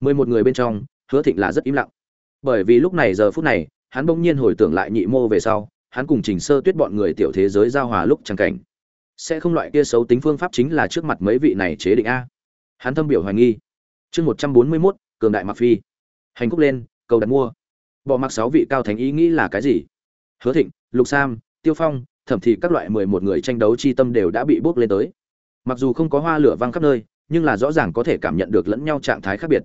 mười một người bên trong, hứa thịnh là rất im lặng. Bởi vì lúc này giờ phút này, hắn bỗng nhiên hồi tưởng lại nhị mô về sau, hắn cùng trình sơ tuyết bọn người tiểu thế giới giao hòa lúc chẳng cảnh. Sẽ không loại kia xấu tính phương pháp chính là trước mặt mấy vị này chế định a. Hắn thâm biểu hoài nghi. Chương một trăm bốn mươi mốt, cường đại mặc phi. Hành khúc lên, cầu đặt mua. Bỏ mặc sáu vị cao thánh ý nghĩ là cái gì? Hứa thịnh, lục sam, tiêu phong, thậm thị các loại mười một người tranh đấu chi tâm đều đã bị bốc lên tới. Mặc dù không có hoa lửa văng khắp nơi, nhưng là rõ ràng có thể cảm nhận được lẫn nhau trạng thái khác biệt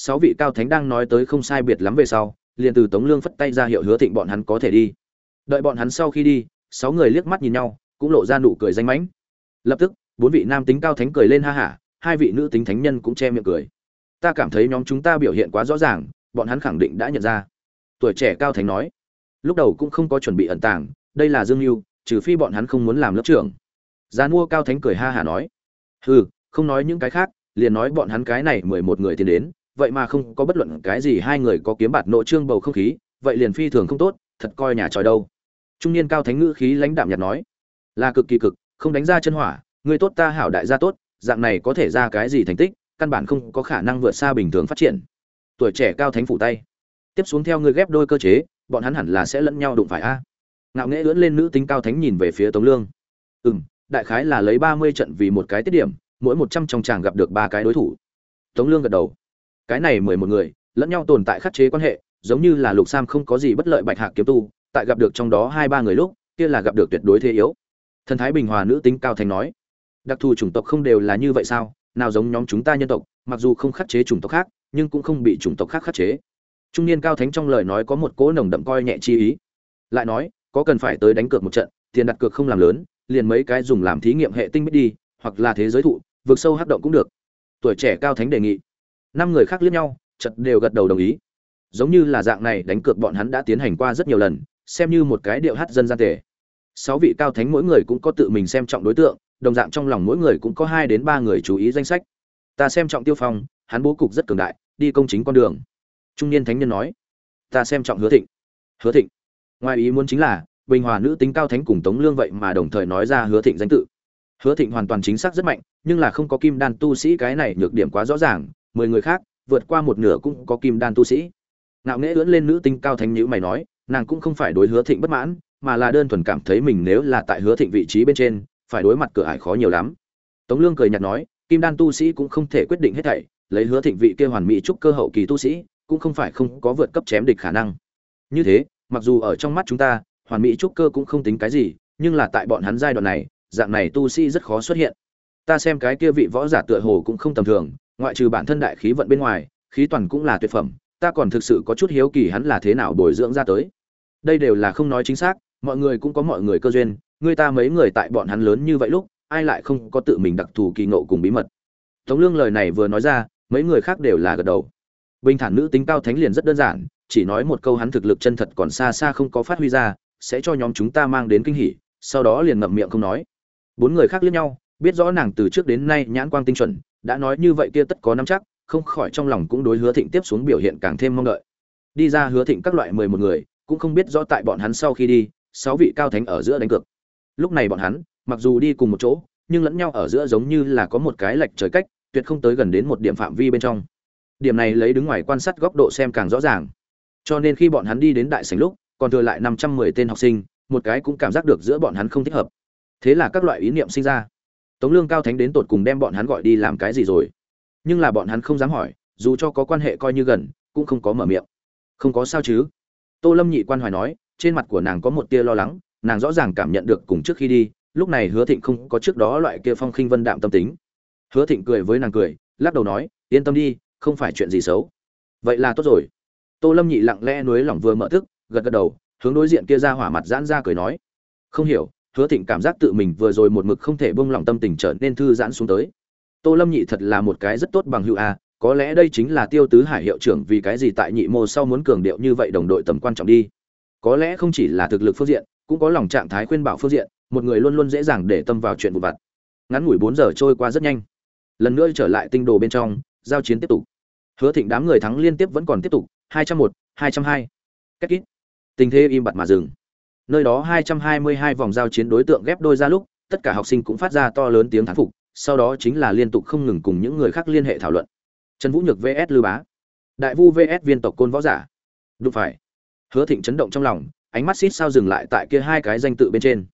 sáu vị cao thánh đang nói tới không sai biệt lắm về sau, liền từ tống lương phất tay ra hiệu hứa thịnh bọn hắn có thể đi. Đợi bọn hắn sau khi đi, sáu người liếc mắt nhìn nhau, cũng lộ ra nụ cười danh mãnh. Lập tức, bốn vị nam tính cao thánh cười lên ha hả, hai vị nữ tính thánh nhân cũng che miệng cười. Ta cảm thấy nhóm chúng ta biểu hiện quá rõ ràng, bọn hắn khẳng định đã nhận ra. Tuổi trẻ cao thánh nói. Lúc đầu cũng không có chuẩn bị ẩn tàng, đây là dương mưu trừ phi bọn hắn không muốn làm lớp trưởng. Gian mua cao thánh cười ha hả nói. Hừ, không nói những cái khác, liền nói bọn hắn cái này mười một người tiến đến vậy mà không có bất luận cái gì, hai người có kiếm bạt nội trương bầu không khí, vậy liền phi thường không tốt, thật coi nhà tròi đâu. Trung niên cao thánh ngữ khí lãnh đạm nhạt nói, là cực kỳ cực, không đánh ra chân hỏa người tốt ta hảo đại gia tốt, dạng này có thể ra cái gì thành tích, căn bản không có khả năng vượt xa bình thường phát triển. Tuổi trẻ cao thánh phủ tay, tiếp xuống theo người ghép đôi cơ chế, bọn hắn hẳn là sẽ lẫn nhau đụng phải a. Ngạo nghễ lưỡn lên nữ tính cao thánh nhìn về phía tống lương. Ừ m đại khái là lấy ba mươi trận vì một cái tiết điểm, mỗi một trăm trong tràng gặp được ba cái đối thủ. Tống lương gật đầu cái này mười một người, lẫn nhau tồn tại khắc chế quan hệ, giống như là lục sam không có gì bất lợi bạch hạc kiếm tu, tại gặp được trong đó hai ba người lúc, kia là gặp được tuyệt đối thế yếu. Thần thái bình hòa nữ tính cao thành nói, đặc thù chủng tộc không đều là như vậy sao? Nào giống nhóm chúng ta nhân tộc, mặc dù không khắc chế chủng tộc khác, nhưng cũng không bị chủng tộc khác khắc chế. Trung niên cao thánh trong lời nói có một cỗ nồng đậm coi nhẹ chi ý. Lại nói, có cần phải tới đánh cược một trận, tiền đặt cược không làm lớn, liền mấy cái dùng làm thí nghiệm hệ tinh bích đi, hoặc là thế giới thụ, vượt sâu hắc động cũng được. Tuổi trẻ cao thánh đề nghị năm người khác liếc nhau chật đều gật đầu đồng ý. Giống như là dạng này đánh cược bọn hắn đã tiến hành qua rất nhiều lần, xem như một cái điệu hát dân gian tề. Sáu vị cao thánh mỗi người cũng có tự mình xem trọng đối tượng, đồng dạng trong lòng mỗi người cũng có hai đến ba người chú ý danh sách. Ta xem trọng tiêu phong, hắn bố cục rất cường đại, đi công chính con đường. Trung niên thánh nhân nói. Ta xem trọng hứa thịnh. Hứa thịnh. Ngoài ý muốn chính là, bình hòa nữ tính cao thánh cùng tống lương vậy mà đồng thời nói ra hứa thịnh danh tự. Hứa thịnh hoàn toàn chính xác rất mạnh, nhưng là không có kim đan tu sĩ cái này nhược điểm quá rõ ràng mười người khác, vượt qua một nửa cũng có kim đan tu sĩ. Ngạo nghễ ưỡn lên nữ tinh cao thánh nhữ mày nói, nàng cũng không phải đối hứa thịnh bất mãn, mà là đơn thuần cảm thấy mình nếu là tại hứa thịnh vị trí bên trên, phải đối mặt cửa ải khó nhiều lắm. Tống lương cười nhạt nói, kim đan tu sĩ cũng không thể quyết định hết thảy, lấy hứa thịnh vị kia hoàn mỹ trúc cơ hậu kỳ tu sĩ, cũng không phải không có vượt cấp chém địch khả năng. Như thế, mặc dù ở trong mắt chúng ta, hoàn mỹ trúc cơ cũng không tính cái gì, nhưng là tại bọn hắn giai đoạn này, dạng này tu sĩ rất khó xuất hiện. Ta xem cái kia vị võ giả tựa hồ cũng không tầm thường ngoại trừ bản thân đại khí vận bên ngoài, khí toàn cũng là tuyệt phẩm, ta còn thực sự có chút hiếu kỳ hắn là thế nào bồi dưỡng ra tới. Đây đều là không nói chính xác, mọi người cũng có mọi người cơ duyên, người ta mấy người tại bọn hắn lớn như vậy lúc, ai lại không có tự mình đặc thù kỳ ngộ cùng bí mật. Tống lương lời này vừa nói ra, mấy người khác đều là gật đầu. Bình thản nữ tính cao thánh liền rất đơn giản, chỉ nói một câu hắn thực lực chân thật còn xa xa không có phát huy ra, sẽ cho nhóm chúng ta mang đến kinh hỉ, sau đó liền ngậm miệng không nói. Bốn người khác liếc nhau, biết rõ nàng từ trước đến nay nhãn quang tinh chuẩn đã nói như vậy kia tất có nắm chắc, không khỏi trong lòng cũng đối hứa thịnh tiếp xuống biểu hiện càng thêm mong đợi. Đi ra hứa thịnh các loại mười một người, cũng không biết rõ tại bọn hắn sau khi đi, sáu vị cao thánh ở giữa đánh cược. Lúc này bọn hắn, mặc dù đi cùng một chỗ, nhưng lẫn nhau ở giữa giống như là có một cái lệch trời cách, tuyệt không tới gần đến một điểm phạm vi bên trong. Điểm này lấy đứng ngoài quan sát góc độ xem càng rõ ràng. Cho nên khi bọn hắn đi đến đại sảnh lúc, còn thừa lại năm trăm mười tên học sinh, một cái cũng cảm giác được giữa bọn hắn không thích hợp. Thế là các loại ý niệm sinh ra tống lương cao thánh đến tột cùng đem bọn hắn gọi đi làm cái gì rồi? Nhưng là bọn hắn không dám hỏi, dù cho có quan hệ coi như gần, cũng không có mở miệng. Không có sao chứ? Tô lâm nhị quan hoài nói, trên mặt của nàng có một tia lo lắng, nàng rõ ràng cảm nhận được cùng trước khi đi, lúc này hứa thịnh không có trước đó loại kia phong khinh vân đạm tâm tính. Hứa thịnh cười với nàng cười, lắc đầu nói, yên tâm đi, không phải chuyện gì xấu. Vậy là tốt rồi. Tô lâm nhị lặng lẽ nuối lỏng vừa mở thức gật gật đầu, hướng đối diện kia ra hỏa mặt giãn ra cười nói, không hiểu hứa thịnh cảm giác tự mình vừa rồi một mực không thể bông lỏng tâm tình trở nên thư giãn xuống tới. Tô lâm nhị thật là một cái rất tốt bằng hữu a, có lẽ đây chính là tiêu tứ hải hiệu trưởng vì cái gì tại nhị mô sau muốn cường điệu như vậy đồng đội tầm quan trọng đi. Có lẽ không chỉ là thực lực phương diện, cũng có lòng trạng thái khuyên bảo phương diện, một người luôn luôn dễ dàng để tâm vào chuyện vụ vặt. Ngắn ngủi bốn giờ trôi qua rất nhanh. Lần nữa trở lại tinh đồ bên trong, giao chiến tiếp tục. Hứa thịnh đám người thắng liên tiếp vẫn còn tiếp tục, hai trăm một, hai trăm hai. Cách kít tình thế im bặt mà dừng nơi đó hai trăm hai mươi hai vòng giao chiến đối tượng ghép đôi ra lúc, tất cả học sinh cũng phát ra to lớn tiếng thán phục, sau đó chính là liên tục không ngừng cùng những người khác liên hệ thảo luận. Trần vũ nhược vs. Lư bá. Đại vu vs. Viên tộc côn võ giả. Đúng phải. Hứa thịnh chấn động trong lòng, ánh mắt xít sao dừng lại tại kia hai cái danh tự bên trên.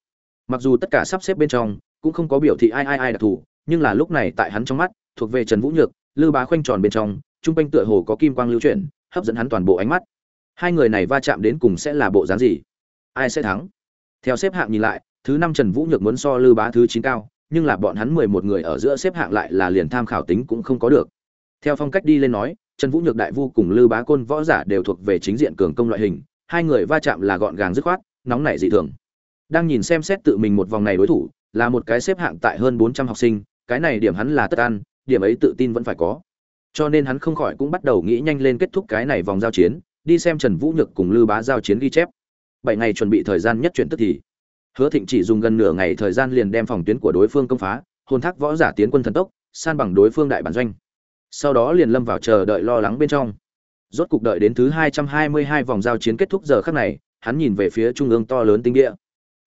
Mặc dù tất cả sắp xếp bên trong, cũng không có biểu thị ai ai ai đặc thù, nhưng là lúc này tại hắn trong mắt, thuộc về trần vũ nhược lư bá khoanh tròn bên trong, trung quanh tựa hồ có kim quang lưu chuyển, hấp dẫn hắn toàn bộ ánh mắt. Hai người này va chạm đến cùng sẽ là bộ dáng gì? Ai sẽ thắng? Theo xếp hạng nhìn lại, thứ năm trần vũ nhược muốn so lư bá thứ chín cao, nhưng là bọn hắn mười một người ở giữa xếp hạng lại là liền tham khảo tính cũng không có được. Theo phong cách đi lên nói, trần vũ nhược đại vu cùng lư bá côn võ giả đều thuộc về chính diện cường công loại hình, hai người va chạm là gọn gàng dứt khoát, nóng nảy dị thường. Đang nhìn xem xét tự mình một vòng này đối thủ, là một cái xếp hạng tại hơn bốn trăm học sinh, cái này điểm hắn là tất ăn, điểm ấy tự tin vẫn phải có. Cho nên hắn không khỏi cũng bắt đầu nghĩ nhanh lên kết thúc cái này vòng giao chiến, đi xem trần vũ nhược cùng lư bá giao chiến ghi chép bảy ngày chuẩn bị thời gian nhất chuyển tức thì. Hứa thịnh chỉ dùng gần nửa ngày thời gian liền đem phòng tuyến của đối phương công phá, hồn thác võ giả tiến quân thần tốc, san bằng đối phương đại bản doanh. Sau đó liền lâm vào chờ đợi lo lắng bên trong. Rốt cục đợi đến thứ hai trăm hai mươi hai vòng giao chiến kết thúc giờ khắc này, hắn nhìn về phía trung ương to lớn tinh địa.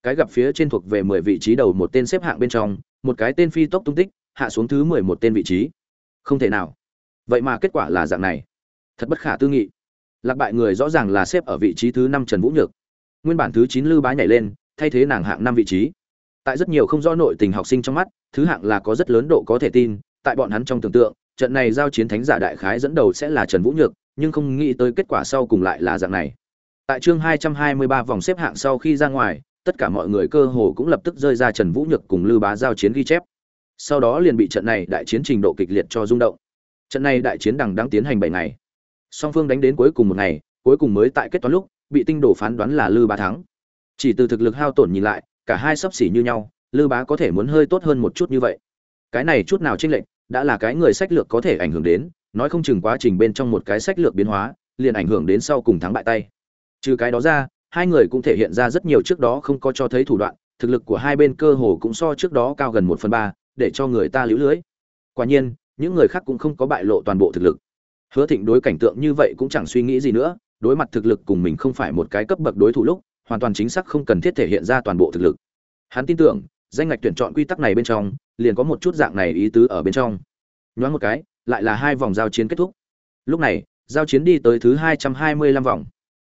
Cái gặp phía trên thuộc về mười vị trí đầu một tên xếp hạng bên trong, một cái tên phi tốc tung tích, hạ xuống thứ mười một tên vị trí. Không thể nào. Vậy mà kết quả là dạng này. Thật bất khả tư nghị. Lạc bại người rõ ràng là xếp ở vị trí thứ năm trần vũ nhược nguyên bản thứ chín lư bá nhảy lên, thay thế nàng hạng năm vị trí. Tại rất nhiều không rõ nội tình học sinh trong mắt, thứ hạng là có rất lớn độ có thể tin, tại bọn hắn trong tưởng tượng, trận này giao chiến thánh giả đại khái dẫn đầu sẽ là trần vũ nhược, nhưng không nghĩ tới kết quả sau cùng lại là dạng này. Tại chương hai trăm hai mươi ba vòng xếp hạng sau khi ra ngoài, tất cả mọi người cơ hồ cũng lập tức rơi ra trần vũ nhược cùng lư bá giao chiến ghi chép. Sau đó liền bị trận này đại chiến trình độ kịch liệt cho rung động. Trận này đại chiến đằng đang tiến hành bảy ngày. Song phương đánh đến cuối cùng một ngày, cuối cùng mới tại kết toán lúc bị tinh đồ phán đoán là lư bá thắng. Chỉ từ thực lực hao tổn nhìn lại, cả hai sấp xỉ như nhau, lư bá có thể muốn hơi tốt hơn một chút như vậy. Cái này chút nào chênh lệch, đã là cái người sách lược có thể ảnh hưởng đến, nói không chừng quá trình bên trong một cái sách lược biến hóa, liền ảnh hưởng đến sau cùng thắng bại tay. Trừ cái đó ra, hai người cũng thể hiện ra rất nhiều trước đó không có cho thấy thủ đoạn, thực lực của hai bên cơ hồ cũng so trước đó cao gần một phần ba, để cho người ta lũ lưới. Quả nhiên, những người khác cũng không có bại lộ toàn bộ thực lực. Hứa thịnh đối cảnh tượng như vậy cũng chẳng suy nghĩ gì nữa đối mặt thực lực cùng mình không phải một cái cấp bậc đối thủ lúc, hoàn toàn chính xác không cần thiết thể hiện ra toàn bộ thực lực. Hắn tin tưởng, danh ngạch tuyển chọn quy tắc này bên trong, liền có một chút dạng này ý tứ ở bên trong. Nhoáng một cái, lại là hai vòng giao chiến kết thúc. Lúc này, giao chiến đi tới thứ hai trăm hai mươi lăm vòng.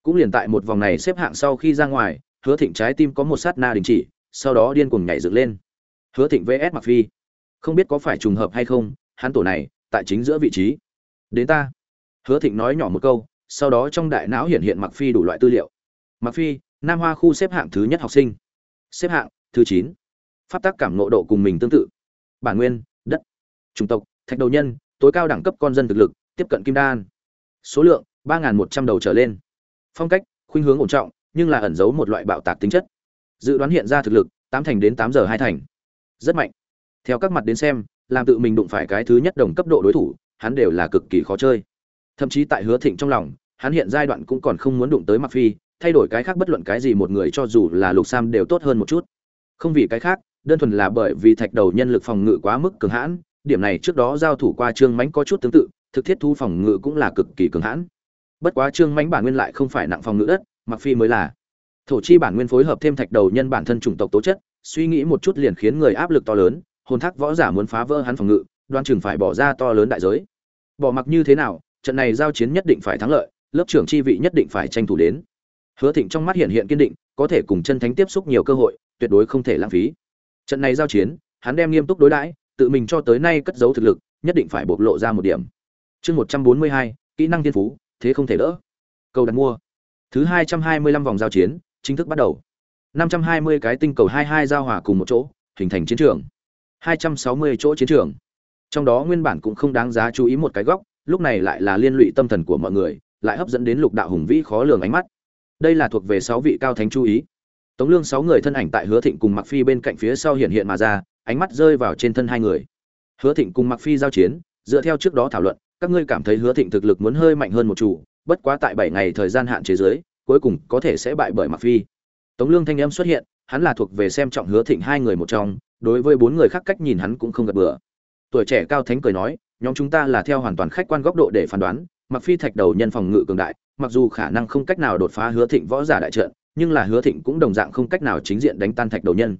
Cũng liền tại một vòng này xếp hạng sau khi ra ngoài, hứa thịnh trái tim có một sát na đình chỉ, sau đó điên cuồng nhảy dựng lên. Hứa thịnh vs mặc phi. Không biết có phải trùng hợp hay không, hắn tổ này, tại chính giữa vị trí. Đến ta. Hứa thịnh nói nhỏ một câu sau đó trong đại não hiện hiện mặc phi đủ loại tư liệu. Mặc phi, nam hoa khu xếp hạng thứ nhất học sinh. Xếp hạng thứ chín. Pháp tác cảm nộ độ cùng mình tương tự. Bản nguyên, đất. Chủng tộc, thạch đầu nhân, tối cao đẳng cấp con dân thực lực, tiếp cận kim đan. Số lượng, ba một trăm đầu trở lên. Phong cách, khuynh hướng ổn trọng, nhưng là ẩn giấu một loại bạo tạc tính chất. Dự đoán hiện ra thực lực, tám thành đến tám giờ hai thành. Rất mạnh. Theo các mặt đến xem, làm tự mình đụng phải cái thứ nhất đồng cấp độ đối thủ, hắn đều là cực kỳ khó chơi thậm chí tại hứa thịnh trong lòng, hắn hiện giai đoạn cũng còn không muốn đụng tới mặc phi, thay đổi cái khác bất luận cái gì một người cho dù là lục sam đều tốt hơn một chút. Không vì cái khác, đơn thuần là bởi vì thạch đầu nhân lực phòng ngự quá mức cường hãn, điểm này trước đó giao thủ qua trương mánh có chút tương tự, thực thiết thu phòng ngự cũng là cực kỳ cường hãn. Bất quá trương mánh bản nguyên lại không phải nặng phòng ngự đất mặc phi mới là. Thổ chi bản nguyên phối hợp thêm thạch đầu nhân bản thân chủng tộc tố chất, suy nghĩ một chút liền khiến người áp lực to lớn, hồn thác võ giả muốn phá vỡ hắn phòng ngự, đoan chừng phải bỏ ra to lớn đại giới. Bỏ mặc như thế nào trận này giao chiến nhất định phải thắng lợi, lớp trưởng chi vị nhất định phải tranh thủ đến. Hứa thịnh trong mắt hiện hiện kiên định, có thể cùng chân thánh tiếp xúc nhiều cơ hội, tuyệt đối không thể lãng phí. Trận này giao chiến, hắn đem nghiêm túc đối đãi, tự mình cho tới nay cất giấu thực lực, nhất định phải bộc lộ ra một điểm. Chương một trăm bốn mươi hai, kỹ năng tiên phú, thế không thể đỡ. Cầu đặt mua. Thứ hai trăm hai mươi lăm vòng giao chiến, chính thức bắt đầu. năm trăm hai mươi cái tinh cầu hai hai giao hòa cùng một chỗ, hình thành chiến trường. hai trăm sáu mươi chỗ chiến trường. Trong đó nguyên bản cũng không đáng giá chú ý một cái góc lúc này lại là liên lụy tâm thần của mọi người, lại hấp dẫn đến lục đạo hùng vĩ khó lường ánh mắt. Đây là thuộc về sáu vị cao thánh chú ý. Tống lương sáu người thân ảnh tại hứa thịnh cùng mặc phi bên cạnh phía sau hiện hiện mà ra, ánh mắt rơi vào trên thân hai người. Hứa thịnh cùng mặc phi giao chiến, dựa theo trước đó thảo luận, các ngươi cảm thấy hứa thịnh thực lực muốn hơi mạnh hơn một chủ, bất quá tại bảy ngày thời gian hạn chế giới cuối cùng có thể sẽ bại bởi mặc phi. Tống lương thanh em xuất hiện, hắn là thuộc về xem trọng hứa thịnh hai người một trong, đối với bốn người khác cách nhìn hắn cũng không gật bừa. Tuổi trẻ cao thánh cười nói nhóm chúng ta là theo hoàn toàn khách quan góc độ để phán đoán, mặc phi thạch đầu nhân phòng ngự cường đại, mặc dù khả năng không cách nào đột phá hứa thịnh võ giả đại trận, nhưng là hứa thịnh cũng đồng dạng không cách nào chính diện đánh tan thạch đầu nhân.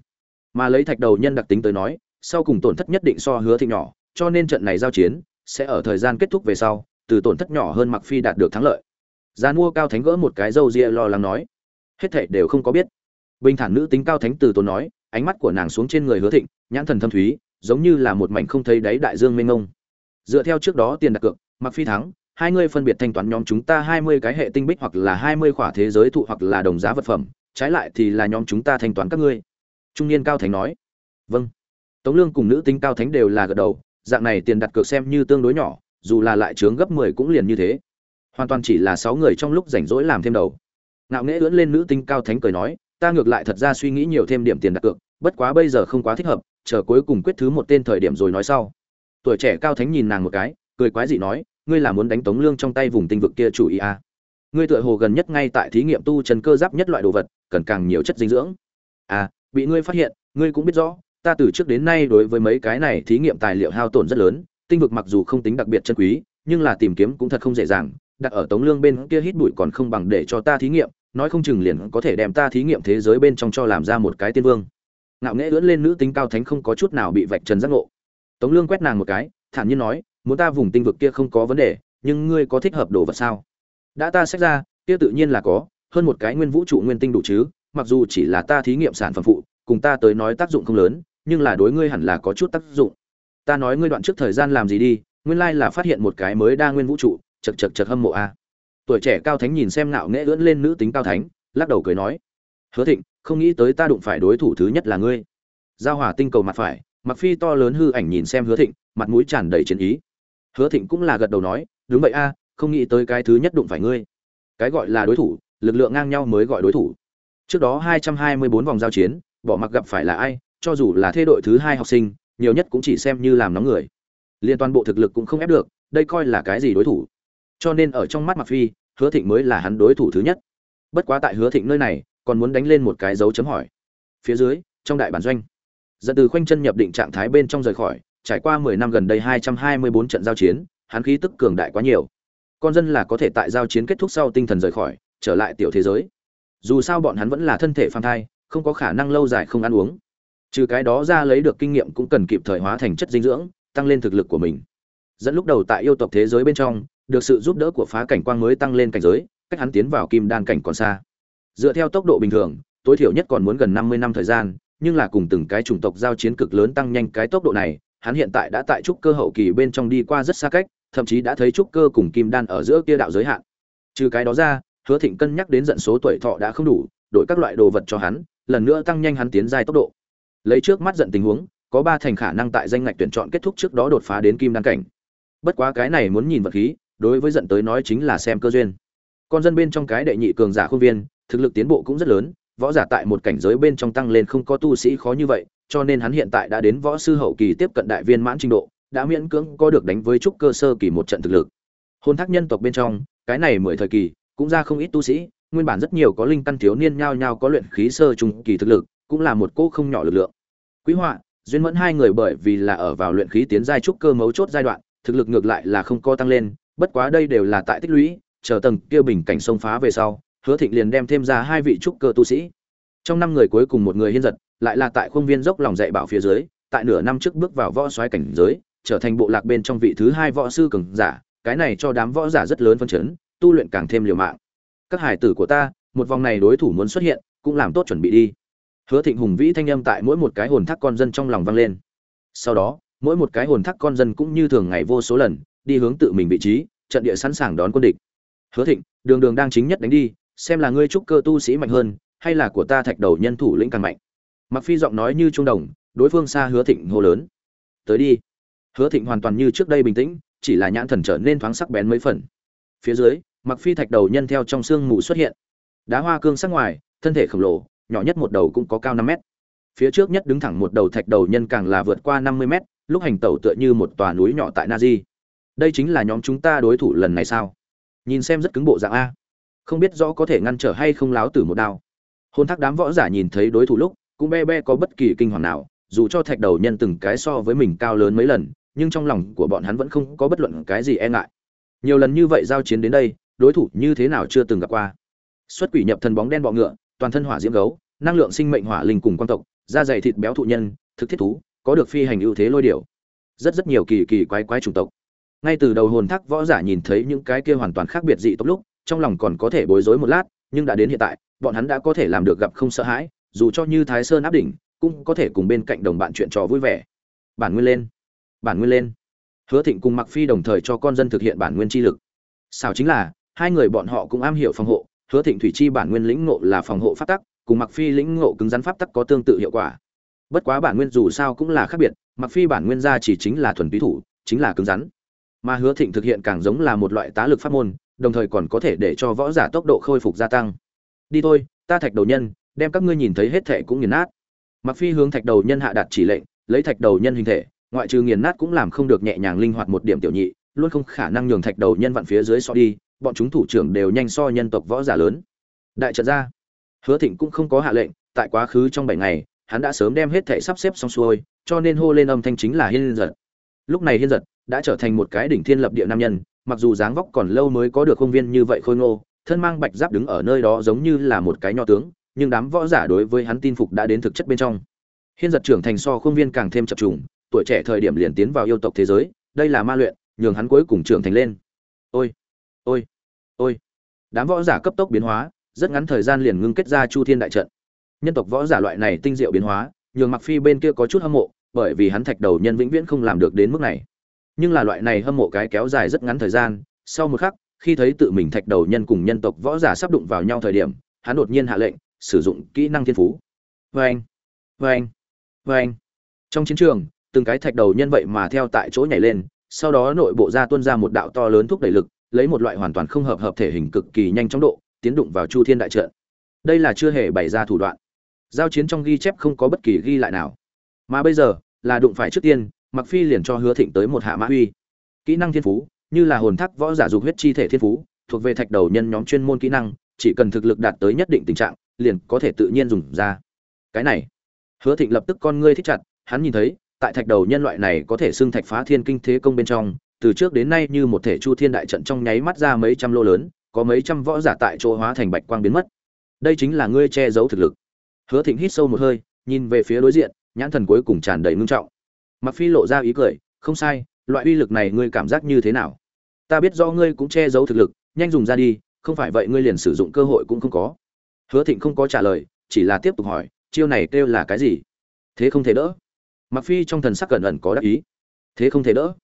Mà lấy thạch đầu nhân đặc tính tới nói, sau cùng tổn thất nhất định so hứa thịnh nhỏ, cho nên trận này giao chiến sẽ ở thời gian kết thúc về sau, từ tổn thất nhỏ hơn mặc phi đạt được thắng lợi. Gian mua cao thánh gỡ một cái râu ria lo lắng nói, hết thảy đều không có biết. Bình thản nữ tính cao thánh từ tốn nói, ánh mắt của nàng xuống trên người hứa thịnh, nhãn thần thâm thúy, giống như là một mảnh không thấy đáy đại dương mênh mông dựa theo trước đó tiền đặt cược mặc phi thắng, hai người phân biệt thanh toán nhóm chúng ta hai mươi cái hệ tinh bích hoặc là hai mươi khỏa thế giới thụ hoặc là đồng giá vật phẩm, trái lại thì là nhóm chúng ta thanh toán các ngươi. Trung niên cao thánh nói. Vâng. Tống lương cùng nữ tính cao thánh đều là gật đầu, dạng này tiền đặt cược xem như tương đối nhỏ, dù là lại trướng gấp mười cũng liền như thế. Hoàn toàn chỉ là sáu người trong lúc rảnh rỗi làm thêm đầu. Ngạo nghễ ưỡn lên nữ tính cao thánh cười nói, ta ngược lại thật ra suy nghĩ nhiều thêm điểm tiền đặt cược, bất quá bây giờ không quá thích hợp, chờ cuối cùng quyết thứ một tên thời điểm rồi nói sau tuổi trẻ cao thánh nhìn nàng một cái, cười quái dị nói, ngươi là muốn đánh tống lương trong tay vùng tinh vực kia chủ ý à. ngươi tựa hồ gần nhất ngay tại thí nghiệm tu chân cơ giáp nhất loại đồ vật, cần càng nhiều chất dinh dưỡng. À bị ngươi phát hiện, ngươi cũng biết rõ, ta từ trước đến nay đối với mấy cái này thí nghiệm tài liệu hao tổn rất lớn, tinh vực mặc dù không tính đặc biệt chân quý, nhưng là tìm kiếm cũng thật không dễ dàng, đặt ở tống lương bên kia hít bụi còn không bằng để cho ta thí nghiệm, nói không chừng liền có thể đem ta thí nghiệm thế giới bên trong cho làm ra một cái tiên vương. Ngạo nghễ lưỡn lên nữ tính cao thánh không có chút nào bị vạch trần giác ngộ tống lương quét nàng một cái, thản nhiên nói, muốn ta vùng tinh vực kia không có vấn đề, nhưng ngươi có thích hợp đồ vật sao? Đã ta xét ra, kia tự nhiên là có, hơn một cái nguyên vũ trụ nguyên tinh đủ chứ, mặc dù chỉ là ta thí nghiệm sản phẩm phụ, cùng ta tới nói tác dụng không lớn, nhưng là đối ngươi hẳn là có chút tác dụng. Ta nói ngươi đoạn trước thời gian làm gì đi, nguyên lai là phát hiện một cái mới đa nguyên vũ trụ, chật chật chật hâm mộ a. Tuổi trẻ cao thánh nhìn xem ngạo nghễ ưỡn lên nữ tính cao thánh, lắc đầu cười nói, hứa thịnh, không nghĩ tới ta đụng phải đối thủ thứ nhất là ngươi. Giao hỏa tinh cầu mặt phải mặc phi to lớn hư ảnh nhìn xem hứa thịnh, mặt mũi tràn đầy chiến ý. Hứa thịnh cũng là gật đầu nói, đúng vậy a, không nghĩ tới cái thứ nhất đụng phải ngươi. Cái gọi là đối thủ, lực lượng ngang nhau mới gọi đối thủ. Trước đó 224 vòng giao chiến, bỏ mặc gặp phải là ai, cho dù là thế đội thứ hai học sinh, nhiều nhất cũng chỉ xem như làm nóng người. Liên toàn bộ thực lực cũng không ép được, đây coi là cái gì đối thủ? Cho nên ở trong mắt mặc phi, hứa thịnh mới là hắn đối thủ thứ nhất. Bất quá tại hứa thịnh nơi này, còn muốn đánh lên một cái dấu chấm hỏi. Phía dưới, trong đại bản doanh dẫn từ khoanh chân nhập định trạng thái bên trong rời khỏi, trải qua 10 năm gần đây 224 trận giao chiến, hắn khí tức cường đại quá nhiều. Con dân là có thể tại giao chiến kết thúc sau tinh thần rời khỏi, trở lại tiểu thế giới. Dù sao bọn hắn vẫn là thân thể phàm thai, không có khả năng lâu dài không ăn uống. Trừ cái đó ra lấy được kinh nghiệm cũng cần kịp thời hóa thành chất dinh dưỡng, tăng lên thực lực của mình. Dẫn lúc đầu tại yêu tộc thế giới bên trong, được sự giúp đỡ của phá cảnh quang mới tăng lên cảnh giới, cách hắn tiến vào kim đan cảnh còn xa. Dựa theo tốc độ bình thường, tối thiểu nhất còn muốn gần năm mươi năm thời gian nhưng là cùng từng cái chủng tộc giao chiến cực lớn tăng nhanh cái tốc độ này, hắn hiện tại đã tại trúc cơ hậu kỳ bên trong đi qua rất xa cách, thậm chí đã thấy trúc cơ cùng kim đan ở giữa kia đạo giới hạn. Trừ cái đó ra, hứa thịnh cân nhắc đến dẫn số tuổi thọ đã không đủ, đổi các loại đồ vật cho hắn, lần nữa tăng nhanh hắn tiến giai tốc độ. Lấy trước mắt giận tình huống, có ba thành khả năng tại danh ngạch tuyển chọn kết thúc trước đó đột phá đến kim đan cảnh. Bất quá cái này muốn nhìn vật khí, đối với giận tới nói chính là xem cơ duyên. Con dân bên trong cái đệ nhị cường giả khuôn viên, thực lực tiến bộ cũng rất lớn võ giả tại một cảnh giới bên trong tăng lên không có tu sĩ khó như vậy, cho nên hắn hiện tại đã đến võ sư hậu kỳ tiếp cận đại viên mãn trình độ, đã miễn cưỡng có được đánh với trúc cơ sơ kỳ một trận thực lực. Hôn thác nhân tộc bên trong, cái này mười thời kỳ, cũng ra không ít tu sĩ, nguyên bản rất nhiều có linh căn thiếu niên nhao nhao có luyện khí sơ trung kỳ thực lực, cũng là một cô không nhỏ lực lượng. Quý họa, duyên mẫn hai người bởi vì là ở vào luyện khí tiến giai trúc cơ mấu chốt giai đoạn, thực lực ngược lại là không co tăng lên, bất quá đây đều là tại tích lũy, chờ tầng kia bình cảnh sông phá về sau hứa thịnh liền đem thêm ra hai vị trúc cơ tu sĩ. Trong năm người cuối cùng một người hiên giật, lại là tại khuôn viên dốc lòng dạy bảo phía dưới, tại nửa năm trước bước vào võ soái cảnh giới, trở thành bộ lạc bên trong vị thứ hai võ sư cường giả, cái này cho đám võ giả rất lớn phân chấn, tu luyện càng thêm liều mạng. Các hải tử của ta, một vòng này đối thủ muốn xuất hiện, cũng làm tốt chuẩn bị đi. Hứa thịnh hùng vĩ thanh âm tại mỗi một cái hồn thác con dân trong lòng vang lên. Sau đó, mỗi một cái hồn thác con dân cũng như thường ngày vô số lần, đi hướng tự mình vị trí, trận địa sẵn sàng đón quân địch. Hứa thịnh, đường đường đang chính nhất đánh đi xem là ngươi trúc cơ tu sĩ mạnh hơn, hay là của ta thạch đầu nhân thủ lĩnh càng mạnh. Mặc phi giọng nói như trung đồng, đối phương xa hứa thịnh hô lớn. Tới đi. Hứa thịnh hoàn toàn như trước đây bình tĩnh, chỉ là nhãn thần trở nên thoáng sắc bén mấy phần. Phía dưới mặc phi thạch đầu nhân theo trong xương mù xuất hiện. Đá hoa cương sắc ngoài, thân thể khổng lồ, nhỏ nhất một đầu cũng có cao năm mét. Phía trước nhất đứng thẳng một đầu thạch đầu nhân càng là vượt qua năm mươi mét, lúc hành tẩu tựa như một tòa núi nhỏ tại na di. Đây chính là nhóm chúng ta đối thủ lần này sao? Nhìn xem rất cứng bộ dạng a không biết rõ có thể ngăn trở hay không láo tử một đao. Hôn thác đám võ giả nhìn thấy đối thủ lúc, cũng be be có bất kỳ kinh hoàng nào, dù cho thạch đầu nhân từng cái so với mình cao lớn mấy lần, nhưng trong lòng của bọn hắn vẫn không có bất luận cái gì e ngại. Nhiều lần như vậy giao chiến đến đây, đối thủ như thế nào chưa từng gặp qua. Xuất quỷ nhập thần bóng đen bọ ngựa, toàn thân hỏa diễm gấu, năng lượng sinh mệnh hỏa linh cùng quan tộc, da dày thịt béo thụ nhân, thực thiết thú, có được phi hành ưu thế lôi điểu. Rất rất nhiều kỳ kỳ quái quái chủng tộc. Ngay từ đầu hồn thác võ giả nhìn thấy những cái kia hoàn toàn khác biệt dị tộc lúc trong lòng còn có thể bối rối một lát, nhưng đã đến hiện tại, bọn hắn đã có thể làm được gặp không sợ hãi, dù cho như thái sơn áp đỉnh, cũng có thể cùng bên cạnh đồng bạn chuyện trò vui vẻ. Bản nguyên lên. Bản nguyên lên. Hứa thịnh cùng mặc phi đồng thời cho con dân thực hiện bản nguyên chi lực. Sao chính là, hai người bọn họ cũng am hiểu phòng hộ, hứa thịnh thủy chi bản nguyên lĩnh ngộ là phòng hộ pháp tắc, cùng mặc phi lĩnh ngộ cứng rắn pháp tắc có tương tự hiệu quả. Bất quá bản nguyên dù sao cũng là khác biệt mặc phi bản nguyên ra chỉ chính là thuần túy thủ, chính là cứng rắn. Mà hứa thịnh thực hiện càng giống là một loại tá lực pháp môn đồng thời còn có thể để cho võ giả tốc độ khôi phục gia tăng. Đi thôi, ta thạch đầu nhân, đem các ngươi nhìn thấy hết thể cũng nghiền nát. Mặc phi hướng thạch đầu nhân hạ đạt chỉ lệnh, lấy thạch đầu nhân hình thể, ngoại trừ nghiền nát cũng làm không được nhẹ nhàng linh hoạt một điểm tiểu nhị, luôn không khả năng nhường thạch đầu nhân vặn phía dưới so đi, bọn chúng thủ trưởng đều nhanh so nhân tộc võ giả lớn. Đại trận ra, hứa thịnh cũng không có hạ lệnh, tại quá khứ trong bảy ngày, hắn đã sớm đem hết thảy sắp xếp xong xuôi, cho nên hô lên âm thanh chính là hiên giật. Lúc này hiên giật đã trở thành một cái đỉnh thiên lập địa nam nhân mặc dù dáng vóc còn lâu mới có được công viên như vậy khôi ngô, thân mang bạch giáp đứng ở nơi đó giống như là một cái nho tướng, nhưng đám võ giả đối với hắn tin phục đã đến thực chất bên trong. Hiên giật trưởng thành so công viên càng thêm chập trùng, tuổi trẻ thời điểm liền tiến vào yêu tộc thế giới, đây là ma luyện, nhường hắn cuối cùng trưởng thành lên. Ôi ôi ôi. Đám võ giả cấp tốc biến hóa, rất ngắn thời gian liền ngưng kết ra chu thiên đại trận. Nhân tộc võ giả loại này tinh diệu biến hóa, nhường mặc phi bên kia có chút hâm mộ, bởi vì hắn thạch đầu nhân vĩnh viễn không làm được đến mức này nhưng là loại này hâm mộ cái kéo dài rất ngắn thời gian, sau một khắc, khi thấy tự mình thạch đầu nhân cùng nhân tộc võ giả sắp đụng vào nhau thời điểm, hắn đột nhiên hạ lệnh, sử dụng kỹ năng thiên phú. Vê anh vê anh vê anh trong chiến trường, từng cái thạch đầu nhân vậy mà theo tại chỗ nhảy lên, sau đó nội bộ ra tuôn ra một đạo to lớn thúc đẩy lực, lấy một loại hoàn toàn không hợp hợp thể hình cực kỳ nhanh chóng độ, tiến đụng vào chu thiên đại trận. Đây là chưa hề bày ra thủ đoạn. Giao chiến trong ghi chép không có bất kỳ ghi lại nào. Mà bây giờ, là đụng phải trước tiên mặc phi liền cho hứa thịnh tới một hạ mã uy. Kỹ năng thiên phú, như là hồn thác võ giả dục huyết chi thể thiên phú, thuộc về thạch đầu nhân nhóm chuyên môn kỹ năng, chỉ cần thực lực đạt tới nhất định tình trạng, liền có thể tự nhiên dùng ra. Cái này, hứa thịnh lập tức con ngươi thích chặt, hắn nhìn thấy, tại thạch đầu nhân loại này có thể xưng thạch phá thiên kinh thế công bên trong, từ trước đến nay như một thể chu thiên đại trận trong nháy mắt ra mấy trăm lô lớn, có mấy trăm võ giả tại chỗ hóa thành bạch quang biến mất. Đây chính là ngươi che giấu thực lực. Hứa thịnh hít sâu một hơi, nhìn về phía đối diện, nhãn thần cuối cùng tràn đầy ngưng trọng mặc phi lộ ra ý cười, không sai, loại uy lực này ngươi cảm giác như thế nào? Ta biết do ngươi cũng che giấu thực lực, nhanh dùng ra đi, không phải vậy ngươi liền sử dụng cơ hội cũng không có. Hứa thịnh không có trả lời, chỉ là tiếp tục hỏi, chiêu này kêu là cái gì? Thế không thể đỡ. Mặc phi trong thần sắc cẩn ẩn có đắc ý. Thế không thể đỡ.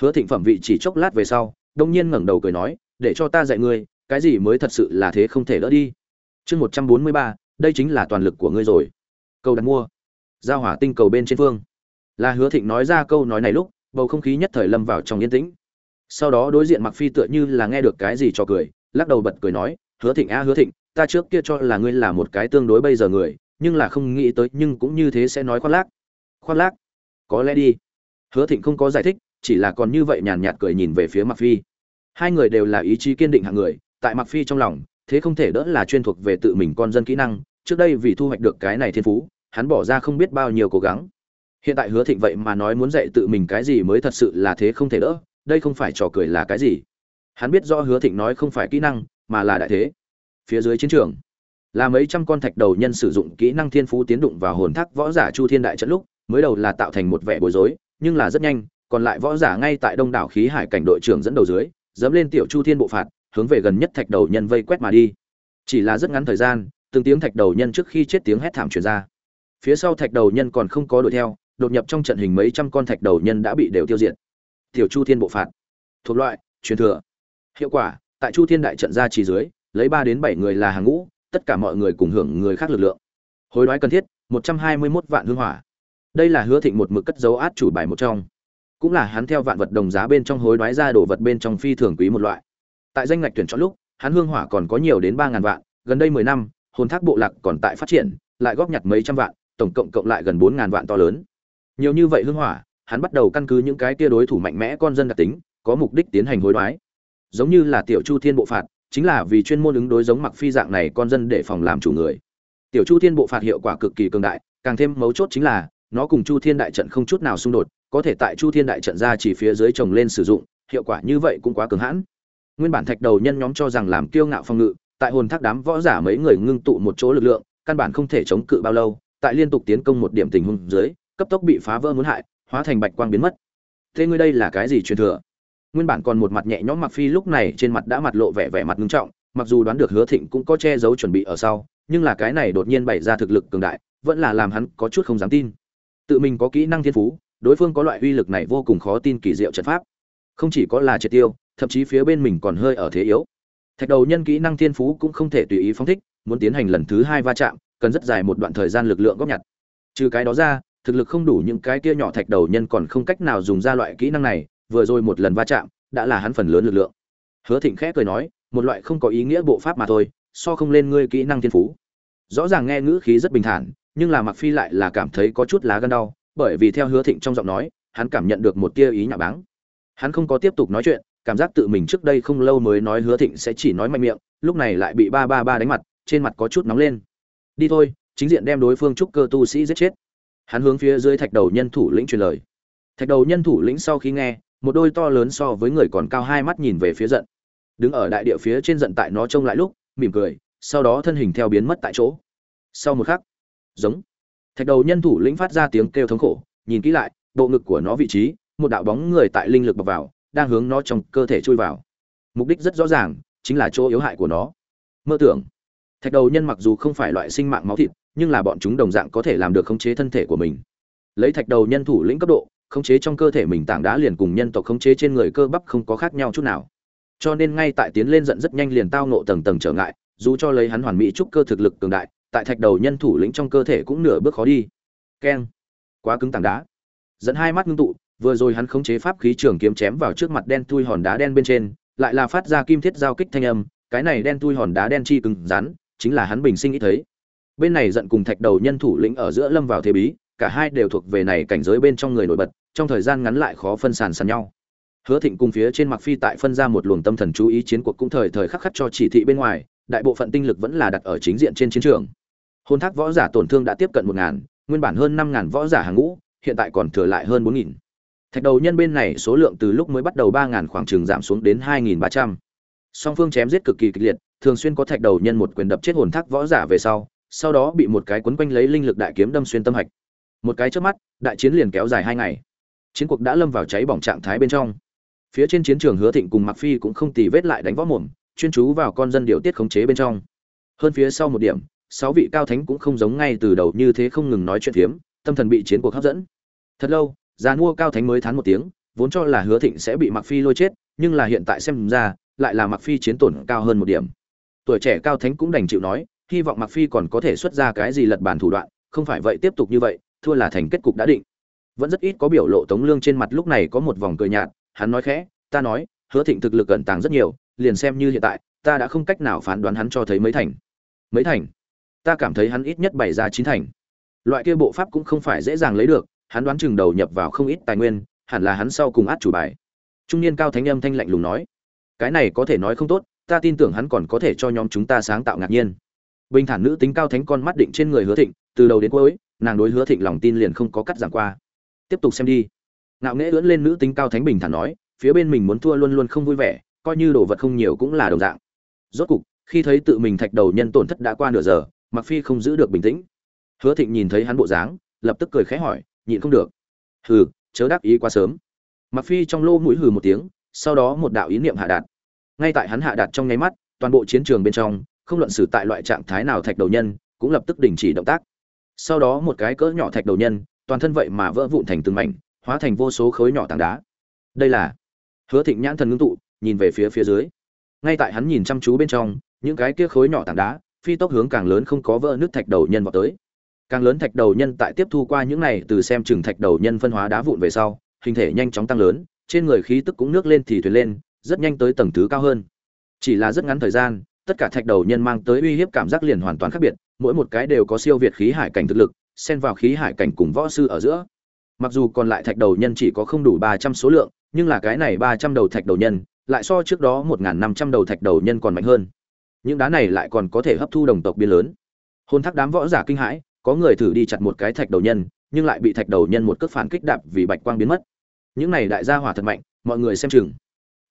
Hứa thịnh phẩm vị chỉ chốc lát về sau, đông nhiên ngẩng đầu cười nói, để cho ta dạy ngươi, cái gì mới thật sự là thế không thể đỡ đi. Chương một trăm bốn mươi ba, đây chính là toàn lực của ngươi rồi. Câu đặt mua. Giao hỏa tinh cầu bên trên phương là hứa thịnh nói ra câu nói này lúc, bầu không khí nhất thời lâm vào trong yên tĩnh. Sau đó đối diện mặc phi tựa như là nghe được cái gì cho cười, lắc đầu bật cười nói, hứa thịnh a, hứa thịnh, ta trước kia cho là ngươi là một cái tương đối bây giờ người, nhưng là không nghĩ tới, nhưng cũng như thế sẽ nói khoác lác. Khoác lác? Có lẽ đi. Hứa thịnh không có giải thích, chỉ là còn như vậy nhàn nhạt cười nhìn về phía mặc phi. Hai người đều là ý chí kiên định hạng người, tại mặc phi trong lòng, thế không thể đỡ là chuyên thuộc về tự mình con dân kỹ năng, trước đây vì thu hoạch được cái này thiên phú, hắn bỏ ra không biết bao nhiêu cố gắng hiện tại hứa thịnh vậy mà nói muốn dạy tự mình cái gì mới thật sự là thế không thể đỡ, đây không phải trò cười là cái gì? Hắn biết rõ hứa thịnh nói không phải kỹ năng, mà là đại thế. Phía dưới chiến trường, là mấy trăm con thạch đầu nhân sử dụng kỹ năng thiên phú tiến đụng vào hồn thác võ giả chu thiên đại trận lúc, mới đầu là tạo thành một vẻ bối rối, nhưng là rất nhanh, còn lại võ giả ngay tại đông đảo khí hải cảnh đội trưởng dẫn đầu dưới, dẫm lên tiểu chu thiên bộ phạt, hướng về gần nhất thạch đầu nhân vây quét mà đi. Chỉ là rất ngắn thời gian, từng tiếng thạch đầu nhân trước khi chết tiếng hét thảm truyền ra. Phía sau thạch đầu nhân còn không có đuổi theo đột nhập trong trận hình mấy trăm con thạch đầu nhân đã bị đều tiêu diệt. Tiểu chu thiên bộ phạt. Thuộc loại, truyền thừa. Hiệu quả, tại chu thiên đại trận ra chỉ dưới, lấy ba đến bảy người là hàng ngũ, tất cả mọi người cùng hưởng người khác lực lượng. Hối đoái cần thiết, một trăm hai mươi 121 vạn hương hỏa. Đây là hứa thịnh một mực cất dấu át chủ bài một trong. Cũng là hắn theo vạn vật đồng giá bên trong hối đoái ra đồ vật bên trong phi thường quý một loại. Tại danh ngạch tuyển chọn lúc, hắn hương hỏa còn có nhiều đến ba ngàn vạn, gần đây mười năm, hồn thác bộ lạc còn tại phát triển, lại góp nhặt mấy trăm vạn, tổng cộng cộng lại gần bốn ngàn vạn to lớn nhiều như vậy hương hỏa, hắn bắt đầu căn cứ những cái tia đối thủ mạnh mẽ con dân đặc tính, có mục đích tiến hành hối đoái. Giống như là tiểu chu thiên bộ phạt, chính là vì chuyên môn ứng đối giống mặc phi dạng này con dân để phòng làm chủ người. Tiểu chu thiên bộ phạt hiệu quả cực kỳ cường đại, càng thêm mấu chốt chính là, nó cùng chu thiên đại trận không chút nào xung đột, có thể tại chu thiên đại trận ra chỉ phía dưới trồng lên sử dụng, hiệu quả như vậy cũng quá cường hãn. Nguyên bản thạch đầu nhân nhóm cho rằng làm kiêu ngạo phong ngự, tại hồn thác đám võ giả mấy người ngưng tụ một chỗ lực lượng, căn bản không thể chống cự bao lâu, tại liên tục tiến công một điểm tình huống dưới cấp tốc bị phá vỡ muốn hại, hóa thành bạch quang biến mất. Thế ngươi đây là cái gì truyền thừa? Nguyên bản còn một mặt nhẹ nhõm mặc phi lúc này trên mặt đã mặt lộ vẻ vẻ mặt nghiêm trọng, mặc dù đoán được hứa thịnh cũng có che giấu chuẩn bị ở sau, nhưng là cái này đột nhiên bày ra thực lực cường đại, vẫn là làm hắn có chút không dám tin. Tự mình có kỹ năng thiên phú, đối phương có loại uy lực này vô cùng khó tin kỳ diệu trận pháp. Không chỉ có là triệt tiêu, thậm chí phía bên mình còn hơi ở thế yếu. Thạch đầu nhân kỹ năng thiên phú cũng không thể tùy ý phóng thích, muốn tiến hành lần thứ hai va chạm, cần rất dài một đoạn thời gian lực lượng góp nhặt. Trừ cái đó ra thực lực không đủ những cái kia nhỏ thạch đầu nhân còn không cách nào dùng ra loại kỹ năng này, vừa rồi một lần va chạm, đã là hắn phần lớn lực lượng. Hứa thịnh khẽ cười nói, một loại không có ý nghĩa bộ pháp mà thôi, so không lên ngươi kỹ năng thiên phú. Rõ ràng nghe ngữ khí rất bình thản, nhưng là mặc phi lại là cảm thấy có chút lá gan đau, bởi vì theo hứa thịnh trong giọng nói, hắn cảm nhận được một tia ý nhạo báng. Hắn không có tiếp tục nói chuyện, cảm giác tự mình trước đây không lâu mới nói hứa thịnh sẽ chỉ nói mạnh miệng, lúc này lại bị ba ba ba đánh mặt, trên mặt có chút nóng lên. Đi thôi, chính diện đem đối phương trúc cơ tu sĩ giết chết hắn hướng phía dưới thạch đầu nhân thủ lĩnh truyền lời. Thạch đầu nhân thủ lĩnh sau khi nghe, một đôi to lớn so với người còn cao hai mắt nhìn về phía giận. Đứng ở đại địa phía trên giận tại nó trông lại lúc, mỉm cười, sau đó thân hình theo biến mất tại chỗ. Sau một khắc, giống. Thạch đầu nhân thủ lĩnh phát ra tiếng kêu thống khổ, nhìn kỹ lại, bộ ngực của nó vị trí, một đạo bóng người tại linh lực bập vào, đang hướng nó trong cơ thể chui vào. Mục đích rất rõ ràng, chính là chỗ yếu hại của nó. Mơ tưởng. Thạch đầu nhân mặc dù không phải loại sinh mạng máu thịt nhưng là bọn chúng đồng dạng có thể làm được khống chế thân thể của mình. Lấy thạch đầu nhân thủ lĩnh cấp độ, khống chế trong cơ thể mình tảng đá liền cùng nhân tộc khống chế trên người cơ bắp không có khác nhau chút nào. Cho nên ngay tại tiến lên giận rất nhanh liền tao nộ tầng tầng trở ngại, dù cho lấy hắn hoàn mỹ trúc cơ thực lực cường đại, tại thạch đầu nhân thủ lĩnh trong cơ thể cũng nửa bước khó đi. Keng. Quá cứng tảng đá. Dẫn hai mắt ngưng tụ, vừa rồi hắn khống chế pháp khí trường kiếm chém vào trước mặt đen thui hòn đá đen bên trên, lại là phát ra kim thiết giao kích thanh âm, cái này đen thui hòn đá đen chi cứng rắn, chính là hắn bình sinh ít thấy bên này giận cùng thạch đầu nhân thủ lĩnh ở giữa lâm vào thế bí, cả hai đều thuộc về này cảnh giới bên trong người nổi bật, trong thời gian ngắn lại khó phân sàn sàn nhau. Hứa thịnh cùng phía trên mặc phi tại phân ra một luồng tâm thần chú ý chiến cuộc cũng thời thời khắc khắc cho chỉ thị bên ngoài, đại bộ phận tinh lực vẫn là đặt ở chính diện trên chiến trường. Hôn thác võ giả tổn thương đã tiếp cận một ngàn, nguyên bản hơn năm ngàn võ giả hàng ngũ, hiện tại còn thừa lại hơn bốn nghìn. Thạch đầu nhân bên này số lượng từ lúc mới bắt đầu ba ngàn khoảng trường giảm xuống đến hai nghìn ba trăm. Song phương chém giết cực kỳ kịch liệt, thường xuyên có thạch đầu nhân một quyền đập chết hồn thác võ giả về sau sau đó bị một cái quấn quanh lấy linh lực đại kiếm đâm xuyên tâm hạch. Một cái trước mắt, đại chiến liền kéo dài hai ngày. Chiến cuộc đã lâm vào cháy bỏng trạng thái bên trong. Phía trên chiến trường hứa thịnh cùng mặc phi cũng không tì vết lại đánh võ mồm, chuyên chú vào con dân điều tiết khống chế bên trong. Hơn phía sau một điểm, sáu vị cao thánh cũng không giống ngay từ đầu như thế không ngừng nói chuyện phiếm tâm thần bị chiến cuộc hấp dẫn. Thật lâu, già mua cao thánh mới thán một tiếng, vốn cho là hứa thịnh sẽ bị mặc phi lôi chết, nhưng là hiện tại xem ra, lại là mặc phi chiến tổn cao hơn một điểm. Tuổi trẻ cao thánh cũng đành chịu nói hy vọng mặc phi còn có thể xuất ra cái gì lật bàn thủ đoạn, không phải vậy tiếp tục như vậy, thua là thành kết cục đã định. Vẫn rất ít có biểu lộ tống lương trên mặt lúc này có một vòng cười nhạt, hắn nói khẽ, ta nói, hứa thịnh thực lực cẩn tàng rất nhiều, liền xem như hiện tại, ta đã không cách nào phán đoán hắn cho thấy mấy thành. Mấy thành? Ta cảm thấy hắn ít nhất bày ra chín thành. Loại kia bộ pháp cũng không phải dễ dàng lấy được, hắn đoán chừng đầu nhập vào không ít tài nguyên, hẳn là hắn sau cùng át chủ bài. Trung niên cao thánh âm thanh lạnh lùng nói, cái này có thể nói không tốt, ta tin tưởng hắn còn có thể cho nhóm chúng ta sáng tạo ngạc nhiên bình thản nữ tính cao thánh con mắt định trên người hứa thịnh, từ đầu đến cuối, nàng đối hứa thịnh lòng tin liền không có cắt giảm qua. Tiếp tục xem đi. Ngạo nghễ ưỡn lên nữ tính cao thánh bình thản nói, phía bên mình muốn thua luôn luôn không vui vẻ, coi như đồ vật không nhiều cũng là đồng dạng. Rốt cục, khi thấy tự mình thạch đầu nhân tổn thất đã qua nửa giờ mặc phi không giữ được bình tĩnh. Hứa thịnh nhìn thấy hắn bộ dáng, lập tức cười khẽ hỏi, nhịn không được? Hừ, chớ đáp ý quá sớm. Mặc phi trong lô mũi hừ một tiếng, sau đó một đạo ý niệm hạ đạt. Ngay tại hắn hạ đạt trong nháy mắt, toàn bộ chiến trường bên trong không luận xử tại loại trạng thái nào thạch đầu nhân, cũng lập tức đình chỉ động tác. Sau đó một cái cỡ nhỏ thạch đầu nhân, toàn thân vậy mà vỡ vụn thành từng mảnh, hóa thành vô số khối nhỏ tảng đá. Đây là hứa thịnh nhãn thần ngưng tụ, nhìn về phía phía dưới. Ngay tại hắn nhìn chăm chú bên trong, những cái kia khối nhỏ tảng đá, phi tốc hướng càng lớn không có vỡ nước thạch đầu nhân vào tới. Càng lớn thạch đầu nhân tại tiếp thu qua những này từ xem chừng thạch đầu nhân phân hóa đá vụn về sau, hình thể nhanh chóng tăng lớn, trên người khí tức cũng nước lên thì thuyền lên, rất nhanh tới tầng thứ cao hơn. Chỉ là rất ngắn thời gian tất cả thạch đầu nhân mang tới uy hiếp cảm giác liền hoàn toàn khác biệt, mỗi một cái đều có siêu việt khí hải cảnh thực lực, xen vào khí hải cảnh cùng võ sư ở giữa. Mặc dù còn lại thạch đầu nhân chỉ có không đủ ba trăm số lượng, nhưng là cái này ba trăm đầu thạch đầu nhân, lại so trước đó một năm trăm đầu thạch đầu nhân còn mạnh hơn. Những đá này lại còn có thể hấp thu đồng tộc biên lớn. Hôn thác đám võ giả kinh hãi, có người thử đi chặt một cái thạch đầu nhân, nhưng lại bị thạch đầu nhân một cước phản kích đạp vì bạch quang biến mất. Những này đại gia hỏa thật mạnh, mọi người xem chừng.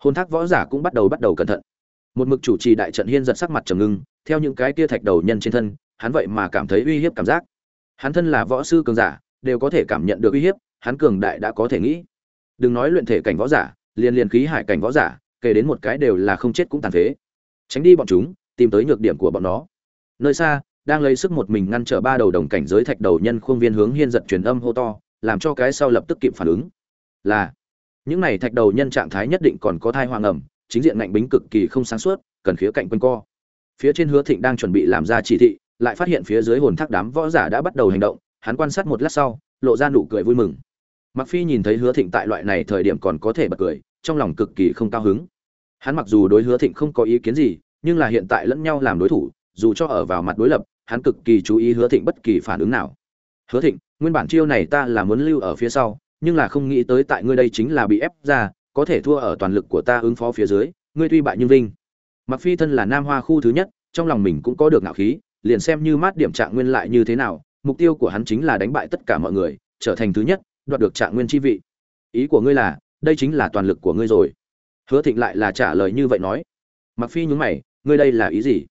Hôn thác võ giả cũng bắt đầu bắt đầu cẩn thận một mực chủ trì đại trận hiên giật sắc mặt trầm ngưng, theo những cái kia thạch đầu nhân trên thân, hắn vậy mà cảm thấy uy hiếp cảm giác. Hắn thân là võ sư cường giả, đều có thể cảm nhận được uy hiếp, hắn cường đại đã có thể nghĩ. Đừng nói luyện thể cảnh võ giả, liền liền khí hải cảnh võ giả, kể đến một cái đều là không chết cũng tàn phế. Tránh đi bọn chúng, tìm tới nhược điểm của bọn nó. Nơi xa, đang lấy sức một mình ngăn trở ba đầu đồng cảnh giới thạch đầu nhân khuôn viên hướng hiên giật truyền âm hô to, làm cho cái sau lập tức kịp phản ứng. Là, những này thạch đầu nhân trạng thái nhất định còn có thai hoang ẩm chính diện ngạnh bính cực kỳ không sáng suốt, cần khía cạnh quanh co. Phía trên hứa thịnh đang chuẩn bị làm ra chỉ thị, lại phát hiện phía dưới hồn thác đám võ giả đã bắt đầu hành động, hắn quan sát một lát sau, lộ ra nụ cười vui mừng. Mặc phi nhìn thấy hứa thịnh tại loại này thời điểm còn có thể bật cười, trong lòng cực kỳ không cao hứng. Hắn mặc dù đối hứa thịnh không có ý kiến gì, nhưng là hiện tại lẫn nhau làm đối thủ, dù cho ở vào mặt đối lập, hắn cực kỳ chú ý hứa thịnh bất kỳ phản ứng nào. Hứa thịnh, nguyên bản chiêu này ta là muốn lưu ở phía sau, nhưng là không nghĩ tới tại ngươi đây chính là bị ép ra có thể thua ở toàn lực của ta ứng phó phía dưới, ngươi tuy bại nhưng vinh. Mặc phi thân là nam hoa khu thứ nhất, trong lòng mình cũng có được ngạo khí, liền xem như mát điểm trạng nguyên lại như thế nào, mục tiêu của hắn chính là đánh bại tất cả mọi người, trở thành thứ nhất, đoạt được trạng nguyên chi vị. Ý của ngươi là, đây chính là toàn lực của ngươi rồi. Hứa thịnh lại là trả lời như vậy nói. Mặc phi nhún mày, ngươi đây là ý gì?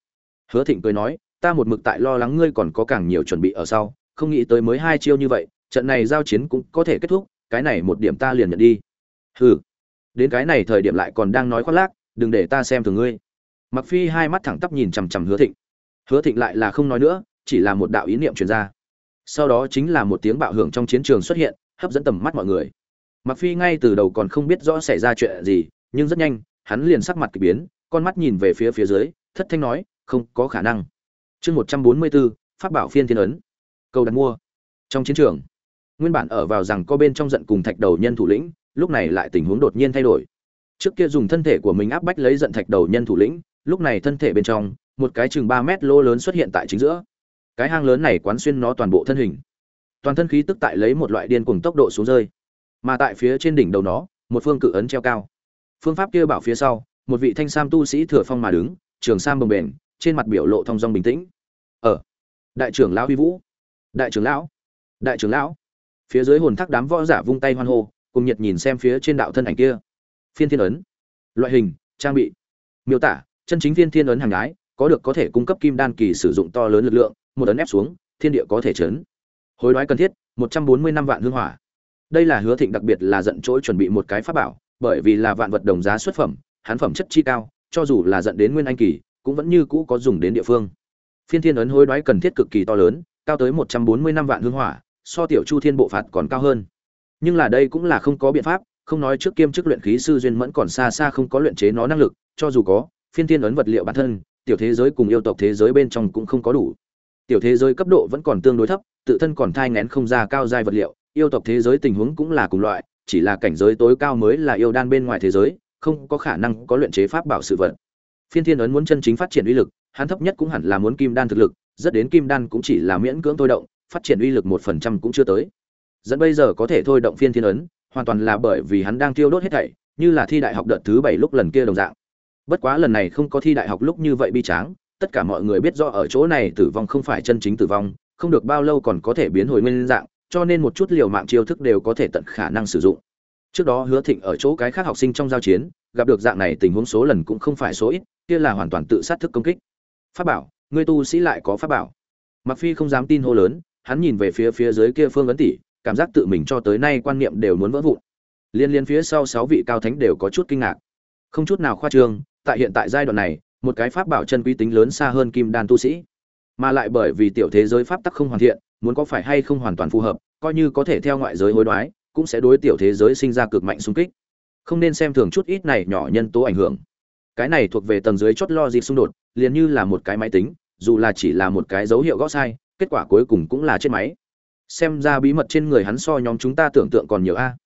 Hứa thịnh cười nói, ta một mực tại lo lắng ngươi còn có càng nhiều chuẩn bị ở sau, không nghĩ tới mới hai chiêu như vậy, trận này giao chiến cũng có thể kết thúc, cái này một điểm ta liền nhận đi. Hừ đến cái này thời điểm lại còn đang nói khoác lác, đừng để ta xem thường ngươi. Mặc phi hai mắt thẳng tắp nhìn chằm chằm hứa thịnh. Hứa thịnh lại là không nói nữa, chỉ là một đạo ý niệm truyền ra. Sau đó chính là một tiếng bạo hưởng trong chiến trường xuất hiện, hấp dẫn tầm mắt mọi người. Mặc phi ngay từ đầu còn không biết rõ xảy ra chuyện gì, nhưng rất nhanh, hắn liền sắc mặt kỳ biến, con mắt nhìn về phía phía dưới, thất thanh nói, không có khả năng. Chương một trăm bốn mươi bốn phát bảo phiên thiên ấn. Câu đặt mua. Trong chiến trường, nguyên bản ở vào rằng có bên trong giận cùng thạch đầu nhân thủ lĩnh lúc này lại tình huống đột nhiên thay đổi. Trước kia dùng thân thể của mình áp bách lấy giận thạch đầu nhân thủ lĩnh, lúc này thân thể bên trong, một cái chừng ba mét lô lớn xuất hiện tại chính giữa. Cái hang lớn này quán xuyên nó toàn bộ thân hình. Toàn thân khí tức tại lấy một loại điên cuồng tốc độ xuống rơi. Mà tại phía trên đỉnh đầu nó, một phương cự ấn treo cao. Phương pháp kia bảo phía sau, một vị thanh sam tu sĩ thừa phong mà đứng, trường sam bồng bềnh, trên mặt biểu lộ thong dong bình tĩnh. Ở đại trưởng lão huy vũ. Đại trưởng lão? Đại trưởng lão. Phía dưới hồn thác đám võ giả vung tay hoan hô cùng nhiệt nhìn xem phía trên đạo thân ảnh kia. Phiên thiên ấn, loại hình, trang bị, miêu tả, chân chính phiên thiên ấn hàng ái có được có thể cung cấp kim đan kỳ sử dụng to lớn lực lượng, một ấn ép xuống, thiên địa có thể chấn. Hối đoái cần thiết, một trăm bốn mươi năm vạn hương hỏa. Đây là hứa thịnh đặc biệt là giận chỗ chuẩn bị một cái pháp bảo, bởi vì là vạn vật đồng giá xuất phẩm, hắn phẩm chất chi cao, cho dù là giận đến nguyên anh kỳ, cũng vẫn như cũ có dùng đến địa phương. Phiên thiên ấn hối đoái cần thiết cực kỳ to lớn, cao tới một trăm bốn mươi năm vạn hương hỏa, so tiểu chu thiên bộ phạt còn cao hơn nhưng là đây cũng là không có biện pháp, không nói trước kiêm chức luyện khí sư duyên mẫn còn xa xa không có luyện chế nó năng lực, cho dù có, phiên thiên ấn vật liệu bản thân, tiểu thế giới cùng yêu tộc thế giới bên trong cũng không có đủ. Tiểu thế giới cấp độ vẫn còn tương đối thấp, tự thân còn thai ngén không ra cao giai vật liệu, yêu tộc thế giới tình huống cũng là cùng loại, chỉ là cảnh giới tối cao mới là yêu đan bên ngoài thế giới, không có khả năng có luyện chế pháp bảo sự vật. Phiên thiên ấn muốn chân chính phát triển uy lực, hắn thấp nhất cũng hẳn là muốn kim đan thực lực, rất đến kim đan cũng chỉ là miễn cưỡng thôi động, phát triển uy lực một phần trăm cũng chưa tới dẫn bây giờ có thể thôi động phiên thiên ấn, hoàn toàn là bởi vì hắn đang tiêu đốt hết thảy, như là thi đại học đợt thứ bảy lúc lần kia đồng dạng. Bất quá lần này không có thi đại học lúc như vậy bi tráng, tất cả mọi người biết rõ ở chỗ này tử vong không phải chân chính tử vong, không được bao lâu còn có thể biến hồi nguyên dạng, cho nên một chút liều mạng chiêu thức đều có thể tận khả năng sử dụng. Trước đó hứa thịnh ở chỗ cái khác học sinh trong giao chiến, gặp được dạng này tình huống số lần cũng không phải số ít, kia là hoàn toàn tự sát thức công kích. Pháp bảo ngươi tu sĩ lại có pháp bảo. Mặc phi không dám tin hô lớn, hắn nhìn về phía phía dưới kia phương ấn tỷ cảm giác tự mình cho tới nay quan niệm đều muốn vỡ vụn. Liên liên phía sau sáu vị cao thánh đều có chút kinh ngạc. Không chút nào khoa trương, tại hiện tại giai đoạn này, một cái pháp bảo chân quý tính lớn xa hơn kim đan tu sĩ. Mà lại bởi vì tiểu thế giới pháp tắc không hoàn thiện, muốn có phải hay không hoàn toàn phù hợp, coi như có thể theo ngoại giới hối đoái, cũng sẽ đối tiểu thế giới sinh ra cực mạnh xung kích. Không nên xem thường chút ít này nhỏ nhân tố ảnh hưởng. Cái này thuộc về tầng dưới chót lo dịp xung đột, liền như là một cái máy tính, dù là chỉ là một cái dấu hiệu gõ sai, kết quả cuối cùng cũng là chết máy xem ra bí mật trên người hắn so nhóm chúng ta tưởng tượng còn nhiều a.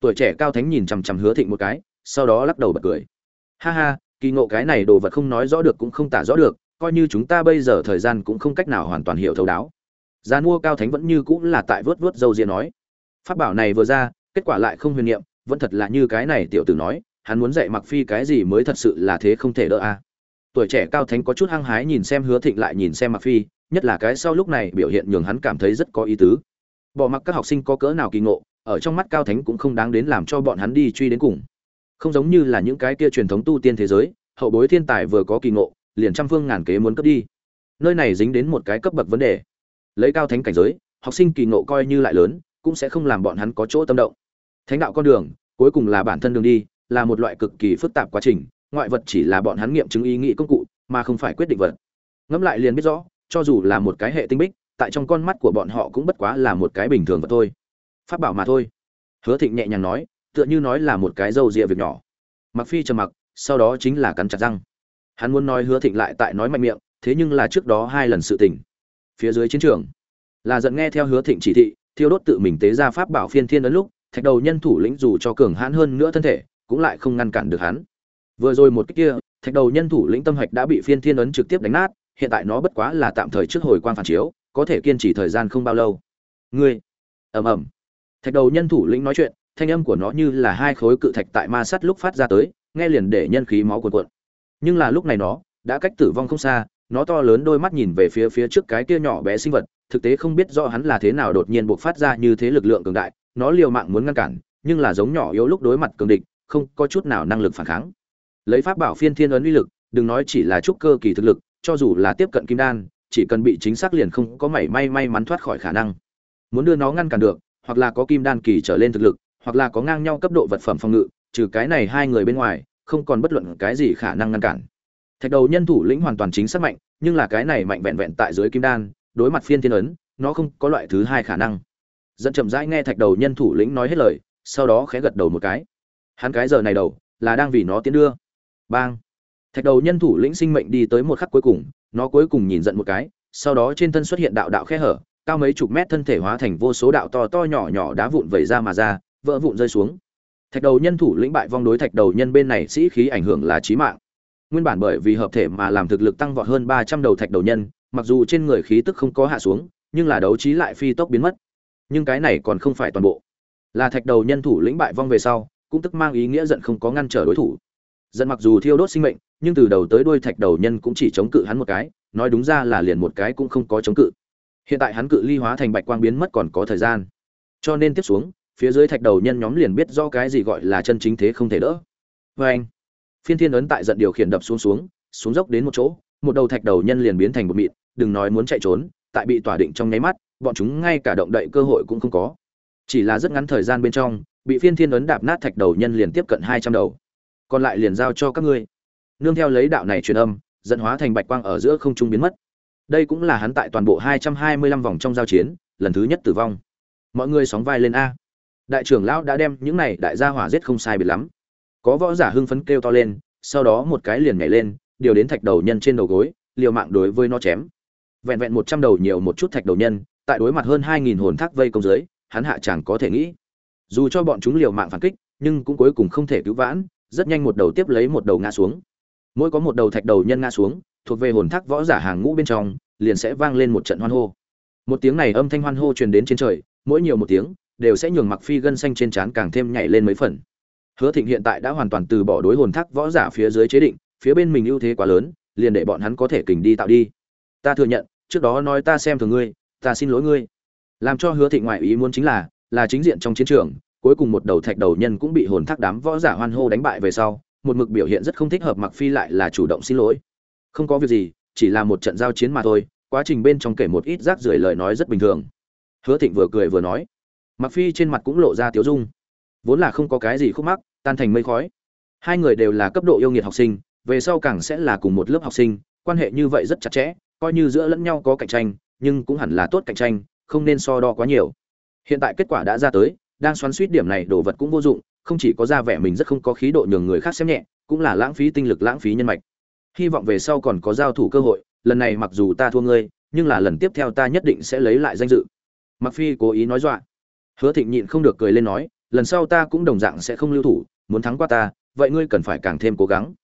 Tuổi trẻ cao thánh nhìn chằm chằm hứa thịnh một cái, sau đó lắc đầu bật cười. Ha ha, kỳ ngộ cái này đồ vật không nói rõ được cũng không tả rõ được, coi như chúng ta bây giờ thời gian cũng không cách nào hoàn toàn hiểu thấu đáo. Giá mua cao thánh vẫn như cũng là tại vớt vớt dâu diện nói. Phát bảo này vừa ra, kết quả lại không huyền niệm, vẫn thật là như cái này tiểu tử nói, hắn muốn dạy mặc phi cái gì mới thật sự là thế không thể đỡ a. Tuổi trẻ cao thánh có chút hăng hái nhìn xem hứa thịnh lại nhìn xem mặc phi nhất là cái sau lúc này biểu hiện nhường hắn cảm thấy rất có ý tứ. Bỏ mặc các học sinh có cỡ nào kỳ ngộ, ở trong mắt cao thánh cũng không đáng đến làm cho bọn hắn đi truy đến cùng. Không giống như là những cái kia truyền thống tu tiên thế giới, hậu bối thiên tài vừa có kỳ ngộ, liền trăm phương ngàn kế muốn cấp đi. Nơi này dính đến một cái cấp bậc vấn đề. Lấy cao thánh cảnh giới, học sinh kỳ ngộ coi như lại lớn, cũng sẽ không làm bọn hắn có chỗ tâm động. Thánh đạo con đường, cuối cùng là bản thân đường đi, là một loại cực kỳ phức tạp quá trình, ngoại vật chỉ là bọn hắn nghiệm chứng ý nghĩ công cụ, mà không phải quyết định vật. Ngẫm lại liền biết rõ cho dù là một cái hệ tinh bích, tại trong con mắt của bọn họ cũng bất quá là một cái bình thường vật thôi. Phát bảo mà thôi. Hứa thịnh nhẹ nhàng nói, tựa như nói là một cái dâu rịa việc nhỏ. Mặc phi trầm mặc, sau đó chính là cắn chặt răng. Hắn muốn nói hứa thịnh lại tại nói mạnh miệng, thế nhưng là trước đó hai lần sự tình. Phía dưới chiến trường, là giận nghe theo hứa thịnh chỉ thị, thiêu đốt tự mình tế ra pháp bảo phiên thiên ấn lúc, thạch đầu nhân thủ lĩnh dù cho cường hãn hơn nữa thân thể, cũng lại không ngăn cản được hắn. Vừa rồi một cái kia, thạch đầu nhân thủ lĩnh tâm hạch đã bị phiên thiên ấn trực tiếp đánh nát hiện tại nó bất quá là tạm thời trước hồi quang phản chiếu, có thể kiên trì thời gian không bao lâu. Ngươi, ầm ầm. Thạch đầu nhân thủ lĩnh nói chuyện, thanh âm của nó như là hai khối cự thạch tại ma sắt lúc phát ra tới, nghe liền để nhân khí máu cuồn cuộn. Nhưng là lúc này nó, đã cách tử vong không xa, nó to lớn đôi mắt nhìn về phía phía trước cái kia nhỏ bé sinh vật, thực tế không biết rõ hắn là thế nào đột nhiên buộc phát ra như thế lực lượng cường đại, nó liều mạng muốn ngăn cản, nhưng là giống nhỏ yếu lúc đối mặt cường địch, không có chút nào năng lực phản kháng. Lấy pháp bảo phiên thiên ấn uy lực, đừng nói chỉ là chút cơ kỳ thực lực cho dù là tiếp cận kim đan, chỉ cần bị chính xác liền không có mảy may may mắn thoát khỏi khả năng. Muốn đưa nó ngăn cản được, hoặc là có kim đan kỳ trở lên thực lực, hoặc là có ngang nhau cấp độ vật phẩm phòng ngự, trừ cái này hai người bên ngoài, không còn bất luận cái gì khả năng ngăn cản. Thạch đầu nhân thủ lĩnh hoàn toàn chính xác mạnh, nhưng là cái này mạnh vẹn vẹn tại dưới kim đan, đối mặt phiên thiên ấn, nó không có loại thứ hai khả năng. Dẫn chậm rãi nghe thạch đầu nhân thủ lĩnh nói hết lời, sau đó khẽ gật đầu một cái. Hắn cái giờ này đầu, là đang vì nó tiến đưa. Bang! Thạch đầu nhân thủ lĩnh sinh mệnh đi tới một khắc cuối cùng, nó cuối cùng nhìn giận một cái, sau đó trên thân xuất hiện đạo đạo khe hở, cao mấy chục mét thân thể hóa thành vô số đạo to to nhỏ nhỏ đá vụn vẩy ra mà ra, vỡ vụn rơi xuống. Thạch đầu nhân thủ lĩnh bại vong đối thạch đầu nhân bên này sĩ khí ảnh hưởng là chí mạng. Nguyên bản bởi vì hợp thể mà làm thực lực tăng vọt hơn ba trăm đầu thạch đầu nhân, mặc dù trên người khí tức không có hạ xuống, nhưng là đấu trí lại phi tốc biến mất. Nhưng cái này còn không phải toàn bộ. Là thạch đầu nhân thủ lĩnh bại vong về sau, cũng tức mang ý nghĩa giận không có ngăn trở đối thủ. Giận mặc dù thiêu đốt sinh mệnh nhưng từ đầu tới đuôi thạch đầu nhân cũng chỉ chống cự hắn một cái, nói đúng ra là liền một cái cũng không có chống cự. Hiện tại hắn cự ly hóa thành bạch quang biến mất còn có thời gian. Cho nên tiếp xuống, phía dưới thạch đầu nhân nhóm liền biết do cái gì gọi là chân chính thế không thể đỡ. Vê anh, phiên thiên ấn tại giận điều khiển đập xuống xuống xuống dốc đến một chỗ, một đầu thạch đầu nhân liền biến thành một mịn, đừng nói muốn chạy trốn, tại bị tỏa định trong nháy mắt, bọn chúng ngay cả động đậy cơ hội cũng không có. Chỉ là rất ngắn thời gian bên trong, bị phiên thiên ấn đạp nát thạch đầu nhân liền tiếp cận hai trăm đầu. Còn lại liền giao cho các ngươi nương theo lấy đạo này truyền âm, dẫn hóa thành bạch quang ở giữa không trung biến mất. Đây cũng là hắn tại toàn bộ hai trăm hai mươi lăm vòng trong giao chiến, lần thứ nhất tử vong. Mọi người sóng vai lên a. Đại trưởng lão đã đem những này đại gia hỏa giết không sai biệt lắm. Có võ giả hưng phấn kêu to lên, sau đó một cái liền nhảy lên, điều đến thạch đầu nhân trên đầu gối, liều mạng đối với nó chém. Vẹn vẹn một trăm đầu nhiều một chút thạch đầu nhân, tại đối mặt hơn hai nghìn hồn thác vây công dưới, hắn hạ chẳng có thể nghĩ. Dù cho bọn chúng liều mạng phản kích, nhưng cũng cuối cùng không thể cứu vãn, rất nhanh một đầu tiếp lấy một đầu ngã xuống mỗi có một đầu thạch đầu nhân ngã xuống, thuộc về hồn thác võ giả hàng ngũ bên trong, liền sẽ vang lên một trận hoan hô. Một tiếng này âm thanh hoan hô truyền đến trên trời, mỗi nhiều một tiếng, đều sẽ nhường mặc phi gân xanh trên trán càng thêm nhảy lên mấy phần. Hứa thịnh hiện tại đã hoàn toàn từ bỏ đối hồn thác võ giả phía dưới chế định, phía bên mình ưu thế quá lớn, liền để bọn hắn có thể kình đi tạo đi. Ta thừa nhận, trước đó nói ta xem thường ngươi, ta xin lỗi ngươi. Làm cho hứa thịnh ngoại ý muốn chính là là chính diện trong chiến trường, cuối cùng một đầu thạch đầu nhân cũng bị hồn thác đám võ giả hoan hô đánh bại về sau một mực biểu hiện rất không thích hợp mặc phi lại là chủ động xin lỗi. Không có việc gì, chỉ là một trận giao chiến mà thôi, quá trình bên trong kể một ít rác rưởi lời nói rất bình thường. Hứa thịnh vừa cười vừa nói. Mặc phi trên mặt cũng lộ ra tiếu dung. Vốn là không có cái gì khúc mắc, tan thành mây khói. Hai người đều là cấp độ yêu nghiệt học sinh, về sau càng sẽ là cùng một lớp học sinh, quan hệ như vậy rất chặt chẽ, coi như giữa lẫn nhau có cạnh tranh, nhưng cũng hẳn là tốt cạnh tranh, không nên so đo quá nhiều. Hiện tại kết quả đã ra tới, đang xoắn suýt điểm này đồ vật cũng vô dụng không chỉ có ra vẻ mình rất không có khí độ nhường người khác xem nhẹ, cũng là lãng phí tinh lực, lãng phí nhân mạch. Hy vọng về sau còn có giao thủ cơ hội, lần này mặc dù ta thua ngươi, nhưng là lần tiếp theo ta nhất định sẽ lấy lại danh dự. Mặc phi cố ý nói dọa. Hứa thịnh nhịn không được cười lên nói, lần sau ta cũng đồng dạng sẽ không lưu thủ, muốn thắng qua ta, vậy ngươi cần phải càng thêm cố gắng.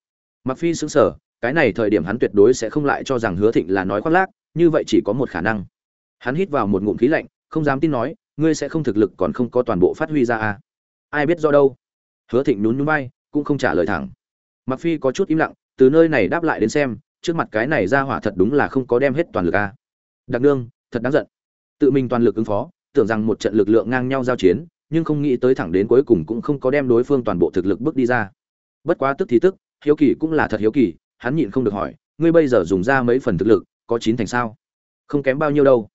Mặc phi sững sờ, cái này thời điểm hắn tuyệt đối sẽ không lại cho rằng hứa thịnh là nói khoác lác, như vậy chỉ có một khả năng. Hắn hít vào một ngụm khí lạnh, không dám tin nói, ngươi sẽ không thực lực còn không có toàn bộ phát huy ra à ai biết do đâu. Hứa thịnh nhún nhún bay cũng không trả lời thẳng. Mặc phi có chút im lặng, từ nơi này đáp lại đến xem, trước mặt cái này ra hỏa thật đúng là không có đem hết toàn lực a. À. đặc nương, thật đáng giận. Tự mình toàn lực ứng phó, tưởng rằng một trận lực lượng ngang nhau giao chiến, nhưng không nghĩ tới thẳng đến cuối cùng cũng không có đem đối phương toàn bộ thực lực bước đi ra. Bất quá tức thì tức, hiếu kỳ cũng là thật hiếu kỳ, hắn nhịn không được hỏi, ngươi bây giờ dùng ra mấy phần thực lực, có chín thành sao? Không kém bao nhiêu đâu.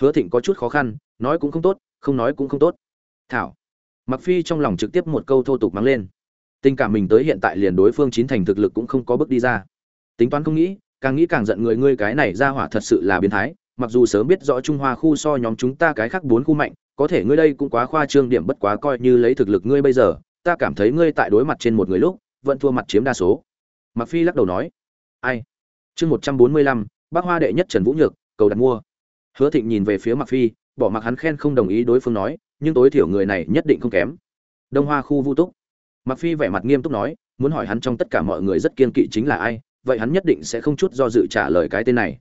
Hứa thịnh có chút khó khăn, nói cũng không tốt, không nói cũng không tốt. Thảo mặc phi trong lòng trực tiếp một câu thô tục mắng lên. Tình cảm mình tới hiện tại liền đối phương chín thành thực lực cũng không có bước đi ra. Tính toán không nghĩ, càng nghĩ càng giận người ngươi cái này ra hỏa thật sự là biến thái. Mặc dù sớm biết rõ trung hoa khu so nhóm chúng ta cái khác bốn khu mạnh, có thể ngươi đây cũng quá khoa trương điểm bất quá coi như lấy thực lực ngươi bây giờ, ta cảm thấy ngươi tại đối mặt trên một người lúc, vẫn thua mặt chiếm đa số. Mặc phi lắc đầu nói, ai? Chương một trăm bốn mươi lăm bác hoa đệ nhất trần vũ nhược, cầu đặt mua. Hứa thịnh nhìn về phía mặc phi, bỏ mặc hắn khen không đồng ý đối phương nói nhưng tối thiểu người này nhất định không kém. Đông hoa khu vu túc. Mặc phi vẻ mặt nghiêm túc nói, muốn hỏi hắn trong tất cả mọi người rất kiên kỵ chính là ai, vậy hắn nhất định sẽ không chút do dự trả lời cái tên này.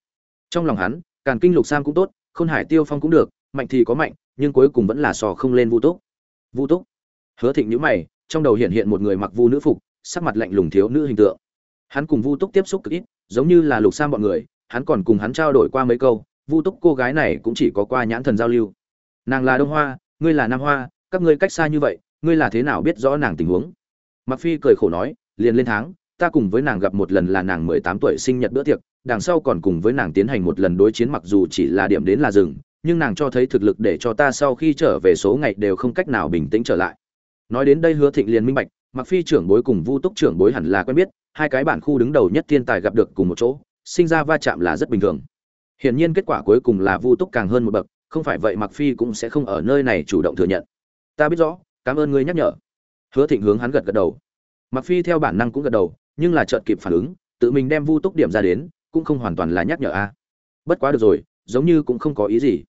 Trong lòng hắn, càn kinh lục sam cũng tốt, khôn hải tiêu phong cũng được, mạnh thì có mạnh, nhưng cuối cùng vẫn là sò không lên vu túc. Vu túc. Hứa thịnh nhíu mày, trong đầu hiện hiện một người mặc vu nữ phục, sắc mặt lạnh lùng thiếu nữ hình tượng. Hắn cùng vu túc tiếp xúc cực ít, giống như là lục sam bọn người, hắn còn cùng hắn trao đổi qua mấy câu, vu túc cô gái này cũng chỉ có qua nhãn thần giao lưu. Nàng là đông hoa ngươi là nam hoa, các ngươi cách xa như vậy, ngươi là thế nào biết rõ nàng tình huống? Mặc phi cười khổ nói, liền lên tháng, ta cùng với nàng gặp một lần là nàng mười tám tuổi sinh nhật bữa tiệc, đằng sau còn cùng với nàng tiến hành một lần đối chiến mặc dù chỉ là điểm đến là rừng nhưng nàng cho thấy thực lực để cho ta sau khi trở về số ngày đều không cách nào bình tĩnh trở lại. Nói đến đây hứa thịnh liền minh bạch mặc phi trưởng bối cùng vu túc trưởng bối hẳn là quen biết, hai cái bản khu đứng đầu nhất thiên tài gặp được cùng một chỗ, sinh ra va chạm là rất bình thường. Hiển nhiên kết quả cuối cùng là vu túc càng hơn một bậc không phải vậy mặc phi cũng sẽ không ở nơi này chủ động thừa nhận. Ta biết rõ, cảm ơn ngươi nhắc nhở. Hứa thịnh hướng hắn gật gật đầu. Mặc phi theo bản năng cũng gật đầu, nhưng là chợt kịp phản ứng, tự mình đem vu túc điểm ra đến, cũng không hoàn toàn là nhắc nhở a. Bất quá được rồi, giống như cũng không có ý gì.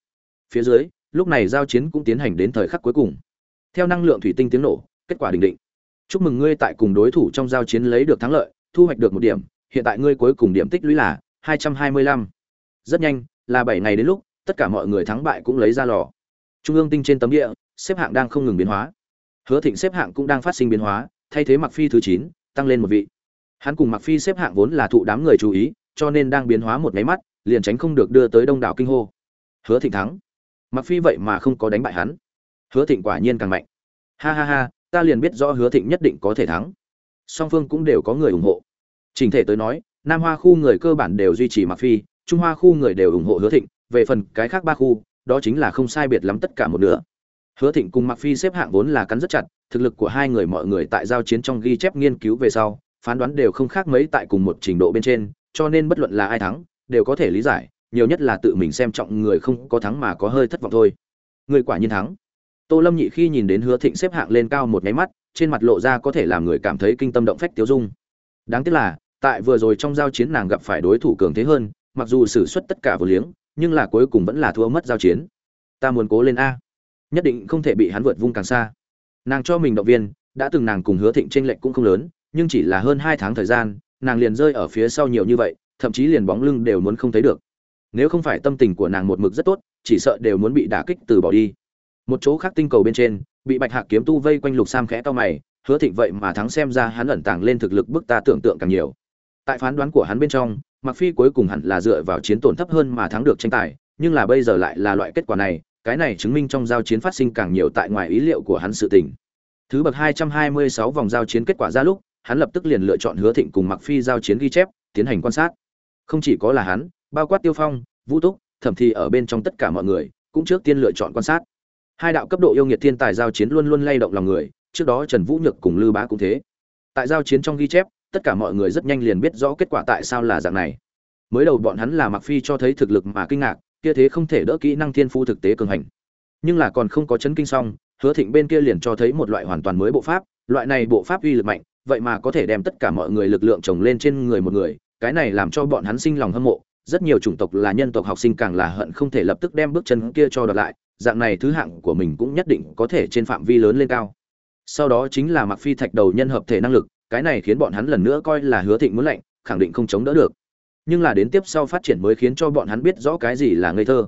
Phía dưới, lúc này giao chiến cũng tiến hành đến thời khắc cuối cùng. Theo năng lượng thủy tinh tiếng nổ, kết quả đình định. Chúc mừng ngươi tại cùng đối thủ trong giao chiến lấy được thắng lợi, thu hoạch được một điểm, hiện tại ngươi cuối cùng điểm tích lũy là 225. rất nhanh, là 7 ngày đến lúc tất cả mọi người thắng bại cũng lấy ra lò. Trung ương tinh trên tấm địa xếp hạng đang không ngừng biến hóa. Hứa thịnh xếp hạng cũng đang phát sinh biến hóa thay thế mặc phi thứ 9, tăng lên một vị. Hắn cùng mặc phi xếp hạng vốn là thụ đám người chú ý cho nên đang biến hóa một máy mắt liền tránh không được đưa tới đông đảo kinh hô. Hứa thịnh thắng. Mặc phi vậy mà không có đánh bại hắn. Hứa thịnh quả nhiên càng mạnh. Ha ha ha ta liền biết rõ hứa thịnh nhất định có thể thắng. Song phương cũng đều có người ủng hộ. Trình thể tới nói nam hoa khu người cơ bản đều duy trì mặc phi trung hoa khu người đều ủng hộ hứa thịnh về phần cái khác ba khu, đó chính là không sai biệt lắm tất cả một nửa. Hứa thịnh cùng mặc phi xếp hạng vốn là cắn rất chặt, thực lực của hai người mọi người tại giao chiến trong ghi chép nghiên cứu về sau, phán đoán đều không khác mấy tại cùng một trình độ bên trên, cho nên bất luận là ai thắng, đều có thể lý giải, nhiều nhất là tự mình xem trọng người không có thắng mà có hơi thất vọng thôi. Người quả nhiên thắng. Tô lâm nhị khi nhìn đến hứa thịnh xếp hạng lên cao một nháy mắt, trên mặt lộ ra có thể làm người cảm thấy kinh tâm động phách tiêu dung. Đáng tiếc là, tại vừa rồi trong giao chiến nàng gặp phải đối thủ cường thế hơn, mặc dù xử suất tất cả vừa liếng nhưng là cuối cùng vẫn là thua mất giao chiến. Ta muốn cố lên a. Nhất định không thể bị hắn vượt vung càng xa. Nàng cho mình động viên, đã từng nàng cùng hứa thịnh tranh lệch cũng không lớn, nhưng chỉ là hơn hai tháng thời gian, nàng liền rơi ở phía sau nhiều như vậy, thậm chí liền bóng lưng đều muốn không thấy được. Nếu không phải tâm tình của nàng một mực rất tốt, chỉ sợ đều muốn bị đả kích từ bỏ đi. Một chỗ khác tinh cầu bên trên, bị bạch hạc kiếm tu vây quanh lục sam khẽ to mày, hứa thịnh vậy mà thắng xem ra hắn ẩn tàng lên thực lực bức ta tưởng tượng càng nhiều tại phán đoán của hắn bên trong mặc phi cuối cùng hẳn là dựa vào chiến tổn thấp hơn mà thắng được tranh tài, nhưng là bây giờ lại là loại kết quả này, cái này chứng minh trong giao chiến phát sinh càng nhiều tại ngoài ý liệu của hắn sự tình. Thứ bậc 226 vòng giao chiến kết quả ra lúc, hắn lập tức liền lựa chọn hứa thịnh cùng mặc phi giao chiến ghi chép, tiến hành quan sát. Không chỉ có là hắn, bao quát tiêu phong, vũ túc, thậm thì ở bên trong tất cả mọi người, cũng trước tiên lựa chọn quan sát. Hai đạo cấp độ yêu nghiệt thiên tài giao chiến luôn luôn lay động lòng người, trước đó trần vũ nhược cùng lư bá cũng thế. Tại giao chiến trong ghi chép tất cả mọi người rất nhanh liền biết rõ kết quả tại sao là dạng này. Mới đầu bọn hắn là mặc phi cho thấy thực lực mà kinh ngạc, kia thế không thể đỡ kỹ năng thiên phu thực tế cường hành. Nhưng là còn không có chấn kinh xong, hứa thịnh bên kia liền cho thấy một loại hoàn toàn mới bộ pháp, loại này bộ pháp uy lực mạnh, vậy mà có thể đem tất cả mọi người lực lượng chồng lên trên người một người, cái này làm cho bọn hắn sinh lòng hâm mộ, rất nhiều chủng tộc là nhân tộc học sinh càng là hận không thể lập tức đem bước chân kia cho đợt lại, dạng này thứ hạng của mình cũng nhất định có thể trên phạm vi lớn lên cao. Sau đó chính là mặc phi thạch đầu nhân hợp thể năng lực cái này khiến bọn hắn lần nữa coi là hứa thịnh muốn lạnh, khẳng định không chống đỡ được. Nhưng là đến tiếp sau phát triển mới khiến cho bọn hắn biết rõ cái gì là ngây thơ.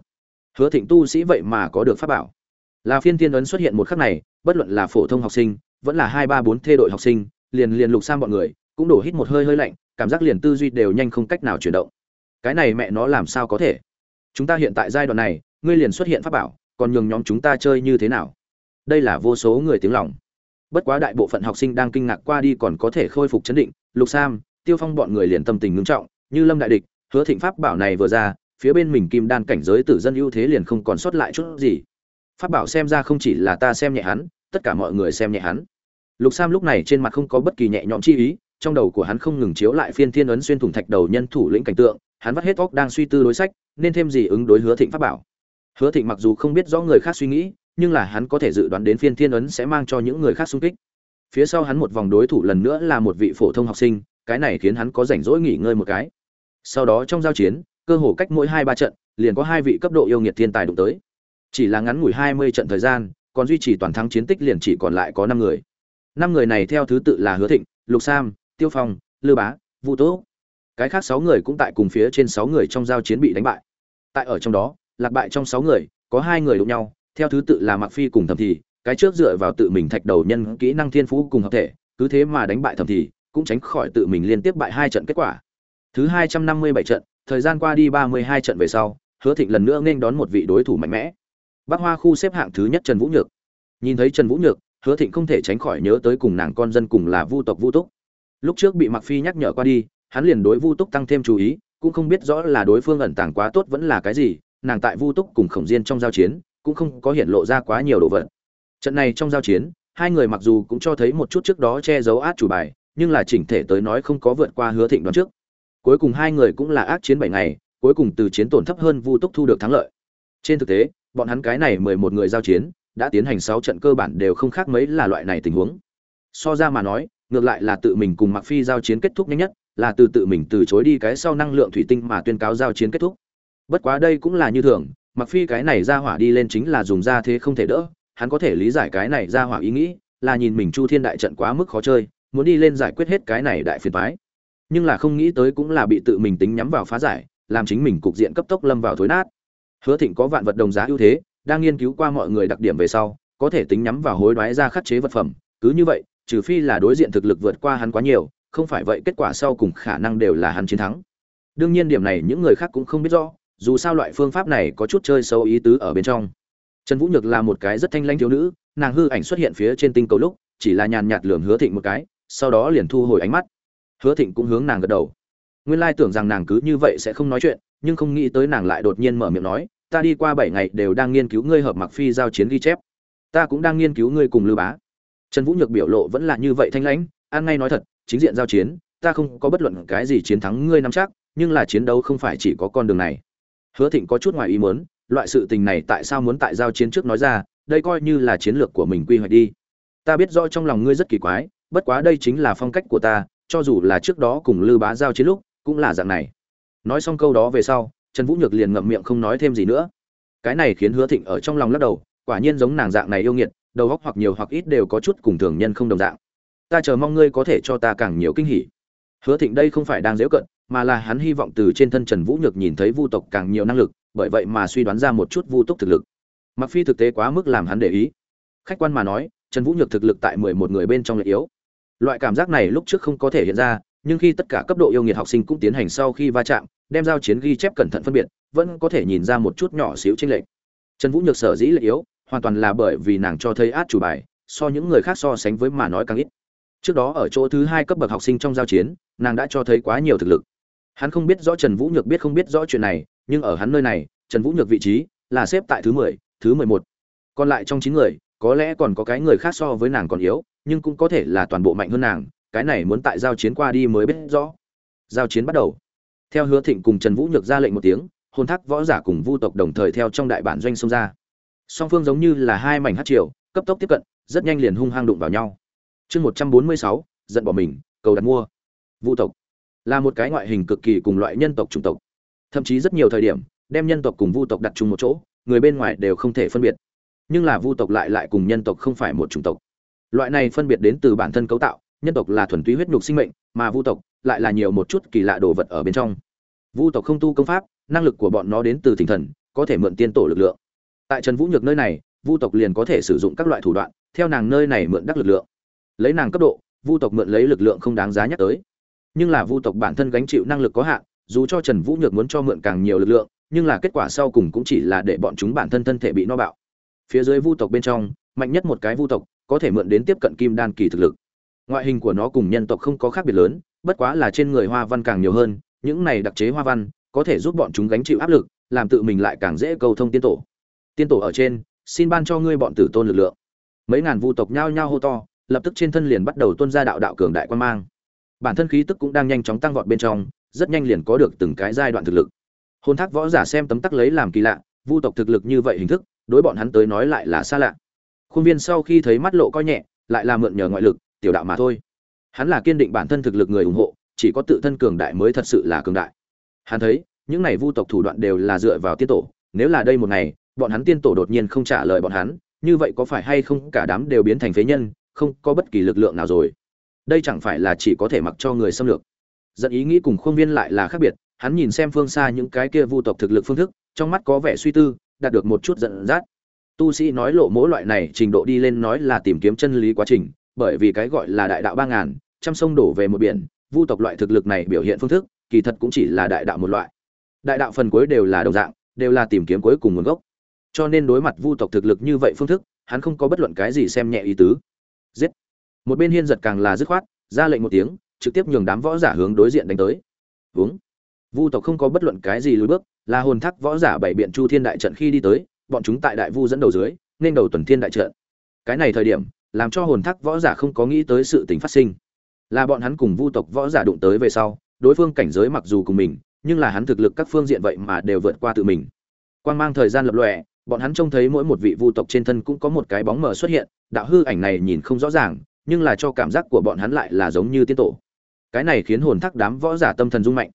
Hứa thịnh tu sĩ vậy mà có được pháp bảo. Là phiên tiên ấn xuất hiện một khắc này, bất luận là phổ thông học sinh, vẫn là hai, ba, bốn thê đội học sinh, liền liền lục sang bọn người, cũng đổ hít một hơi hơi lạnh, cảm giác liền tư duy đều nhanh không cách nào chuyển động. Cái này mẹ nó làm sao có thể? Chúng ta hiện tại giai đoạn này, ngươi liền xuất hiện pháp bảo, còn nhường nhóm chúng ta chơi như thế nào? Đây là vô số người tiếng lòng bất quá đại bộ phận học sinh đang kinh ngạc qua đi còn có thể khôi phục chấn định, lục sam, tiêu phong bọn người liền tâm tình ngưng trọng, như lâm đại địch, hứa thịnh pháp bảo này vừa ra, phía bên mình kim đan cảnh giới tử dân ưu thế liền không còn sót lại chút gì. Pháp bảo xem ra không chỉ là ta xem nhẹ hắn, tất cả mọi người xem nhẹ hắn. Lục sam lúc này trên mặt không có bất kỳ nhẹ nhõm chi ý, trong đầu của hắn không ngừng chiếu lại phiên thiên ấn xuyên thủng thạch đầu nhân thủ lĩnh cảnh tượng, hắn vắt hết óc đang suy tư đối sách, nên thêm gì ứng đối hứa thịnh pháp bảo. Hứa thịnh mặc dù không biết rõ người khác suy nghĩ nhưng là hắn có thể dự đoán đến phiên thiên ấn sẽ mang cho những người khác xung kích. Phía sau hắn một vòng đối thủ lần nữa là một vị phổ thông học sinh, cái này khiến hắn có rảnh rỗi nghỉ ngơi một cái. Sau đó trong giao chiến, cơ hồ cách mỗi hai ba trận, liền có hai vị cấp độ yêu nghiệt thiên tài đụng tới. Chỉ là ngắn ngủi hai mươi trận thời gian, còn duy trì toàn thắng chiến tích liền chỉ còn lại có năm người. Năm người này theo thứ tự là hứa thịnh, lục sam, tiêu phong, lư bá vũ tố. Cái khác sáu người cũng tại cùng phía trên sáu người trong giao chiến bị đánh bại. Tại ở trong đó, lạc bại trong sáu người, có hai người đụng nhau theo thứ tự là mặc phi cùng thẩm thì, cái trước dựa vào tự mình thạch đầu nhân kỹ năng thiên phú cùng hợp thể, cứ thế mà đánh bại thẩm thì, cũng tránh khỏi tự mình liên tiếp bại hai trận kết quả. Thứ hai trăm năm mươi bảy trận, thời gian qua đi ba mươi hai trận về sau, hứa thịnh lần nữa nên đón một vị đối thủ mạnh mẽ. Bắc hoa khu xếp hạng thứ nhất trần vũ nhược. Nhìn thấy trần vũ nhược, hứa thịnh không thể tránh khỏi nhớ tới cùng nàng con dân cùng là vu tộc vu túc. Lúc trước bị mặc phi nhắc nhở qua đi, hắn liền đối vu túc tăng thêm chú ý, cũng không biết rõ là đối phương ẩn tàng quá tốt vẫn là cái gì, nàng tại vu túc cùng khổng diên trong giao chiến cũng không có hiện lộ ra quá nhiều đồ vật. Trận này trong giao chiến, hai người mặc dù cũng cho thấy một chút trước đó che giấu át chủ bài, nhưng là chỉnh thể tới nói không có vượt qua hứa thịnh đoán trước. Cuối cùng hai người cũng là ác chiến bảy ngày, cuối cùng từ chiến tổn thấp hơn vu túc thu được thắng lợi. Trên thực tế, bọn hắn cái này mười một người giao chiến, đã tiến hành sáu trận cơ bản đều không khác mấy là loại này tình huống. So ra mà nói, ngược lại là tự mình cùng mặc phi giao chiến kết thúc nhanh nhất, là từ tự mình từ chối đi cái sau năng lượng thủy tinh mà tuyên cáo giao chiến kết thúc. Bất quá đây cũng là như thường mặc phi cái này ra hỏa đi lên chính là dùng ra thế không thể đỡ, hắn có thể lý giải cái này ra hỏa ý nghĩ, là nhìn mình chu thiên đại trận quá mức khó chơi, muốn đi lên giải quyết hết cái này đại phiền phái nhưng là không nghĩ tới cũng là bị tự mình tính nhắm vào phá giải, làm chính mình cục diện cấp tốc lâm vào thối nát. Hứa thịnh có vạn vật đồng giá ưu thế, đang nghiên cứu qua mọi người đặc điểm về sau, có thể tính nhắm vào hối đoái ra khắc chế vật phẩm, cứ như vậy, trừ phi là đối diện thực lực vượt qua hắn quá nhiều, không phải vậy kết quả sau cùng khả năng đều là hắn chiến thắng. Đương nhiên điểm này những người khác cũng không biết rõ dù sao loại phương pháp này có chút chơi sâu ý tứ ở bên trong. Trần vũ nhược là một cái rất thanh lãnh thiếu nữ, nàng hư ảnh xuất hiện phía trên tinh cầu lúc, chỉ là nhàn nhạt lường hứa thịnh một cái, sau đó liền thu hồi ánh mắt. Hứa thịnh cũng hướng nàng gật đầu. Nguyên lai tưởng rằng nàng cứ như vậy sẽ không nói chuyện, nhưng không nghĩ tới nàng lại đột nhiên mở miệng nói, ta đi qua bảy ngày đều đang nghiên cứu ngươi hợp mặc phi giao chiến ghi chép. Ta cũng đang nghiên cứu ngươi cùng lưu bá. Trần vũ nhược biểu lộ vẫn là như vậy thanh lãnh, an ngay nói thật, chính diện giao chiến, ta không có bất luận cái gì chiến thắng ngươi nắm chắc, nhưng là chiến đấu không phải chỉ có con đường này hứa thịnh có chút ngoài ý muốn, loại sự tình này tại sao muốn tại giao chiến trước nói ra, đây coi như là chiến lược của mình quy hoạch đi. Ta biết rõ trong lòng ngươi rất kỳ quái, bất quá đây chính là phong cách của ta, cho dù là trước đó cùng lư bá giao chiến lúc, cũng là dạng này. Nói xong câu đó về sau, trần vũ nhược liền ngậm miệng không nói thêm gì nữa. Cái này khiến hứa thịnh ở trong lòng lắc đầu, quả nhiên giống nàng dạng này yêu nghiệt, đầu óc hoặc nhiều hoặc ít đều có chút cùng thường nhân không đồng dạng. Ta chờ mong ngươi có thể cho ta càng nhiều kinh hỉ. Hứa thịnh đây không phải đang dễu cận mà là hắn hy vọng từ trên thân trần vũ nhược nhìn thấy vu tộc càng nhiều năng lực, bởi vậy mà suy đoán ra một chút vu Tộc thực lực. Mặc phi thực tế quá mức làm hắn để ý. Khách quan mà nói, trần vũ nhược thực lực tại mười một người bên trong là yếu. Loại cảm giác này lúc trước không có thể hiện ra, nhưng khi tất cả cấp độ yêu nghiệt học sinh cũng tiến hành sau khi va chạm, đem giao chiến ghi chép cẩn thận phân biệt, vẫn có thể nhìn ra một chút nhỏ xíu chênh lệch. Trần vũ nhược sở dĩ là yếu, hoàn toàn là bởi vì nàng cho thấy át chủ bài, so những người khác so sánh với mà nói càng ít. Trước đó ở chỗ thứ hai cấp bậc học sinh trong giao chiến, nàng đã cho thấy quá nhiều thực lực hắn không biết rõ trần vũ nhược biết không biết rõ chuyện này, nhưng ở hắn nơi này, trần vũ nhược vị trí là xếp tại thứ mười thứ mười một. Còn lại trong chín người, có lẽ còn có cái người khác so với nàng còn yếu, nhưng cũng có thể là toàn bộ mạnh hơn nàng, cái này muốn tại giao chiến qua đi mới biết rõ. Giao chiến bắt đầu. Theo hứa thịnh cùng trần vũ nhược ra lệnh một tiếng hôn thác võ giả cùng vu tộc đồng thời theo trong đại bản doanh xông ra. Song phương giống như là hai mảnh hát triều, cấp tốc tiếp cận, rất nhanh liền hung hăng đụng vào nhau. Chương một trăm bốn mươi sáu, giận bỏ mình, cầu đặt mua. Vu tộc là một cái ngoại hình cực kỳ cùng loại nhân tộc chủng tộc. Thậm chí rất nhiều thời điểm, đem nhân tộc cùng vu tộc đặt chung một chỗ, người bên ngoài đều không thể phân biệt. Nhưng là vu tộc lại lại cùng nhân tộc không phải một chủng tộc. Loại này phân biệt đến từ bản thân cấu tạo, nhân tộc là thuần túy huyết nhục sinh mệnh, mà vu tộc lại là nhiều một chút kỳ lạ đồ vật ở bên trong. Vu tộc không tu công pháp, năng lực của bọn nó đến từ tinh thần, có thể mượn tiên tổ lực lượng. Tại trần vũ nhược nơi này, vu tộc liền có thể sử dụng các loại thủ đoạn, theo nàng nơi này mượn đắc lực lượng. Lấy nàng cấp độ, vu tộc mượn lấy lực lượng không đáng giá nhắc tới nhưng là vu tộc bản thân gánh chịu năng lực có hạn, dù cho trần vũ nhược muốn cho mượn càng nhiều lực lượng, nhưng là kết quả sau cùng cũng chỉ là để bọn chúng bản thân thân thể bị no bạo. Phía dưới vu tộc bên trong, mạnh nhất một cái vu tộc có thể mượn đến tiếp cận kim đan kỳ thực lực. Ngoại hình của nó cùng nhân tộc không có khác biệt lớn, bất quá là trên người hoa văn càng nhiều hơn, những này đặc chế hoa văn có thể giúp bọn chúng gánh chịu áp lực, làm tự mình lại càng dễ cầu thông tiên tổ. Tiên tổ ở trên, xin ban cho ngươi bọn tử tôn lực lượng. Mấy ngàn vu tộc nhao nhao hô to, lập tức trên thân liền bắt đầu tuôn ra đạo đạo cường đại quan mang bản thân khí tức cũng đang nhanh chóng tăng vọt bên trong, rất nhanh liền có được từng cái giai đoạn thực lực. Hôn thác võ giả xem tấm tắc lấy làm kỳ lạ, vu tộc thực lực như vậy hình thức, đối bọn hắn tới nói lại là xa lạ. Khuôn viên sau khi thấy mắt lộ coi nhẹ, lại là mượn nhờ ngoại lực, tiểu đạo mà thôi. Hắn là kiên định bản thân thực lực người ủng hộ, chỉ có tự thân cường đại mới thật sự là cường đại. Hắn thấy, những này vu tộc thủ đoạn đều là dựa vào tiên tổ, nếu là đây một ngày, bọn hắn tiên tổ đột nhiên không trả lời bọn hắn, như vậy có phải hay không cả đám đều biến thành phế nhân, không có bất kỳ lực lượng nào rồi đây chẳng phải là chỉ có thể mặc cho người xâm lược. Dẫn ý nghĩ cùng khuôn viên lại là khác biệt, hắn nhìn xem phương xa những cái kia vu tộc thực lực phương thức, trong mắt có vẻ suy tư, đạt được một chút giận dắt. Tu sĩ nói lộ mỗi loại này trình độ đi lên nói là tìm kiếm chân lý quá trình, bởi vì cái gọi là đại đạo ba ngàn, trăm sông đổ về một biển, vu tộc loại thực lực này biểu hiện phương thức, kỳ thật cũng chỉ là đại đạo một loại. Đại đạo phần cuối đều là đồng dạng, đều là tìm kiếm cuối cùng nguồn gốc. Cho nên đối mặt vu tộc thực lực như vậy phương thức, hắn không có bất luận cái gì xem nhẹ ý tứ. Giết! Một bên hiên giật càng là dứt khoát, ra lệnh một tiếng, trực tiếp nhường đám võ giả hướng đối diện đánh tới. Uống vu tộc không có bất luận cái gì lùi bước, là hồn thác võ giả bảy biện chu thiên đại trận khi đi tới, bọn chúng tại đại vu dẫn đầu dưới, nên đầu tuần thiên đại trận. Cái này thời điểm, làm cho hồn thác võ giả không có nghĩ tới sự tình phát sinh. Là bọn hắn cùng vu tộc võ giả đụng tới về sau, đối phương cảnh giới mặc dù cùng mình, nhưng là hắn thực lực các phương diện vậy mà đều vượt qua tự mình. Quan mang thời gian lập lòe, bọn hắn trông thấy mỗi một vị vu tộc trên thân cũng có một cái bóng mờ xuất hiện, đạo hư ảnh này nhìn không rõ ràng nhưng là cho cảm giác của bọn hắn lại là giống như tiên tổ. Cái này khiến hồn thác đám võ giả tâm thần rung mạnh.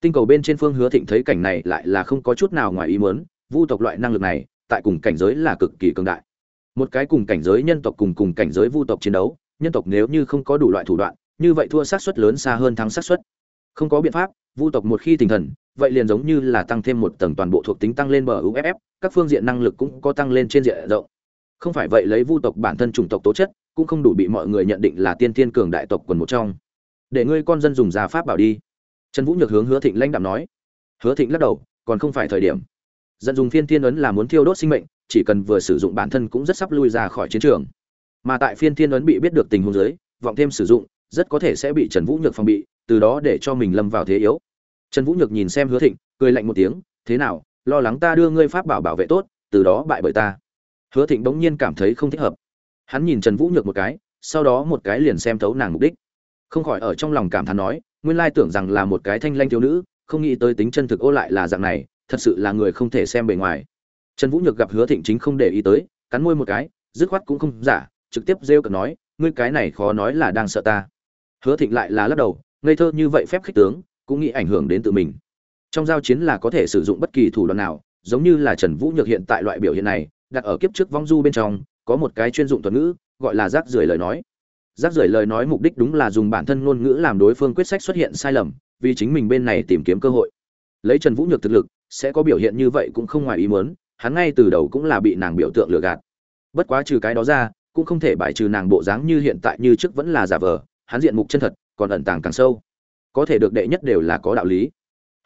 Tinh cầu bên trên phương hứa thịnh thấy cảnh này lại là không có chút nào ngoài ý muốn, vu tộc loại năng lực này, tại cùng cảnh giới là cực kỳ cường đại. Một cái cùng cảnh giới nhân tộc cùng cùng cảnh giới vu tộc chiến đấu, nhân tộc nếu như không có đủ loại thủ đoạn, như vậy thua xác suất lớn xa hơn thắng xác suất. Không có biện pháp, vu tộc một khi tinh thần, vậy liền giống như là tăng thêm một tầng toàn bộ thuộc tính tăng lên bờ uff các phương diện năng lực cũng có tăng lên trên diện rộng. Không phải vậy lấy vu tộc bản thân chủng tộc tố chất cũng không đủ bị mọi người nhận định là tiên thiên cường đại tộc quần một trong. Để ngươi con dân dùng gia pháp bảo đi. Trần vũ nhược hướng hứa thịnh lãnh đạm nói. Hứa thịnh lắc đầu, còn không phải thời điểm. Dẫn dùng phiên thiên ấn là muốn thiêu đốt sinh mệnh, chỉ cần vừa sử dụng bản thân cũng rất sắp lui ra khỏi chiến trường. Mà tại phiên thiên ấn bị biết được tình huống giới vọng thêm sử dụng, rất có thể sẽ bị trần vũ nhược phòng bị, từ đó để cho mình lâm vào thế yếu. Trần vũ nhược nhìn xem hứa thịnh, cười lạnh một tiếng, thế nào, lo lắng ta đưa ngươi pháp bảo bảo vệ tốt, từ đó bại bởi ta. Hứa thịnh bỗng nhiên cảm thấy không thích hợp hắn nhìn trần vũ nhược một cái, sau đó một cái liền xem thấu nàng mục đích. Không khỏi ở trong lòng cảm thán nói, nguyên lai tưởng rằng là một cái thanh lanh thiếu nữ, không nghĩ tới tính chân thực ô lại là dạng này, thật sự là người không thể xem bề ngoài. Trần vũ nhược gặp hứa thịnh chính không để ý tới, cắn môi một cái, dứt khoát cũng không giả, trực tiếp rêu cợt nói, ngươi cái này khó nói là đang sợ ta. Hứa thịnh lại là lắc đầu, ngây thơ như vậy phép khích tướng, cũng nghĩ ảnh hưởng đến tự mình. Trong giao chiến là có thể sử dụng bất kỳ thủ đoạn nào, giống như là trần vũ nhược hiện tại loại biểu hiện này, đặt ở kiếp trước vong du bên trong có một cái chuyên dụng thuật ngữ, gọi là rác rưởi lời nói. Rác rưởi lời nói mục đích đúng là dùng bản thân ngôn ngữ làm đối phương quyết sách xuất hiện sai lầm, vì chính mình bên này tìm kiếm cơ hội. Lấy trần vũ nhược thực lực, sẽ có biểu hiện như vậy cũng không ngoài ý muốn, hắn ngay từ đầu cũng là bị nàng biểu tượng lừa gạt. Bất quá trừ cái đó ra, cũng không thể bài trừ nàng bộ dáng như hiện tại như trước vẫn là giả vờ, hắn diện mục chân thật, còn ẩn tàng càng sâu. Có thể được đệ nhất đều là có đạo lý.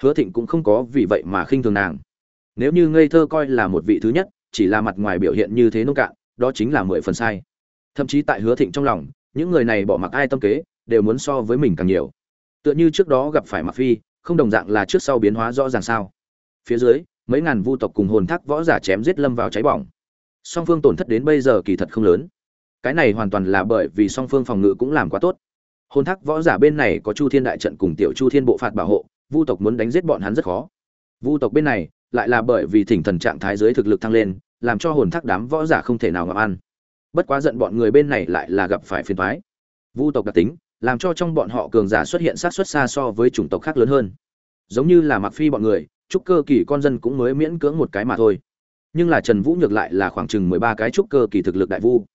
Hứa thịnh cũng không có vì vậy mà khinh thường nàng. Nếu như ngây thơ coi là một vị thứ nhất, chỉ là mặt ngoài biểu hiện như thế nông cạn đó chính là mười phần sai. Thậm chí tại hứa thịnh trong lòng, những người này bỏ mặc ai tâm kế, đều muốn so với mình càng nhiều. Tựa như trước đó gặp phải mặc phi, không đồng dạng là trước sau biến hóa rõ ràng sao. Phía dưới, mấy ngàn vu tộc cùng hồn thác võ giả chém giết lâm vào cháy bỏng. Song phương tổn thất đến bây giờ kỳ thật không lớn. Cái này hoàn toàn là bởi vì song phương phòng ngự cũng làm quá tốt. Hồn thác võ giả bên này có chu thiên đại trận cùng tiểu chu thiên bộ phạt bảo hộ, vu tộc muốn đánh giết bọn hắn rất khó. Vu tộc bên này, lại là bởi vì thỉnh thần trạng thái giới thực lực thăng lên làm cho hồn thác đám võ giả không thể nào ngậm ăn. Bất quá giận bọn người bên này lại là gặp phải phiền toái. Vu tộc đặc tính, làm cho trong bọn họ cường giả xuất hiện sát xuất xa so với chủng tộc khác lớn hơn. Giống như là mặc phi bọn người, trúc cơ kỳ con dân cũng mới miễn cưỡng một cái mà thôi. Nhưng là trần vũ nhược lại là khoảng chừng mười ba cái trúc cơ kỳ thực lực đại vu.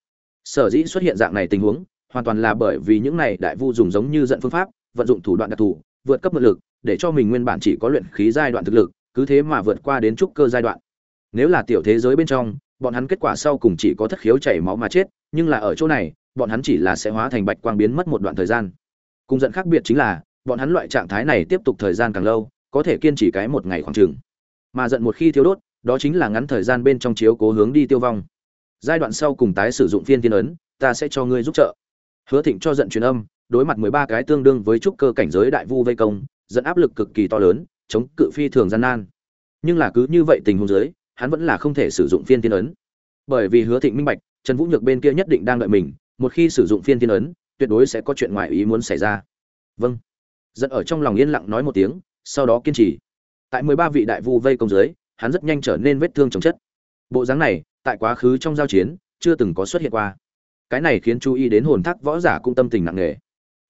Sở dĩ xuất hiện dạng này tình huống, hoàn toàn là bởi vì những này đại vu dùng giống như giận phương pháp, vận dụng thủ đoạn đặc thù, vượt cấp mượn lực, để cho mình nguyên bản chỉ có luyện khí giai đoạn thực lực, cứ thế mà vượt qua đến trúc cơ giai đoạn nếu là tiểu thế giới bên trong, bọn hắn kết quả sau cùng chỉ có thất khiếu chảy máu mà chết, nhưng là ở chỗ này, bọn hắn chỉ là sẽ hóa thành bạch quang biến mất một đoạn thời gian. Cùng giận khác biệt chính là, bọn hắn loại trạng thái này tiếp tục thời gian càng lâu, có thể kiên trì cái một ngày khoảng chừng. Mà giận một khi thiếu đốt, đó chính là ngắn thời gian bên trong chiếu cố hướng đi tiêu vong. Giai đoạn sau cùng tái sử dụng phiên tiên ấn, ta sẽ cho ngươi giúp trợ. Hứa thịnh cho giận truyền âm, đối mặt mười ba cái tương đương với trúc cơ cảnh giới đại vu vây công dẫn áp lực cực kỳ to lớn, chống cự phi thường gian nan. Nhưng là cứ như vậy tình huống dưới hắn vẫn là không thể sử dụng phiên tiên ấn. Bởi vì hứa thịnh minh bạch, trần vũ nhược bên kia nhất định đang đợi mình, một khi sử dụng phiên tiên ấn, tuyệt đối sẽ có chuyện ngoài ý muốn xảy ra. Vâng. Giận ở trong lòng yên lặng nói một tiếng, sau đó kiên trì. Tại mười ba vị đại vu vây công dưới, hắn rất nhanh trở nên vết thương chồng chất. Bộ dáng này, tại quá khứ trong giao chiến, chưa từng có xuất hiện qua. Cái này khiến chú ý đến hồn thác võ giả cũng tâm tình nặng nề.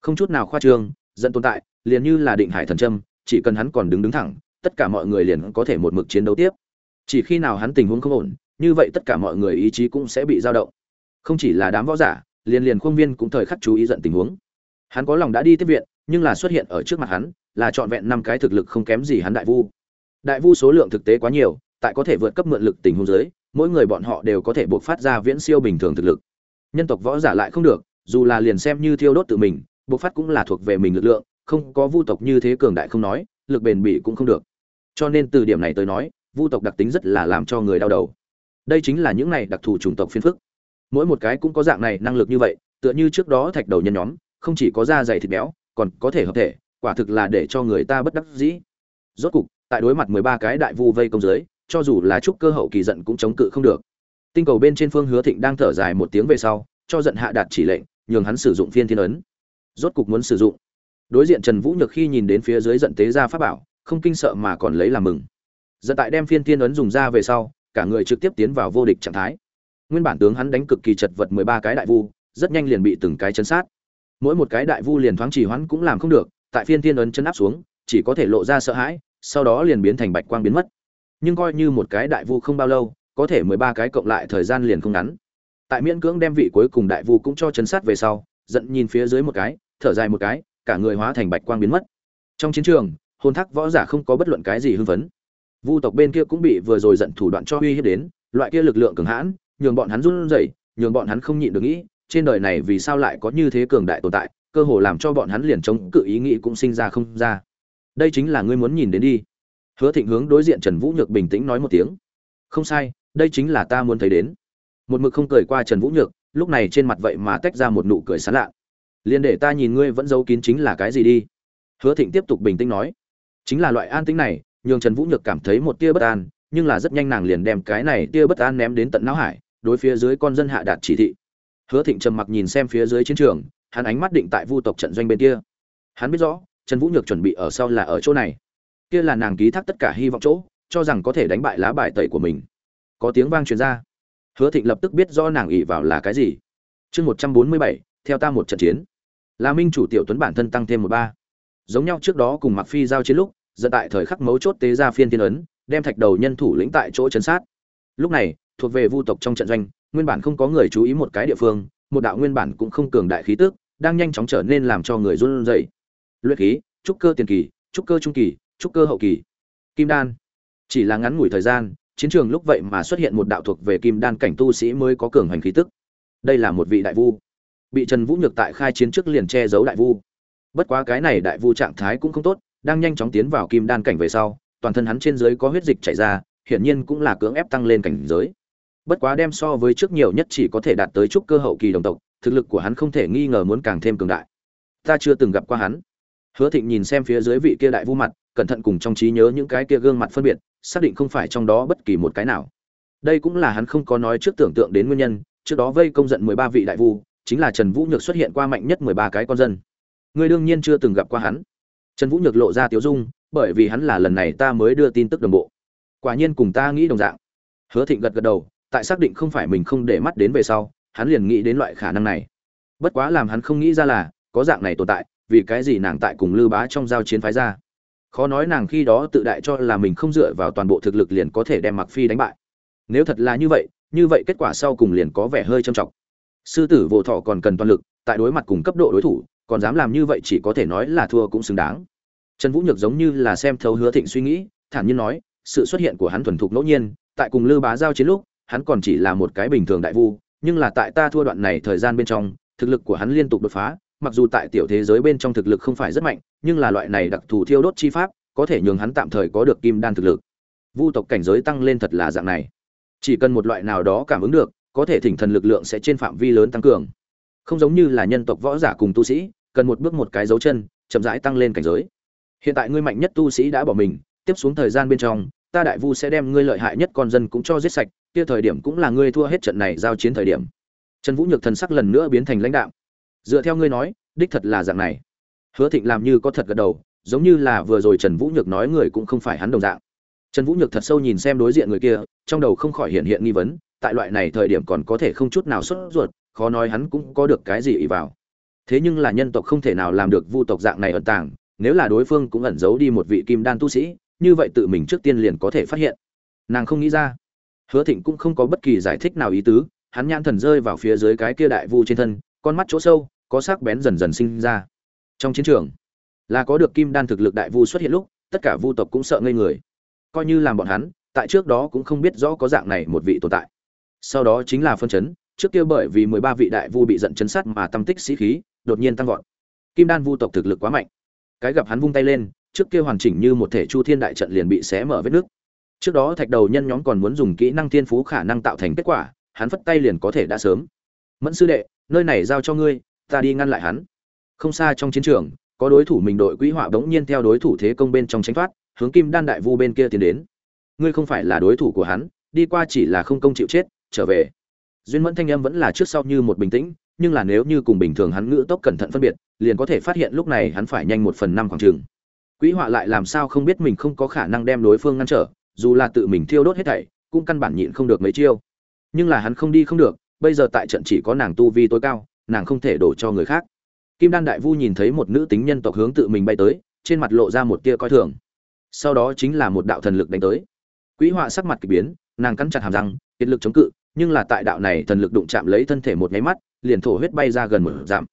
Không chút nào khoa trương dẫn tồn tại, liền như là định hải thần trâm chỉ cần hắn còn đứng đứng thẳng, tất cả mọi người liền có thể một mực chiến đấu tiếp chỉ khi nào hắn tình huống không ổn, như vậy tất cả mọi người ý chí cũng sẽ bị dao động. Không chỉ là đám võ giả, liền liền khuôn viên cũng thời khắc chú ý giận tình huống. Hắn có lòng đã đi tiếp viện, nhưng là xuất hiện ở trước mặt hắn, là trọn vẹn năm cái thực lực không kém gì hắn đại vu. Đại vu số lượng thực tế quá nhiều, tại có thể vượt cấp mượn lực tình huống giới mỗi người bọn họ đều có thể buộc phát ra viễn siêu bình thường thực lực. Nhân tộc võ giả lại không được, dù là liền xem như thiêu đốt tự mình, buộc phát cũng là thuộc về mình lực lượng, không có vu tộc như thế cường đại không nói, lực bền bỉ cũng không được. Cho nên từ điểm này tới nói vu tộc đặc tính rất là làm cho người đau đầu. Đây chính là những này đặc thù chủng tộc phiên phức. Mỗi một cái cũng có dạng này năng lực như vậy, tựa như trước đó thạch đầu nhân nhóm, không chỉ có da dày thịt béo, còn có thể hợp thể, quả thực là để cho người ta bất đắc dĩ. Rốt cục, tại đối mặt mười ba cái đại vu vây công dưới, cho dù là trúc cơ hậu kỳ giận cũng chống cự không được. Tinh cầu bên trên phương hứa thịnh đang thở dài một tiếng về sau, cho giận hạ đạt chỉ lệnh, nhường hắn sử dụng phiên thiên ấn. Rốt cục muốn sử dụng. Đối diện trần vũ nhược khi nhìn đến phía dưới giận tế ra pháp bảo, không kinh sợ mà còn lấy làm mừng dẫn tại đem phiên thiên ấn dùng ra về sau, cả người trực tiếp tiến vào vô địch trạng thái. Nguyên bản tướng hắn đánh cực kỳ chật vật mười ba cái đại vu, rất nhanh liền bị từng cái chấn sát. Mỗi một cái đại vu liền thoáng chỉ hoãn cũng làm không được, tại phiên thiên ấn chấn áp xuống, chỉ có thể lộ ra sợ hãi, sau đó liền biến thành bạch quang biến mất. Nhưng coi như một cái đại vu không bao lâu, có thể mười ba cái cộng lại thời gian liền không ngắn. Tại miễn cưỡng đem vị cuối cùng đại vu cũng cho chấn sát về sau, giận nhìn phía dưới một cái, thở dài một cái, cả người hóa thành bạch quang biến mất. Trong chiến trường, hồn thác võ giả không có bất luận cái gì hưng phấn vu tộc bên kia cũng bị vừa rồi giận thủ đoạn cho uy hiếp đến, loại kia lực lượng cường hãn, nhường bọn hắn run rẩy, nhường bọn hắn không nhịn được nghĩ, trên đời này vì sao lại có như thế cường đại tồn tại, cơ hồ làm cho bọn hắn liền chống cự ý nghĩ cũng sinh ra không ra. Đây chính là ngươi muốn nhìn đến đi. Hứa thịnh hướng đối diện trần vũ nhược bình tĩnh nói một tiếng. Không sai, đây chính là ta muốn thấy đến. Một mực không cười qua trần vũ nhược, lúc này trên mặt vậy mà tách ra một nụ cười sán lạ. Liền để ta nhìn ngươi vẫn giấu kín chính là cái gì đi? Hứa thịnh tiếp tục bình tĩnh nói. Chính là loại an tĩnh này nhường trần vũ nhược cảm thấy một tia bất an, nhưng là rất nhanh nàng liền đem cái này tia bất an ném đến tận não hải, đối phía dưới con dân hạ đạt chỉ thị. Hứa thịnh trầm mặc nhìn xem phía dưới chiến trường, hắn ánh mắt định tại vu tộc trận doanh bên kia. Hắn biết rõ, trần vũ nhược chuẩn bị ở sau là ở chỗ này. Kia là nàng ký thác tất cả hy vọng chỗ, cho rằng có thể đánh bại lá bài tẩy của mình. Có tiếng vang truyền ra. Hứa thịnh lập tức biết rõ nàng ỉ vào là cái gì. Chương một trăm bốn mươi bảy, theo ta một trận chiến. Là minh chủ tiểu tuấn bản thân tăng thêm một ba. Giống nhau trước đó cùng Mạc phi giao chiến lúc dẫn tại thời khắc mấu chốt tế ra phiên tiên ấn, đem thạch đầu nhân thủ lĩnh tại chỗ chấn sát. Lúc này, thuộc về vu tộc trong trận doanh, nguyên bản không có người chú ý một cái địa phương, một đạo nguyên bản cũng không cường đại khí tức, đang nhanh chóng trở nên làm cho người run rẩy. Luyện khí, trúc cơ tiền kỳ, trúc cơ trung kỳ, trúc cơ hậu kỳ. Kim đan. Chỉ là ngắn ngủi thời gian, chiến trường lúc vậy mà xuất hiện một đạo thuộc về kim đan cảnh tu sĩ mới có cường hành khí tức. Đây là một vị đại vu. Bị trần vũ nhược tại khai chiến trước liền che giấu đại vu. Bất quá cái này đại vu trạng thái cũng không tốt đang nhanh chóng tiến vào kim đan cảnh về sau, toàn thân hắn trên dưới có huyết dịch chảy ra, hiển nhiên cũng là cưỡng ép tăng lên cảnh giới. Bất quá đem so với trước nhiều nhất chỉ có thể đạt tới trúc cơ hậu kỳ đồng tộc, thực lực của hắn không thể nghi ngờ muốn càng thêm cường đại. Ta chưa từng gặp qua hắn. Hứa thịnh nhìn xem phía dưới vị kia đại vu mặt, cẩn thận cùng trong trí nhớ những cái kia gương mặt phân biệt, xác định không phải trong đó bất kỳ một cái nào. Đây cũng là hắn không có nói trước tưởng tượng đến nguyên nhân, trước đó vây công giận mười ba vị đại vu, chính là trần vũ nhược xuất hiện qua mạnh nhất mười ba cái con dân. Người đương nhiên chưa từng gặp qua hắn trần vũ nhược lộ ra tiếu dung, bởi vì hắn là lần này ta mới đưa tin tức đồng bộ. Quả nhiên cùng ta nghĩ đồng dạng. Hứa thịnh gật gật đầu, tại xác định không phải mình không để mắt đến về sau, hắn liền nghĩ đến loại khả năng này. Bất quá làm hắn không nghĩ ra là, có dạng này tồn tại, vì cái gì nàng tại cùng lư bá trong giao chiến phái ra? Khó nói nàng khi đó tự đại cho là mình không dựa vào toàn bộ thực lực liền có thể đem mặc phi đánh bại. Nếu thật là như vậy như vậy kết quả sau cùng liền có vẻ hơi trầm trọng. Sư tử vô thọ còn cần toàn lực, tại đối mặt cùng cấp độ đối thủ còn dám làm như vậy chỉ có thể nói là thua cũng xứng đáng. Trần vũ nhược giống như là xem thấu hứa thịnh suy nghĩ, thản nhiên nói, sự xuất hiện của hắn thuần thục ngẫu nhiên, tại cùng lư bá giao chiến lúc, hắn còn chỉ là một cái bình thường đại vu, nhưng là tại ta thua đoạn này thời gian bên trong, thực lực của hắn liên tục đột phá, mặc dù tại tiểu thế giới bên trong thực lực không phải rất mạnh, nhưng là loại này đặc thù thiêu đốt chi pháp, có thể nhường hắn tạm thời có được kim đan thực lực. Vu tộc cảnh giới tăng lên thật là dạng này. Chỉ cần một loại nào đó cảm ứng được, có thể thỉnh thần lực lượng sẽ trên phạm vi lớn tăng cường không giống như là nhân tộc võ giả cùng tu sĩ, cần một bước một cái dấu chân, chậm rãi tăng lên cảnh giới. Hiện tại ngươi mạnh nhất tu sĩ đã bỏ mình, tiếp xuống thời gian bên trong, ta đại vu sẽ đem ngươi lợi hại nhất con dân cũng cho giết sạch, kia thời điểm cũng là ngươi thua hết trận này giao chiến thời điểm. Trần vũ nhược thần sắc lần nữa biến thành lãnh đạo dựa theo ngươi nói, đích thật là dạng này. Hứa thịnh làm như có thật gật đầu, giống như là vừa rồi trần vũ nhược nói người cũng không phải hắn đồng dạng. Trần vũ nhược thật sâu nhìn xem đối diện người kia, trong đầu không khỏi hiện hiện nghi vấn, tại loại này thời điểm còn có thể không chút nào xuất ruột khó nói hắn cũng có được cái gì ỷ vào. Thế nhưng là nhân tộc không thể nào làm được vu tộc dạng này ẩn tàng, nếu là đối phương cũng ẩn giấu đi một vị kim đan tu sĩ, như vậy tự mình trước tiên liền có thể phát hiện. Nàng không nghĩ ra. Hứa thịnh cũng không có bất kỳ giải thích nào ý tứ, hắn nhãn thần rơi vào phía dưới cái kia đại vu trên thân, con mắt chỗ sâu, có sắc bén dần dần sinh ra. Trong chiến trường, là có được kim đan thực lực đại vu xuất hiện lúc, tất cả vu tộc cũng sợ ngây người. Coi như làm bọn hắn, tại trước đó cũng không biết rõ có dạng này một vị tồn tại. Sau đó chính là phân chấn trước kia bởi vì mười ba vị đại vu bị giận chấn sát mà tâm tích sĩ khí, đột nhiên tăng vọt. Kim đan vu tộc thực lực quá mạnh. Cái gặp hắn vung tay lên, trước kia hoàn chỉnh như một thể chu thiên đại trận liền bị xé mở vết nước. Trước đó thạch đầu nhân nhóm còn muốn dùng kỹ năng thiên phú khả năng tạo thành kết quả, hắn phất tay liền có thể đã sớm. Mẫn sư đệ, nơi này giao cho ngươi, ta đi ngăn lại hắn. Không xa trong chiến trường, có đối thủ mình đội quỹ họa bỗng nhiên theo đối thủ thế công bên trong tránh thoát, hướng kim đan đại vu bên kia tiến đến. Ngươi không phải là đối thủ của hắn, đi qua chỉ là không công chịu chết, trở về duyên mẫn thanh âm vẫn là trước sau như một bình tĩnh, nhưng là nếu như cùng bình thường hắn ngữ tốc cẩn thận phân biệt, liền có thể phát hiện lúc này hắn phải nhanh một phần năm khoảng trường quỹ họa lại làm sao không biết mình không có khả năng đem đối phương ngăn trở, dù là tự mình thiêu đốt hết thảy, cũng căn bản nhịn không được mấy chiêu. Nhưng là hắn không đi không được, bây giờ tại trận chỉ có nàng tu vi tối cao, nàng không thể đổ cho người khác. Kim đan đại vu nhìn thấy một nữ tính nhân tộc hướng tự mình bay tới, trên mặt lộ ra một tia coi thường. Sau đó chính là một đạo thần lực đánh tới. Quỹ họa sắc mặt k ỳ biến, nàng cắn chặt hàm răng, kiệt lực chống cự nhưng là tại đạo này thần lực đụng chạm lấy thân thể một nháy mắt, liền thổ huyết bay ra gần một giảm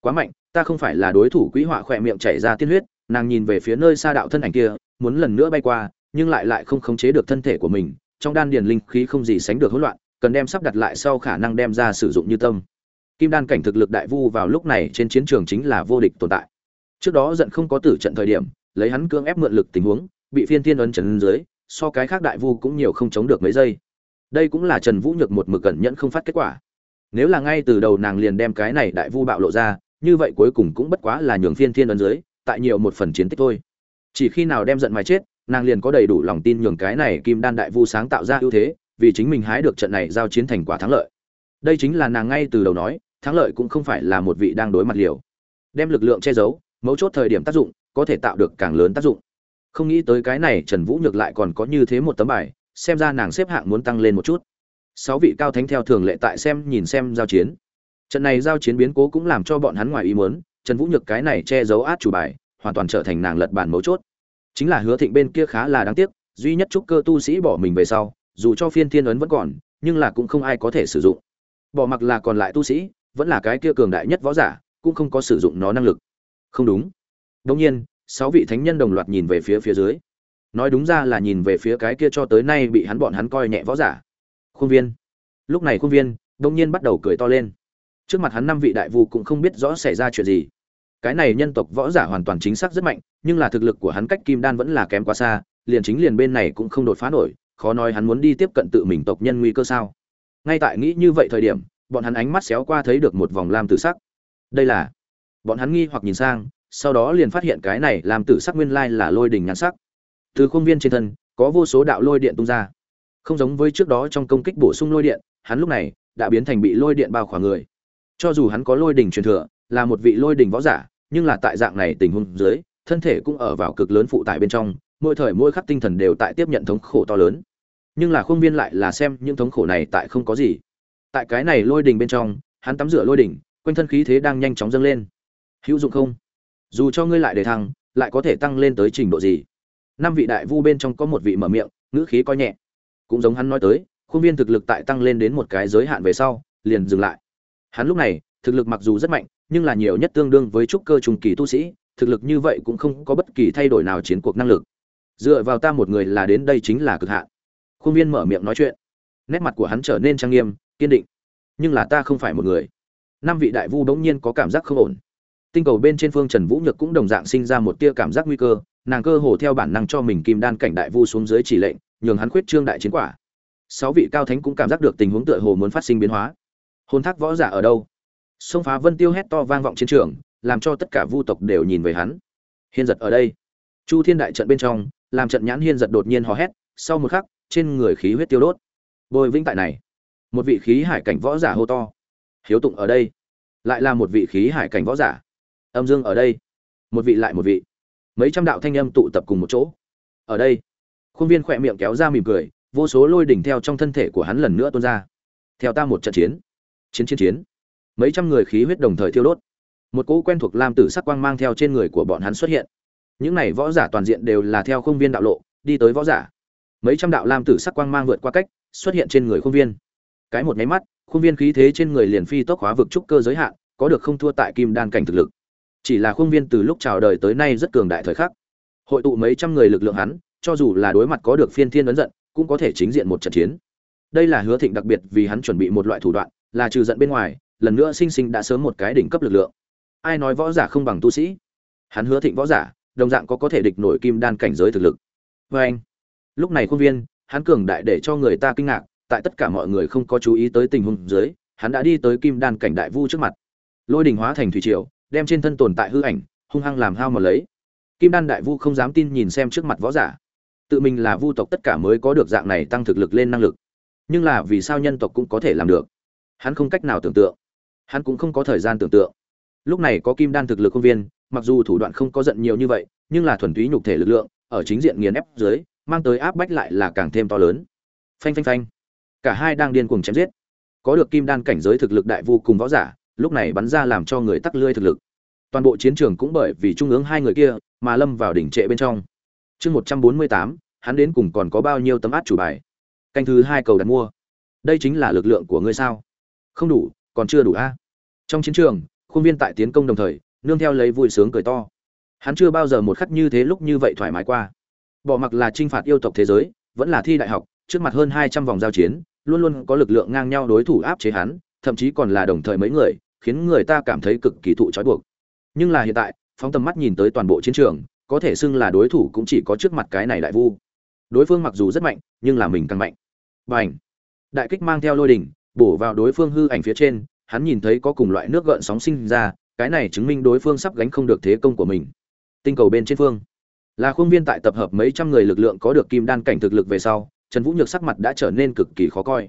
quá mạnh, ta không phải là đối thủ quỹ họa khỏe miệng chảy ra tiên huyết, nàng nhìn về phía nơi xa đạo thân ảnh kia, muốn lần nữa bay qua, nhưng lại lại không khống chế được thân thể của mình, trong đan điền linh khí không gì sánh được hỗn loạn, cần đem sắp đặt lại sau khả năng đem ra sử dụng như tâm. Kim đan cảnh thực lực đại vu vào lúc này trên chiến trường chính là vô địch tồn tại. Trước đó giận không có tử trận thời điểm, lấy hắn cưỡng ép mượn lực tình huống, bị phiên thiên ấn trần dưới, so cái khác đại vu cũng nhiều không chống được mấy giây đây cũng là trần vũ nhược một mực cẩn nhẫn không phát kết quả. Nếu là ngay từ đầu nàng liền đem cái này đại vu bạo lộ ra, như vậy cuối cùng cũng bất quá là nhường phiên thiên ấn dưới, tại nhiều một phần chiến tích thôi. Chỉ khi nào đem giận mà chết, nàng liền có đầy đủ lòng tin nhường cái này kim đan đại vu sáng tạo ra ưu thế, vì chính mình hái được trận này giao chiến thành quả thắng lợi. Đây chính là nàng ngay từ đầu nói, thắng lợi cũng không phải là một vị đang đối mặt liều. Đem lực lượng che giấu, mấu chốt thời điểm tác dụng, có thể tạo được càng lớn tác dụng. Không nghĩ tới cái này trần vũ nhược lại còn có như thế một tấm bài xem ra nàng xếp hạng muốn tăng lên một chút. Sáu vị cao thánh theo thường lệ tại xem nhìn xem giao chiến. Trận này giao chiến biến cố cũng làm cho bọn hắn ngoài ý muốn, trần vũ nhược cái này che giấu át chủ bài, hoàn toàn trở thành nàng lật bản mấu chốt. Chính là hứa thịnh bên kia khá là đáng tiếc, duy nhất trúc cơ tu sĩ bỏ mình về sau, dù cho phiên thiên ấn vẫn còn, nhưng là cũng không ai có thể sử dụng. Bỏ mặc là còn lại tu sĩ, vẫn là cái kia cường đại nhất võ giả, cũng không có sử dụng nó năng lực. Không đúng. Đương nhiên, sáu vị thánh nhân đồng loạt nhìn về phía phía dưới nói đúng ra là nhìn về phía cái kia cho tới nay bị hắn bọn hắn coi nhẹ võ giả. Khuôn viên. Lúc này khuôn viên, đông nhiên bắt đầu cười to lên. Trước mặt hắn năm vị đại vu cũng không biết rõ xảy ra chuyện gì. Cái này nhân tộc võ giả hoàn toàn chính xác rất mạnh, nhưng là thực lực của hắn cách kim đan vẫn là kém quá xa, liền chính liền bên này cũng không đột phá nổi, khó nói hắn muốn đi tiếp cận tự mình tộc nhân nguy cơ sao. Ngay tại nghĩ như vậy thời điểm, bọn hắn ánh mắt xéo qua thấy được một vòng lam tử sắc. Đây là, bọn hắn nghi hoặc nhìn sang, sau đó liền phát hiện cái này làm tử sắc nguyên lai là lôi đỉnh nhãn sắc từ khuôn viên trên thân, có vô số đạo lôi điện tung ra. Không giống với trước đó trong công kích bổ sung lôi điện, hắn lúc này đã biến thành bị lôi điện bao khỏa người. Cho dù hắn có lôi đỉnh truyền thừa, là một vị lôi đỉnh võ giả, nhưng là tại dạng này tình huống dưới, thân thể cũng ở vào cực lớn phụ tải bên trong, mỗi thời mỗi khắc tinh thần đều tại tiếp nhận thống khổ to lớn. Nhưng là khuôn viên lại là xem những thống khổ này tại không có gì. Tại cái này lôi đỉnh bên trong, hắn tắm rửa lôi đỉnh, quanh thân khí thế đang nhanh chóng dâng lên. Hữu dụng không? Dù cho ngươi lại để thăng, lại có thể tăng lên tới trình độ gì? Năm vị đại vu bên trong có một vị mở miệng, ngữ khí coi nhẹ. Cũng giống hắn nói tới, khuôn viên thực lực tại tăng lên đến một cái giới hạn về sau, liền dừng lại. Hắn lúc này, thực lực mặc dù rất mạnh, nhưng là nhiều nhất tương đương với trúc cơ trùng kỳ tu sĩ, thực lực như vậy cũng không có bất kỳ thay đổi nào chiến cuộc năng lực. Dựa vào ta một người là đến đây chính là cực hạn. Khuôn viên mở miệng nói chuyện. Nét mặt của hắn trở nên trang nghiêm, kiên định. Nhưng là ta không phải một người. Năm vị đại vu bỗng nhiên có cảm giác không ổn tinh cầu bên trên phương trần vũ nhược cũng đồng dạng sinh ra một tia cảm giác nguy cơ, nàng cơ hồ theo bản năng cho mình kim đan cảnh đại vu xuống dưới chỉ lệnh, nhường hắn khuyết trương đại chiến quả. Sáu vị cao thánh cũng cảm giác được tình huống tựa hồ muốn phát sinh biến hóa. Hôn thác võ giả ở đâu? Sông phá vân tiêu hét to vang vọng chiến trường, làm cho tất cả vu tộc đều nhìn về hắn. Hiên giật ở đây. Chu thiên đại trận bên trong, làm trận nhãn hiên giật đột nhiên hò hét, sau một khắc, trên người khí huyết tiêu đốt. Bồi vĩnh tại này. Một vị khí hải cảnh võ giả hô to. Hiếu tụng ở đây. Lại là một vị khí hải cảnh võ giả âm dương ở đây. Một vị lại một vị. Mấy trăm đạo thanh âm tụ tập cùng một chỗ. Ở đây, khuôn viên khỏe miệng kéo ra mỉm cười, vô số lôi đỉnh theo trong thân thể của hắn lần nữa tuôn ra. Theo ta một trận chiến. Chiến chiến chiến. Mấy trăm người khí huyết đồng thời thiêu đốt. Một cỗ quen thuộc lam tử sắc quang mang theo trên người của bọn hắn xuất hiện. Những này võ giả toàn diện đều là theo không viên đạo lộ, đi tới võ giả. Mấy trăm đạo lam tử sắc quang mang vượt qua cách, xuất hiện trên người Khung viên. Cái một nháy mắt, khuôn viên khí thế trên người liền phi tốc hóa vực trúc cơ giới hạn, có được không thua tại kim đan cảnh thực lực chỉ là khuôn viên từ lúc chào đời tới nay rất cường đại thời khắc. Hội tụ mấy trăm người lực lượng hắn, cho dù là đối mặt có được phiên thiên ấn giận, cũng có thể chính diện một trận chiến. Đây là hứa thịnh đặc biệt vì hắn chuẩn bị một loại thủ đoạn, là trừ giận bên ngoài, lần nữa sinh sinh đã sớm một cái đỉnh cấp lực lượng. Ai nói võ giả không bằng tu sĩ? Hắn hứa thịnh võ giả, đồng dạng có có thể địch nổi kim đan cảnh giới thực lực. Vê anh, lúc này khuôn viên, hắn cường đại để cho người ta kinh ngạc, tại tất cả mọi người không có chú ý tới tình huống dưới, hắn đã đi tới kim đan cảnh đại vu trước mặt. Lôi đình hóa thành thủy triều đem trên thân tồn tại hư ảnh, hung hăng làm hao mà lấy. Kim đan đại vu không dám tin nhìn xem trước mặt võ giả. Tự mình là vu tộc tất cả mới có được dạng này tăng thực lực lên năng lực. Nhưng là vì sao nhân tộc cũng có thể làm được? Hắn không cách nào tưởng tượng. Hắn cũng không có thời gian tưởng tượng. Lúc này có kim đan thực lực công viên, mặc dù thủ đoạn không có giận nhiều như vậy, nhưng là thuần túy nhục thể lực lượng, ở chính diện nghiền ép dưới, mang tới áp bách lại là càng thêm to lớn. Phanh phanh phanh. Cả hai đang điên cuồng chém giết. Có được kim đan cảnh giới thực lực đại vô cùng võ giả lúc này bắn ra làm cho người tắc lươi thực lực. Toàn bộ chiến trường cũng bởi vì trung ương hai người kia mà lâm vào đỉnh trệ bên trong. Chương một trăm bốn mươi tám, hắn đến cùng còn có bao nhiêu tấm át chủ bài? Canh thứ hai cầu đặt mua. Đây chính là lực lượng của ngươi sao? Không đủ, còn chưa đủ a. Trong chiến trường, khuôn viên tại tiến công đồng thời, nương theo lấy vui sướng cười to. Hắn chưa bao giờ một khắc như thế lúc như vậy thoải mái qua. Bỏ mặc là t r i n h phạt yêu tộc thế giới, vẫn là thi đại học, trước mặt hơn hai trăm vòng giao chiến, luôn luôn có lực lượng ngang nhau đối thủ áp chế hắn, thậm chí còn là đồng thời mấy người khiến người ta cảm thấy cực kỳ thụ trói buộc. Nhưng là hiện tại, phóng tầm mắt nhìn tới toàn bộ chiến trường, có thể xưng là đối thủ cũng chỉ có trước mặt cái này đại vu. Đối phương mặc dù rất mạnh, nhưng là mình càng mạnh. B à n h đại kích mang theo lôi đình bổ vào đối phương hư ảnh phía trên, hắn nhìn thấy có cùng loại nước gợn sóng sinh ra, cái này chứng minh đối phương sắp gánh không được thế công của mình. Tinh cầu bên trên phương. Là khuôn viên tại tập hợp mấy trăm người lực lượng có được kim đan cảnh thực lực về sau, trần vũ nhược sắc mặt đã trở nên cực kỳ khó coi.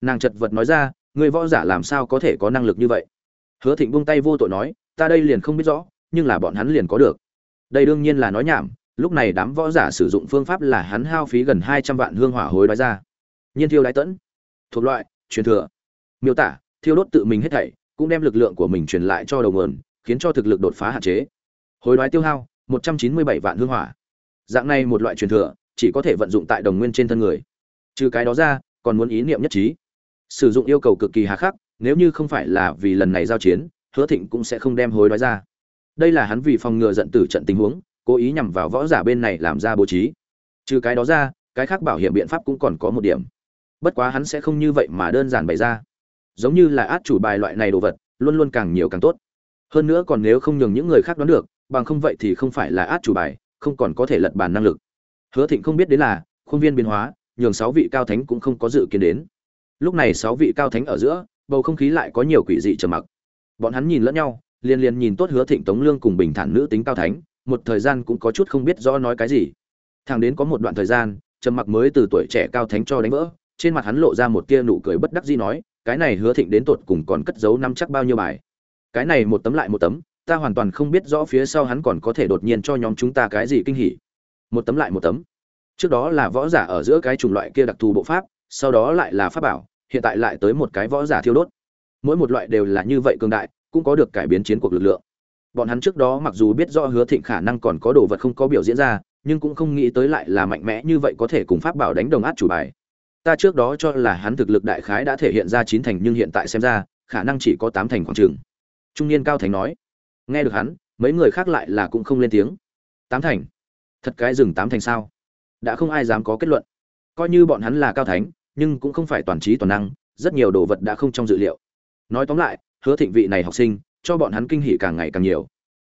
Nàng chật vật nói ra người võ giả làm sao có thể có năng lực như vậy? Hứa thịnh buông tay vô tội nói ta đây liền không biết rõ nhưng là bọn hắn liền có được đây đương nhiên là nói nhảm lúc này đám võ giả sử dụng phương pháp là hắn hao phí gần hai trăm vạn hương hỏa hối đoái ra nhiên thiêu đái tẫn thuộc loại truyền thừa miêu tả thiêu đốt tự mình hết thảy cũng đem lực lượng của mình truyền lại cho đầu nguồn, khiến cho thực lực đột phá hạn chế. Hối đoái tiêu hao 197 vạn hương hỏa. Dạng này một loại truyền thừa, chỉ có thể vận dụng tại đồng nguyên trên thân người. Trừ cái đó ra, còn muốn ý niệm nhất trí. Sử dụng yêu cầu cực kỳ hà khắc, nếu như không phải là vì lần này giao chiến, Hứa Thịnh cũng sẽ không đem hối đoái ra. Đây là hắn vì phòng ngừa giận tử trận tình huống, cố ý nhằm vào võ giả bên này làm ra bố trí. Trừ cái đó ra, cái khác bảo hiểm biện pháp cũng còn có một điểm. Bất quá hắn sẽ không như vậy mà đơn giản bày ra giống như là át chủ bài loại này đồ vật luôn luôn càng nhiều càng tốt hơn nữa còn nếu không nhường những người khác đoán được bằng không vậy thì không phải là át chủ bài không còn có thể lật bàn năng lực hứa thịnh không biết đến là khuôn viên biến hóa nhường sáu vị cao thánh cũng không có dự kiến đến lúc này sáu vị cao thánh ở giữa bầu không khí lại có nhiều quỷ dị trầm mặc. Bọn hắn nhìn lẫn nhau liên liên nhìn tốt hứa thịnh tống lương cùng bình thản nữ tính cao thánh, một thời gian cũng có chút không biết rõ nói cái gì. Thằng đến có một đoạn thời gian, trầm mặc mới từ tuổi trẻ cao thánh cho đánh vỡ, trên mặt hắn lộ ra một tia nụ cười bất đắc dĩ nói, cái này hứa thịnh đến tột cùng còn cất giấu năm chắc bao nhiêu bài? Cái này một tấm lại một tấm, ta hoàn toàn không biết rõ phía sau hắn còn có thể đột nhiên cho nhóm chúng ta cái gì kinh hỉ. Một tấm lại một tấm. Trước đó là võ giả ở giữa cái chủng loại kia đặc thù bộ pháp, sau đó lại là pháp bảo hiện tại lại tới một cái võ giả thiêu đốt. Mỗi một loại đều là như vậy cường đại, cũng có được cải biến chiến cuộc lực lượng. Bọn hắn trước đó mặc dù biết rõ hứa thịnh khả năng còn có đồ vật không có biểu diễn ra, nhưng cũng không nghĩ tới lại là mạnh mẽ như vậy có thể cùng pháp bảo đánh đồng át chủ bài. Ta trước đó cho là hắn thực lực đại khái đã thể hiện ra chín thành nhưng hiện tại xem ra, khả năng chỉ có tám thành khoảng trường trung niên cao thành nói. Nghe được hắn, mấy người khác lại là cũng không lên tiếng. Tám thành? Thật cái rừng tám thành sao? Đã không ai dám có kết luận. Coi như bọn hắn là cao thánh nhưng cũng không phải toàn trí toàn năng rất nhiều đồ vật đã không trong dự liệu nói tóm lại hứa thịnh vị này học sinh cho bọn hắn kinh hỉ càng ngày càng nhiều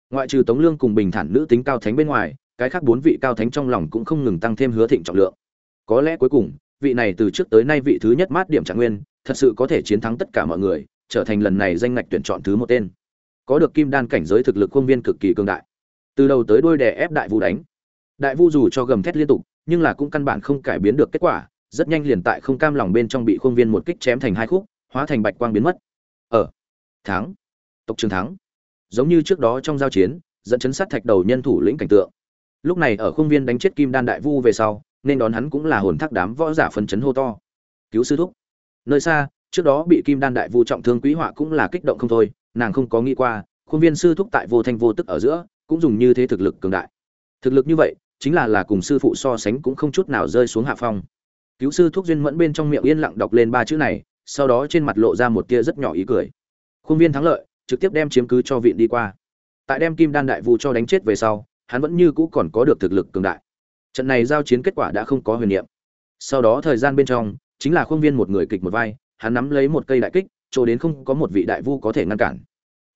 ngoại trừ tống lương cùng bình thản nữ tính cao thánh bên ngoài cái khác bốn vị cao thánh trong lòng cũng không ngừng tăng thêm hứa thịnh trọng lượng có lẽ cuối cùng vị này từ trước tới nay vị thứ nhất mát điểm trạng nguyên, thật sự có thể chiến thắng tất cả mọi người, trở thành lần này danh ngạch tuyển chọn thứ một tên. Có được kim đan cảnh giới thực lực công viên cực kỳ cường đại. Từ đầu tới đuôi đè ép đại vu đánh. Đại vu dù cho gầm thét liên tục, nhưng là cũng căn bản không cải biến được kết quả, rất nhanh liền tại không cam lòng bên trong bị khuôn viên một kích chém thành hai khúc, hóa thành bạch quang biến mất. Ở thắng tộc trường thắng. Giống như trước đó trong giao chiến dẫn chấn sát thạch đầu nhân thủ lĩnh cảnh tượng. Lúc này ở khuôn viên đánh chết kim đan đại vu về sau nên đón hắn cũng là hồn thác đám võ giả phân chấn hô to. Cứu sư thúc. Nơi xa trước đó bị kim đan đại vu trọng thương quý họa cũng là kích động không thôi nàng không có nghĩ qua khuôn viên sư thúc tại vô thanh vô tức ở giữa cũng dùng như thế thực lực cường đại. Thực lực như vậy chính là là cùng sư phụ so sánh cũng không chút nào rơi xuống hạ phong cứu sư thuốc duyên mẫn bên trong miệng yên lặng đọc lên ba chữ này, sau đó trên mặt lộ ra một tia rất nhỏ ý cười. Khuôn viên thắng lợi, trực tiếp đem chiếm cứ cho viện đi qua. Tại đem kim đan đại vu cho đánh chết về sau, hắn vẫn như cũ còn có được thực lực cường đại. Trận này giao chiến kết quả đã không có huyền niệm. Sau đó thời gian bên trong, chính là khuôn viên một người kịch một vai, hắn nắm lấy một cây đại kích, chỗ đến không có một vị đại vu có thể ngăn cản.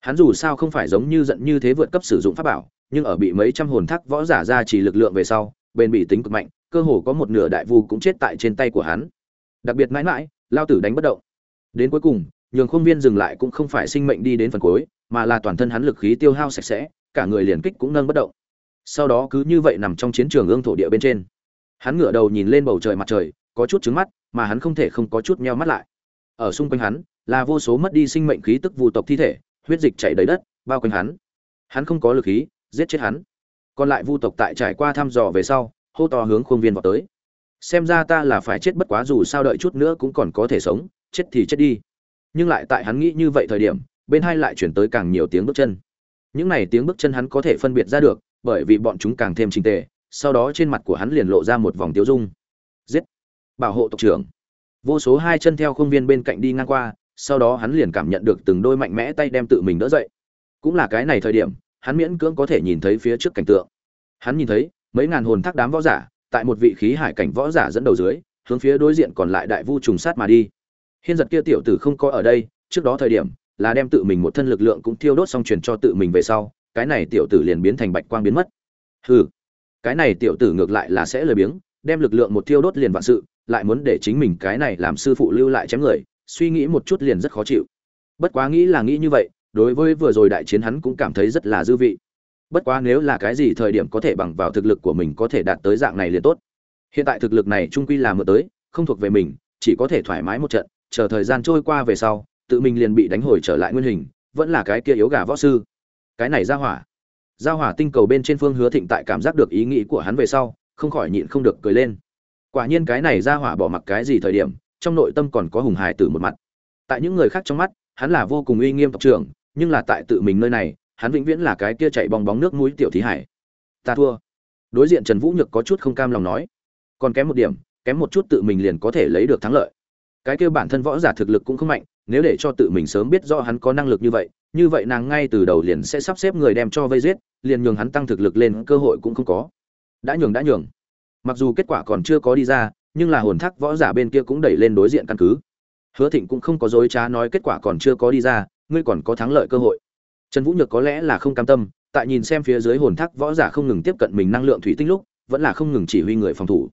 Hắn dù sao không phải giống như giận như thế vượt cấp sử dụng pháp bảo, nhưng ở bị mấy trăm hồn thác võ giả ra chỉ lực lượng về sau, bền bị tính cực mạnh cơ hồ có một nửa đại vu cũng chết tại trên tay của hắn. Đặc biệt mãi mãi, lao tử đánh bất động. Đến cuối cùng, nhường khuôn viên dừng lại cũng không phải sinh mệnh đi đến phần cuối, mà là toàn thân hắn lực khí tiêu hao sạch sẽ, cả người liền kích cũng nâng bất động. Sau đó cứ như vậy nằm trong chiến trường ương thổ địa bên trên. Hắn ngửa đầu nhìn lên bầu trời mặt trời, có chút trứng mắt, mà hắn không thể không có chút meo mắt lại. Ở xung quanh hắn, là vô số mất đi sinh mệnh khí tức vụ tộc thi thể, huyết dịch chảy đầy đất, bao quanh hắn. Hắn không có lực khí, giết chết hắn. Còn lại vu tộc tại trải qua thăm dò về sau hô to hướng khuôn viên vào tới. Xem ra ta là phải chết bất quá dù sao đợi chút nữa cũng còn có thể sống, chết thì chết đi. Nhưng lại tại hắn nghĩ như vậy thời điểm, bên hai lại chuyển tới càng nhiều tiếng bước chân. Những này tiếng bước chân hắn có thể phân biệt ra được, bởi vì bọn chúng càng thêm trình tề, sau đó trên mặt của hắn liền lộ ra một vòng tiêu dung. Giết! Bảo hộ tộc trưởng. Vô số hai chân theo khuôn viên bên cạnh đi ngang qua, sau đó hắn liền cảm nhận được từng đôi mạnh mẽ tay đem tự mình đỡ dậy. Cũng là cái này thời điểm, hắn miễn cưỡng có thể nhìn thấy phía trước cảnh tượng. Hắn nhìn thấy mấy ngàn hồn thác đám võ giả, tại một vị khí hải cảnh võ giả dẫn đầu dưới, hướng phía đối diện còn lại đại vu trùng sát mà đi. Hiên giật kia tiểu tử không có ở đây, trước đó thời điểm, là đem tự mình một thân lực lượng cũng thiêu đốt xong truyền cho tự mình về sau, cái này tiểu tử liền biến thành bạch quang biến mất. Hừ, cái này tiểu tử ngược lại là sẽ lười biếng, đem lực lượng một thiêu đốt liền vạn sự, lại muốn để chính mình cái này làm sư phụ lưu lại chém người, suy nghĩ một chút liền rất khó chịu. Bất quá nghĩ là nghĩ như vậy, đối với vừa rồi đại chiến hắn cũng cảm thấy rất là dư vị bất quá nếu là cái gì thời điểm có thể bằng vào thực lực của mình có thể đạt tới dạng này liền tốt. Hiện tại thực lực này trung quy là mượn tới, không thuộc về mình, chỉ có thể thoải mái một trận, chờ thời gian trôi qua về sau, tự mình liền bị đánh hồi trở lại nguyên hình, vẫn là cái kia yếu gà võ sư. Cái này ra hỏa. Ra hỏa tinh cầu bên trên phương hứa thịnh tại cảm giác được ý nghĩ của hắn về sau, không khỏi nhịn không được cười lên. Quả nhiên cái này ra hỏa bỏ mặc cái gì thời điểm, trong nội tâm còn có hùng hài từ một mặt. Tại những người khác trong mắt, hắn là vô cùng uy nghiêm tộc trưởng, nhưng là tại tự mình nơi này hắn vĩnh viễn là cái kia chạy bong bóng nước mũi tiểu thí hải. Ta thua. Đối diện trần vũ nhược có chút không cam lòng nói. Còn kém một điểm, kém một chút tự mình liền có thể lấy được thắng lợi. Cái kia bản thân võ giả thực lực cũng không mạnh, nếu để cho tự mình sớm biết rõ hắn có năng lực như vậy như vậy nàng ngay từ đầu liền sẽ sắp xếp người đem cho vây giết, liền nhường hắn tăng thực lực lên, cơ hội cũng không có. Đã nhường đã nhường. Mặc dù kết quả còn chưa có đi ra, nhưng là hồn thác võ giả bên kia cũng đẩy lên đối diện căn cứ. Hứa thịnh cũng không có dối trá nói kết quả còn chưa có đi ra, ngươi còn có thắng lợi cơ hội trần vũ nhược có lẽ là không cam tâm, tại nhìn xem phía dưới hồn thác võ giả không ngừng tiếp cận mình năng lượng thủy tinh lúc, vẫn là không ngừng chỉ huy người phòng thủ.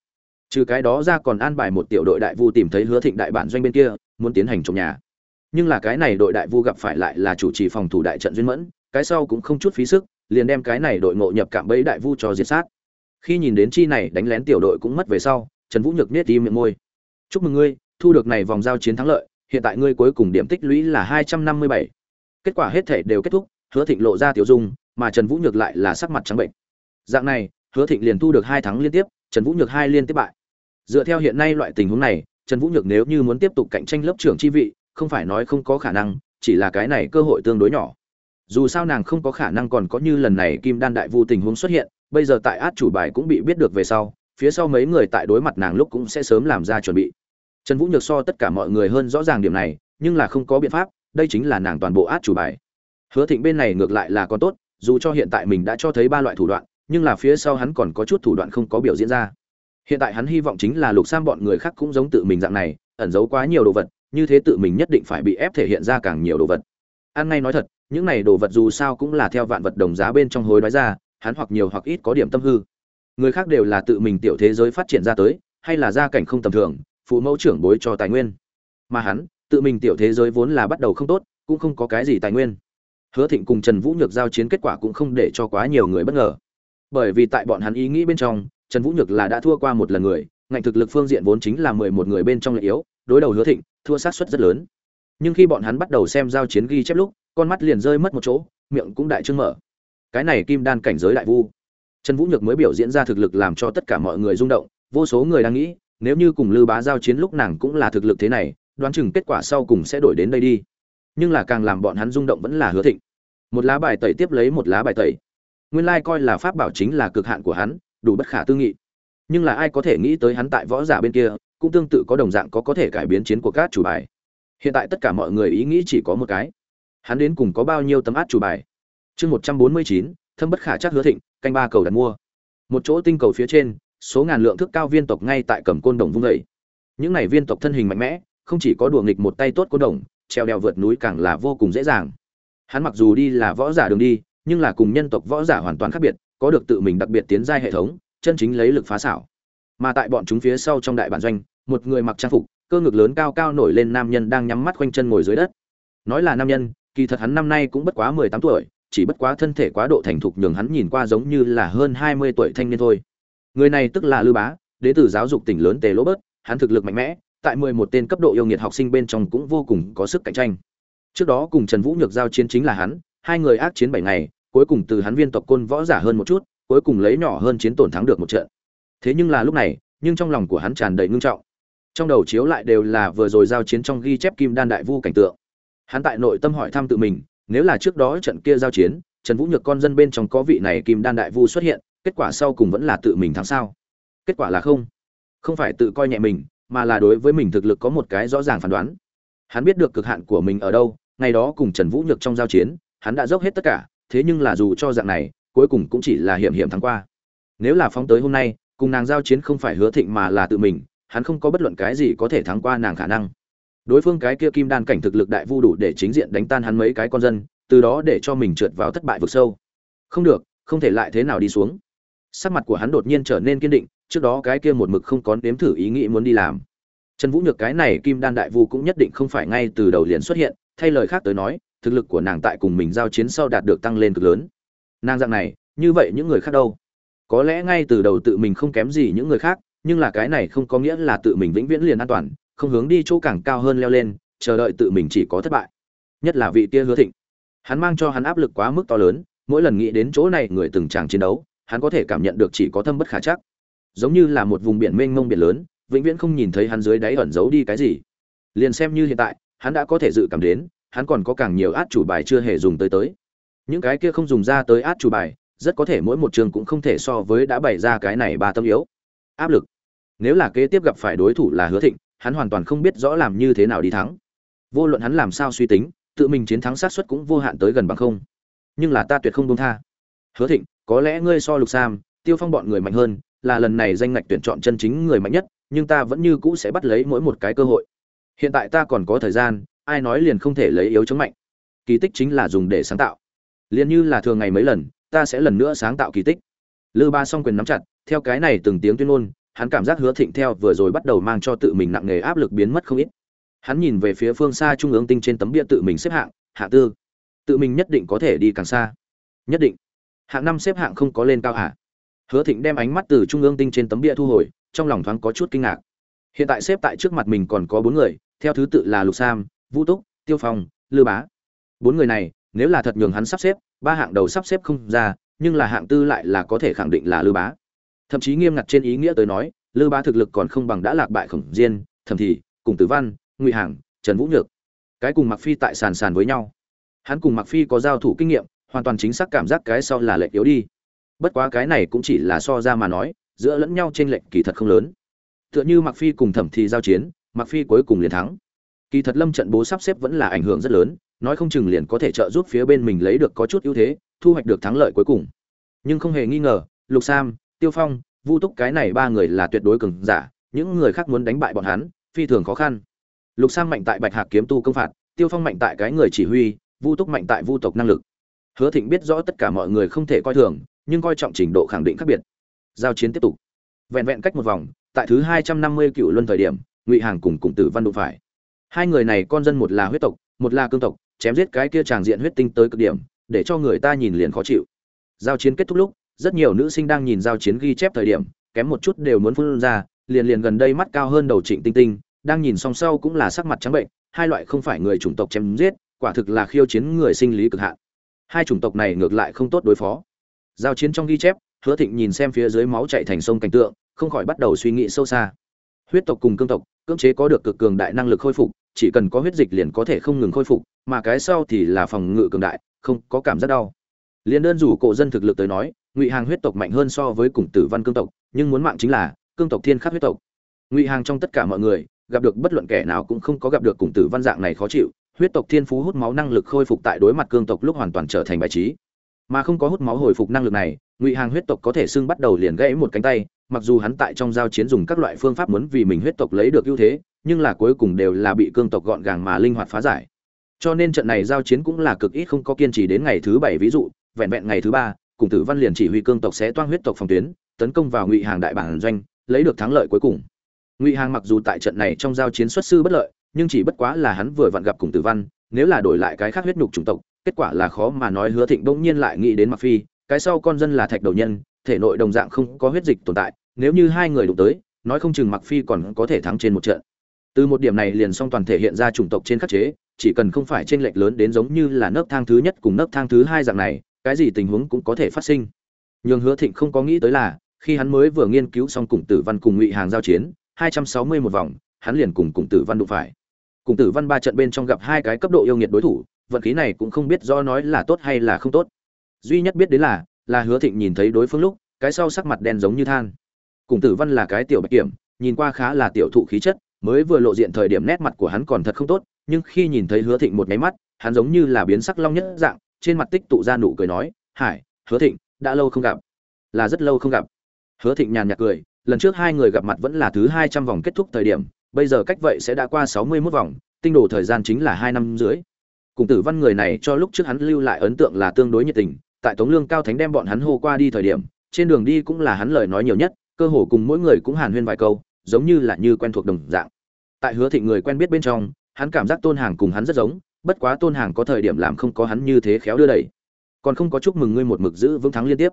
Trừ cái đó ra còn an bài một tiểu đội đại vu tìm thấy hứa thịnh đại bản doanh bên kia, muốn tiến hành trong nhà. Nhưng là cái này đội đại vu gặp phải lại là chủ trì phòng thủ đại trận duyên mẫn, cái sau cũng không chút phí sức, liền đem cái này đội ngộ nhập cạm bẫy đại vu cho diệt sát. Khi nhìn đến chi này đánh lén tiểu đội cũng mất về sau, trần vũ nhược nhếch đi miệng môi. Chúc mừng ngươi, thu được này vòng giao chiến thắng lợi, hiện tại ngươi cuối cùng điểm tích lũy là hai trăm năm mươi bảy kết quả hết thể đều kết thúc, hứa thịnh lộ ra tiểu dung, mà trần vũ nhược lại là sắc mặt trắng bệnh. Dạng này, hứa thịnh liền thu được hai thắng liên tiếp, trần vũ nhược hai liên tiếp bại. Dựa theo hiện nay loại tình huống này, trần vũ nhược nếu như muốn tiếp tục cạnh tranh lớp trưởng chi vị, không phải nói không có khả năng, chỉ là cái này cơ hội tương đối nhỏ. Dù sao nàng không có khả năng còn có như lần này kim đan đại vu tình huống xuất hiện, bây giờ tại át chủ bài cũng bị biết được về sau, phía sau mấy người tại đối mặt nàng lúc cũng sẽ sớm làm ra chuẩn bị. Trần vũ nhược so tất cả mọi người hơn rõ ràng điểm này, nhưng là không có biện pháp đây chính là nàng toàn bộ át chủ bài. Hứa thịnh bên này ngược lại là có tốt, dù cho hiện tại mình đã cho thấy ba loại thủ đoạn, nhưng là phía sau hắn còn có chút thủ đoạn không có biểu diễn ra. Hiện tại hắn hy vọng chính là lục sam bọn người khác cũng giống tự mình dạng này, ẩn giấu quá nhiều đồ vật, như thế tự mình nhất định phải bị ép thể hiện ra càng nhiều đồ vật. An ngay nói thật, những này đồ vật dù sao cũng là theo vạn vật đồng giá bên trong hối đoái ra, hắn hoặc nhiều hoặc ít có điểm tâm hư. Người khác đều là tự mình tiểu thế giới phát triển ra tới, hay là gia cảnh không tầm thường, phụ mẫu trưởng bối cho tài nguyên. Mà hắn tự mình tiểu thế giới vốn là bắt đầu không tốt, cũng không có cái gì tài nguyên. Hứa thịnh cùng trần vũ nhược giao chiến kết quả cũng không để cho quá nhiều người bất ngờ. Bởi vì tại bọn hắn ý nghĩ bên trong, trần vũ nhược là đã thua qua một lần người, ngạnh thực lực phương diện vốn chính là mười một người bên trong lợi yếu, đối đầu hứa thịnh, thua sát suất rất lớn. Nhưng khi bọn hắn bắt đầu xem giao chiến ghi chép lúc, con mắt liền rơi mất một chỗ, miệng cũng đại trương mở. Cái này kim đan cảnh giới đại vu. Trần vũ nhược mới biểu diễn ra thực lực làm cho tất cả mọi người rung động, vô số người đang nghĩ, nếu như cùng lư bá giao chiến lúc nàng cũng là thực lực thế này đoán chừng kết quả sau cùng sẽ đổi đến đây đi. Nhưng là càng làm bọn hắn rung động vẫn là hứa thịnh. Một lá bài tẩy tiếp lấy một lá bài tẩy. Nguyên lai coi là pháp bảo chính là cực hạn của hắn, đủ bất khả tư nghị. Nhưng là ai có thể nghĩ tới hắn tại võ giả bên kia, cũng tương tự có đồng dạng có có thể cải biến chiến của các chủ bài. Hiện tại tất cả mọi người ý nghĩ chỉ có một cái. Hắn đến cùng có bao nhiêu tấm át chủ bài? Chương một trăm bốn mươi chín, thâm bất khả chắc hứa thịnh, canh ba cầu đặt mua. Một chỗ tinh cầu phía trên, số ngàn lượng thức cao viên tộc ngay tại cầm côn đồng vung vẩy những này viên tộc thân hình mạnh mẽ không chỉ có đùa nghịch một tay tốt cô đồng, treo đèo vượt núi càng là vô cùng dễ dàng. Hắn mặc dù đi là võ giả đường đi, nhưng là cùng nhân tộc võ giả hoàn toàn khác biệt, có được tự mình đặc biệt tiến giai hệ thống, chân chính lấy lực phá xảo. Mà tại bọn chúng phía sau trong đại bản doanh, một người mặc trang phục, cơ ngực lớn cao cao nổi lên nam nhân đang nhắm mắt quanh chân ngồi dưới đất. Nói là nam nhân, kỳ thật hắn năm nay cũng bất quá mười tám tuổi, chỉ bất quá thân thể quá độ thành thục nhường hắn nhìn qua giống như là hơn hai mươi tuổi thanh niên thôi. Người này tức là lư bá, đệ tử giáo dục tỉnh lớn tề lỗ bớt, hắn thực lực mạnh mẽ tại mười một tên cấp độ yêu nghiệt học sinh bên trong cũng vô cùng có sức cạnh tranh. Trước đó cùng trần vũ nhược giao chiến chính là hắn, hai người ác chiến bảy ngày, cuối cùng từ hắn viên tộc côn võ giả hơn một chút, cuối cùng lấy nhỏ hơn chiến tổn thắng được một trận. Thế nhưng là lúc này, nhưng trong lòng của hắn tràn đầy ngưng trọng. Trong đầu chiếu lại đều là vừa rồi giao chiến trong ghi chép kim đan đại vu cảnh tượng. Hắn tại nội tâm hỏi thăm tự mình, nếu là trước đó trận kia giao chiến, trần vũ nhược con dân bên trong có vị này kim đan đại vu xuất hiện, kết quả sau cùng vẫn là tự mình thắng sao? Kết quả là không. Không phải tự coi nhẹ mình mà là đối với mình thực lực có một cái rõ ràng phán đoán. Hắn biết được cực hạn của mình ở đâu, ngày đó cùng trần vũ nhược trong giao chiến, hắn đã dốc hết tất cả, thế nhưng là dù cho dạng này, cuối cùng cũng chỉ là hiểm hiểm thắng qua. Nếu là phóng tới hôm nay, cùng nàng giao chiến không phải hứa thịnh mà là tự mình, hắn không có bất luận cái gì có thể thắng qua nàng khả năng. Đối phương cái kia kim đan cảnh thực lực đại vu đủ để chính diện đánh tan hắn mấy cái con dân, từ đó để cho mình trượt vào thất bại vực sâu. Không được, không thể lại thế nào đi xuống. Sắc mặt của hắn đột nhiên trở nên kiên định trước đó cái kia một mực không có nếm thử ý nghĩ muốn đi làm. Trần vũ nhược cái này kim đan đại vu cũng nhất định không phải ngay từ đầu liền xuất hiện, thay lời khác tới nói, thực lực của nàng tại cùng mình giao chiến sau đạt được tăng lên cực lớn. Nàng dạng này, như vậy những người khác đâu? Có lẽ ngay từ đầu tự mình không kém gì những người khác, nhưng là cái này không có nghĩa là tự mình vĩnh viễn liền an toàn, không hướng đi chỗ càng cao hơn leo lên, chờ đợi tự mình chỉ có thất bại. Nhất là vị kia hứa thịnh. Hắn mang cho hắn áp lực quá mức to lớn, mỗi lần nghĩ đến chỗ này người từng chàng chiến đấu, hắn có thể cảm nhận được chỉ có thâm bất khả chắc giống như là một vùng biển mênh mông biển lớn, vĩnh viễn không nhìn thấy hắn dưới đáy ẩn giấu đi cái gì. Liền xem như hiện tại, hắn đã có thể dự cảm đến, hắn còn có càng nhiều át chủ bài chưa hề dùng tới tới. Những cái kia không dùng ra tới át chủ bài, rất có thể mỗi một trường cũng không thể so với đã bày ra cái này ba tâm yếu. Áp lực. Nếu là kế tiếp gặp phải đối thủ là hứa thịnh, hắn hoàn toàn không biết rõ làm như thế nào đi thắng. Vô luận hắn làm sao suy tính, tự mình chiến thắng sát suất cũng vô hạn tới gần bằng không. Nhưng là ta tuyệt không buông tha. Hứa thịnh, có lẽ ngươi so lục sam, tiêu phong bọn người mạnh hơn là lần này danh ngạch tuyển chọn chân chính người mạnh nhất, nhưng ta vẫn như cũ sẽ bắt lấy mỗi một cái cơ hội. Hiện tại ta còn có thời gian, ai nói liền không thể lấy yếu chống mạnh. Kỳ tích chính là dùng để sáng tạo. Liền như là thường ngày mấy lần, ta sẽ lần nữa sáng tạo kỳ tích. Lư ba song quyền nắm chặt, theo cái này từng tiếng tuyên ngôn, hắn cảm giác hứa thịnh theo vừa rồi bắt đầu mang cho tự mình nặng nề áp lực biến mất không ít. Hắn nhìn về phía phương xa trung ương tinh trên tấm bia tự mình xếp hạng, hạ tư, tự mình nhất định có thể đi càng xa. Nhất định. Hạng năm xếp hạng không có lên cao hả? Hứa thịnh đem ánh mắt từ trung ương tinh trên tấm bia thu hồi, trong lòng thoáng có chút kinh ngạc. Hiện tại xếp tại trước mặt mình còn có bốn người, theo thứ tự là lục sam, vũ túc, tiêu phong, lư bá. Bốn người này, nếu là thật nhường hắn sắp xếp, ba hạng đầu sắp xếp không ra, nhưng là hạng tư lại là có thể khẳng định là lư bá. Thậm chí nghiêm ngặt trên ý nghĩa tới nói, lư bá thực lực còn không bằng đã lạc bại khổng diên, thậm thì cùng tử văn, ngụy hàng, trần vũ nhược. Cái cùng mặc phi tại sàn sàn với nhau. Hắn cùng mặc phi có giao thủ kinh nghiệm, hoàn toàn chính xác cảm giác cái sau là lệch yếu đi bất quá cái này cũng chỉ là so ra mà nói, giữa lẫn nhau trên lệnh kỳ thật không lớn. Tựa như mặc phi cùng thẩm thì giao chiến mặc phi cuối cùng liền thắng. Kỳ thật lâm trận bố sắp xếp vẫn là ảnh hưởng rất lớn, nói không chừng liền có thể trợ giúp phía bên mình lấy được có chút ưu thế, thu hoạch được thắng lợi cuối cùng. Nhưng không hề nghi ngờ, lục sam, tiêu phong, vu túc cái này ba người là tuyệt đối cường giả, những người khác muốn đánh bại bọn hắn, phi thường khó khăn. Lục sam mạnh tại bạch hạc kiếm tu công phạt, tiêu phong mạnh tại cái người chỉ huy, vu túc mạnh tại vu tộc năng lực. Hứa thịnh biết rõ tất cả mọi người không thể coi thường nhưng coi trọng trình độ khẳng định khác biệt. Giao chiến tiếp tục. Vẹn vẹn cách một vòng, tại thứ hai trăm năm mươi cựu luân thời điểm, ngụy hàng cùng cùng tử văn đụng phải. Hai người này con dân một là huyết tộc, một là cương tộc, chém giết cái kia tràng diện huyết tinh tới cực điểm, để cho người ta nhìn liền khó chịu. Giao chiến kết thúc lúc, rất nhiều nữ sinh đang nhìn giao chiến ghi chép thời điểm, kém một chút đều muốn phun ra, liền liền gần đây mắt cao hơn đầu trịnh tinh tinh, đang nhìn song sau cũng là sắc mặt trắng bệnh, hai loại không phải người chủng tộc chém giết, quả thực là khiêu chiến người sinh lý cực hạn. Hai chủng tộc này ngược lại không tốt đối phó giao chiến trong ghi chép, hứa thịnh nhìn xem phía dưới máu chạy thành sông cảnh tượng, không khỏi bắt đầu suy nghĩ sâu xa. Huyết tộc cùng cương tộc, cưỡng chế có được cực cường đại năng lực khôi phục, chỉ cần có huyết dịch liền có thể không ngừng khôi phục, mà cái sau thì là phòng ngự cường đại, không có cảm giác đau. Liền đơn rủ cổ dân thực lực tới nói, ngụy hàng huyết tộc mạnh hơn so với cùng tử văn cương tộc, nhưng muốn mạng chính là cương tộc thiên khắc huyết tộc. Ngụy hàng trong tất cả mọi người, gặp được bất luận kẻ nào cũng không có gặp được cùng tử văn dạng này khó chịu, huyết tộc thiên phú hút máu năng lực khôi phục tại đối mặt cương tộc lúc hoàn toàn trở thành bài trí mà không có hút máu hồi phục năng lực này, ngụy hàng huyết tộc có thể xưng bắt đầu liền gãy một cánh tay, mặc dù hắn tại trong giao chiến dùng các loại phương pháp muốn vì mình huyết tộc lấy được ưu thế, nhưng là cuối cùng đều là bị cương tộc gọn gàng mà linh hoạt phá giải. Cho nên trận này giao chiến cũng là cực ít không có kiên trì đến ngày thứ bảy ví dụ, vẹn vẹn ngày thứ ba, cùng tử văn liền chỉ huy cương tộc sẽ toan huyết tộc phòng tuyến, tấn công vào ngụy hàng đại bản doanh, lấy được thắng lợi cuối cùng. Ngụy hàng mặc dù tại trận này trong giao chiến xuất sư bất lợi, nhưng chỉ bất quá là hắn vừa vặn gặp cùng tử văn, nếu là đổi lại cái khác huyết nhục chủng tộc kết quả là khó mà nói hứa thịnh bỗng nhiên lại nghĩ đến mặc phi, cái sau con dân là thạch đầu nhân, thể nội đồng dạng không có huyết dịch tồn tại, nếu như hai người đụng tới, nói không chừng mặc phi còn có thể thắng trên một trận. Từ một điểm này liền song toàn thể hiện ra chủng tộc trên khắc chế, chỉ cần không phải trên lệch lớn đến giống như là nấc thang thứ nhất cùng nấc thang thứ hai dạng này, cái gì tình huống cũng có thể phát sinh. Nhưng hứa thịnh không có nghĩ tới là, khi hắn mới vừa nghiên cứu xong cùng tử văn cùng ngụy hàng giao chiến 260 một vòng, hắn liền cùng cùng tử văn đụng phải. Cùng tử văn ba trận bên trong gặp hai cái cấp độ yêu nghiệt đối thủ vận khí này cũng không biết do nói là tốt hay là không tốt. Duy nhất biết đến là là hứa thịnh nhìn thấy đối phương lúc, cái sau sắc mặt đen giống như than. Cùng tử văn là cái tiểu bạch kiểm, nhìn qua khá là tiểu thụ khí chất, mới vừa lộ diện thời điểm nét mặt của hắn còn thật không tốt, nhưng khi nhìn thấy hứa thịnh một nháy mắt, hắn giống như là biến sắc long nhất dạng, trên mặt tích tụ ra nụ cười nói, hải, hứa thịnh, đã lâu không gặp. Là rất lâu không gặp. Hứa thịnh nhàn nhạt cười, lần trước hai người gặp mặt vẫn là thứ hai trăm vòng kết thúc thời điểm, bây giờ cách vậy sẽ đã qua sáu mươi mốt vòng, tinh đồ thời gian chính là hai năm dưới cùng tử văn người này cho lúc trước hắn lưu lại ấn tượng là tương đối nhiệt tình, tại tống lương cao thánh đem bọn hắn hô qua đi thời điểm, trên đường đi cũng là hắn lời nói nhiều nhất, cơ hồ cùng mỗi người cũng hàn huyên vài câu, giống như là như quen thuộc đồng dạng. Tại hứa thịnh người quen biết bên trong, hắn cảm giác tôn hàng cùng hắn rất giống, bất quá tôn hàng có thời điểm làm không có hắn như thế khéo đưa đẩy. Còn không có chúc mừng ngươi một mực giữ vững thắng liên tiếp.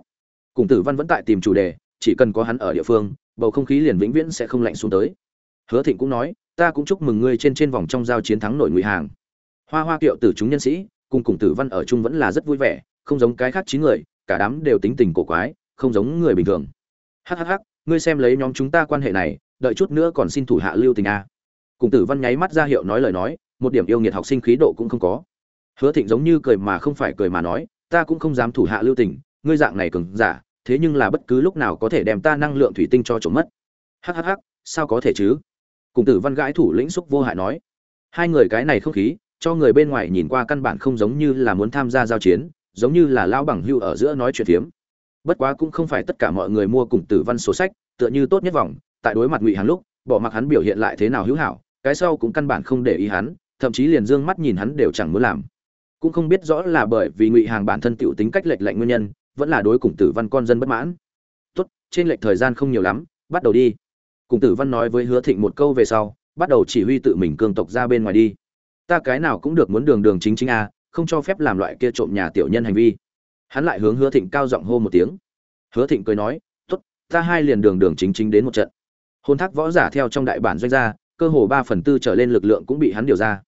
Cùng tử văn vẫn tại tìm chủ đề, chỉ cần có hắn ở địa phương, bầu không khí liền vĩnh viễn sẽ không lạnh xuống tới. Hứa thịnh cũng nói, ta cũng chúc mừng ngươi trên trên vòng trong giao chiến thắng nội ngụy hàng hoa hoa kiệu tử chúng nhân sĩ, cùng cùng tử văn ở chung vẫn là rất vui vẻ, không giống cái khác chín người, cả đám đều tính tình cổ quái, không giống người bình thường. Hhh ngươi xem lấy nhóm chúng ta quan hệ này, đợi chút nữa còn xin thủ hạ lưu tình a. Cùng tử văn nháy mắt ra hiệu nói lời nói, một điểm yêu nghiệt học sinh khí độ cũng không có. Hứa thịnh giống như cười mà không phải cười mà nói, ta cũng không dám thủ hạ lưu tình, ngươi dạng này cường giả, thế nhưng là bất cứ lúc nào có thể đem ta năng lượng thủy tinh cho trộm mất. Hhh sao có thể chứ? Cùng tử văn gãi thủ lĩnh xúc vô hại nói. Hai người cái này không khí cho người bên ngoài nhìn qua căn bản không giống như là muốn tham gia giao chiến, giống như là lão bằng hưu ở giữa nói chuyện phiếm. Bất quá cũng không phải tất cả mọi người mua cùng tử văn số sách, tựa như tốt nhất vòng, tại đối mặt ngụy hắn lúc, bỏ mặc hắn biểu hiện lại thế nào hữu hảo, cái sau cũng căn bản không để ý hắn, thậm chí liền dương mắt nhìn hắn đều chẳng muốn làm. Cũng không biết rõ là bởi vì ngụy hàng bản thân tiểu tính cách lệch lạnh nguyên nhân, vẫn là đối cùng tử văn con dân bất mãn. Tốt, trên lệch thời gian không nhiều lắm, bắt đầu đi. Cùng tử văn nói với hứa thịnh một câu về sau, bắt đầu chỉ huy tự mình cương tộc ra bên ngoài đi ta cái nào cũng được muốn đường đường chính chính a, không cho phép làm loại kia trộm nhà tiểu nhân hành vi. Hắn lại hướng hứa thịnh cao giọng hô một tiếng. Hứa thịnh cười nói, tốt, ta hai liền đường đường chính chính đến một trận. Hôn thác võ giả theo trong đại bản doanh gia cơ hồ ba phần tư trở lên lực lượng cũng bị hắn điều ra.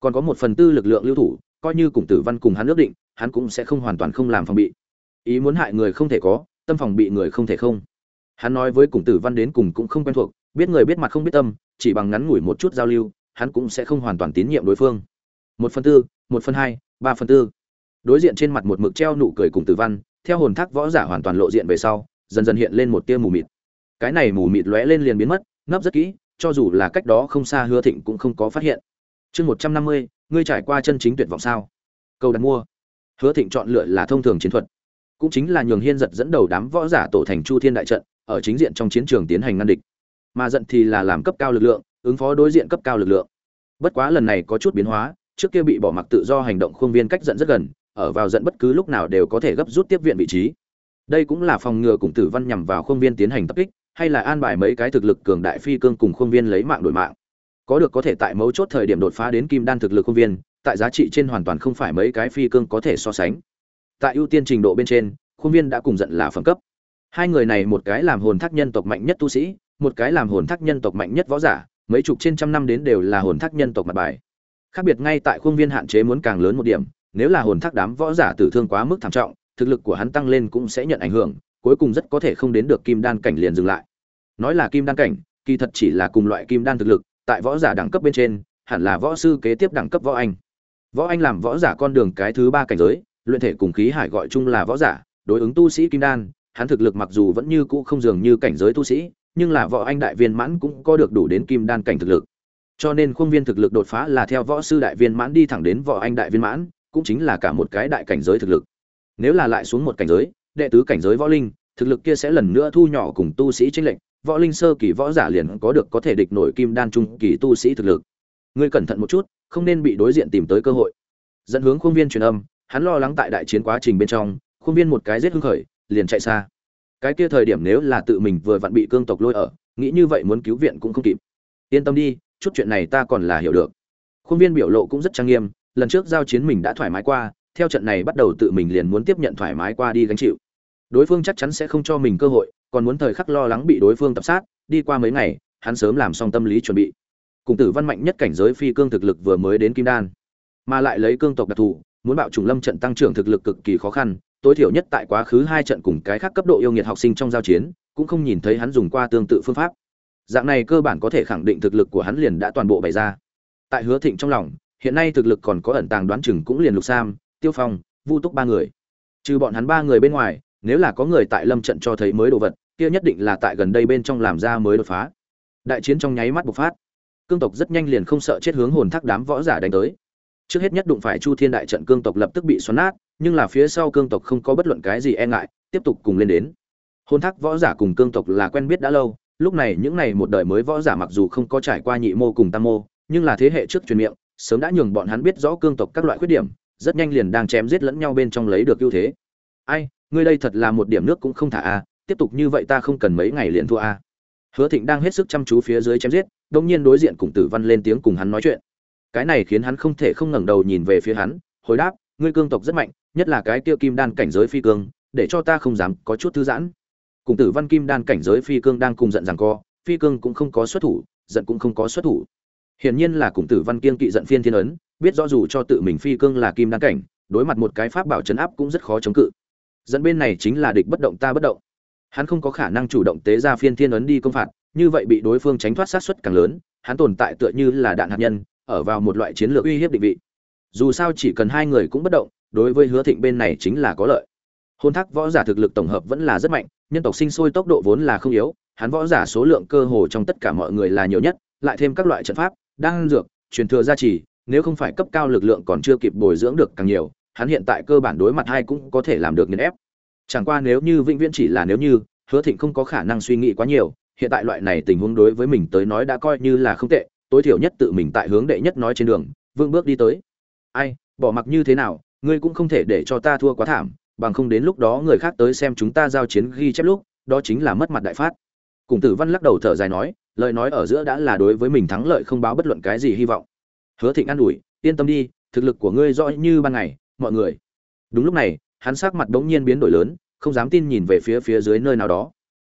Còn có một phần tư lực lượng lưu thủ, coi như cùng tử văn cùng hắn ước định, hắn cũng sẽ không hoàn toàn không làm phòng bị. Ý muốn hại người không thể có, tâm phòng bị người không thể không. Hắn nói với cùng tử văn đến cùng cũng không quen thuộc, biết người biết mặt không biết tâm, chỉ bằng ngắn ngủi một chút giao lưu hắn cũng sẽ không hoàn toàn tín nhiệm đối phương. Một phần tư, một phần hai, ba phần tư. Đối diện trên mặt một mực treo nụ cười cùng tử văn, theo hồn thác võ giả hoàn toàn lộ diện về sau, dần dần hiện lên một tia mù mịt. Cái này mù mịt lóe lên liền biến mất, nấp rất kỹ, cho dù là cách đó không xa hứa thịnh cũng không có phát hiện. Chương một trăm năm mươi, ngươi trải qua chân chính tuyệt vọng sao? Câu đặt mua. Hứa thịnh chọn lựa là thông thường chiến thuật. Cũng chính là nhường hiên giật dẫn đầu đám võ giả tổ thành chu thiên đại trận, ở chính diện trong chiến trường tiến hành ngăn địch. Mà giận thì là làm cấp cao lực lượng ứng phó đối diện cấp cao lực lượng. Bất quá lần này có chút biến hóa, trước kia bị bỏ mặc tự do hành động khuôn viên cách giận rất gần, ở vào giận bất cứ lúc nào đều có thể gấp rút tiếp viện vị trí. Đây cũng là phòng ngừa cùng tử văn nhằm vào khuôn viên tiến hành tập kích, hay là an bài mấy cái thực lực cường đại phi cương cùng khuôn viên lấy mạng đổi mạng. Có được có thể tại mấu chốt thời điểm đột phá đến kim đan thực lực khuôn viên, tại giá trị trên hoàn toàn không phải mấy cái phi cương có thể so sánh. Tại ưu tiên trình độ bên trên, khuôn viên đã cùng giận là phẩm cấp. Hai người này một cái làm hồn thác nhân tộc mạnh nhất tu sĩ, một cái làm hồn thác nhân tộc mạnh nhất võ giả mấy chục trên trăm năm đến đều là hồn thác nhân tộc mặt bài. Khác biệt ngay tại khuôn viên hạn chế muốn càng lớn một điểm, nếu là hồn thác đám võ giả tử thương quá mức thảm trọng, thực lực của hắn tăng lên cũng sẽ nhận ảnh hưởng, cuối cùng rất có thể không đến được kim đan cảnh liền dừng lại. Nói là kim đan cảnh, kỳ thật chỉ là cùng loại kim đan thực lực, tại võ giả đẳng cấp bên trên, hẳn là võ sư kế tiếp đẳng cấp võ anh. Võ anh làm võ giả con đường cái thứ ba cảnh giới, luyện thể cùng khí hải gọi chung là võ giả, đối ứng tu sĩ kim đan, hắn thực lực mặc dù vẫn như cũ không dường như cảnh giới tu sĩ nhưng là võ anh đại viên mãn cũng có được đủ đến kim đan cảnh thực lực. Cho nên khuôn viên thực lực đột phá là theo võ sư đại viên mãn đi thẳng đến võ anh đại viên mãn, cũng chính là cả một cái đại cảnh giới thực lực. Nếu là lại xuống một cảnh giới, đệ tứ cảnh giới võ linh, thực lực kia sẽ lần nữa thu nhỏ cùng tu sĩ tranh lệnh võ linh sơ kỳ võ giả liền có được có thể địch nổi kim đan trung kỳ tu sĩ thực lực. Ngươi cẩn thận một chút, không nên bị đối diện tìm tới cơ hội. Dẫn hướng khuôn viên truyền âm, hắn lo lắng tại đại chiến quá trình bên trong, khuôn viên một cái giết hưng khởi, liền chạy xa cái kia thời điểm nếu là tự mình vừa vặn bị cương tộc lôi ở, nghĩ như vậy muốn cứu viện cũng không kịp. Yên tâm đi, chút chuyện này ta còn là hiểu được. Khuôn viên biểu lộ cũng rất trang nghiêm, lần trước giao chiến mình đã thoải mái qua, theo trận này bắt đầu tự mình liền muốn tiếp nhận thoải mái qua đi gánh chịu. Đối phương chắc chắn sẽ không cho mình cơ hội, còn muốn thời khắc lo lắng bị đối phương tập sát, đi qua mấy ngày, hắn sớm làm xong tâm lý chuẩn bị. Cùng tử văn mạnh nhất cảnh giới phi cương thực lực vừa mới đến kim đan, mà lại lấy cương tộc đặc thù, muốn bạo trùng lâm trận tăng trưởng thực lực cực kỳ khó khăn tối thiểu nhất tại quá khứ hai trận cùng cái khác cấp độ yêu nghiệt học sinh trong giao chiến, cũng không nhìn thấy hắn dùng qua tương tự phương pháp. Dạng này cơ bản có thể khẳng định thực lực của hắn liền đã toàn bộ bày ra. Tại hứa thịnh trong lòng, hiện nay thực lực còn có ẩn tàng đoán chừng cũng liền lục sam, tiêu phong, vu túc ba người. Trừ bọn hắn ba người bên ngoài, nếu là có người tại lâm trận cho thấy mới đồ vật, kia nhất định là tại gần đây bên trong làm ra mới đột phá. Đại chiến trong nháy mắt bộc phát. Cương tộc rất nhanh liền không sợ chết hướng hồn thác đám võ giả đánh tới. Trước hết nhất đụng phải chu thiên đại trận, cương tộc lập tức bị xoắn nát nhưng là phía sau cương tộc không có bất luận cái gì e ngại, tiếp tục cùng lên đến. Hôn thác võ giả cùng cương tộc là quen biết đã lâu, lúc này những này một đời mới võ giả mặc dù không có trải qua nhị mô cùng tam mô, nhưng là thế hệ trước truyền miệng, sớm đã nhường bọn hắn biết rõ cương tộc các loại khuyết điểm, rất nhanh liền đang chém giết lẫn nhau bên trong lấy được ưu thế. Ai, ngươi đây thật là một điểm nước cũng không thả a, tiếp tục như vậy ta không cần mấy ngày liền thua a. Hứa thịnh đang hết sức chăm chú phía dưới chém giết đông nhiên đối diện cùng tử văn lên tiếng cùng hắn nói chuyện. Cái này khiến hắn không thể không ngẩng đầu nhìn về phía hắn, hồi đáp, ngươi cương tộc rất mạnh nhất là cái tiêu kim đan cảnh giới phi cương, để cho ta không dám có chút thư giãn. Cùng tử văn kim đan cảnh giới phi cương đang cùng giận rằng co, phi cương cũng không có xuất thủ, giận cũng không có xuất thủ. Hiển nhiên là cùng tử văn kiên kỵ giận phiên thiên ấn, biết rõ dù cho tự mình phi cương là kim đan cảnh, đối mặt một cái pháp bảo chấn áp cũng rất khó chống cự. Dẫn bên này chính là địch bất động ta bất động. Hắn không có khả năng chủ động tế ra phiên thiên ấn đi công phạt, như vậy bị đối phương tránh thoát sát suất càng lớn, hắn tồn tại tựa như là đạn hạt nhân, ở vào một loại chiến lược uy hiếp định vị. Dù sao chỉ cần hai người cũng bất động đối với hứa thịnh bên này chính là có lợi. Hôn thác võ giả thực lực tổng hợp vẫn là rất mạnh, nhân tộc sinh sôi tốc độ vốn là không yếu, hắn võ giả số lượng cơ hồ trong tất cả mọi người là nhiều nhất, lại thêm các loại trận pháp đang dược, truyền thừa gia trì, nếu không phải cấp cao lực lượng còn chưa kịp bồi dưỡng được càng nhiều, hắn hiện tại cơ bản đối mặt hai cũng có thể làm được nghiền ép. Chẳng qua nếu như vĩnh viễn chỉ là nếu như, hứa thịnh không có khả năng suy nghĩ quá nhiều, hiện tại loại này tình huống đối với mình tới nói đã coi như là không tệ, tối thiểu nhất tự mình tại hướng đệ nhất nói trên đường vương bước đi tới. Ai, bỏ mặc như thế nào ngươi cũng không thể để cho ta thua quá thảm, bằng không đến lúc đó người khác tới xem chúng ta giao chiến ghi chép lúc, đó chính là mất mặt đại phát. Cùng tử văn lắc đầu thở dài nói, lời nói ở giữa đã là đối với mình thắng lợi không báo bất luận cái gì hy vọng. Hứa thịnh an ủi, yên tâm đi, thực lực của ngươi rõ như ban ngày, mọi người. Đúng lúc này, hắn sắc mặt đống nhiên biến đổi lớn, không dám tin nhìn về phía phía dưới nơi nào đó.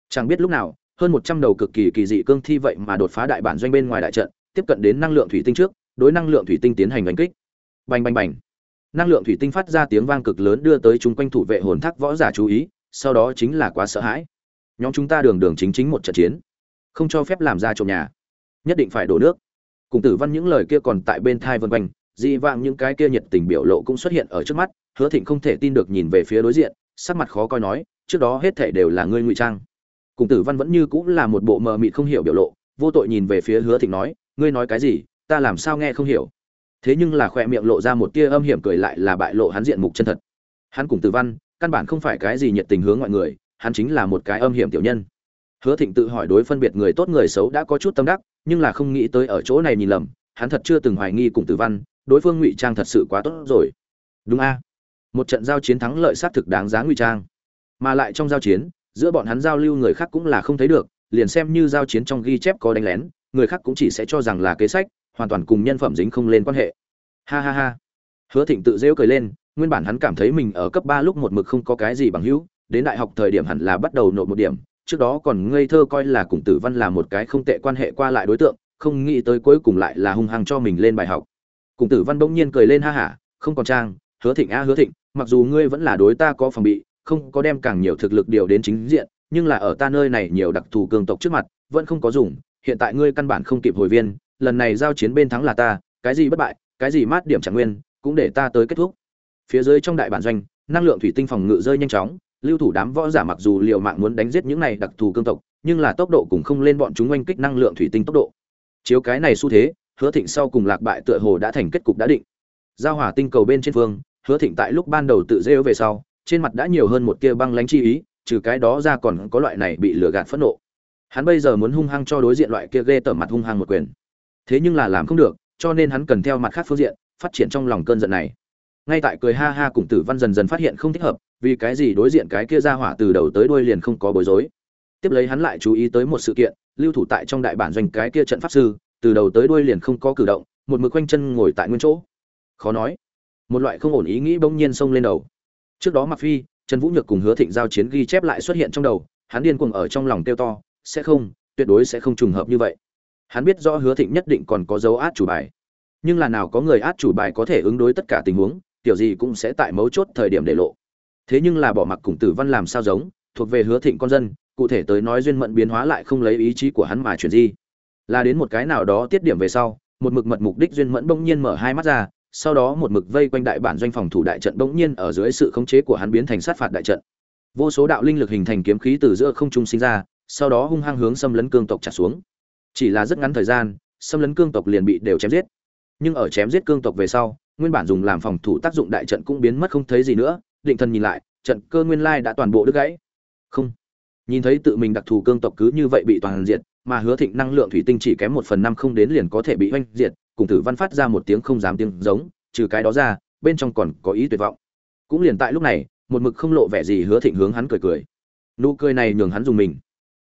Chẳng biết lúc nào, hơn một trăm đầu cực kỳ kỳ dị cương thi vậy mà đột phá đại bản doanh bên ngoài đại trận, tiếp cận đến năng lượng thủy tinh trước, đối năng lượng thủy tinh tiến hành đánh kích. Bành bành bành năng lượng thủy tinh phát ra tiếng vang cực lớn đưa tới chúng quanh thủ vệ hồn thác võ giả chú ý, sau đó chính là quá sợ hãi. Nhóm chúng ta đường đường chính chính một trận chiến, không cho phép làm ra trộm nhà. Nhất định phải đổ nước. Cùng tử văn những lời kia còn tại bên thai vân quanh, dị vang những cái kia nhiệt tình biểu lộ cũng xuất hiện ở trước mắt, hứa thịnh không thể tin được nhìn về phía đối diện, sắc mặt khó coi nói, trước đó hết thể đều là ngươi ngụy trang. Cùng tử văn vẫn như cũng là một bộ mờ mịt không hiểu biểu lộ, vô tội nhìn về phía hứa thịnh nói, ngươi nói cái gì, ta làm sao nghe không hiểu thế nhưng là khoe miệng lộ ra một tia âm hiểm cười lại là bại lộ hắn diện mục chân thật. Hắn cùng tử văn, căn bản không phải cái gì nhiệt tình hướng mọi người, hắn chính là một cái âm hiểm tiểu nhân. Hứa thịnh tự hỏi đối phân biệt người tốt người xấu đã có chút tâm đắc, nhưng là không nghĩ tới ở chỗ này nhìn lầm, hắn thật chưa từng hoài nghi cùng tử văn, đối phương ngụy trang thật sự quá tốt rồi. Đúng a. Một trận giao chiến thắng lợi xác thực đáng giá ngụy trang. Mà lại trong giao chiến, giữa bọn hắn giao lưu người khác cũng là không thấy được, liền xem như giao chiến trong ghi chép có đánh lén, người khác cũng chỉ sẽ cho rằng là kế sách hoàn toàn cùng nhân phẩm dính không lên quan hệ. Ha ha ha. Hứa thịnh tự rêu cười lên, nguyên bản hắn cảm thấy mình ở cấp ba lúc một mực không có cái gì bằng hữu, đến đại học thời điểm hẳn là bắt đầu nộp một điểm, trước đó còn ngây thơ coi là cùng tử văn là một cái không tệ quan hệ qua lại đối tượng, không nghĩ tới cuối cùng lại là hung hăng cho mình lên bài học. Cùng tử văn bỗng nhiên cười lên ha hả không còn trang, hứa thịnh a, hứa thịnh, mặc dù ngươi vẫn là đối ta có phòng bị, không có đem càng nhiều thực lực điều đến chính diện, nhưng là ở ta nơi này nhiều đặc thù cường tộc trước mặt, vẫn không có dùng, hiện tại ngươi căn bản không kịp hồi viên lần này giao chiến bên thắng là ta, cái gì bất bại, cái gì mát điểm chẳng nguyên, cũng để ta tới kết thúc. Phía dưới trong đại bản doanh, năng lượng thủy tinh phòng ngự rơi nhanh chóng, lưu thủ đám võ giả mặc dù liều mạng muốn đánh giết những này đặc thù cương tộc, nhưng là tốc độ cũng không lên bọn chúng oanh kích năng lượng thủy tinh tốc độ. Chiếu cái này xu thế, hứa thịnh sau cùng lạc bại tựa hồ đã thành kết cục đã định. Giao hỏa tinh cầu bên trên phương, hứa thịnh tại lúc ban đầu tự rêu về sau, trên mặt đã nhiều hơn một tia băng lánh chi ý, trừ cái đó ra còn có loại này bị lừa gạt phẫn nộ. Hắn bây giờ muốn hung hăng cho đối diện loại kia ghê tởm mặt hung hăng một quyền thế nhưng là làm không được, cho nên hắn cần theo mặt khác phương diện, phát triển trong lòng cơn giận này. Ngay tại cười ha ha cùng tử văn dần dần phát hiện không thích hợp, vì cái gì đối diện cái kia ra hỏa từ đầu tới đuôi liền không có bối rối. Tiếp lấy hắn lại chú ý tới một sự kiện, lưu thủ tại trong đại bản doanh cái kia trận pháp sư, từ đầu tới đuôi liền không có cử động, một mực quanh chân ngồi tại nguyên chỗ. Khó nói, một loại không ổn ý nghĩ bỗng nhiên xông lên đầu. Trước đó mặc phi, trần vũ nhược cùng hứa thịnh giao chiến ghi chép lại xuất hiện trong đầu, hắn điên cuồng ở trong lòng kêu to, sẽ không, tuyệt đối sẽ không trùng hợp như vậy hắn biết rõ hứa thịnh nhất định còn có dấu át chủ bài. Nhưng là nào có người át chủ bài có thể ứng đối tất cả tình huống, kiểu gì cũng sẽ tại mấu chốt thời điểm để lộ. Thế nhưng là bỏ mặc cùng tử văn làm sao giống, thuộc về hứa thịnh con dân, cụ thể tới nói duyên mận biến hóa lại không lấy ý chí của hắn mà chuyển di. Là đến một cái nào đó tiết điểm về sau, một mực mật mục đích duyên mẫn bỗng nhiên mở hai mắt ra, sau đó một mực vây quanh đại bản doanh phòng thủ đại trận bỗng nhiên ở dưới sự khống chế của hắn biến thành sát phạt đại trận. Vô số đạo linh lực hình thành kiếm khí từ giữa không trung sinh ra, sau đó hung hăng hướng xâm lấn cương tộc trả xuống chỉ là rất ngắn thời gian, xâm lấn cương tộc liền bị đều chém giết. Nhưng ở chém giết cương tộc về sau, nguyên bản dùng làm phòng thủ tác dụng đại trận cũng biến mất không thấy gì nữa. Định thần nhìn lại, trận cơ nguyên lai đã toàn bộ đứt gãy. Không. Nhìn thấy tự mình đặc thù cương tộc cứ như vậy bị toàn diệt, mà hứa thịnh năng lượng thủy tinh chỉ kém một phần năm không đến liền có thể bị oanh diệt, cùng tử văn phát ra một tiếng không dám tiếng giống, trừ cái đó ra, bên trong còn có ý tuyệt vọng. Cũng liền tại lúc này, một mực không lộ vẻ gì hứa thịnh hướng hắn cười cười. Nụ cười này nhường hắn dùng mình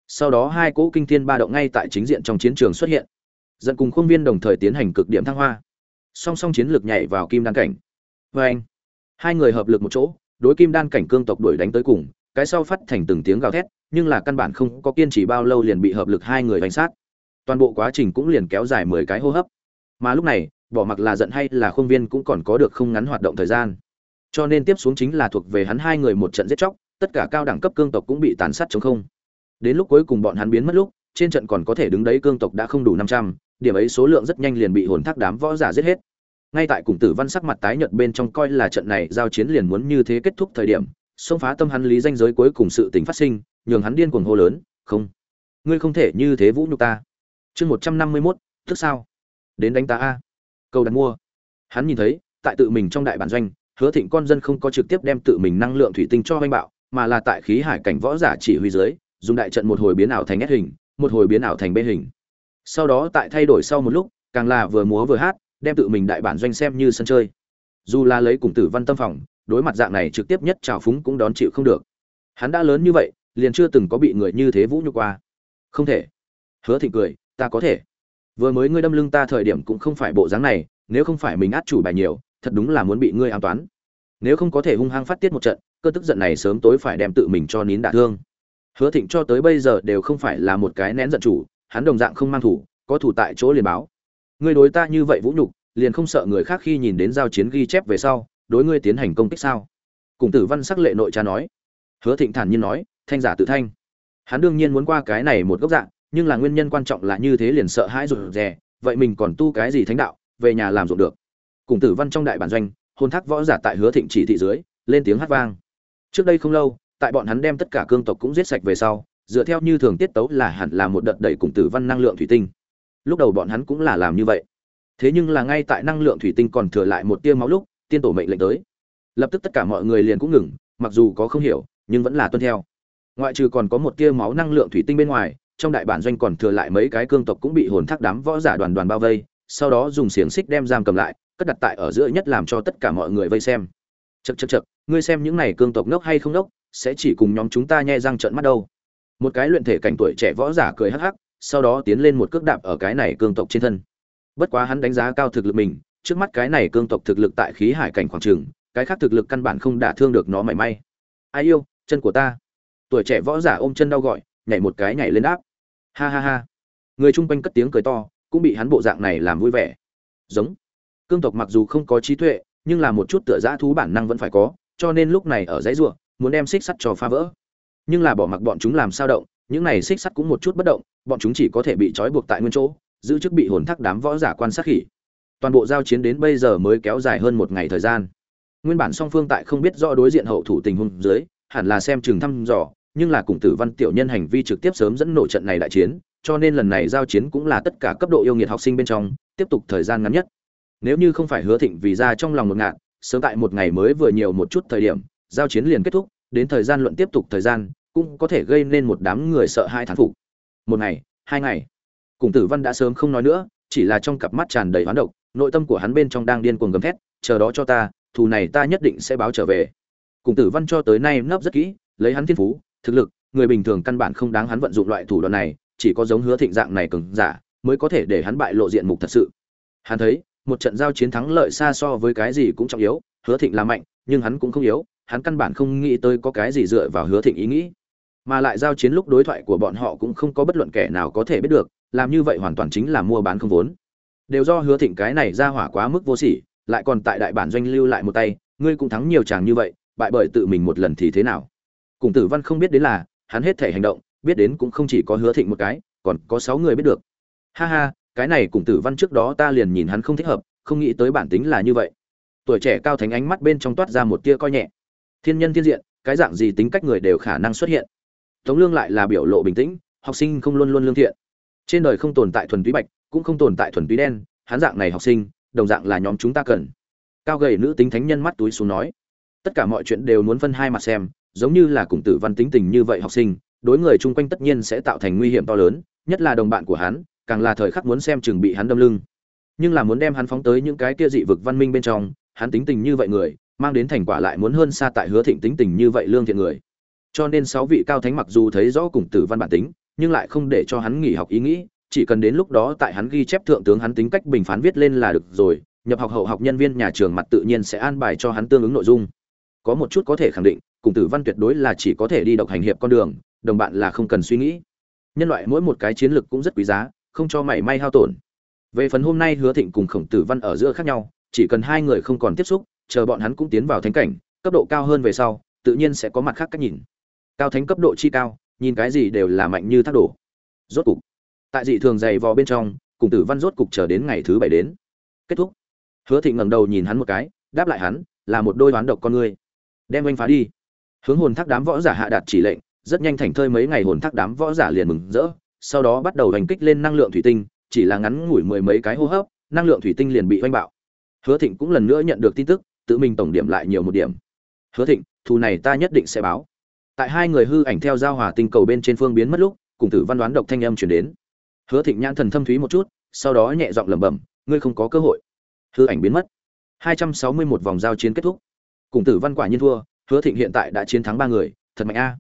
sau đó hai cỗ kinh thiên ba động ngay tại chính diện trong chiến trường xuất hiện. Dẫn cùng khuôn viên đồng thời tiến hành cực điểm thăng hoa. Song song chiến lược nhảy vào kim đan cảnh. Vê anh, hai người hợp lực một chỗ, đối kim đan cảnh cương tộc đuổi đánh tới cùng, cái sau phát thành từng tiếng gào thét, nhưng là căn bản không có kiên trì bao lâu liền bị hợp lực hai người đánh sát. Toàn bộ quá trình cũng liền kéo dài mười cái hô hấp. Mà lúc này, bỏ mặc là giận hay là khuôn viên cũng còn có được không ngắn hoạt động thời gian. Cho nên tiếp xuống chính là thuộc về hắn hai người một trận giết chóc, tất cả cao đẳng cấp cương tộc cũng bị tàn sát chống không đến lúc cuối cùng bọn hắn biến mất lúc, trên trận còn có thể đứng đấy cương tộc đã không đủ năm trăm, điểm ấy số lượng rất nhanh liền bị hồn thác đám võ giả giết hết. Ngay tại cùng tử văn sắc mặt tái nhợt bên trong coi là trận này giao chiến liền muốn như thế kết thúc thời điểm, xông phá tâm hắn lý danh giới cuối cùng sự tình phát sinh, nhường hắn điên cuồng hô lớn, không, ngươi không thể như thế vũ nhục ta. Chương một trăm năm mươi mốt tức sao? Đến đánh ta a. Câu đặt mua. Hắn nhìn thấy, tại tự mình trong đại bản doanh, hứa thịnh con dân không có trực tiếp đem tự mình năng lượng thủy tinh cho oanh bạo, mà là tại khí hải cảnh võ giả chỉ huy dưới dùng đại trận một hồi biến ảo thành S hình, một hồi biến ảo thành B hình. Sau đó tại thay đổi sau một lúc, càng là vừa múa vừa hát, đem tự mình đại bản doanh xem như sân chơi. Dù là lấy cùng tử văn tâm phòng, đối mặt dạng này trực tiếp nhất trào phúng cũng đón chịu không được. Hắn đã lớn như vậy, liền chưa từng có bị người như thế vũ nhục qua. Không thể. Hứa thịnh cười, ta có thể. Vừa mới ngươi đâm lưng ta thời điểm cũng không phải bộ dáng này, nếu không phải mình át chủ bài nhiều, thật đúng là muốn bị ngươi an toán. Nếu không có thể hung hăng phát tiết một trận, cơn tức giận này sớm tối phải đem tự mình cho nín đả thương hứa thịnh cho tới bây giờ đều không phải là một cái nén giận chủ, hắn đồng dạng không mang thủ, có thủ tại chỗ liền báo. Ngươi đối ta như vậy vũ nhục, liền không sợ người khác khi nhìn đến giao chiến ghi chép về sau, đối ngươi tiến hành công kích sao? Cùng tử văn sắc lệ nội cha nói. Hứa thịnh thản nhiên nói, thanh giả tự thanh. Hắn đương nhiên muốn qua cái này một gốc dạng, nhưng là nguyên nhân quan trọng là như thế liền sợ hãi rụt rè, vậy mình còn tu cái gì thánh đạo, về nhà làm ruộng được. Cùng tử văn trong đại bản doanh, hôn thác võ giả tại hứa thịnh chỉ thị dưới, lên tiếng hát vang. Trước đây không lâu tại bọn hắn đem tất cả cương tộc cũng giết sạch về sau, dựa theo như thường tiết tấu là hẳn là một đợt đầy cùng tử văn năng lượng thủy tinh. Lúc đầu bọn hắn cũng là làm như vậy. Thế nhưng là ngay tại năng lượng thủy tinh còn thừa lại một tia máu lúc, tiên tổ mệnh lệnh tới. Lập tức tất cả mọi người liền cũng ngừng, mặc dù có không hiểu, nhưng vẫn là tuân theo. Ngoại trừ còn có một tia máu năng lượng thủy tinh bên ngoài, trong đại bản doanh còn thừa lại mấy cái cương tộc cũng bị hồn thác đám võ giả đoàn đoàn bao vây, sau đó dùng xiềng xích đem giam cầm lại, cất đặt tại ở giữa nhất làm cho tất cả mọi người vây xem. Chật chật chật ngươi xem những này cương tộc ngốc hay không ngốc sẽ chỉ cùng nhóm chúng ta nhe răng trợn mắt đâu. Một cái luyện thể cảnh tuổi trẻ võ giả cười hắc hắc, sau đó tiến lên một cước đạp ở cái này cương tộc trên thân. Bất quá hắn đánh giá cao thực lực mình, trước mắt cái này cương tộc thực lực tại khí hải cảnh khoảng trường, cái khác thực lực căn bản không đả thương được nó mảy may. Ai yêu, chân của ta. Tuổi trẻ võ giả ôm chân đau gọi, nhảy một cái nhảy lên áp ha ha ha. Người chung quanh cất tiếng cười to, cũng bị hắn bộ dạng này làm vui vẻ. Giống. Cương tộc mặc dù không có trí tuệ, nhưng là một chút tựa dã thú bản năng vẫn phải có, cho nên lúc này ở dãy ruộng muốn đem xích sắt cho phá vỡ. Nhưng là bỏ mặc bọn chúng làm sao động, những này xích sắt cũng một chút bất động, bọn chúng chỉ có thể bị trói buộc tại nguyên chỗ, giữ chức bị hồn thác đám võ giả quan sát khỉ. Toàn bộ giao chiến đến bây giờ mới kéo dài hơn một ngày thời gian. Nguyên bản song phương tại không biết rõ đối diện hậu thủ tình huống dưới, hẳn là xem chừng thăm dò, nhưng là cùng tử văn tiểu nhân hành vi trực tiếp sớm dẫn nổ trận này đại chiến, cho nên lần này giao chiến cũng là tất cả cấp độ yêu nghiệt học sinh bên trong, tiếp tục thời gian ngắn nhất. Nếu như không phải hứa thịnh vì ra trong lòng một ngạn sớm tại một ngày mới vừa nhiều một chút thời điểm, giao chiến liền kết thúc đến thời gian luận tiếp tục thời gian, cũng có thể gây nên một đám người sợ hai thán phục. Một ngày, hai ngày. Cùng tử văn đã sớm không nói nữa, chỉ là trong cặp mắt tràn đầy hoán độc, nội tâm của hắn bên trong đang điên cuồng gầm thét, chờ đó cho ta, thù này ta nhất định sẽ báo trở về. Cùng tử văn cho tới nay nấp rất kỹ, lấy hắn thiên phú, thực lực, người bình thường căn bản không đáng hắn vận dụng loại thủ đoạn này, chỉ có giống hứa thịnh dạng này cường giả, mới có thể để hắn bại lộ diện mục thật sự. Hắn thấy, một trận giao chiến thắng lợi xa so với cái gì cũng trọng yếu, hứa thịnh là mạnh, nhưng hắn cũng không yếu hắn căn bản không nghĩ tới có cái gì dựa vào hứa thịnh ý nghĩ. Mà lại giao chiến lúc đối thoại của bọn họ cũng không có bất luận kẻ nào có thể biết được, làm như vậy hoàn toàn chính là mua bán không vốn. Đều do hứa thịnh cái này ra hỏa quá mức vô sỉ, lại còn tại đại bản doanh lưu lại một tay, ngươi cũng thắng nhiều chàng như vậy, bại bởi tự mình một lần thì thế nào? Cùng tử văn không biết đến là, hắn hết thể hành động, biết đến cũng không chỉ có hứa thịnh một cái, còn có sáu người biết được. Ha ha, cái này cùng tử văn trước đó ta liền nhìn hắn không thích hợp, không nghĩ tới bản tính là như vậy. Tuổi trẻ cao thánh ánh mắt bên trong toát ra một tia coi nhẹ thiên nhân thiên diện, cái dạng gì tính cách người đều khả năng xuất hiện. Tống lương lại là biểu lộ bình tĩnh, học sinh không luôn luôn lương thiện. Trên đời không tồn tại thuần túy bạch, cũng không tồn tại thuần túy đen Hán dạng này học sinh, đồng dạng là nhóm chúng ta cần. Cao gầy nữ tính thánh nhân mắt túi xuống nói. Tất cả mọi chuyện đều muốn phân hai mặt xem, giống như là cùng tử văn tính tình như vậy học sinh, đối người chung quanh tất nhiên sẽ tạo thành nguy hiểm to lớn, nhất là đồng bạn của hắn, càng là thời khắc muốn xem chừng bị hắn đâm lưng. Nhưng là muốn đem hắn phóng tới những cái kia dị vực văn minh bên trong, hắn tính tình như vậy người mang đến thành quả lại muốn hơn xa tại hứa thịnh tính tình như vậy lương thiện người. Cho nên sáu vị cao thánh mặc dù thấy rõ cùng tử văn bản tính, nhưng lại không để cho hắn nghỉ học ý nghĩ, chỉ cần đến lúc đó tại hắn ghi chép thượng tướng hắn tính cách bình phán viết lên là được rồi, nhập học hậu học nhân viên nhà trường mặt tự nhiên sẽ an bài cho hắn tương ứng nội dung. Có một chút có thể khẳng định, cùng tử văn tuyệt đối là chỉ có thể đi độc hành hiệp con đường, đồng bạn là không cần suy nghĩ. Nhân loại mỗi một cái chiến lược cũng rất quý giá, không cho mảy may hao tổn. Về phần hôm nay hứa thịnh cùng khổng tử văn ở giữa khác nhau, chỉ cần hai người không còn tiếp xúc chờ bọn hắn cũng tiến vào thánh cảnh, cấp độ cao hơn về sau, tự nhiên sẽ có mặt khác cách nhìn. Cao thánh cấp độ chi cao, nhìn cái gì đều là mạnh như thác đổ. Rốt cục, tại dị thường dày vò bên trong, cùng tử văn rốt cục chờ đến ngày thứ bảy đến. Kết thúc. Hứa thịnh ngẩng đầu nhìn hắn một cái, đáp lại hắn, là một đôi đoán độc con ngươi. Đem oanh phá đi. Hướng hồn thác đám võ giả hạ đạt chỉ lệnh, rất nhanh thành thơi mấy ngày hồn thác đám võ giả liền mừng rỡ, sau đó bắt đầu hành kích lên năng lượng thủy tinh, chỉ là ngắn ngủi mười mấy cái hô hấp, năng lượng thủy tinh liền bị oanh bạo. Hứa thịnh cũng lần nữa nhận được tin tức tự mình tổng điểm lại nhiều một điểm. Hứa thịnh, thù này ta nhất định sẽ báo. Tại hai người hư ảnh theo giao hòa tinh cầu bên trên phương biến mất lúc, cùng tử văn đoán độc thanh âm chuyển đến. Hứa thịnh nhãn thần thâm thúy một chút, sau đó nhẹ giọng lẩm bẩm, ngươi không có cơ hội. Hư ảnh biến mất. 261 vòng giao chiến kết thúc. Cùng tử văn quả nhiên thua, hứa thịnh hiện tại đã chiến thắng ba người, thật mạnh a.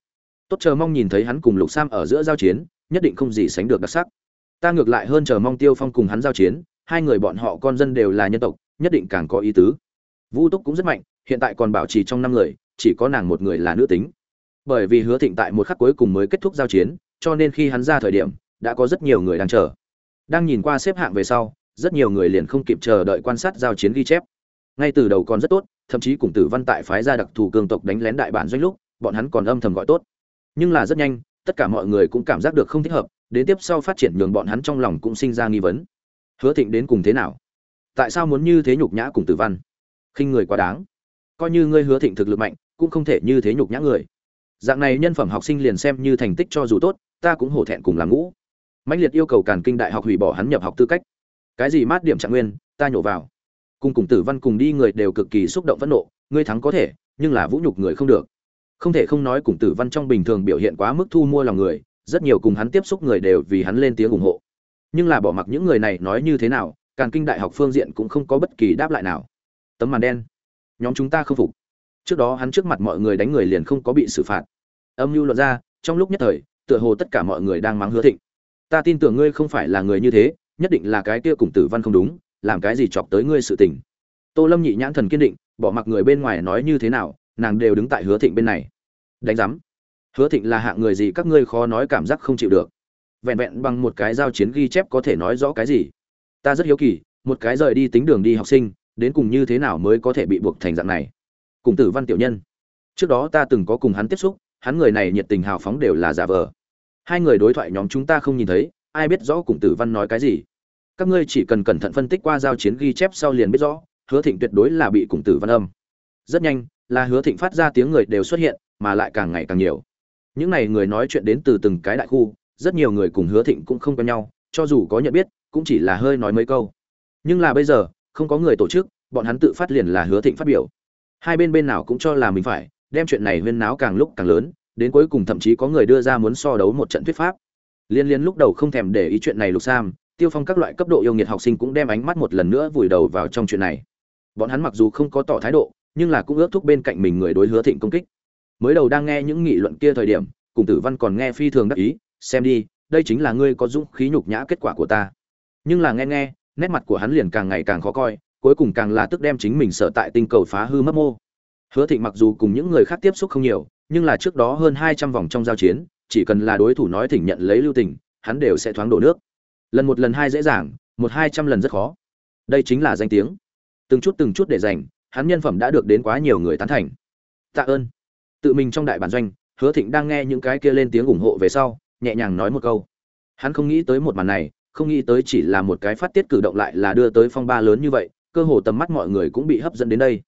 Tốt, chờ mong nhìn thấy hắn cùng lục sam ở giữa giao chiến, nhất định không gì sánh được đặc sắc. Ta ngược lại hơn chờ mong tiêu phong cùng hắn giao chiến, hai người bọn họ con dân đều là nhân tộc, nhất định càng có ý tứ vũ túc cũng rất mạnh, hiện tại còn bảo trì trong năm người, chỉ có nàng một người là nữ tính. Bởi vì hứa thịnh tại một khắc cuối cùng mới kết thúc giao chiến, cho nên khi hắn ra thời điểm, đã có rất nhiều người đang chờ. Đang nhìn qua xếp hạng về sau, rất nhiều người liền không kịp chờ đợi quan sát giao chiến ghi chép. Ngay từ đầu còn rất tốt, thậm chí cùng tử văn tại phái gia đặc thù cường tộc đánh lén đại bản doanh lúc, bọn hắn còn âm thầm gọi tốt. Nhưng là rất nhanh, tất cả mọi người cũng cảm giác được không thích hợp, đến tiếp sau phát triển nhường bọn hắn trong lòng cũng sinh ra nghi vấn. Hứa thịnh đến cùng thế nào? Tại sao muốn như thế nhục nhã cùng tử văn? Khinh người quá đáng. Coi như ngươi hứa thịnh thực lực mạnh, cũng không thể như thế nhục nhã người. Dạng này nhân phẩm học sinh liền xem như thành tích cho dù tốt, ta cũng hổ thẹn cùng làm ngũ. Mạnh liệt yêu cầu càn kinh đại học hủy bỏ hắn nhập học tư cách. Cái gì mát điểm trạng nguyên, ta nhổ vào. Cùng cùng tử văn cùng đi người đều cực kỳ xúc động phẫn nộ, ngươi thắng có thể, nhưng là vũ nhục người không được. Không thể không nói cùng tử văn trong bình thường biểu hiện quá mức thu mua lòng người, rất nhiều cùng hắn tiếp xúc người đều vì hắn lên tiếng ủng hộ. Nhưng là bỏ mặc những người này nói như thế nào, càn kinh đại học phương diện cũng không có bất kỳ đáp lại nào tấm màn đen. Nhóm chúng ta không phục. Trước đó hắn trước mặt mọi người đánh người liền không có bị xử phạt. Âm mưu luận ra, trong lúc nhất thời, tựa hồ tất cả mọi người đang mắng hứa thịnh. Ta tin tưởng ngươi không phải là người như thế, nhất định là cái kia cùng tử văn không đúng, làm cái gì chọc tới ngươi sự tình. Tô lâm nhị nhãn thần kiên định, bỏ mặc người bên ngoài nói như thế nào, nàng đều đứng tại hứa thịnh bên này. Đánh giám. Hứa thịnh là hạng người gì các ngươi khó nói cảm giác không chịu được. Vẹn vẹn bằng một cái giao chiến ghi chép có thể nói rõ cái gì. Ta rất hiếu kỳ, một cái rời đi tính đường đi học sinh đến cùng như thế nào mới có thể bị buộc thành dạng này? Cùng tử văn tiểu nhân, trước đó ta từng có cùng hắn tiếp xúc, hắn người này nhiệt tình hào phóng đều là giả vờ. Hai người đối thoại nhóm chúng ta không nhìn thấy, ai biết rõ cùng tử văn nói cái gì. Các ngươi chỉ cần cẩn thận phân tích qua giao chiến ghi chép sau liền biết rõ, hứa thịnh tuyệt đối là bị cùng tử văn âm. Rất nhanh, là hứa thịnh phát ra tiếng người đều xuất hiện, mà lại càng ngày càng nhiều. Những này người nói chuyện đến từ từng cái đại khu, rất nhiều người cùng hứa thịnh cũng không quen nhau, cho dù có nhận biết, cũng chỉ là hơi nói mấy câu. Nhưng là bây giờ không có người tổ chức, bọn hắn tự phát liền là hứa thịnh phát biểu. Hai bên bên nào cũng cho là mình phải, đem chuyện này huyên náo càng lúc càng lớn, đến cuối cùng thậm chí có người đưa ra muốn so đấu một trận thuyết pháp. Liên liên lúc đầu không thèm để ý chuyện này lục sam, tiêu phong các loại cấp độ yêu nghiệt học sinh cũng đem ánh mắt một lần nữa vùi đầu vào trong chuyện này. Bọn hắn mặc dù không có tỏ thái độ, nhưng là cũng ước thúc bên cạnh mình người đối hứa thịnh công kích. Mới đầu đang nghe những nghị luận kia thời điểm, cùng tử văn còn nghe phi thường đắc ý, xem đi, đây chính là ngươi có dũng khí nhục nhã kết quả của ta. Nhưng là nghe nghe nét mặt của hắn liền càng ngày càng khó coi, cuối cùng càng là tức đem chính mình sợ tại tinh cầu phá hư mất mô. Hứa thịnh mặc dù cùng những người khác tiếp xúc không nhiều, nhưng là trước đó hơn hai trăm vòng trong giao chiến, chỉ cần là đối thủ nói thỉnh nhận lấy lưu tình, hắn đều sẽ thoáng đổ nước. Lần một lần hai dễ dàng, một hai trăm lần rất khó. Đây chính là danh tiếng. Từng chút từng chút để dành hắn nhân phẩm đã được đến quá nhiều người tán thành. Tạ ơn. Tự mình trong đại bản doanh, hứa thịnh đang nghe những cái kia lên tiếng ủng hộ về sau, nhẹ nhàng nói một câu. Hắn không nghĩ tới một màn này không nghĩ tới chỉ là một cái phát tiết cử động lại là đưa tới phong ba lớn như vậy, cơ hồ tầm mắt mọi người cũng bị hấp dẫn đến đây.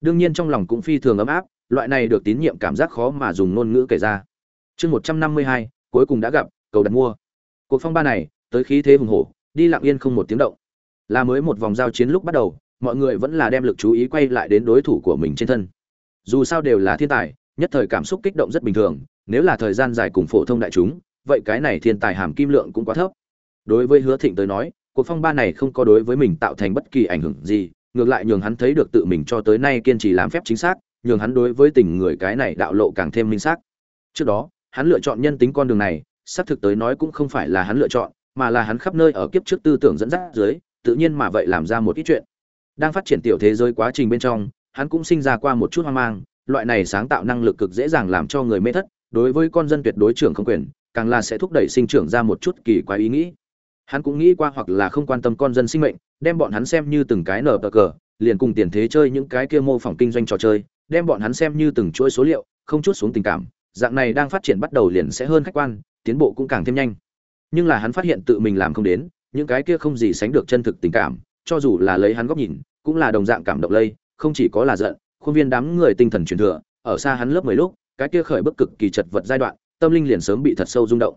Đương nhiên trong lòng cũng phi thường ấm áp, loại này được tín nhiệm cảm giác khó mà dùng ngôn ngữ kể ra. Chương một trăm năm mươi hai, cuối cùng đã gặp, cầu đặt mua. Cuộc phong ba này, tới khí thế hùng hổ, đi lặng yên không một tiếng động. Là mới một vòng giao chiến lúc bắt đầu, mọi người vẫn là đem lực chú ý quay lại đến đối thủ của mình trên thân. Dù sao đều là thiên tài, nhất thời cảm xúc kích động rất bình thường, nếu là thời gian dài cùng phổ thông đại chúng, vậy cái này thiên tài hàm kim lượng cũng quá thấp đối với hứa thịnh tới nói, cuộc phong ba này không có đối với mình tạo thành bất kỳ ảnh hưởng gì, ngược lại nhường hắn thấy được tự mình cho tới nay kiên trì làm phép chính xác, nhường hắn đối với tình người cái này đạo lộ càng thêm minh xác. Trước đó, hắn lựa chọn nhân tính con đường này, xác thực tới nói cũng không phải là hắn lựa chọn, mà là hắn khắp nơi ở kiếp trước tư tưởng dẫn dắt dưới, tự nhiên mà vậy làm ra một ít chuyện. Đang phát triển tiểu thế giới quá trình bên trong, hắn cũng sinh ra qua một chút hoang mang, loại này sáng tạo năng lực cực dễ dàng làm cho người mê thất, đối với con dân tuyệt đối trưởng không quyền, càng là sẽ thúc đẩy sinh trưởng ra một chút kỳ quái ý nghĩ hắn cũng nghĩ qua hoặc là không quan tâm con dân sinh mệnh, đem bọn hắn xem như từng cái nở bờ cờ, liền cùng tiền thế chơi những cái kia mô phỏng kinh doanh trò chơi, đem bọn hắn xem như từng chuỗi số liệu, không chút xuống tình cảm, dạng này đang phát triển bắt đầu liền sẽ hơn khách quan, tiến bộ cũng càng thêm nhanh. Nhưng là hắn phát hiện tự mình làm không đến, những cái kia không gì sánh được chân thực tình cảm, cho dù là lấy hắn góc nhìn, cũng là đồng dạng cảm động lây, không chỉ có là giận, khuôn viên đám người tinh thần truyền thừa, ở xa hắn lớp mười lúc, cái kia khởi bức cực kỳ chật vật giai đoạn, tâm linh liền sớm bị thật sâu rung động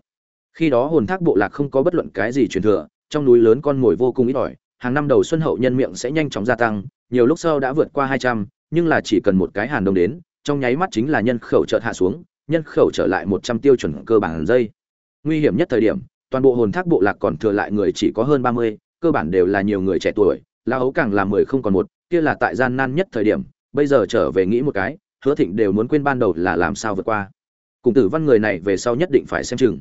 khi đó hồn thác bộ lạc không có bất luận cái gì truyền thừa, trong núi lớn con mồi vô cùng ít ỏi, hàng năm đầu xuân hậu nhân miệng sẽ nhanh chóng gia tăng, nhiều lúc sau đã vượt qua hai trăm, nhưng là chỉ cần một cái hàn đông đến, trong nháy mắt chính là nhân khẩu chợt hạ xuống, nhân khẩu trở lại một trăm tiêu chuẩn cơ bản dây nguy hiểm nhất thời điểm, toàn bộ hồn thác bộ lạc còn thừa lại người chỉ có hơn ba mươi, cơ bản đều là nhiều người trẻ tuổi, la ấu càng là mười không còn một, kia là tại gian nan nhất thời điểm, bây giờ trở về nghĩ một cái, hứa thịnh đều muốn quên ban đầu là làm sao vượt qua. Cùng tử văn người này về sau nhất định phải xem chừng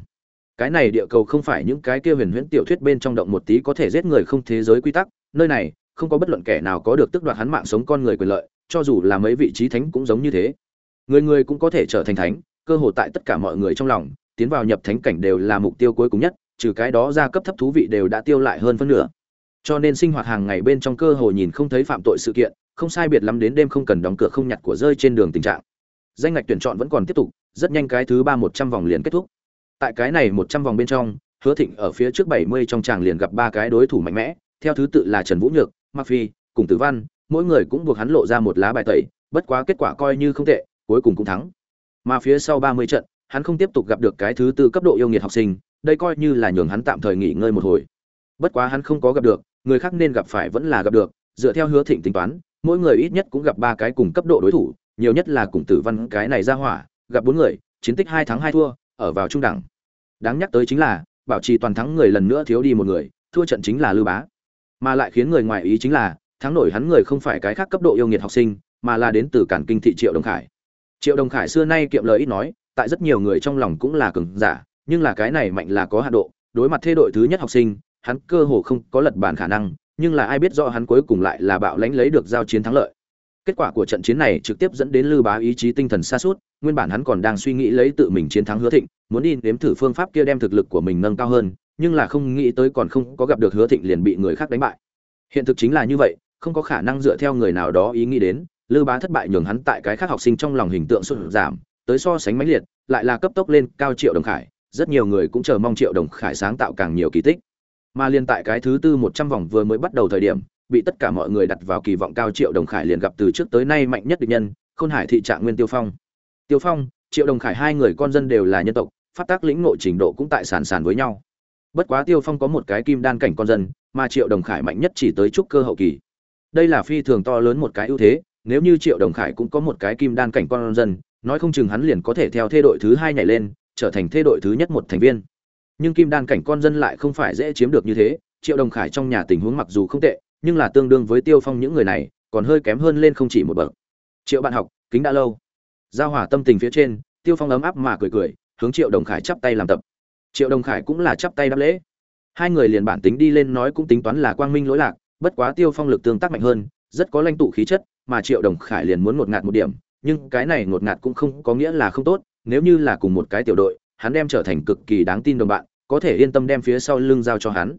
cái này địa cầu không phải những cái kia huyền huyễn tiểu thuyết bên trong động một tí có thể giết người không thế giới quy tắc, nơi này, không có bất luận kẻ nào có được tước đoạt hắn mạng sống con người quyền lợi, cho dù là mấy vị trí thánh cũng giống như thế. Người người cũng có thể trở thành thánh, cơ hội tại tất cả mọi người trong lòng, tiến vào nhập thánh cảnh đều là mục tiêu cuối cùng nhất, trừ cái đó ra cấp thấp thú vị đều đã tiêu lại hơn phân nửa. Cho nên sinh hoạt hàng ngày bên trong cơ hội nhìn không thấy phạm tội sự kiện, không sai biệt lắm đến đêm không cần đóng cửa không nhặt của rơi trên đường tình trạng. Danh ngạch tuyển chọn vẫn còn tiếp tục, rất nhanh cái thứ ba một trăm vòng liền kết thúc tại cái này một trăm vòng bên trong, hứa thịnh ở phía trước bảy mươi trong tràng liền gặp ba cái đối thủ mạnh mẽ, theo thứ tự là trần vũ nhược, mạc phi, cùng tử văn, mỗi người cũng buộc hắn lộ ra một lá bài tẩy, bất quá kết quả coi như không tệ, cuối cùng cũng thắng. Mà phía sau ba mươi trận, hắn không tiếp tục gặp được cái thứ tư cấp độ yêu nghiệt học sinh, đây coi như là nhường hắn tạm thời nghỉ ngơi một hồi. Bất quá hắn không có gặp được, người khác nên gặp phải vẫn là gặp được, dựa theo hứa thịnh tính toán, mỗi người ít nhất cũng gặp ba cái cùng cấp độ đối thủ, nhiều nhất là cùng tử văn cái này ra hỏa, gặp bốn người, chiến tích hai thắng hai thua ở vào trung đẳng. Đáng nhắc tới chính là, bảo trì toàn thắng người lần nữa thiếu đi một người, thua trận chính là lưu bá. Mà lại khiến người ngoài ý chính là, thắng nổi hắn người không phải cái khác cấp độ yêu nghiệt học sinh, mà là đến từ cản kinh thị triệu đồng khải. Triệu đồng khải xưa nay kiệm lời ít nói, tại rất nhiều người trong lòng cũng là cường giả, nhưng là cái này mạnh là có hạn độ, đối mặt thế đội thứ nhất học sinh, hắn cơ hồ không có lật bàn khả năng, nhưng là ai biết rõ hắn cuối cùng lại là bạo lãnh lấy được giao chiến thắng lợi. Kết quả của trận chiến này trực tiếp dẫn đến lư bá ý chí tinh thần xa suốt nguyên bản hắn còn đang suy nghĩ lấy tự mình chiến thắng hứa thịnh, muốn đi nếm thử phương pháp kia đem thực lực của mình nâng cao hơn, nhưng là không nghĩ tới còn không có gặp được hứa thịnh liền bị người khác đánh bại. Hiện thực chính là như vậy, không có khả năng dựa theo người nào đó ý nghĩ đến, lư bá thất bại nhường hắn tại cái khác học sinh trong lòng hình tượng sụt giảm, tới so sánh mãnh liệt, lại là cấp tốc lên cao triệu đồng khải, rất nhiều người cũng chờ mong triệu đồng khải sáng tạo càng nhiều kỳ tích. Mà liên tại cái thứ tư một trăm vòng vừa mới bắt đầu thời điểm, bị tất cả mọi người đặt vào kỳ vọng cao triệu đồng khải liền gặp từ trước tới nay mạnh nhất địch nhân, khôn hải thị trạng nguyên tiêu phong tiêu phong, triệu đồng khải hai người con dân đều là nhân tộc phát tác lĩnh nội trình độ cũng tại sàn sàn với nhau. Bất quá tiêu phong có một cái kim đan cảnh con dân, mà triệu đồng khải mạnh nhất chỉ tới trúc cơ hậu kỳ. Đây là phi thường to lớn một cái ưu thế, nếu như triệu đồng khải cũng có một cái kim đan cảnh con dân, nói không chừng hắn liền có thể theo thê đội thứ hai nhảy lên, trở thành thê đội thứ nhất một thành viên. Nhưng kim đan cảnh con dân lại không phải dễ chiếm được như thế, triệu đồng khải trong nhà tình huống mặc dù không tệ, nhưng là tương đương với tiêu phong những người này, còn hơi kém hơn lên không chỉ một bậc. Triệu bạn học, kính đã lâu giao hòa tâm tình phía trên, tiêu phong ấm áp mà cười cười, hướng triệu đồng khải chắp tay làm tập. Triệu đồng khải cũng là chắp tay đáp lễ. Hai người liền bản tính đi lên nói cũng tính toán là quang minh lỗi lạc, bất quá tiêu phong lực tương tác mạnh hơn, rất có lãnh tụ khí chất, mà triệu đồng khải liền muốn ngột ngạt một điểm, nhưng cái này ngột ngạt cũng không có nghĩa là không tốt, nếu như là cùng một cái tiểu đội, hắn đem trở thành cực kỳ đáng tin đồng bạn, có thể yên tâm đem phía sau lưng giao cho hắn.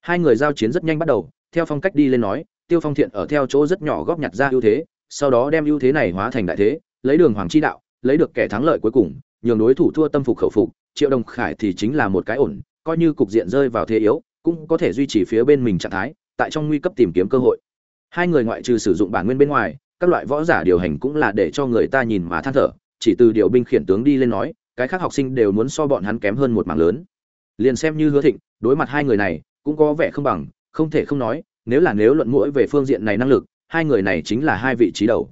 Hai người giao chiến rất nhanh bắt đầu, theo phong cách đi lên nói, tiêu phong thiện ở theo chỗ rất nhỏ góp nhặt ra ưu thế, sau đó đem ưu thế này hóa thành đại thế lấy đường hoàng chi đạo, lấy được kẻ thắng lợi cuối cùng, nhường đối thủ thua tâm phục khẩu phục, triệu đồng khải thì chính là một cái ổn, coi như cục diện rơi vào thế yếu, cũng có thể duy trì phía bên mình trạng thái, tại trong nguy cấp tìm kiếm cơ hội. Hai người ngoại trừ sử dụng bản nguyên bên ngoài, các loại võ giả điều hành cũng là để cho người ta nhìn mà than thở, chỉ từ điều binh khiển tướng đi lên nói, cái khác học sinh đều muốn so bọn hắn kém hơn một mảng lớn. Liền xem như hứa thịnh, đối mặt hai người này, cũng có vẻ không bằng, không thể không nói, nếu là nếu luận mũi về phương diện này năng lực, hai người này chính là hai vị trí đầu.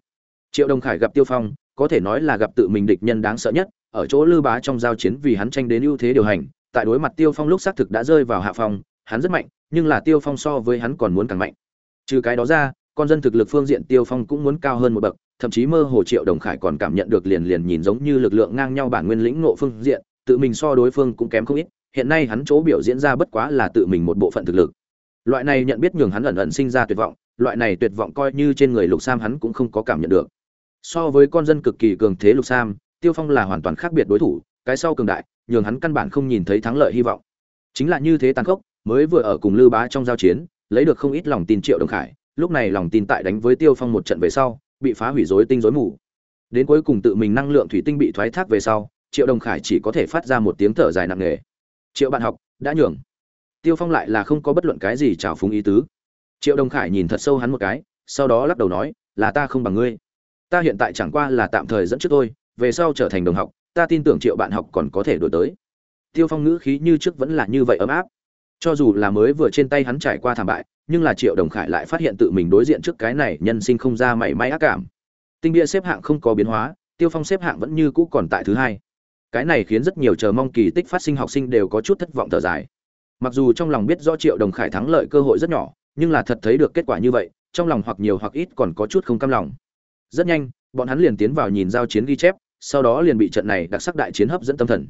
Triệu đồng khải gặp tiêu phong có thể nói là gặp tự mình địch nhân đáng sợ nhất, ở chỗ lư bá trong giao chiến vì hắn tranh đến ưu thế điều hành, tại đối mặt tiêu phong lúc xác thực đã rơi vào hạ phong, hắn rất mạnh, nhưng là tiêu phong so với hắn còn muốn càng mạnh. Trừ cái đó ra, con dân thực lực phương diện tiêu phong cũng muốn cao hơn một bậc, thậm chí mơ hồ triệu đồng khải còn cảm nhận được liền liền nhìn giống như lực lượng ngang nhau bản nguyên lĩnh ngộ phương diện, tự mình so đối phương cũng kém không ít, hiện nay hắn chỗ biểu diễn ra bất quá là tự mình một bộ phận thực lực. Loại này nhận biết nhường hắn ẩn ẩn sinh ra tuyệt vọng, loại này tuyệt vọng coi như trên người lục sam hắn cũng không có cảm nhận được so với con dân cực kỳ cường thế lục sam, tiêu phong là hoàn toàn khác biệt đối thủ, cái sau cường đại, nhường hắn căn bản không nhìn thấy thắng lợi hy vọng. Chính là như thế tàn khốc, mới vừa ở cùng lư bá trong giao chiến, lấy được không ít lòng tin triệu đồng khải, lúc này lòng tin tại đánh với tiêu phong một trận về sau, bị phá hủy rối tinh rối mù. Đến cuối cùng tự mình năng lượng thủy tinh bị thoái thác về sau, triệu đồng khải chỉ có thể phát ra một tiếng thở dài nặng nề. Triệu bạn học, đã nhường. Tiêu phong lại là không có bất luận cái gì trào phúng ý tứ. Triệu đồng khải nhìn thật sâu hắn một cái, sau đó lắc đầu nói, là ta không bằng ngươi ta hiện tại chẳng qua là tạm thời dẫn trước tôi, về sau trở thành đồng học, ta tin tưởng triệu bạn học còn có thể đổi tới. Tiêu phong ngữ khí như trước vẫn là như vậy ấm áp. Cho dù là mới vừa trên tay hắn trải qua thảm bại, nhưng là triệu đồng khải lại phát hiện tự mình đối diện trước cái này nhân sinh không ra mảy may ác cảm. Tinh bia xếp hạng không có biến hóa, tiêu phong xếp hạng vẫn như cũ còn tại thứ hai. Cái này khiến rất nhiều chờ mong kỳ tích phát sinh học sinh đều có chút thất vọng thở dài. Mặc dù trong lòng biết do triệu đồng khải thắng lợi cơ hội rất nhỏ, nhưng là thật thấy được kết quả như vậy, trong lòng hoặc nhiều hoặc ít còn có chút không cam lòng rất nhanh, bọn hắn liền tiến vào nhìn giao chiến ghi chép, sau đó liền bị trận này đặc sắc đại chiến hấp dẫn tâm thần.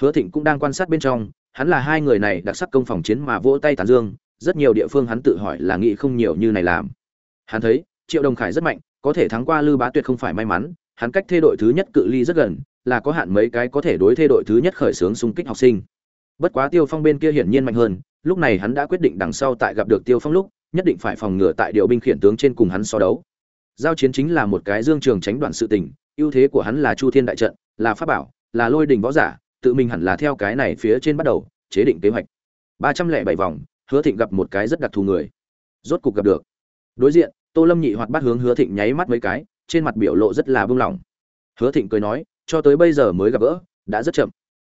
Hứa thịnh cũng đang quan sát bên trong, hắn là hai người này đặc sắc công phòng chiến mà vỗ tay tàn dương, rất nhiều địa phương hắn tự hỏi là nghĩ không nhiều như này làm. Hắn thấy, triệu đồng khải rất mạnh, có thể thắng qua lư bá tuyệt không phải may mắn, hắn cách thê đội thứ nhất cự ly rất gần, là có hạn mấy cái có thể đối thê đội thứ nhất khởi xướng xung kích học sinh. Bất quá tiêu phong bên kia hiển nhiên mạnh hơn, lúc này hắn đã quyết định đằng sau tại gặp được tiêu phong lúc, nhất định phải phòng ngừa tại điều binh khiển tướng trên cùng hắn so đấu giao chiến chính là một cái dương trường tránh đoạn sự tình, ưu thế của hắn là chu thiên đại trận, là pháp bảo, là lôi đình võ giả, tự mình hẳn là theo cái này phía trên bắt đầu, chế định kế hoạch. Ba trăm lẻ bảy vòng, hứa thịnh gặp một cái rất đặc thù người. Rốt cục gặp được. Đối diện, tô lâm nhị hoạt bắt hướng hứa thịnh nháy mắt mấy cái, trên mặt biểu lộ rất là buông lỏng hứa thịnh cười nói, cho tới bây giờ mới gặp gỡ, đã rất chậm.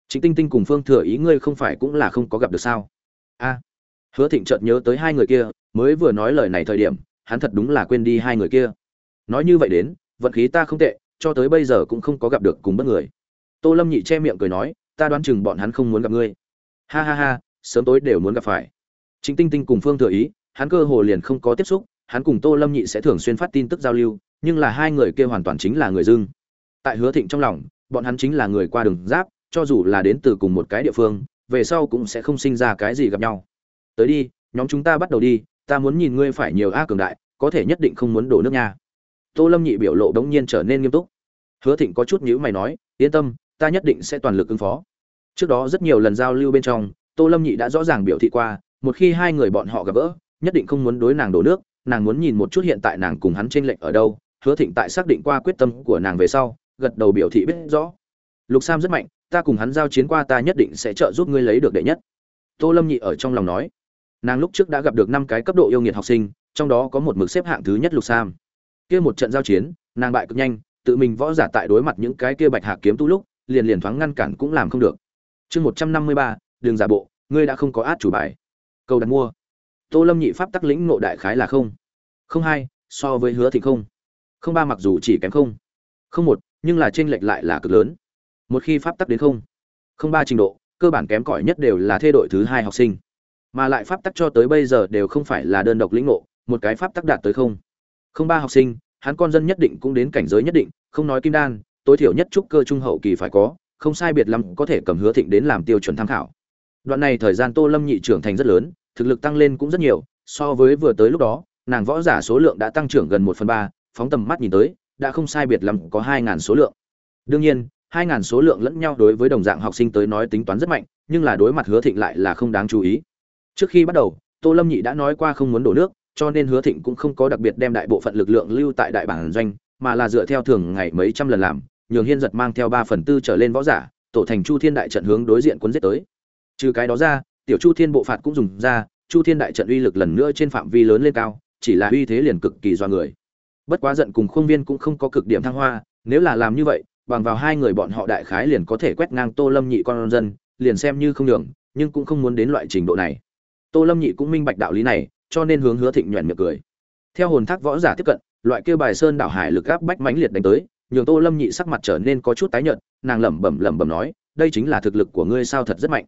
Chính tinh tinh cùng phương thừa ý ngươi không phải cũng là không có gặp được sao? A. Hứa thịnh chợt nhớ tới hai người kia, mới vừa nói lời này thời điểm, hắn thật đúng là quên đi hai người kia nói như vậy đến, vận khí ta không tệ, cho tới bây giờ cũng không có gặp được cùng bất người. Tô lâm nhị che miệng cười nói, ta đoán chừng bọn hắn không muốn gặp ngươi. Ha ha ha, sớm tối đều muốn gặp phải. Chính tinh tinh cùng phương thừa ý, hắn cơ hồ liền không có tiếp xúc, hắn cùng tô lâm nhị sẽ thường xuyên phát tin tức giao lưu, nhưng là hai người kia hoàn toàn chính là người dưng. Tại hứa thịnh trong lòng, bọn hắn chính là người qua đường giáp, cho dù là đến từ cùng một cái địa phương, về sau cũng sẽ không sinh ra cái gì gặp nhau. Tới đi, nhóm chúng ta bắt đầu đi, ta muốn nhìn ngươi phải nhiều a cường đại, có thể nhất định không muốn đổ nước nha tô lâm nhị biểu lộ đống nhiên trở nên nghiêm túc. Hứa thịnh có chút nhữ mày nói, yên tâm, ta nhất định sẽ toàn lực ứng phó. Trước đó rất nhiều lần giao lưu bên trong, tô lâm nhị đã rõ ràng biểu thị qua, một khi hai người bọn họ gặp gỡ, nhất định không muốn đối nàng đổ nước, nàng muốn nhìn một chút hiện tại nàng cùng hắn trên lệnh ở đâu. Hứa thịnh tại xác định qua quyết tâm của nàng về sau, gật đầu biểu thị biết rõ. Lục sam rất mạnh, ta cùng hắn giao chiến qua ta nhất định sẽ trợ giúp ngươi lấy được đệ nhất. Tô lâm nhị ở trong lòng nói. Nàng lúc trước đã gặp được năm cái cấp độ yêu nghiệt học sinh, trong đó có một mực xếp hạng thứ nhất lục sam kia một trận giao chiến, nàng bại cực nhanh, tự mình võ giả tại đối mặt những cái kia bạch hạ kiếm tu lúc, liền liền thoáng ngăn cản cũng làm không được. Chương một trăm năm mươi ba đường giả bộ, ngươi đã không có át chủ bài. Câu đặt mua. Tô lâm nhị pháp tắc lĩnh ngộ đại khái là không. Không hai, so với hứa thì không. Không ba mặc dù chỉ kém không. Không một, nhưng là tranh lệch lại là cực lớn. Một khi pháp tắc đến không không ba trình độ, cơ bản kém cỏi nhất đều là thê đội thứ hai học sinh. Mà lại pháp tắc cho tới bây giờ đều không phải là đơn độc lĩnh ngộ, một cái pháp tắc đạt tới không không ba học sinh, hắn con dân nhất định cũng đến cảnh giới nhất định, không nói kim đan, tối thiểu nhất trúc cơ trung hậu kỳ phải có, không sai biệt lắm có thể cầm hứa thịnh đến làm tiêu chuẩn tham khảo. Đoạn này thời gian tô lâm nhị trưởng thành rất lớn, thực lực tăng lên cũng rất nhiều, so với vừa tới lúc đó, nàng võ giả số lượng đã tăng trưởng gần một phần ba, phóng tầm mắt nhìn tới, đã không sai biệt lắm có hai ngàn số lượng. Đương nhiên, hai ngàn số lượng lẫn nhau đối với đồng dạng học sinh tới nói tính toán rất mạnh, nhưng là đối mặt hứa thịnh lại là không đáng chú ý. Trước khi bắt đầu, tô lâm nhị đã nói qua không muốn đổ nước cho nên hứa thịnh cũng không có đặc biệt đem đại bộ phận lực lượng lưu tại đại bản doanh, mà là dựa theo thường ngày mấy trăm lần làm, nhường hiên giật mang theo ba phần tư trở lên võ giả, tổ thành chu thiên đại trận hướng đối diện quân giết tới. Trừ cái đó ra, tiểu chu thiên bộ phạt cũng dùng ra, chu thiên đại trận uy lực lần nữa trên phạm vi lớn lên cao, chỉ là uy thế liền cực kỳ do người. Bất quá giận cùng Khương viên cũng không có cực điểm thăng hoa, nếu là làm như vậy, bằng vào hai người bọn họ đại khái liền có thể quét ngang tô lâm nhị con dân, liền xem như không đường nhưng cũng không muốn đến loại trình độ này. Tô lâm nhị cũng minh bạch đạo lý này cho nên hướng hứa thịnh nhoẻn miệng cười. Theo hồn thác võ giả tiếp cận, loại kêu bài sơn đảo hải lực áp bách mãnh liệt đánh tới, nhường tô lâm nhị sắc mặt trở nên có chút tái nhợt, nàng lẩm bẩm lẩm bẩm nói, đây chính là thực lực của ngươi sao thật rất mạnh.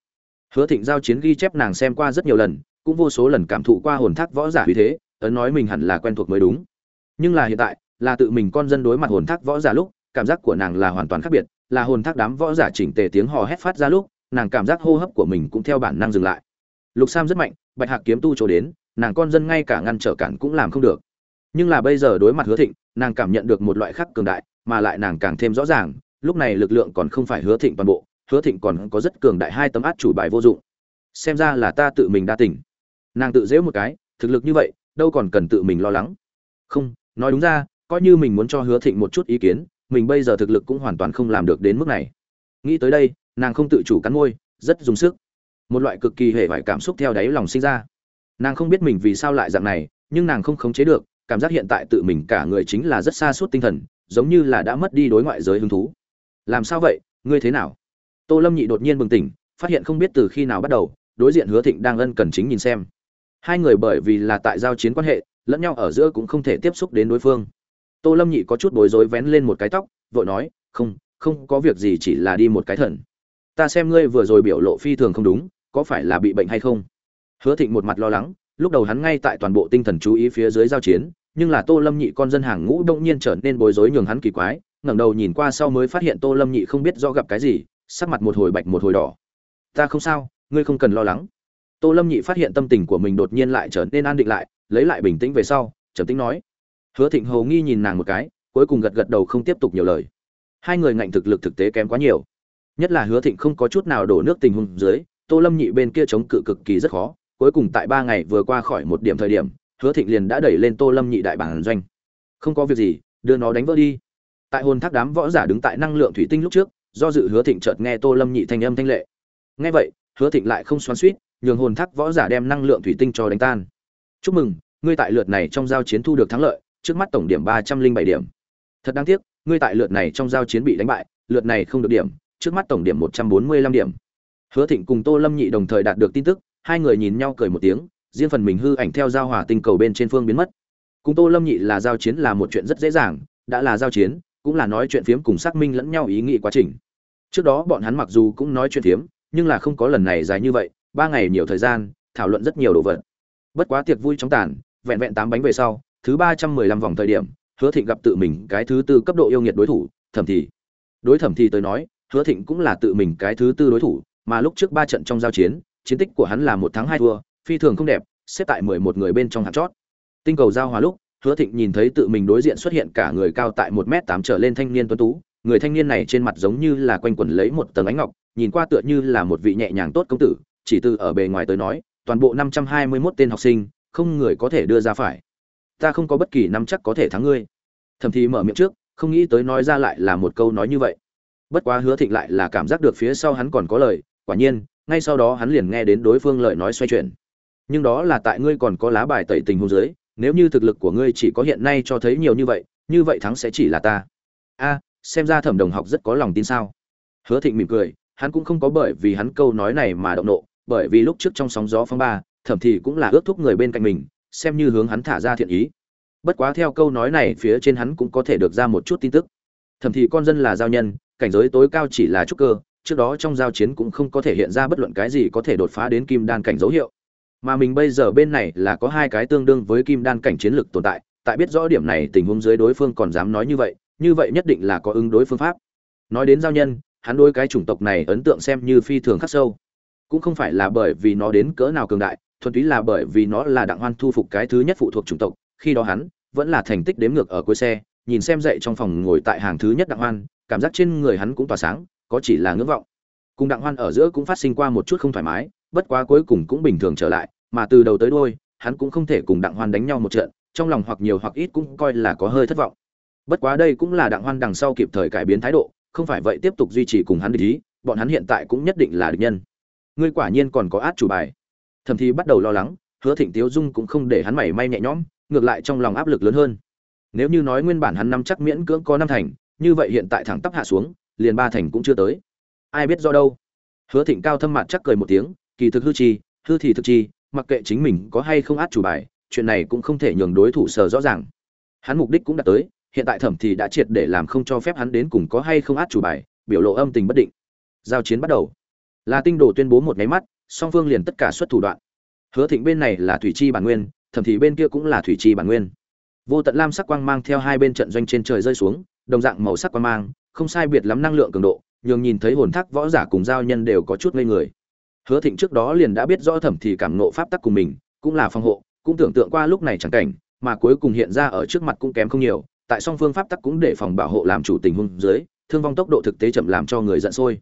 Hứa thịnh giao chiến ghi chép nàng xem qua rất nhiều lần, cũng vô số lần cảm thụ qua hồn thác võ giả uy thế, ấn nói mình hẳn là quen thuộc mới đúng. Nhưng là hiện tại, là tự mình con dân đối mặt hồn thác võ giả lúc, cảm giác của nàng là hoàn toàn khác biệt, là hồn thác đám võ giả chỉnh tề tiếng hò hét phát ra lúc, nàng cảm giác hô hấp của mình cũng theo bản năng dừng lại. Lục sam rất mạnh, bạch hạc kiếm tu chỗ đến nàng con dân ngay cả ngăn trở cản cũng làm không được. Nhưng là bây giờ đối mặt hứa thịnh, nàng cảm nhận được một loại khắc cường đại, mà lại nàng càng thêm rõ ràng, lúc này lực lượng còn không phải hứa thịnh toàn bộ, hứa thịnh còn có rất cường đại hai tấm át chủ bài vô dụng. Xem ra là ta tự mình đa tỉnh nàng tự dễu một cái, thực lực như vậy, đâu còn cần tự mình lo lắng. Không, nói đúng ra, coi như mình muốn cho hứa thịnh một chút ý kiến, mình bây giờ thực lực cũng hoàn toàn không làm được đến mức này. Nghĩ tới đây, nàng không tự chủ cắn môi, rất dùng sức. Một loại cực kỳ hề vải cảm xúc theo đáy lòng sinh ra nàng không biết mình vì sao lại dạng này, nhưng nàng không khống chế được, cảm giác hiện tại tự mình cả người chính là rất xa suốt tinh thần, giống như là đã mất đi đối ngoại giới hứng thú. Làm sao vậy? Ngươi thế nào? Tô lâm nhị đột nhiên bừng tỉnh, phát hiện không biết từ khi nào bắt đầu, đối diện hứa thịnh đang ân cần chính nhìn xem. Hai người bởi vì là tại giao chiến quan hệ, lẫn nhau ở giữa cũng không thể tiếp xúc đến đối phương. Tô lâm nhị có chút bối rối vén lên một cái tóc, vội nói, không không có việc gì, chỉ là đi một cái thần. Ta xem ngươi vừa rồi biểu lộ phi thường không đúng, có phải là bị bệnh hay không? Hứa thịnh một mặt lo lắng, lúc đầu hắn ngay tại toàn bộ tinh thần chú ý phía dưới giao chiến, nhưng là tô lâm nhị con dân hàng ngũ đông nhiên trở nên bối rối nhường hắn kỳ quái, ngẩng đầu nhìn qua sau mới phát hiện tô lâm nhị không biết do gặp cái gì, sắc mặt một hồi bạch một hồi đỏ. Ta không sao, ngươi không cần lo lắng. Tô lâm nhị phát hiện tâm tình của mình đột nhiên lại trở nên an định lại, lấy lại bình tĩnh về sau, trầm tĩnh nói. Hứa thịnh hầu nghi nhìn nàng một cái, cuối cùng gật gật đầu không tiếp tục nhiều lời. Hai người ngạnh thực lực thực tế kém quá nhiều. Nhất là hứa thịnh không có chút nào đổ nước tình huống dưới, tô lâm nhị bên kia chống cự cực kỳ rất khó cuối cùng tại ba ngày vừa qua khỏi một điểm thời điểm, hứa thịnh liền đã đẩy lên tô lâm nhị đại bản doanh. Không có việc gì, đưa nó đánh vỡ đi. Tại hồn thác đám võ giả đứng tại năng lượng thủy tinh lúc trước, do dự hứa thịnh chợt nghe tô lâm nhị thanh âm thanh lệ. Nghe vậy, hứa thịnh lại không xoắn suýt nhường hồn thác võ giả đem năng lượng thủy tinh cho đánh tan. Chúc mừng, ngươi tại lượt này trong giao chiến thu được thắng lợi, trước mắt tổng điểm ba trăm linh bảy điểm. Thật đáng tiếc, ngươi tại lượt này trong giao chiến bị đánh bại, lượt này không được điểm, trước mắt tổng điểm một trăm bốn mươi lăm điểm. Hứa thịnh cùng tô lâm nhị đồng thời đạt được tin tức hai người nhìn nhau cười một tiếng, riêng phần mình hư ảnh theo giao hòa tinh cầu bên trên phương biến mất. Cùng tô lâm nhị là giao chiến là một chuyện rất dễ dàng, đã là giao chiến, cũng là nói chuyện phiếm cùng xác minh lẫn nhau ý nghĩ quá trình. Trước đó bọn hắn mặc dù cũng nói chuyện phiếm, nhưng là không có lần này dài như vậy, ba ngày nhiều thời gian, thảo luận rất nhiều đồ vật. Bất quá tiệc vui chóng tàn, vẹn vẹn tám bánh về sau, thứ ba trăm mười lăm vòng thời điểm, hứa thịnh gặp tự mình cái thứ tư cấp độ yêu nghiệt đối thủ, thẩm thì đối thẩm thì tới nói, hứa thịnh cũng là tự mình cái thứ tư đối thủ, mà lúc trước ba trận trong giao chiến chiến tích của hắn là một tháng hai thua, phi thường không đẹp, xếp tại mười một người bên trong hạt chót. Tinh cầu giao hòa lúc, hứa thịnh nhìn thấy tự mình đối diện xuất hiện cả người cao tại một m tám trở lên thanh niên tuấn tú, người thanh niên này trên mặt giống như là quanh quẩn lấy một tầng ánh ngọc, nhìn qua tựa như là một vị nhẹ nhàng tốt công tử, chỉ từ ở bề ngoài tới nói, toàn bộ năm trăm hai mươi 521 tên học sinh, không người có thể đưa ra phải. Ta không có bất kỳ nắm chắc có thể thắng ngươi. Thầm thì mở miệng trước, không nghĩ tới nói ra lại là một câu nói như vậy. Bất quá hứa thịnh lại là cảm giác được phía sau hắn còn có lời, quả nhiên ngay sau đó hắn liền nghe đến đối phương lời nói xoay chuyển. Nhưng đó là tại ngươi còn có lá bài tẩy tình hôn giới nếu như thực lực của ngươi chỉ có hiện nay cho thấy nhiều như vậy như vậy thắng sẽ chỉ là ta. A, xem ra thẩm đồng học rất có lòng tin sao? Hứa thịnh mỉm cười, hắn cũng không có bởi vì hắn câu nói này mà động nộ, bởi vì lúc trước trong sóng gió phong ba, thẩm thì cũng là ước thúc người bên cạnh mình, xem như hướng hắn thả ra thiện ý. Bất quá theo câu nói này phía trên hắn cũng có thể được ra một chút tin tức. Thẩm thì con dân là giao nhân, cảnh giới tối cao chỉ là trúc cơ trước đó trong giao chiến cũng không có thể hiện ra bất luận cái gì có thể đột phá đến kim đan cảnh dấu hiệu. Mà mình bây giờ bên này là có hai cái tương đương với kim đan cảnh chiến lực tồn tại tại biết rõ điểm này tình huống dưới đối phương còn dám nói như vậy như vậy nhất định là có ứng đối phương pháp. Nói đến giao nhân, hắn đối cái chủng tộc này ấn tượng xem như phi thường khắc sâu. Cũng không phải là bởi vì nó đến cỡ nào cường đại, thuần túy là bởi vì nó là đặng hoan thu phục cái thứ nhất phụ thuộc chủng tộc, khi đó hắn vẫn là thành tích đếm ngược ở cuối xe, nhìn xem dậy trong phòng ngồi tại hàng thứ nhất đặng hoan, cảm giác trên người hắn cũng tỏa sáng có chỉ là ngưỡng vọng. Cùng đặng hoan ở giữa cũng phát sinh qua một chút không thoải mái, bất quá cuối cùng cũng bình thường trở lại, mà từ đầu tới đôi hắn cũng không thể cùng đặng hoan đánh nhau một trận, trong lòng hoặc nhiều hoặc ít cũng coi là có hơi thất vọng. Bất quá đây cũng là đặng hoan đằng sau kịp thời cải biến thái độ, không phải vậy tiếp tục duy trì cùng hắn địch ý, bọn hắn hiện tại cũng nhất định là địch nhân. Ngươi quả nhiên còn có át chủ bài. Thầm thì bắt đầu lo lắng, hứa thịnh tiếu dung cũng không để hắn mảy may nhẹ nhõm, ngược lại trong lòng áp lực lớn hơn. Nếu như nói nguyên bản hắn năm chắc miễn cưỡng có năm thành, như vậy hiện tại thẳng tắp hạ xuống liền ba thành cũng chưa tới. Ai biết do đâu. Hứa thịnh cao thâm mặt chắc cười một tiếng, kỳ thực hư chi, hư thì thực chi, mặc kệ chính mình có hay không át chủ bài, chuyện này cũng không thể nhường đối thủ sờ rõ ràng. Hắn mục đích cũng đã tới, hiện tại thẩm thì đã triệt để làm không cho phép hắn đến cùng có hay không át chủ bài, biểu lộ âm tình bất định. Giao chiến bắt đầu. Là tinh đồ tuyên bố một nháy mắt, song phương liền tất cả xuất thủ đoạn. Hứa thịnh bên này là thủy chi bản nguyên, thẩm thì bên kia cũng là thủy chi bản nguyên. Vô tận lam sắc quang mang theo hai bên trận doanh trên trời rơi xuống, đồng dạng màu sắc quang mang không sai biệt lắm năng lượng cường độ, nhường nhìn thấy hồn thác võ giả cùng giao nhân đều có chút ngây người. Hứa thịnh trước đó liền đã biết rõ thẩm thì cảm nộ pháp tắc cùng mình, cũng là phòng hộ, cũng tưởng tượng qua lúc này chẳng cảnh, mà cuối cùng hiện ra ở trước mặt cũng kém không nhiều, tại song phương pháp tắc cũng để phòng bảo hộ làm chủ tình huống dưới, thương vong tốc độ thực tế chậm làm cho người giận sôi.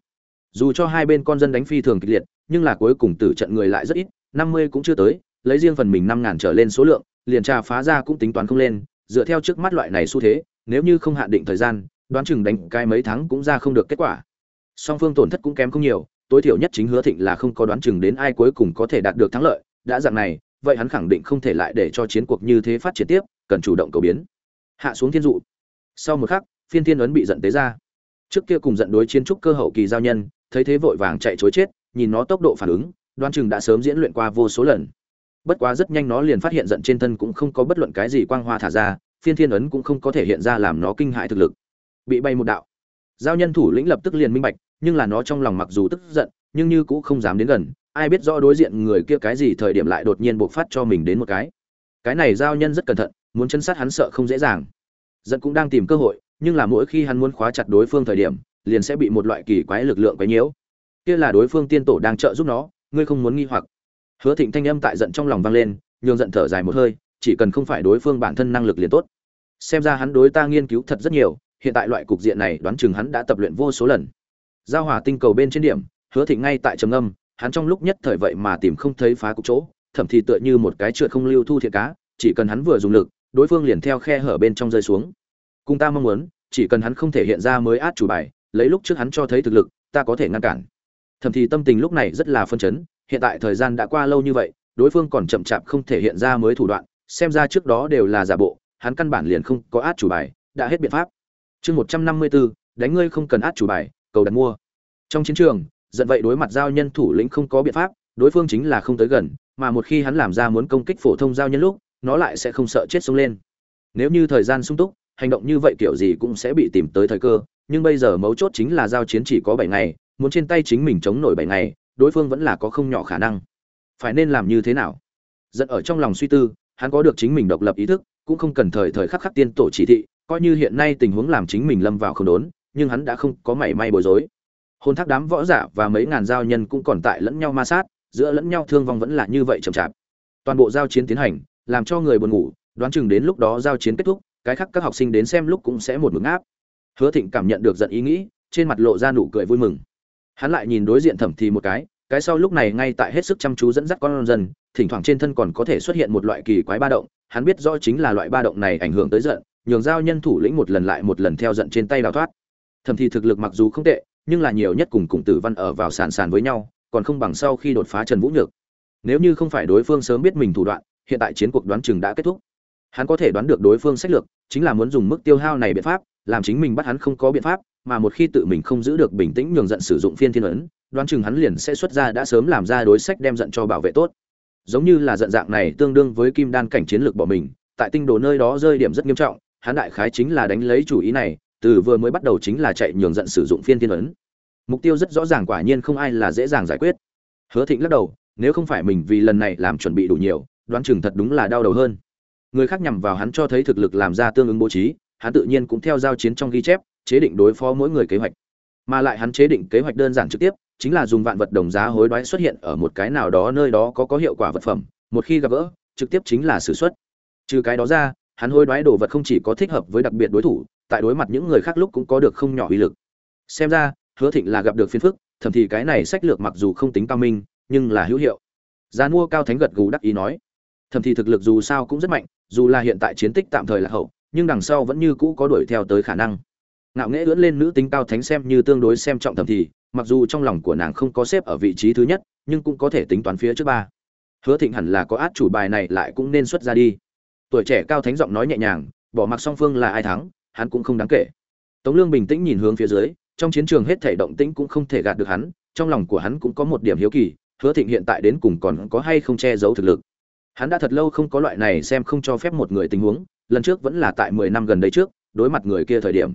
Dù cho hai bên con dân đánh phi thường kịch liệt, nhưng là cuối cùng tử trận người lại rất ít, năm mươi cũng chưa tới, lấy riêng phần mình năm ngàn trở lên số lượng, liền trà phá ra cũng tính toán không lên, dựa theo trước mắt loại này xu thế, nếu như không hạn định thời gian đoán chừng đánh cai mấy tháng cũng ra không được kết quả. Song phương tổn thất cũng kém không nhiều, tối thiểu nhất chính hứa thịnh là không có đoán chừng đến ai cuối cùng có thể đạt được thắng lợi. Đã dạng này, vậy hắn khẳng định không thể lại để cho chiến cuộc như thế phát triển tiếp, cần chủ động cầu biến. Hạ xuống thiên dụ. Sau một khắc, phiên thiên ấn bị giận tế ra. Trước kia cùng giận đối chiến trúc cơ hậu kỳ giao nhân, thấy thế vội vàng chạy chối chết, nhìn nó tốc độ phản ứng, đoán chừng đã sớm diễn luyện qua vô số lần. Bất quá rất nhanh nó liền phát hiện giận trên thân cũng không có bất luận cái gì quang hoa thả ra, phiên thiên ấn cũng không có thể hiện ra làm nó kinh hại thực lực bị bay một đạo. Giao nhân thủ lĩnh lập tức liền minh bạch, nhưng là nó trong lòng mặc dù tức giận, nhưng như cũng không dám đến gần, ai biết rõ đối diện người kia cái gì thời điểm lại đột nhiên bộc phát cho mình đến một cái. Cái này giao nhân rất cẩn thận, muốn chân sát hắn sợ không dễ dàng. Giận cũng đang tìm cơ hội, nhưng là mỗi khi hắn muốn khóa chặt đối phương thời điểm, liền sẽ bị một loại kỳ quái lực lượng quấy nhiễu. Kia là đối phương tiên tổ đang trợ giúp nó, ngươi không muốn nghi hoặc. Hứa thịnh thanh âm tại giận trong lòng vang lên, nhường giận thở dài một hơi, chỉ cần không phải đối phương bản thân năng lực liền tốt. Xem ra hắn đối ta nghiên cứu thật rất nhiều hiện tại loại cục diện này đoán chừng hắn đã tập luyện vô số lần. Giao hỏa tinh cầu bên trên điểm, hứa thịnh ngay tại trầm âm hắn trong lúc nhất thời vậy mà tìm không thấy phá cục chỗ, thậm thì tựa như một cái trượt không lưu thu thiệt cá, chỉ cần hắn vừa dùng lực, đối phương liền theo khe hở bên trong rơi xuống. Cùng ta mong muốn, chỉ cần hắn không thể hiện ra mới át chủ bài, lấy lúc trước hắn cho thấy thực lực, ta có thể ngăn cản. Thậm thì tâm tình lúc này rất là phân chấn, hiện tại thời gian đã qua lâu như vậy, đối phương còn chậm chạp không thể hiện ra mới thủ đoạn, xem ra trước đó đều là giả bộ, hắn căn bản liền không có át chủ bài, đã hết biện pháp chương một trăm năm mươi bốn đánh ngươi không cần át chủ bài, cầu đặt mua. Trong chiến trường, giận vậy đối mặt giao nhân thủ lĩnh không có biện pháp, đối phương chính là không tới gần, mà một khi hắn làm ra muốn công kích phổ thông giao nhân lúc, nó lại sẽ không sợ chết sống lên. Nếu như thời gian sung túc, hành động như vậy kiểu gì cũng sẽ bị tìm tới thời cơ, nhưng bây giờ mấu chốt chính là giao chiến chỉ có bảy ngày, muốn trên tay chính mình chống nổi bảy ngày, đối phương vẫn là có không nhỏ khả năng. Phải nên làm như thế nào? Giận ở trong lòng suy tư, hắn có được chính mình độc lập ý thức, cũng không cần thời thời khắc khắc tiên tổ chỉ thị coi như hiện nay tình huống làm chính mình lâm vào không đốn, nhưng hắn đã không có mảy may bối rối. Hôn thác đám võ giả và mấy ngàn giao nhân cũng còn tại lẫn nhau ma sát, giữa lẫn nhau thương vong vẫn là như vậy chậm chạp. Toàn bộ giao chiến tiến hành, làm cho người buồn ngủ, đoán chừng đến lúc đó giao chiến kết thúc, cái khác các học sinh đến xem lúc cũng sẽ một mực áp hứa thịnh cảm nhận được giận ý nghĩ, trên mặt lộ ra nụ cười vui mừng. Hắn lại nhìn đối diện thẩm thì một cái cái sau lúc này ngay tại hết sức chăm chú dẫn dắt con dân, thỉnh thoảng trên thân còn có thể xuất hiện một loại kỳ quái ba động, hắn biết rõ chính là loại ba động này ảnh hưởng tới giận nhường giao nhân thủ lĩnh một lần lại một lần theo giận trên tay đào thoát. Thầm thì thực lực mặc dù không tệ, nhưng là nhiều nhất cùng cùng tử văn ở vào sàn sàn với nhau, còn không bằng sau khi đột phá trần vũ nhược. Nếu như không phải đối phương sớm biết mình thủ đoạn, hiện tại chiến cuộc đoán chừng đã kết thúc. Hắn có thể đoán được đối phương sách lược, chính là muốn dùng mức tiêu hao này biện pháp, làm chính mình bắt hắn không có biện pháp, mà một khi tự mình không giữ được bình tĩnh nhường giận sử dụng phiên thiên ấn, đoán chừng hắn liền sẽ xuất ra đã sớm làm ra đối sách đem giận cho bảo vệ tốt. Giống như là giận dạng này tương đương với kim đan cảnh chiến lược bỏ mình, tại tinh đồ nơi đó rơi điểm rất nghiêm trọng hắn đại khái chính là đánh lấy chủ ý này, từ vừa mới bắt đầu chính là chạy nhường giận sử dụng phiên thiên ấn. Mục tiêu rất rõ ràng quả nhiên không ai là dễ dàng giải quyết. Hứa thịnh lắc đầu, nếu không phải mình vì lần này làm chuẩn bị đủ nhiều, đoán chừng thật đúng là đau đầu hơn. Người khác nhằm vào hắn cho thấy thực lực làm ra tương ứng bố trí, hắn tự nhiên cũng theo giao chiến trong ghi chép, chế định đối phó mỗi người kế hoạch. Mà lại hắn chế định kế hoạch đơn giản trực tiếp, chính là dùng vạn vật đồng giá hối đoái xuất hiện ở một cái nào đó nơi đó có có hiệu quả vật phẩm, một khi gặp gỡ, trực tiếp chính là sử xuất. Trừ cái đó ra hắn hối đoái đồ vật không chỉ có thích hợp với đặc biệt đối thủ, tại đối mặt những người khác lúc cũng có được không nhỏ uy lực. Xem ra, hứa thịnh là gặp được phiền phức, thậm thì cái này sách lược mặc dù không tính cao minh, nhưng là hữu hiệu. Giá mua cao thánh gật gù đắc ý nói. Thậm thì thực lực dù sao cũng rất mạnh, dù là hiện tại chiến tích tạm thời là hậu, nhưng đằng sau vẫn như cũ có đuổi theo tới khả năng. Ngạo nghễ ưỡn lên nữ tính cao thánh xem như tương đối xem trọng thẩm thì, mặc dù trong lòng của nàng không có xếp ở vị trí thứ nhất, nhưng cũng có thể tính toán phía trước ba. Hứa thịnh hẳn là có át chủ bài này lại cũng nên xuất ra đi tuổi trẻ cao thánh giọng nói nhẹ nhàng, bỏ mặc song phương là ai thắng, hắn cũng không đáng kể. Tống lương bình tĩnh nhìn hướng phía dưới, trong chiến trường hết thể động tĩnh cũng không thể gạt được hắn, trong lòng của hắn cũng có một điểm hiếu kỳ, hứa thịnh hiện tại đến cùng còn có hay không che giấu thực lực. Hắn đã thật lâu không có loại này xem không cho phép một người tình huống, lần trước vẫn là tại mười năm gần đây trước, đối mặt người kia thời điểm.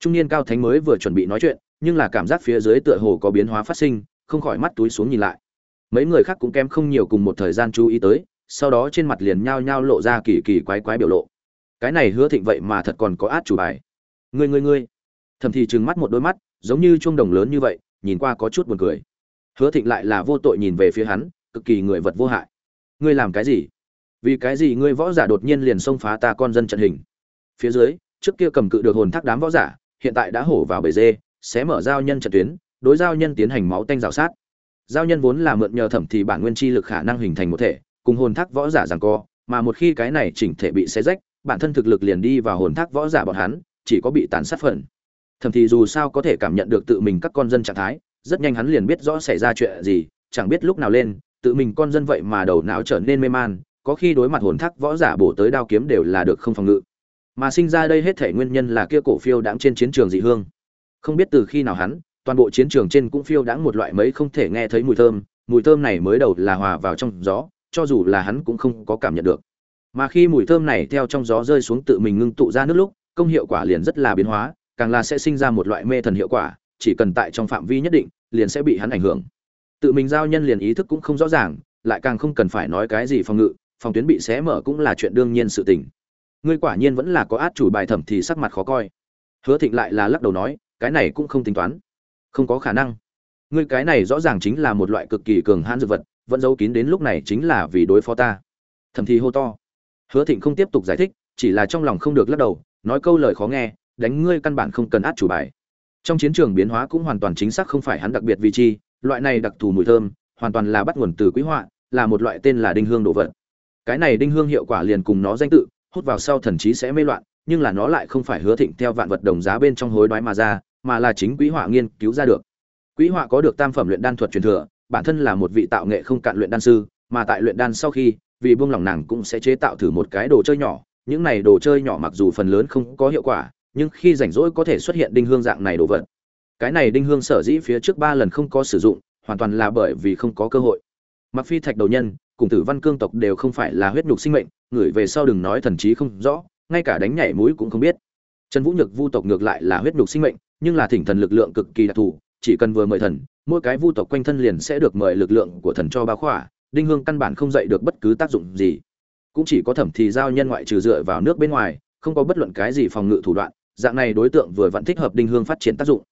Trung niên cao thánh mới vừa chuẩn bị nói chuyện, nhưng là cảm giác phía dưới tựa hồ có biến hóa phát sinh, không khỏi mắt túi xuống nhìn lại. Mấy người khác cũng kém không nhiều cùng một thời gian chú ý tới sau đó trên mặt liền nhao nhao lộ ra kỳ kỳ quái quái biểu lộ. Cái này hứa thịnh vậy mà thật còn có át chủ bài. Ngươi ngươi ngươi. Thầm thì trừng mắt một đôi mắt, giống như chuông đồng lớn như vậy, nhìn qua có chút buồn cười. Hứa thịnh lại là vô tội nhìn về phía hắn, cực kỳ người vật vô hại. Ngươi làm cái gì? Vì cái gì ngươi võ giả đột nhiên liền xông phá ta con dân trận hình? Phía dưới, trước kia cầm cự được hồn thác đám võ giả, hiện tại đã hổ vào bể dê, sẽ mở giao nhân trận tuyến, đối giao nhân tiến hành máu tanh rào sát. Giao nhân vốn là mượn nhờ thẩm thì bản nguyên chi lực khả năng hình thành một thể cùng hồn thác võ giả rằng co, mà một khi cái này chỉnh thể bị xé rách, bản thân thực lực liền đi vào hồn thác võ giả bọn hắn, chỉ có bị tàn sát phần. Thẩm thì dù sao có thể cảm nhận được tự mình các con dân trạng thái, rất nhanh hắn liền biết rõ xảy ra chuyện gì, chẳng biết lúc nào lên, tự mình con dân vậy mà đầu não trở nên mê man, có khi đối mặt hồn thác võ giả bổ tới đao kiếm đều là được không phòng ngự. Mà sinh ra đây hết thể nguyên nhân là kia cổ phiêu đãng trên chiến trường dị hương. Không biết từ khi nào hắn, toàn bộ chiến trường trên cũng phiêu đãng một loại mấy không thể nghe thấy mùi thơm mùi thơm này mới đầu là hòa vào trong gió cho dù là hắn cũng không có cảm nhận được. Mà khi mùi thơm này theo trong gió rơi xuống tự mình ngưng tụ ra nước lúc, công hiệu quả liền rất là biến hóa, càng là sẽ sinh ra một loại mê thần hiệu quả, chỉ cần tại trong phạm vi nhất định, liền sẽ bị hắn ảnh hưởng. Tự mình giao nhân liền ý thức cũng không rõ ràng, lại càng không cần phải nói cái gì phòng ngự, phòng tuyến bị xé mở cũng là chuyện đương nhiên sự tình. Ngươi quả nhiên vẫn là có át chủ bài thẩm thì sắc mặt khó coi. Hứa thịnh lại là lắc đầu nói, cái này cũng không tính toán. Không có khả năng. Ngươi cái này rõ ràng chính là một loại cực kỳ cường hãn dược vật vẫn giấu kín đến lúc này chính là vì đối phó ta. Thẩm thì hô to. Hứa thịnh không tiếp tục giải thích, chỉ là trong lòng không được lắc đầu, nói câu lời khó nghe, đánh ngươi căn bản không cần át chủ bài. Trong chiến trường biến hóa cũng hoàn toàn chính xác không phải hắn đặc biệt vì chi, loại này đặc thù mùi thơm, hoàn toàn là bắt nguồn từ quý họa, là một loại tên là đinh hương đồ vật. Cái này đinh hương hiệu quả liền cùng nó danh tự, hút vào sau thần trí sẽ mê loạn, nhưng là nó lại không phải hứa thịnh theo vạn vật đồng giá bên trong hối đoái mà ra, mà là chính quý họa nghiên cứu ra được. Quý họa có được tam phẩm luyện đan thuật truyền thừa bản thân là một vị tạo nghệ không cạn luyện đan sư, mà tại luyện đan sau khi, vì buông lòng nàng cũng sẽ chế tạo thử một cái đồ chơi nhỏ. Những này đồ chơi nhỏ mặc dù phần lớn không có hiệu quả, nhưng khi rảnh rỗi có thể xuất hiện đinh hương dạng này đồ vật. Cái này đinh hương sở dĩ phía trước ba lần không có sử dụng, hoàn toàn là bởi vì không có cơ hội. Mặc phi thạch đầu nhân, cùng tử văn cương tộc đều không phải là huyết nhục sinh mệnh, người về sau đừng nói thần trí không rõ, ngay cả đánh nhảy mũi cũng không biết. Trần vũ nhược vu tộc ngược lại là huyết nhục sinh mệnh, nhưng là thỉnh thần lực lượng cực kỳ đặc thù, chỉ cần vừa mời thần mỗi cái vu tộc quanh thân liền sẽ được mời lực lượng của thần cho bao khỏa, đinh hương căn bản không dậy được bất cứ tác dụng gì. Cũng chỉ có thẩm thì giao nhân ngoại trừ dựa vào nước bên ngoài, không có bất luận cái gì phòng ngự thủ đoạn, dạng này đối tượng vừa vẫn thích hợp đinh hương phát triển tác dụng.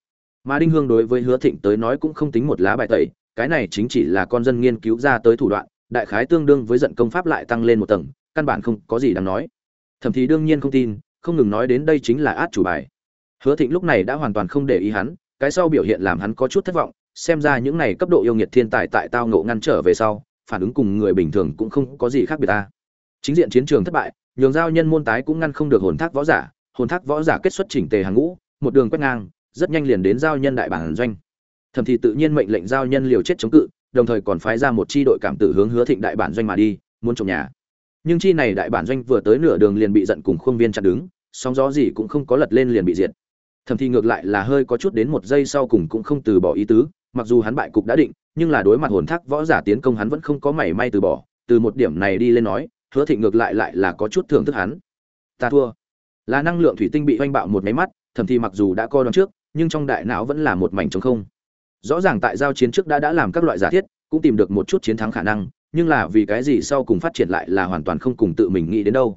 Mà đinh hương đối với hứa thịnh tới nói cũng không tính một lá bài tẩy, cái này chính chỉ là con dân nghiên cứu ra tới thủ đoạn, đại khái tương đương với giận công pháp lại tăng lên một tầng, căn bản không có gì đáng nói. Thậm chí đương nhiên không tin, không ngừng nói đến đây chính là át chủ bài. Hứa thịnh lúc này đã hoàn toàn không để ý hắn, cái sau biểu hiện làm hắn có chút thất vọng xem ra những này cấp độ yêu nghiệt thiên tài tại tao ngộ ngăn trở về sau, phản ứng cùng người bình thường cũng không có gì khác biệt ta. Chính diện chiến trường thất bại, nhường giao nhân môn tái cũng ngăn không được hồn thác võ giả, hồn thác võ giả kết xuất chỉnh tề hàng ngũ, một đường quét ngang, rất nhanh liền đến giao nhân đại bản doanh. Thẩm thì tự nhiên mệnh lệnh giao nhân liều chết chống cự, đồng thời còn phái ra một chi đội cảm tử hướng hứa thịnh đại bản doanh mà đi, muốn trộm nhà. Nhưng chi này đại bản doanh vừa tới nửa đường liền bị giận cùng khuôn viên chặn đứng, sóng gió gì cũng không có lật lên liền bị diệt. Thẩm thì ngược lại là hơi có chút đến một giây sau cùng cũng không từ bỏ ý tứ mặc dù hắn bại cục đã định, nhưng là đối mặt hồn thác võ giả tiến công hắn vẫn không có mảy may từ bỏ. Từ một điểm này đi lên nói, hứa thịnh ngược lại lại là có chút thưởng thức hắn. Ta thua. Là năng lượng thủy tinh bị oanh bạo một máy mắt, thậm thì mặc dù đã coi đón trước, nhưng trong đại não vẫn là một mảnh trống không. Rõ ràng tại giao chiến trước đã đã làm các loại giả thiết, cũng tìm được một chút chiến thắng khả năng, nhưng là vì cái gì sau cùng phát triển lại là hoàn toàn không cùng tự mình nghĩ đến đâu.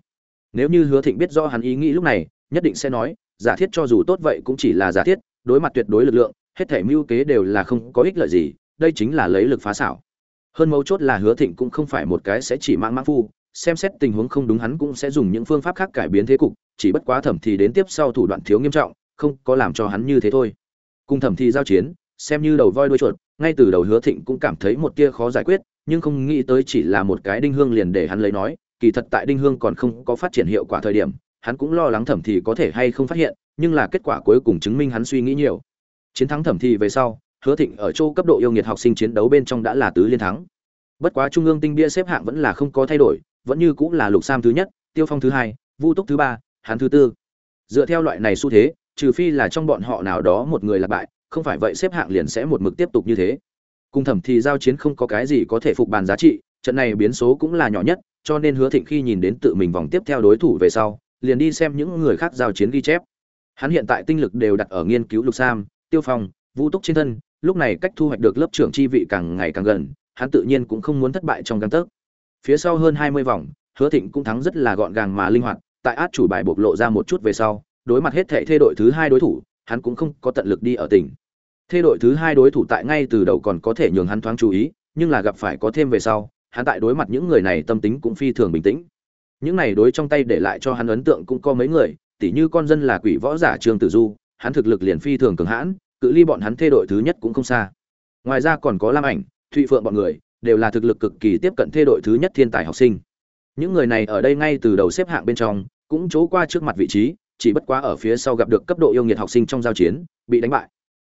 Nếu như hứa thịnh biết rõ hắn ý nghĩ lúc này, nhất định sẽ nói, giả thiết cho dù tốt vậy cũng chỉ là giả thiết, đối mặt tuyệt đối lực lượng hết thể mưu kế đều là không có ích lợi gì, đây chính là lấy lực phá xảo. Hơn mấu chốt là hứa thịnh cũng không phải một cái sẽ chỉ mang mãng phu, xem xét tình huống không đúng hắn cũng sẽ dùng những phương pháp khác cải biến thế cục, chỉ bất quá thẩm thì đến tiếp sau thủ đoạn thiếu nghiêm trọng, không có làm cho hắn như thế thôi. Cùng thẩm thì giao chiến, xem như đầu voi đuôi chuột, ngay từ đầu hứa thịnh cũng cảm thấy một tia khó giải quyết, nhưng không nghĩ tới chỉ là một cái đinh hương liền để hắn lấy nói, kỳ thật tại đinh hương còn không có phát triển hiệu quả thời điểm, hắn cũng lo lắng thẩm thì có thể hay không phát hiện, nhưng là kết quả cuối cùng chứng minh hắn suy nghĩ nhiều chiến thắng thẩm thi về sau, hứa thịnh ở châu cấp độ yêu nghiệt học sinh chiến đấu bên trong đã là tứ liên thắng. Bất quá trung ương tinh bia xếp hạng vẫn là không có thay đổi, vẫn như cũng là lục sam thứ nhất, tiêu phong thứ hai, vu túc thứ ba hắn thứ tư. Dựa theo loại này xu thế, trừ phi là trong bọn họ nào đó một người là bại, không phải vậy xếp hạng liền sẽ một mực tiếp tục như thế. Cùng thẩm thì giao chiến không có cái gì có thể phục bàn giá trị, trận này biến số cũng là nhỏ nhất, cho nên hứa thịnh khi nhìn đến tự mình vòng tiếp theo đối thủ về sau, liền đi xem những người khác giao chiến ghi chép. Hắn hiện tại tinh lực đều đặt ở nghiên cứu lục sam tiêu phong, vũ túc trên thân, lúc này cách thu hoạch được lớp trưởng chi vị càng ngày càng gần, hắn tự nhiên cũng không muốn thất bại trong găng tấc. Phía sau hơn hai mươi vòng, hứa thịnh cũng thắng rất là gọn gàng mà linh hoạt, tại át chủ bài bộc lộ ra một chút về sau, đối mặt hết thệ thê đội thứ hai đối thủ, hắn cũng không có tận lực đi ở tỉnh. Thê đội thứ hai đối thủ tại ngay từ đầu còn có thể nhường hắn thoáng chú ý, nhưng là gặp phải có thêm về sau, hắn tại đối mặt những người này tâm tính cũng phi thường bình tĩnh. Những này đối trong tay để lại cho hắn ấn tượng cũng có mấy người, tỉ như con dân là quỷ võ giả trương tử du hắn thực lực liền phi thường cường hãn, cự ly bọn hắn thê đội thứ nhất cũng không xa. Ngoài ra còn có lam ảnh, thụy phượng bọn người, đều là thực lực cực kỳ tiếp cận thê đội thứ nhất thiên tài học sinh. Những người này ở đây ngay từ đầu xếp hạng bên trong, cũng chỗ qua trước mặt vị trí, chỉ bất quá ở phía sau gặp được cấp độ yêu nghiệt học sinh trong giao chiến, bị đánh bại.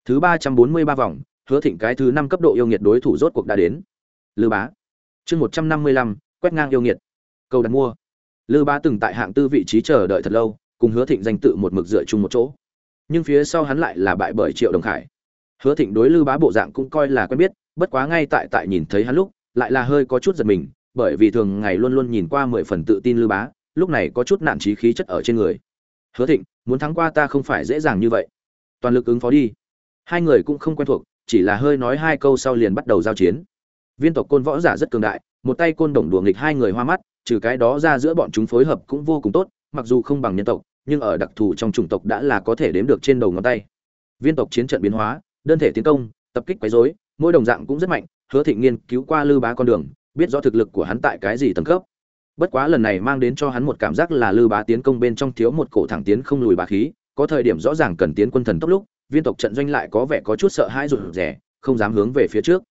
Thứ ba trăm bốn mươi ba vòng, hứa thịnh cái thứ năm cấp độ yêu nghiệt đối thủ rốt cuộc đã đến. Lư bá. Chương một trăm năm mươi lăm, quét ngang yêu nghiệt. Cầu đặt mua. Lư bá từng tại hạng tư vị trí chờ đợi thật lâu, cùng hứa thịnh danh tự một mực dựa chung một chỗ nhưng phía sau hắn lại là bại bởi triệu đồng khải. Hứa thịnh đối lư bá bộ dạng cũng coi là quen biết, bất quá ngay tại tại nhìn thấy hắn lúc, lại là hơi có chút giật mình, bởi vì thường ngày luôn luôn nhìn qua mười phần tự tin lư bá, lúc này có chút nạn trí khí chất ở trên người. Hứa thịnh, muốn thắng qua ta không phải dễ dàng như vậy. Toàn lực ứng phó đi. Hai người cũng không quen thuộc, chỉ là hơi nói hai câu sau liền bắt đầu giao chiến. Viên tộc côn võ giả rất cường đại, một tay côn đồng đùa nghịch hai người hoa mắt, trừ cái đó ra giữa bọn chúng phối hợp cũng vô cùng tốt, mặc dù không bằng nhân tộc nhưng ở đặc thù trong chủng tộc đã là có thể đếm được trên đầu ngón tay. Viên tộc chiến trận biến hóa, đơn thể tiến công, tập kích quấy rối, mỗi đồng dạng cũng rất mạnh, hứa thịnh nghiên cứu qua lư bá con đường, biết rõ thực lực của hắn tại cái gì tầng cấp. Bất quá lần này mang đến cho hắn một cảm giác là lư bá tiến công bên trong thiếu một cổ thẳng tiến không lùi bá khí, có thời điểm rõ ràng cần tiến quân thần tốc lúc, viên tộc trận doanh lại có vẻ có chút sợ hãi rụt rè, không dám hướng về phía trước.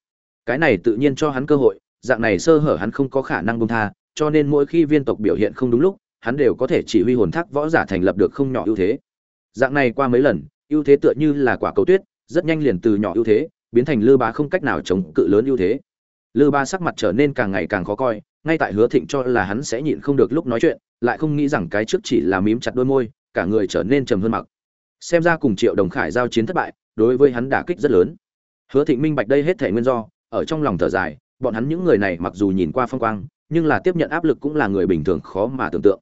Cái này tự nhiên cho hắn cơ hội, dạng này sơ hở hắn không có khả năng buông tha, cho nên mỗi khi viên tộc biểu hiện không đúng lúc hắn đều có thể chỉ huy hồn thác võ giả thành lập được không nhỏ ưu thế. Dạng này qua mấy lần, ưu thế tựa như là quả cầu tuyết, rất nhanh liền từ nhỏ ưu thế, biến thành lư bá không cách nào chống cự lớn ưu thế. Lư ba sắc mặt trở nên càng ngày càng khó coi, ngay tại hứa thịnh cho là hắn sẽ nhịn không được lúc nói chuyện, lại không nghĩ rằng cái trước chỉ là mím chặt đôi môi, cả người trở nên trầm hơn mặc. Xem ra cùng triệu đồng khải giao chiến thất bại, đối với hắn đả kích rất lớn. Hứa thịnh minh bạch đây hết thể nguyên do, ở trong lòng thở dài, bọn hắn những người này mặc dù nhìn qua phong quang, nhưng là tiếp nhận áp lực cũng là người bình thường khó mà tưởng tượng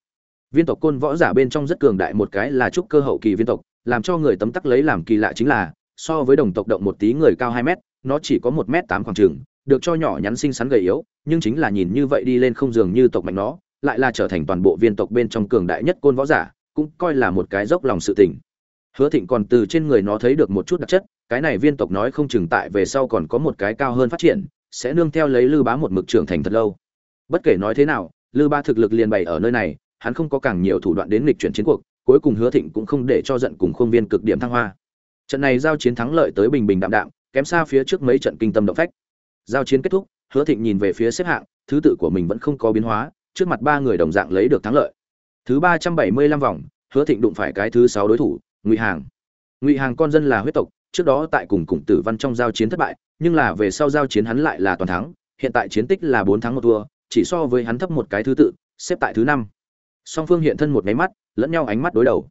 viên tộc côn võ giả bên trong rất cường đại, một cái là trúc cơ hậu kỳ viên tộc, làm cho người tấm tắc lấy làm kỳ lạ chính là, so với đồng tộc động một tí người cao hai mét, nó chỉ có một mét tám khoảng trường được cho nhỏ nhắn xinh xắn gầy yếu, nhưng chính là nhìn như vậy đi lên không dường như tộc mạnh nó, lại là trở thành toàn bộ viên tộc bên trong cường đại nhất côn võ giả, cũng coi là một cái dốc lòng sự tình. Hứa thịnh còn từ trên người nó thấy được một chút đặc chất, cái này viên tộc nói không chừng tại về sau còn có một cái cao hơn phát triển, sẽ nương theo lấy lư bá một mực trưởng thành thật lâu. Bất kể nói thế nào, lư Ba thực lực liền bày ở nơi này hắn không có càng nhiều thủ đoạn đến lịch chuyển chiến cuộc, cuối cùng hứa thịnh cũng không để cho giận cùng Khương viên cực điểm thăng hoa. Trận này giao chiến thắng lợi tới bình bình đạm đạm, kém xa phía trước mấy trận kinh tâm động phách. Giao chiến kết thúc, hứa thịnh nhìn về phía xếp hạng, thứ tự của mình vẫn không có biến hóa, trước mặt ba người đồng dạng lấy được thắng lợi. Thứ ba trăm bảy mươi lăm vòng, hứa thịnh đụng phải cái thứ sáu đối thủ, ngụy hàng. Ngụy hàng con dân là huyết tộc, trước đó tại cùng cùng tử văn trong giao chiến thất bại, nhưng là về sau giao chiến hắn lại là toàn thắng, hiện tại chiến tích là bốn thắng một thua, chỉ so với hắn thấp một cái thứ tự, xếp tại thứ năm song phương hiện thân một máy mắt, lẫn nhau ánh mắt đối đầu.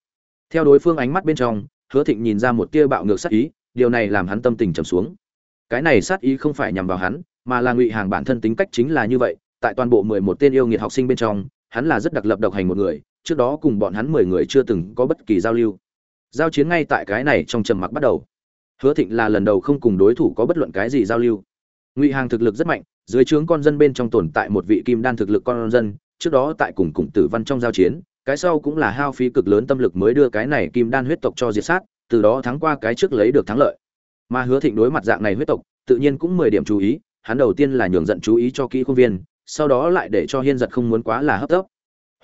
Theo đối phương ánh mắt bên trong, hứa thịnh nhìn ra một tia bạo ngược sát ý, điều này làm hắn tâm tình trầm xuống. Cái này sát ý không phải nhằm vào hắn, mà là ngụy hàng bản thân tính cách chính là như vậy, tại toàn bộ mười một tên yêu nghiệt học sinh bên trong, hắn là rất đặc lập độc hành một người, trước đó cùng bọn hắn mười người chưa từng có bất kỳ giao lưu. Giao chiến ngay tại cái này trong trầm mặc bắt đầu. Hứa thịnh là lần đầu không cùng đối thủ có bất luận cái gì giao lưu. Ngụy hàng thực lực rất mạnh, dưới trướng con dân bên trong tồn tại một vị kim đan thực lực con dân trước đó tại cùng cùng tử văn trong giao chiến, cái sau cũng là hao phí cực lớn tâm lực mới đưa cái này kim đan huyết tộc cho diệt sát, từ đó thắng qua cái trước lấy được thắng lợi. Mà hứa thịnh đối mặt dạng này huyết tộc, tự nhiên cũng mười điểm chú ý, hắn đầu tiên là nhường giận chú ý cho kỹ khuôn viên, sau đó lại để cho hiên giật không muốn quá là hấp tấp.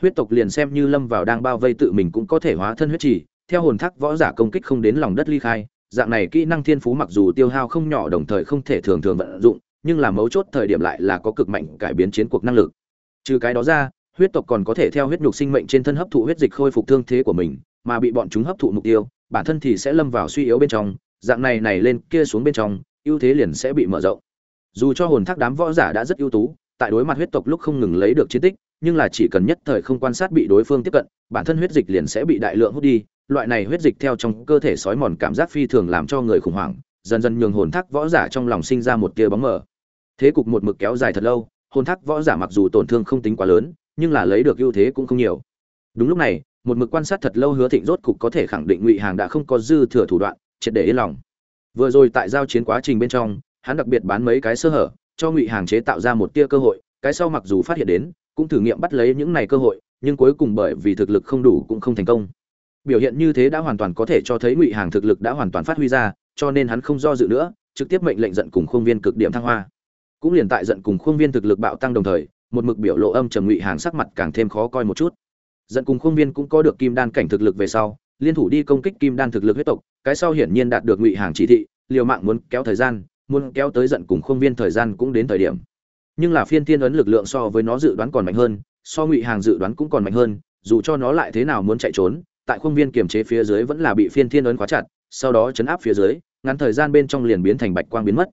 Huyết tộc liền xem như lâm vào đang bao vây tự mình cũng có thể hóa thân huyết trì, theo hồn thác võ giả công kích không đến lòng đất ly khai, dạng này kỹ năng thiên phú mặc dù tiêu hao không nhỏ đồng thời không thể thường thường vận dụng, nhưng là mấu chốt thời điểm lại là có cực mạnh cải biến chiến cuộc năng lực trừ cái đó ra, huyết tộc còn có thể theo huyết nhục sinh mệnh trên thân hấp thụ huyết dịch khôi phục thương thế của mình, mà bị bọn chúng hấp thụ mục tiêu, bản thân thì sẽ lâm vào suy yếu bên trong, dạng này này lên kia xuống bên trong, ưu thế liền sẽ bị mở rộng. Dù cho hồn thác đám võ giả đã rất ưu tú, tại đối mặt huyết tộc lúc không ngừng lấy được chiến tích, nhưng là chỉ cần nhất thời không quan sát bị đối phương tiếp cận, bản thân huyết dịch liền sẽ bị đại lượng hút đi, loại này huyết dịch theo trong cơ thể sói mòn cảm giác phi thường làm cho người khủng hoảng, dần dần nhường hồn thác võ giả trong lòng sinh ra một tia bóng mờ. Thế cục một mực kéo dài thật lâu hồn thác võ giả mặc dù tổn thương không tính quá lớn, nhưng là lấy được ưu thế cũng không nhiều. Đúng lúc này, một mực quan sát thật lâu hứa thịnh rốt cục có thể khẳng định ngụy hàng đã không có dư thừa thủ đoạn, triệt để yên lòng. Vừa rồi tại giao chiến quá trình bên trong, hắn đặc biệt bán mấy cái sơ hở, cho ngụy hàng chế tạo ra một tia cơ hội, cái sau mặc dù phát hiện đến, cũng thử nghiệm bắt lấy những này cơ hội, nhưng cuối cùng bởi vì thực lực không đủ cũng không thành công. Biểu hiện như thế đã hoàn toàn có thể cho thấy ngụy hàng thực lực đã hoàn toàn phát huy ra, cho nên hắn không do dự nữa, trực tiếp mệnh lệnh giận cùng khuôn viên cực điểm thăng hoa cũng liền tại giận cùng khuôn viên thực lực bạo tăng đồng thời, một mực biểu lộ âm trầm ngụy hàng sắc mặt càng thêm khó coi một chút. Giận cùng khuôn viên cũng có được kim đan cảnh thực lực về sau, liên thủ đi công kích kim đan thực lực huyết tộc, cái sau hiển nhiên đạt được ngụy hàng chỉ thị, liều mạng muốn kéo thời gian, muốn kéo tới giận cùng khuôn viên thời gian cũng đến thời điểm. Nhưng là phiên thiên ấn lực lượng so với nó dự đoán còn mạnh hơn, so ngụy hàng dự đoán cũng còn mạnh hơn, dù cho nó lại thế nào muốn chạy trốn, tại khuôn viên kiềm chế phía dưới vẫn là bị phiên thiên ấn khóa chặt, sau đó chấn áp phía dưới, ngắn thời gian bên trong liền biến thành bạch quang biến mất.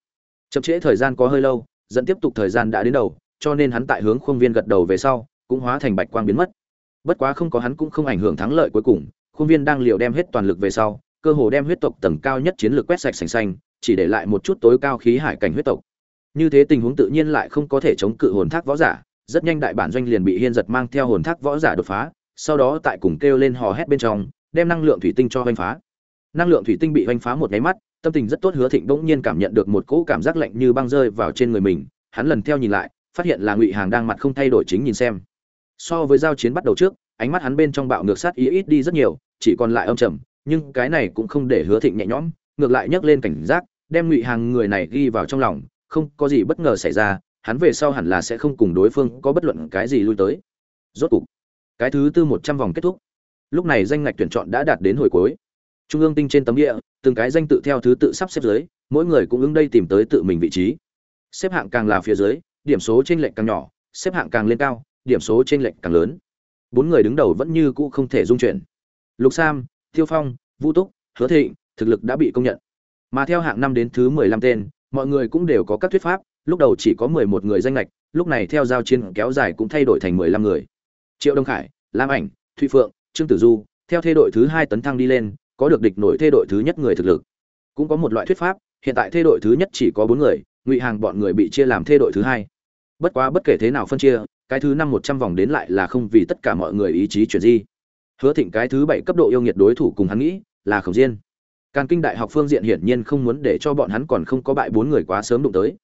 Chậm trễ thời gian có hơi lâu dẫn tiếp tục thời gian đã đến đầu, cho nên hắn tại hướng khuôn viên gật đầu về sau, cũng hóa thành bạch quang biến mất. Bất quá không có hắn cũng không ảnh hưởng thắng lợi cuối cùng, khuôn viên đang liều đem hết toàn lực về sau, cơ hồ đem huyết tộc tầng cao nhất chiến lược quét sạch sành xanh, chỉ để lại một chút tối cao khí hải cảnh huyết tộc. Như thế tình huống tự nhiên lại không có thể chống cự hồn thác võ giả, rất nhanh đại bản doanh liền bị hiên giật mang theo hồn thác võ giả đột phá, sau đó tại cùng kêu lên hò hét bên trong, đem năng lượng thủy tinh cho hoành phá. Năng lượng thủy tinh bị hoành phá một nháy mắt tâm tình rất tốt hứa thịnh bỗng nhiên cảm nhận được một cỗ cảm giác lạnh như băng rơi vào trên người mình, hắn lần theo nhìn lại, phát hiện là ngụy hàng đang mặt không thay đổi chính nhìn xem. So với giao chiến bắt đầu trước, ánh mắt hắn bên trong bạo ngược sát ý ít đi rất nhiều, chỉ còn lại âm trầm, nhưng cái này cũng không để hứa thịnh nhẹ nhõm, ngược lại nhấc lên cảnh giác, đem ngụy hàng người này ghi vào trong lòng, không có gì bất ngờ xảy ra, hắn về sau hẳn là sẽ không cùng đối phương có bất luận cái gì lui tới. Rốt cục, cái thứ tư một trăm vòng kết thúc. Lúc này danh ngạch tuyển chọn đã đạt đến hồi cuối trung ương tinh trên tấm địa, từng cái danh tự theo thứ tự sắp xếp dưới, mỗi người cũng ứng đây tìm tới tự mình vị trí. Xếp hạng càng là phía dưới, điểm số trên lệnh càng nhỏ, xếp hạng càng lên cao, điểm số trên lệnh càng lớn. Bốn người đứng đầu vẫn như cũ không thể dung chuyển. Lục sam tiêu phong, vũ túc, hứa thịnh, thực lực đã bị công nhận. Mà theo hạng năm đến thứ mười lăm tên, mọi người cũng đều có các thuyết pháp, lúc đầu chỉ có mười một người danh lệch lúc này theo giao chiến kéo dài cũng thay đổi thành mười lăm người. Triệu đông khải, lam ảnh, thụy phượng, trương tử du, theo thê đội thứ hai tấn thăng đi lên có được địch nổi thê đội thứ nhất người thực lực. Cũng có một loại thuyết pháp, hiện tại thê đội thứ nhất chỉ có bốn người, ngụy hàng bọn người bị chia làm thê đội thứ hai. Bất quá bất kể thế nào phân chia, cái thứ năm một trăm vòng đến lại là không vì tất cả mọi người ý chí chuyển di. Hứa thịnh cái thứ bảy cấp độ yêu nghiệt đối thủ cùng hắn nghĩ là khổng diên càng kinh đại học phương diện hiển nhiên không muốn để cho bọn hắn còn không có bại bốn người quá sớm đụng tới.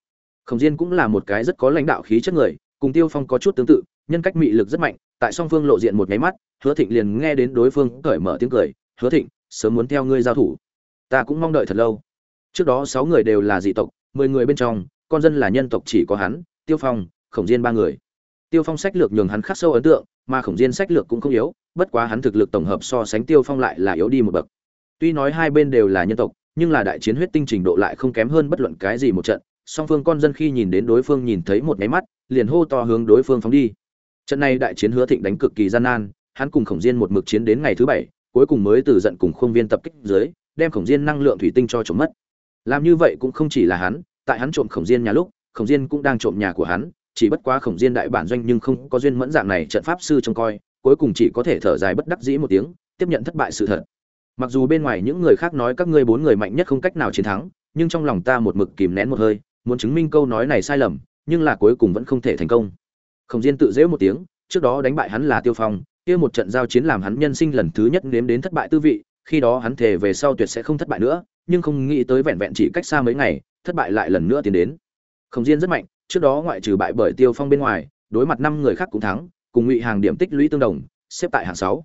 Khổng diên cũng là một cái rất có lãnh đạo khí chất người, cùng tiêu phong có chút tương tự, nhân cách mị lực rất mạnh, tại song phương lộ diện một nháy mắt, hứa thịnh liền nghe đến đối phương cởi mở tiếng cười, hứa thịnh sớm muốn theo ngươi giao thủ. Ta cũng mong đợi thật lâu. Trước đó sáu người đều là dị tộc, mười người bên trong, con dân là nhân tộc chỉ có hắn, tiêu phong, khổng diên ba người. Tiêu phong sách lược nhường hắn khắc sâu ấn tượng, mà khổng diên sách lược cũng không yếu, bất quá hắn thực lực tổng hợp so sánh tiêu phong lại là yếu đi một bậc. Tuy nói hai bên đều là nhân tộc, nhưng là đại chiến huyết tinh trình độ lại không kém hơn bất luận cái gì một trận, song phương con dân khi nhìn đến đối phương nhìn thấy một máy mắt, liền hô to hướng đối phương phóng đi. Trận này đại chiến hứa thịnh đánh cực kỳ gian nan, hắn cùng khổng diên một mực chiến đến ngày thứ bảy cuối cùng mới từ giận cùng khuôn viên tập kích dưới, đem khổng diên năng lượng thủy tinh cho trộm mất. Làm như vậy cũng không chỉ là hắn, tại hắn trộm khổng diên nhà lúc, khổng diên cũng đang trộm nhà của hắn, chỉ bất quá khổng diên đại bản doanh nhưng không có duyên mẫn dạng này trận pháp sư trông coi, cuối cùng chỉ có thể thở dài bất đắc dĩ một tiếng, tiếp nhận thất bại sự thật. Mặc dù bên ngoài những người khác nói các ngươi bốn người mạnh nhất không cách nào chiến thắng, nhưng trong lòng ta một mực kìm nén một hơi, muốn chứng minh câu nói này sai lầm, nhưng là cuối cùng vẫn không thể thành công. Khổng diên tự dễ một tiếng, trước đó đánh bại hắn là tiêu phong kia một trận giao chiến làm hắn nhân sinh lần thứ nhất nếm đến thất bại tư vị, khi đó hắn thề về sau tuyệt sẽ không thất bại nữa, nhưng không nghĩ tới vẹn vẹn chỉ cách xa mấy ngày, thất bại lại lần nữa tiến đến. Khổng diên rất mạnh, trước đó ngoại trừ bại bởi tiêu phong bên ngoài, đối mặt năm người khác cũng thắng, cùng ngụy hàng điểm tích lũy tương đồng, xếp tại hạng sáu.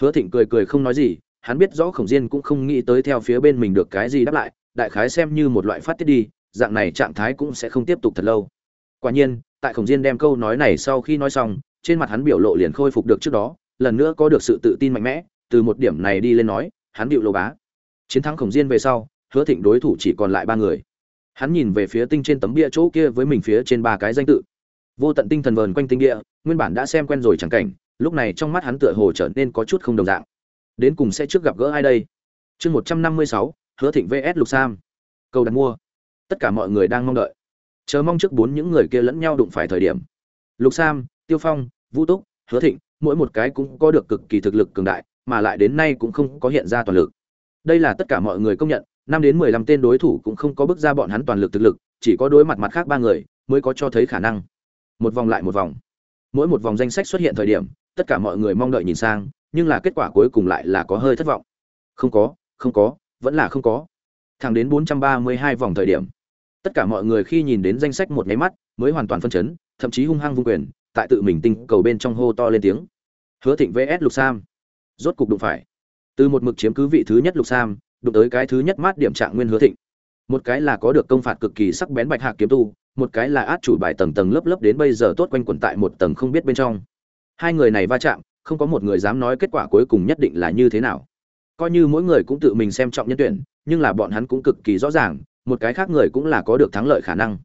Hứa thịnh cười cười không nói gì, hắn biết rõ khổng diên cũng không nghĩ tới theo phía bên mình được cái gì đáp lại, đại khái xem như một loại phát tiết đi, dạng này trạng thái cũng sẽ không tiếp tục thật lâu. Quả nhiên, tại khổng diên đem câu nói này sau khi nói xong trên mặt hắn biểu lộ liền khôi phục được trước đó, lần nữa có được sự tự tin mạnh mẽ, từ một điểm này đi lên nói, hắn điệu lô bá. Chiến thắng khổng diên về sau, hứa thịnh đối thủ chỉ còn lại ba người. Hắn nhìn về phía tinh trên tấm bia chỗ kia với mình phía trên ba cái danh tự. Vô tận tinh thần vờn quanh tinh địa nguyên bản đã xem quen rồi chẳng cảnh, lúc này trong mắt hắn tựa hồ trở nên có chút không đồng dạng. Đến cùng sẽ trước gặp gỡ ai đây? Chương một trăm năm mươi sáu, hứa thịnh vs lục sam. Câu đặt mua. Tất cả mọi người đang mong đợi. Chờ mong trước bốn những người kia lẫn nhau đụng phải thời điểm. Lục sam tiêu phong, vũ túc, hứa thịnh, mỗi một cái cũng có được cực kỳ thực lực cường đại, mà lại đến nay cũng không có hiện ra toàn lực. Đây là tất cả mọi người công nhận, năm đến mười lăm tên đối thủ cũng không có bước ra bọn hắn toàn lực thực lực, chỉ có đối mặt mặt khác ba người mới có cho thấy khả năng. Một vòng lại một vòng. Mỗi một vòng danh sách xuất hiện thời điểm, tất cả mọi người mong đợi nhìn sang, nhưng là kết quả cuối cùng lại là có hơi thất vọng. Không có không có, vẫn là không có. Thẳng đến bốn trăm ba mươi hai vòng thời điểm, tất cả mọi người khi nhìn đến danh sách một nháy mắt mới hoàn toàn phân chấn, thậm chí hung hăng vung quyền tại tự mình tinh cầu bên trong hô to lên tiếng. Hứa thịnh vs lục sam. Rốt cục đụng phải. Từ một mực chiếm cứ vị thứ nhất lục sam, đụng tới cái thứ nhất mát điểm trạng nguyên hứa thịnh. Một cái là có được công phạt cực kỳ sắc bén bạch hạc kiếm tu, một cái là át chủ bài tầng tầng lớp lớp đến bây giờ tốt quanh quẩn tại một tầng không biết bên trong. Hai người này va chạm, không có một người dám nói kết quả cuối cùng nhất định là như thế nào. Coi như mỗi người cũng tự mình xem trọng nhân tuyển, nhưng là bọn hắn cũng cực kỳ rõ ràng, một cái khác người cũng là có được thắng lợi khả năng.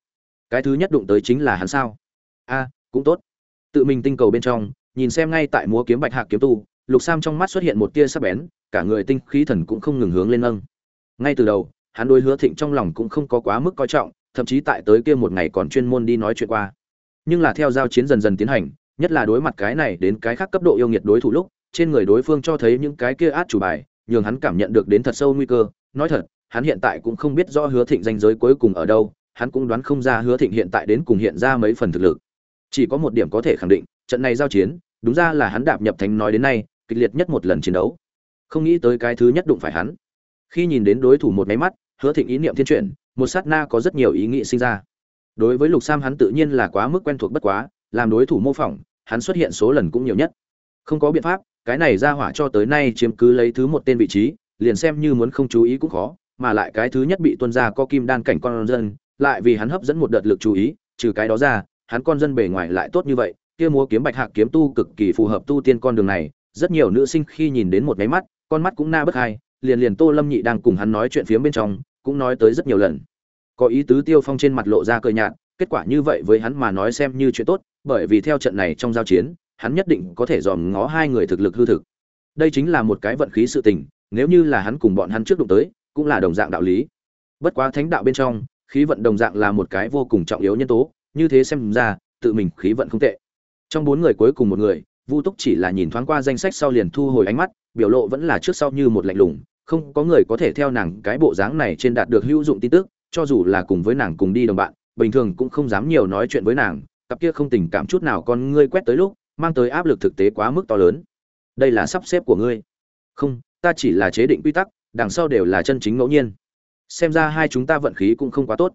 Cái thứ nhất đụng tới chính là hắn sao? A, cũng tốt tự mình tinh cầu bên trong, nhìn xem ngay tại múa kiếm bạch hạc kiếm tu, lục sam trong mắt xuất hiện một tia sắc bén, cả người tinh khí thần cũng không ngừng hướng lên nâng. Ngay từ đầu, hắn đối hứa thịnh trong lòng cũng không có quá mức coi trọng, thậm chí tại tới kia một ngày còn chuyên môn đi nói chuyện qua. Nhưng là theo giao chiến dần dần tiến hành, nhất là đối mặt cái này đến cái khác cấp độ yêu nghiệt đối thủ lúc, trên người đối phương cho thấy những cái kia át chủ bài, nhường hắn cảm nhận được đến thật sâu nguy cơ. Nói thật, hắn hiện tại cũng không biết rõ hứa thịnh danh giới cuối cùng ở đâu, hắn cũng đoán không ra hứa thịnh hiện tại đến cùng hiện ra mấy phần thực lực chỉ có một điểm có thể khẳng định, trận này giao chiến, đúng ra là hắn đạp nhập thánh nói đến nay, kịch liệt nhất một lần chiến đấu. Không nghĩ tới cái thứ nhất đụng phải hắn. Khi nhìn đến đối thủ một máy mắt, hứa thịnh ý niệm thiên chuyển, một sát na có rất nhiều ý nghĩ sinh ra. Đối với lục sam hắn tự nhiên là quá mức quen thuộc bất quá, làm đối thủ mô phỏng, hắn xuất hiện số lần cũng nhiều nhất. Không có biện pháp, cái này ra hỏa cho tới nay chiếm cứ lấy thứ một tên vị trí, liền xem như muốn không chú ý cũng khó, mà lại cái thứ nhất bị tuân ra có kim đan cảnh con dân, lại vì hắn hấp dẫn một đợt lực chú ý, trừ cái đó ra hắn con dân bề ngoài lại tốt như vậy, kia múa kiếm bạch hạc kiếm tu cực kỳ phù hợp tu tiên con đường này, rất nhiều nữ sinh khi nhìn đến một cái mắt, con mắt cũng na bất hai, liền liền tô lâm nhị đang cùng hắn nói chuyện phía bên trong, cũng nói tới rất nhiều lần. Có ý tứ tiêu phong trên mặt lộ ra cơi nhạt, kết quả như vậy với hắn mà nói xem như chuyện tốt, bởi vì theo trận này trong giao chiến, hắn nhất định có thể dòm ngó hai người thực lực hư thực. Đây chính là một cái vận khí sự tình, nếu như là hắn cùng bọn hắn trước đụng tới, cũng là đồng dạng đạo lý. Bất quá thánh đạo bên trong, khí vận đồng dạng là một cái vô cùng trọng yếu nhân tố như thế xem ra, tự mình khí vận không tệ. Trong bốn người cuối cùng một người, vu túc chỉ là nhìn thoáng qua danh sách sau liền thu hồi ánh mắt, biểu lộ vẫn là trước sau như một lạnh lùng, không có người có thể theo nàng cái bộ dáng này trên đạt được hữu dụng tin tức, cho dù là cùng với nàng cùng đi đồng bạn, bình thường cũng không dám nhiều nói chuyện với nàng, cặp kia không tình cảm chút nào con ngươi quét tới lúc, mang tới áp lực thực tế quá mức to lớn. Đây là sắp xếp của ngươi. Không, ta chỉ là chế định quy tắc, đằng sau đều là chân chính ngẫu nhiên. Xem ra hai chúng ta vận khí cũng không quá tốt.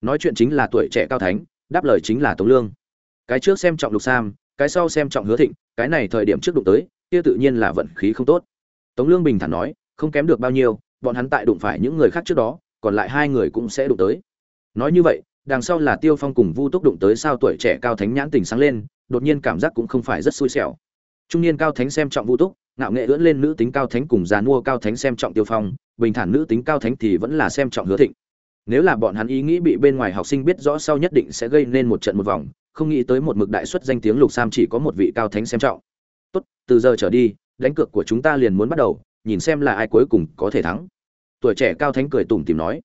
Nói chuyện chính là tuổi trẻ cao thánh đáp lời chính là tống lương. Cái trước xem trọng lục sam, cái sau xem trọng hứa thịnh, cái này thời điểm trước đụng tới, kia tự nhiên là vận khí không tốt. Tống lương bình thản nói, không kém được bao nhiêu, bọn hắn tại đụng phải những người khác trước đó, còn lại hai người cũng sẽ đụng tới. Nói như vậy, đằng sau là tiêu phong cùng vu túc đụng tới sao tuổi trẻ cao thánh nhãn tình sáng lên, đột nhiên cảm giác cũng không phải rất xui xẻo. Trung niên cao thánh xem trọng vu túc, ngạo nghệ ưỡn lên nữ tính cao thánh cùng già mua cao thánh xem trọng tiêu phong, bình thản nữ tính cao thánh thì vẫn là xem trọng hứa thịnh nếu là bọn hắn ý nghĩ bị bên ngoài học sinh biết rõ sau nhất định sẽ gây nên một trận một vòng, không nghĩ tới một mực đại xuất danh tiếng lục sam chỉ có một vị cao thánh xem trọng. Tốt, từ giờ trở đi, đánh cược của chúng ta liền muốn bắt đầu, nhìn xem là ai cuối cùng có thể thắng. Tuổi trẻ cao thánh cười tủm tìm nói.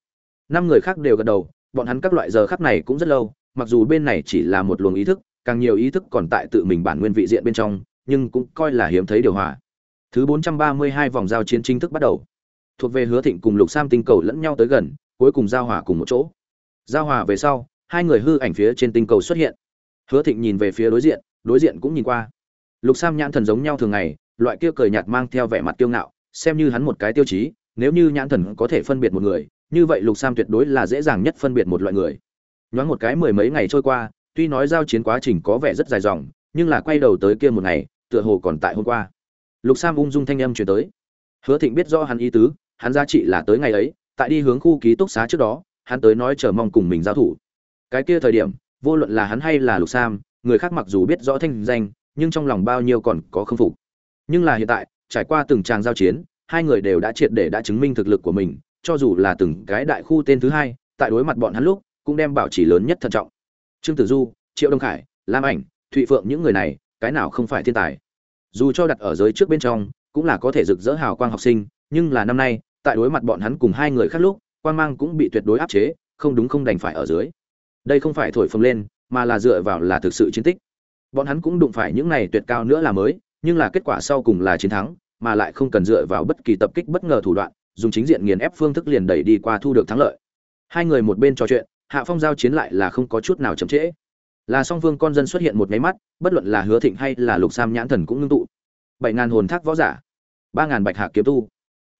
Năm người khác đều gật đầu, bọn hắn các loại giờ khắc này cũng rất lâu, mặc dù bên này chỉ là một luồng ý thức, càng nhiều ý thức còn tại tự mình bản nguyên vị diện bên trong, nhưng cũng coi là hiếm thấy điều hòa. Thứ 432 vòng giao chiến chính thức bắt đầu. Thuộc về hứa thịnh cùng lục sam tinh cầu lẫn nhau tới gần cuối cùng giao hòa cùng một chỗ. Giao hòa về sau, hai người hư ảnh phía trên tinh cầu xuất hiện. Hứa thịnh nhìn về phía đối diện đối diện cũng nhìn qua. Lục sam nhãn thần giống nhau thường ngày, loại kia cười nhạt mang theo vẻ mặt kiêu ngạo, xem như hắn một cái tiêu chí, nếu như nhãn thần có thể phân biệt một người, như vậy lục sam tuyệt đối là dễ dàng nhất phân biệt một loại người. Nhoáng một cái mười mấy ngày trôi qua, tuy nói giao chiến quá trình có vẻ rất dài dòng, nhưng là quay đầu tới kia một ngày, tựa hồ còn tại hôm qua. Lục sam ung dung thanh âm chuyển tới. Hứa thịnh biết rõ hắn ý tứ, hắn giá trị là tới ngày ấy tại đi hướng khu ký túc xá trước đó, hắn tới nói chờ mong cùng mình giao thủ. Cái kia thời điểm, vô luận là hắn hay là lục sam, người khác mặc dù biết rõ thanh danh, nhưng trong lòng bao nhiêu còn có khâm phục. Nhưng là hiện tại, trải qua từng tràng giao chiến, hai người đều đã triệt để đã chứng minh thực lực của mình, cho dù là từng cái đại khu tên thứ hai, tại đối mặt bọn hắn lúc, cũng đem bảo trì lớn nhất thận trọng. Trương tử du, triệu đông khải, lam ảnh, thụy phượng những người này, cái nào không phải thiên tài? Dù cho đặt ở giới trước bên trong, cũng là có thể rực rỡ hào quang học sinh, nhưng là năm nay tại đối mặt bọn hắn cùng hai người khác lúc quang mang cũng bị tuyệt đối áp chế, không đúng không đành phải ở dưới. Đây không phải thổi phồng lên, mà là dựa vào là thực sự chiến tích. Bọn hắn cũng đụng phải những này tuyệt cao nữa là mới, nhưng là kết quả sau cùng là chiến thắng, mà lại không cần dựa vào bất kỳ tập kích bất ngờ thủ đoạn, dùng chính diện nghiền ép phương thức liền đẩy đi qua thu được thắng lợi. Hai người một bên trò chuyện, hạ phong giao chiến lại là không có chút nào chậm trễ. Là song phương con dân xuất hiện một máy mắt, bất luận là hứa thịnh hay là lục sam nhãn thần cũng ngưng tụ. Bảy ngàn hồn thác võ giả, ba ngàn bạch hạ kiếm tu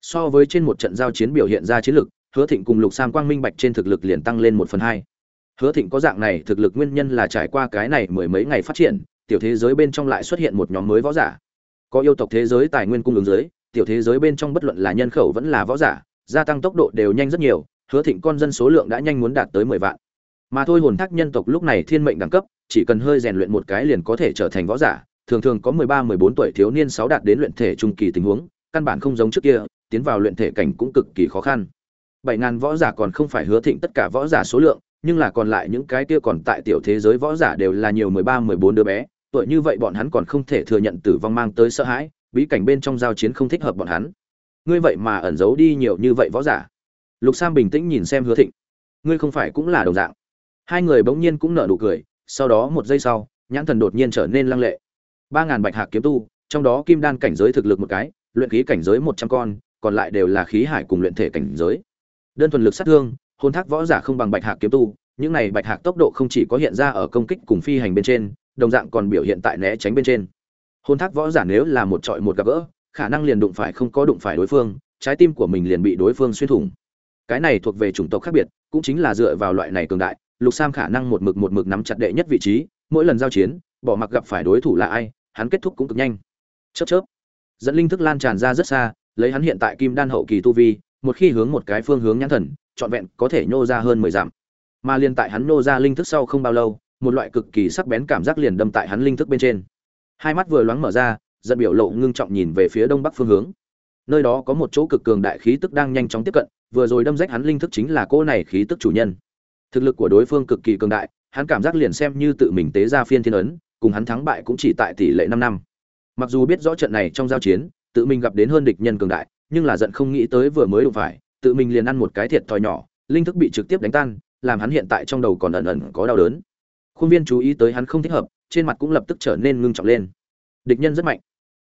so với trên một trận giao chiến biểu hiện ra chiến lực, hứa thịnh cùng lục sam quang minh bạch trên thực lực liền tăng lên một phần hai. Hứa thịnh có dạng này thực lực nguyên nhân là trải qua cái này mười mấy ngày phát triển, tiểu thế giới bên trong lại xuất hiện một nhóm mới võ giả. Có yêu tộc thế giới tài nguyên cung ứng giới tiểu thế giới bên trong bất luận là nhân khẩu vẫn là võ giả, gia tăng tốc độ đều nhanh rất nhiều, hứa thịnh con dân số lượng đã nhanh muốn đạt tới mười vạn. Mà thôi hồn thác nhân tộc lúc này thiên mệnh đẳng cấp, chỉ cần hơi rèn luyện một cái liền có thể trở thành võ giả, thường thường có mười ba, mười bốn tuổi thiếu niên sáu đạt đến luyện thể trung kỳ tình huống, căn bản không giống trước kia tiến vào luyện thể cảnh cũng cực kỳ khó khăn. Bảy ngàn võ giả còn không phải hứa thịnh tất cả võ giả số lượng, nhưng là còn lại những cái kia còn tại tiểu thế giới võ giả đều là nhiều mười ba, mười bốn đứa bé. Tuổi như vậy bọn hắn còn không thể thừa nhận tử vong mang tới sợ hãi, bí cảnh bên trong giao chiến không thích hợp bọn hắn. Ngươi vậy mà ẩn giấu đi nhiều như vậy võ giả. Lục sam bình tĩnh nhìn xem hứa thịnh. Ngươi không phải cũng là đồng dạng. Hai người bỗng nhiên cũng nở nụ cười, sau đó một giây sau, nhãn thần đột nhiên trở nên lăng lệ. Ba ngàn bạch hạc kiếm tu, trong đó kim đan cảnh giới thực lực một cái, luyện khí cảnh giới một trăm con còn lại đều là khí hải cùng luyện thể cảnh giới. Đơn thuần lực sát thương hôn thác võ giả không bằng bạch hạc kiếm tu, những này bạch hạc tốc độ không chỉ có hiện ra ở công kích cùng phi hành bên trên, đồng dạng còn biểu hiện tại né tránh bên trên. Hôn thác võ giả nếu là một trọi một gặp gỡ, khả năng liền đụng phải không có đụng phải đối phương, trái tim của mình liền bị đối phương xuyên thủng. Cái này thuộc về chủng tộc khác biệt, cũng chính là dựa vào loại này cường đại, lục sam khả năng một mực một mực nắm chặt đệ nhất vị trí, mỗi lần giao chiến, bỏ mặc gặp phải đối thủ là ai, hắn kết thúc cũng cực nhanh. Chớp chớp. Dẫn linh thức lan tràn ra rất xa lấy hắn hiện tại kim đan hậu kỳ tu vi, một khi hướng một cái phương hướng nhãn thần, trọn vẹn có thể nhô ra hơn mười dặm. Mà liền tại hắn nhô ra linh thức sau không bao lâu, một loại cực kỳ sắc bén cảm giác liền đâm tại hắn linh thức bên trên. Hai mắt vừa loáng mở ra dẫn biểu lộ ngưng trọng nhìn về phía đông bắc phương hướng. Nơi đó có một chỗ cực cường đại khí tức đang nhanh chóng tiếp cận, vừa rồi đâm rách hắn linh thức chính là cô này khí tức chủ nhân. Thực lực của đối phương cực kỳ cường đại, hắn cảm giác liền xem như tự mình tế ra phiên thiên ấn, cùng hắn thắng bại cũng chỉ tại tỷ lệ năm năm. Mặc dù biết rõ trận này trong giao chiến tự mình gặp đến hơn địch nhân cường đại, nhưng là giận không nghĩ tới vừa mới đụng phải, tự mình liền ăn một cái thiệt thòi nhỏ, linh thức bị trực tiếp đánh tan, làm hắn hiện tại trong đầu còn ẩn ẩn có đau đớn. Khuôn viên chú ý tới hắn không thích hợp, trên mặt cũng lập tức trở nên ngưng trọng lên. Địch nhân rất mạnh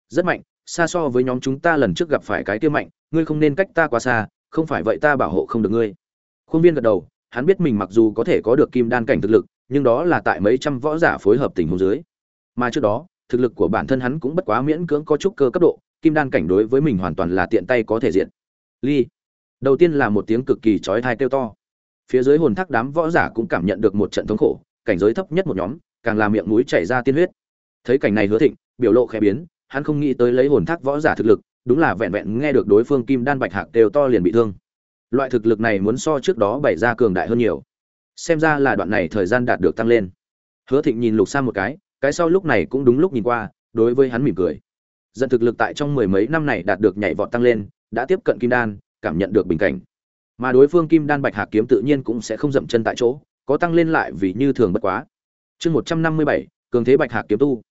rất mạnh, xa so với nhóm chúng ta lần trước gặp phải cái kia mạnh, ngươi không nên cách ta quá xa, không phải vậy ta bảo hộ không được ngươi. Khuôn viên gật đầu, hắn biết mình mặc dù có thể có được kim đan cảnh thực lực, nhưng đó là tại mấy trăm võ giả phối hợp tình huống dưới. Mà trước đó, thực lực của bản thân hắn cũng bất quá miễn cưỡng có chút cơ cấp độ kim đan cảnh đối với mình hoàn toàn là tiện tay có thể diện. Ly, đầu tiên là một tiếng cực kỳ chói tai kêu to. Phía dưới hồn thác đám võ giả cũng cảm nhận được một trận thống khổ, cảnh giới thấp nhất một nhóm, càng làm miệng mũi chảy ra tiên huyết. Thấy cảnh này hứa thịnh, biểu lộ khẽ biến, hắn không nghĩ tới lấy hồn thác võ giả thực lực, đúng là vẹn vẹn nghe được đối phương kim đan bạch hạc đều to liền bị thương. Loại thực lực này muốn so trước đó bày ra cường đại hơn nhiều. Xem ra là đoạn này thời gian đạt được tăng lên. Hứa thịnh nhìn lục sang một cái cái sau lúc này cũng đúng lúc nhìn qua, đối với hắn mỉm cười dần thực lực tại trong mười mấy năm này đạt được nhảy vọt tăng lên, đã tiếp cận kim đan, cảm nhận được bình cảnh. Mà đối phương kim đan bạch hạc kiếm tự nhiên cũng sẽ không dậm chân tại chỗ, có tăng lên lại vì như thường bất quá. Chương một trăm năm mươi bảy, cường thế bạch hạc kiếm tu.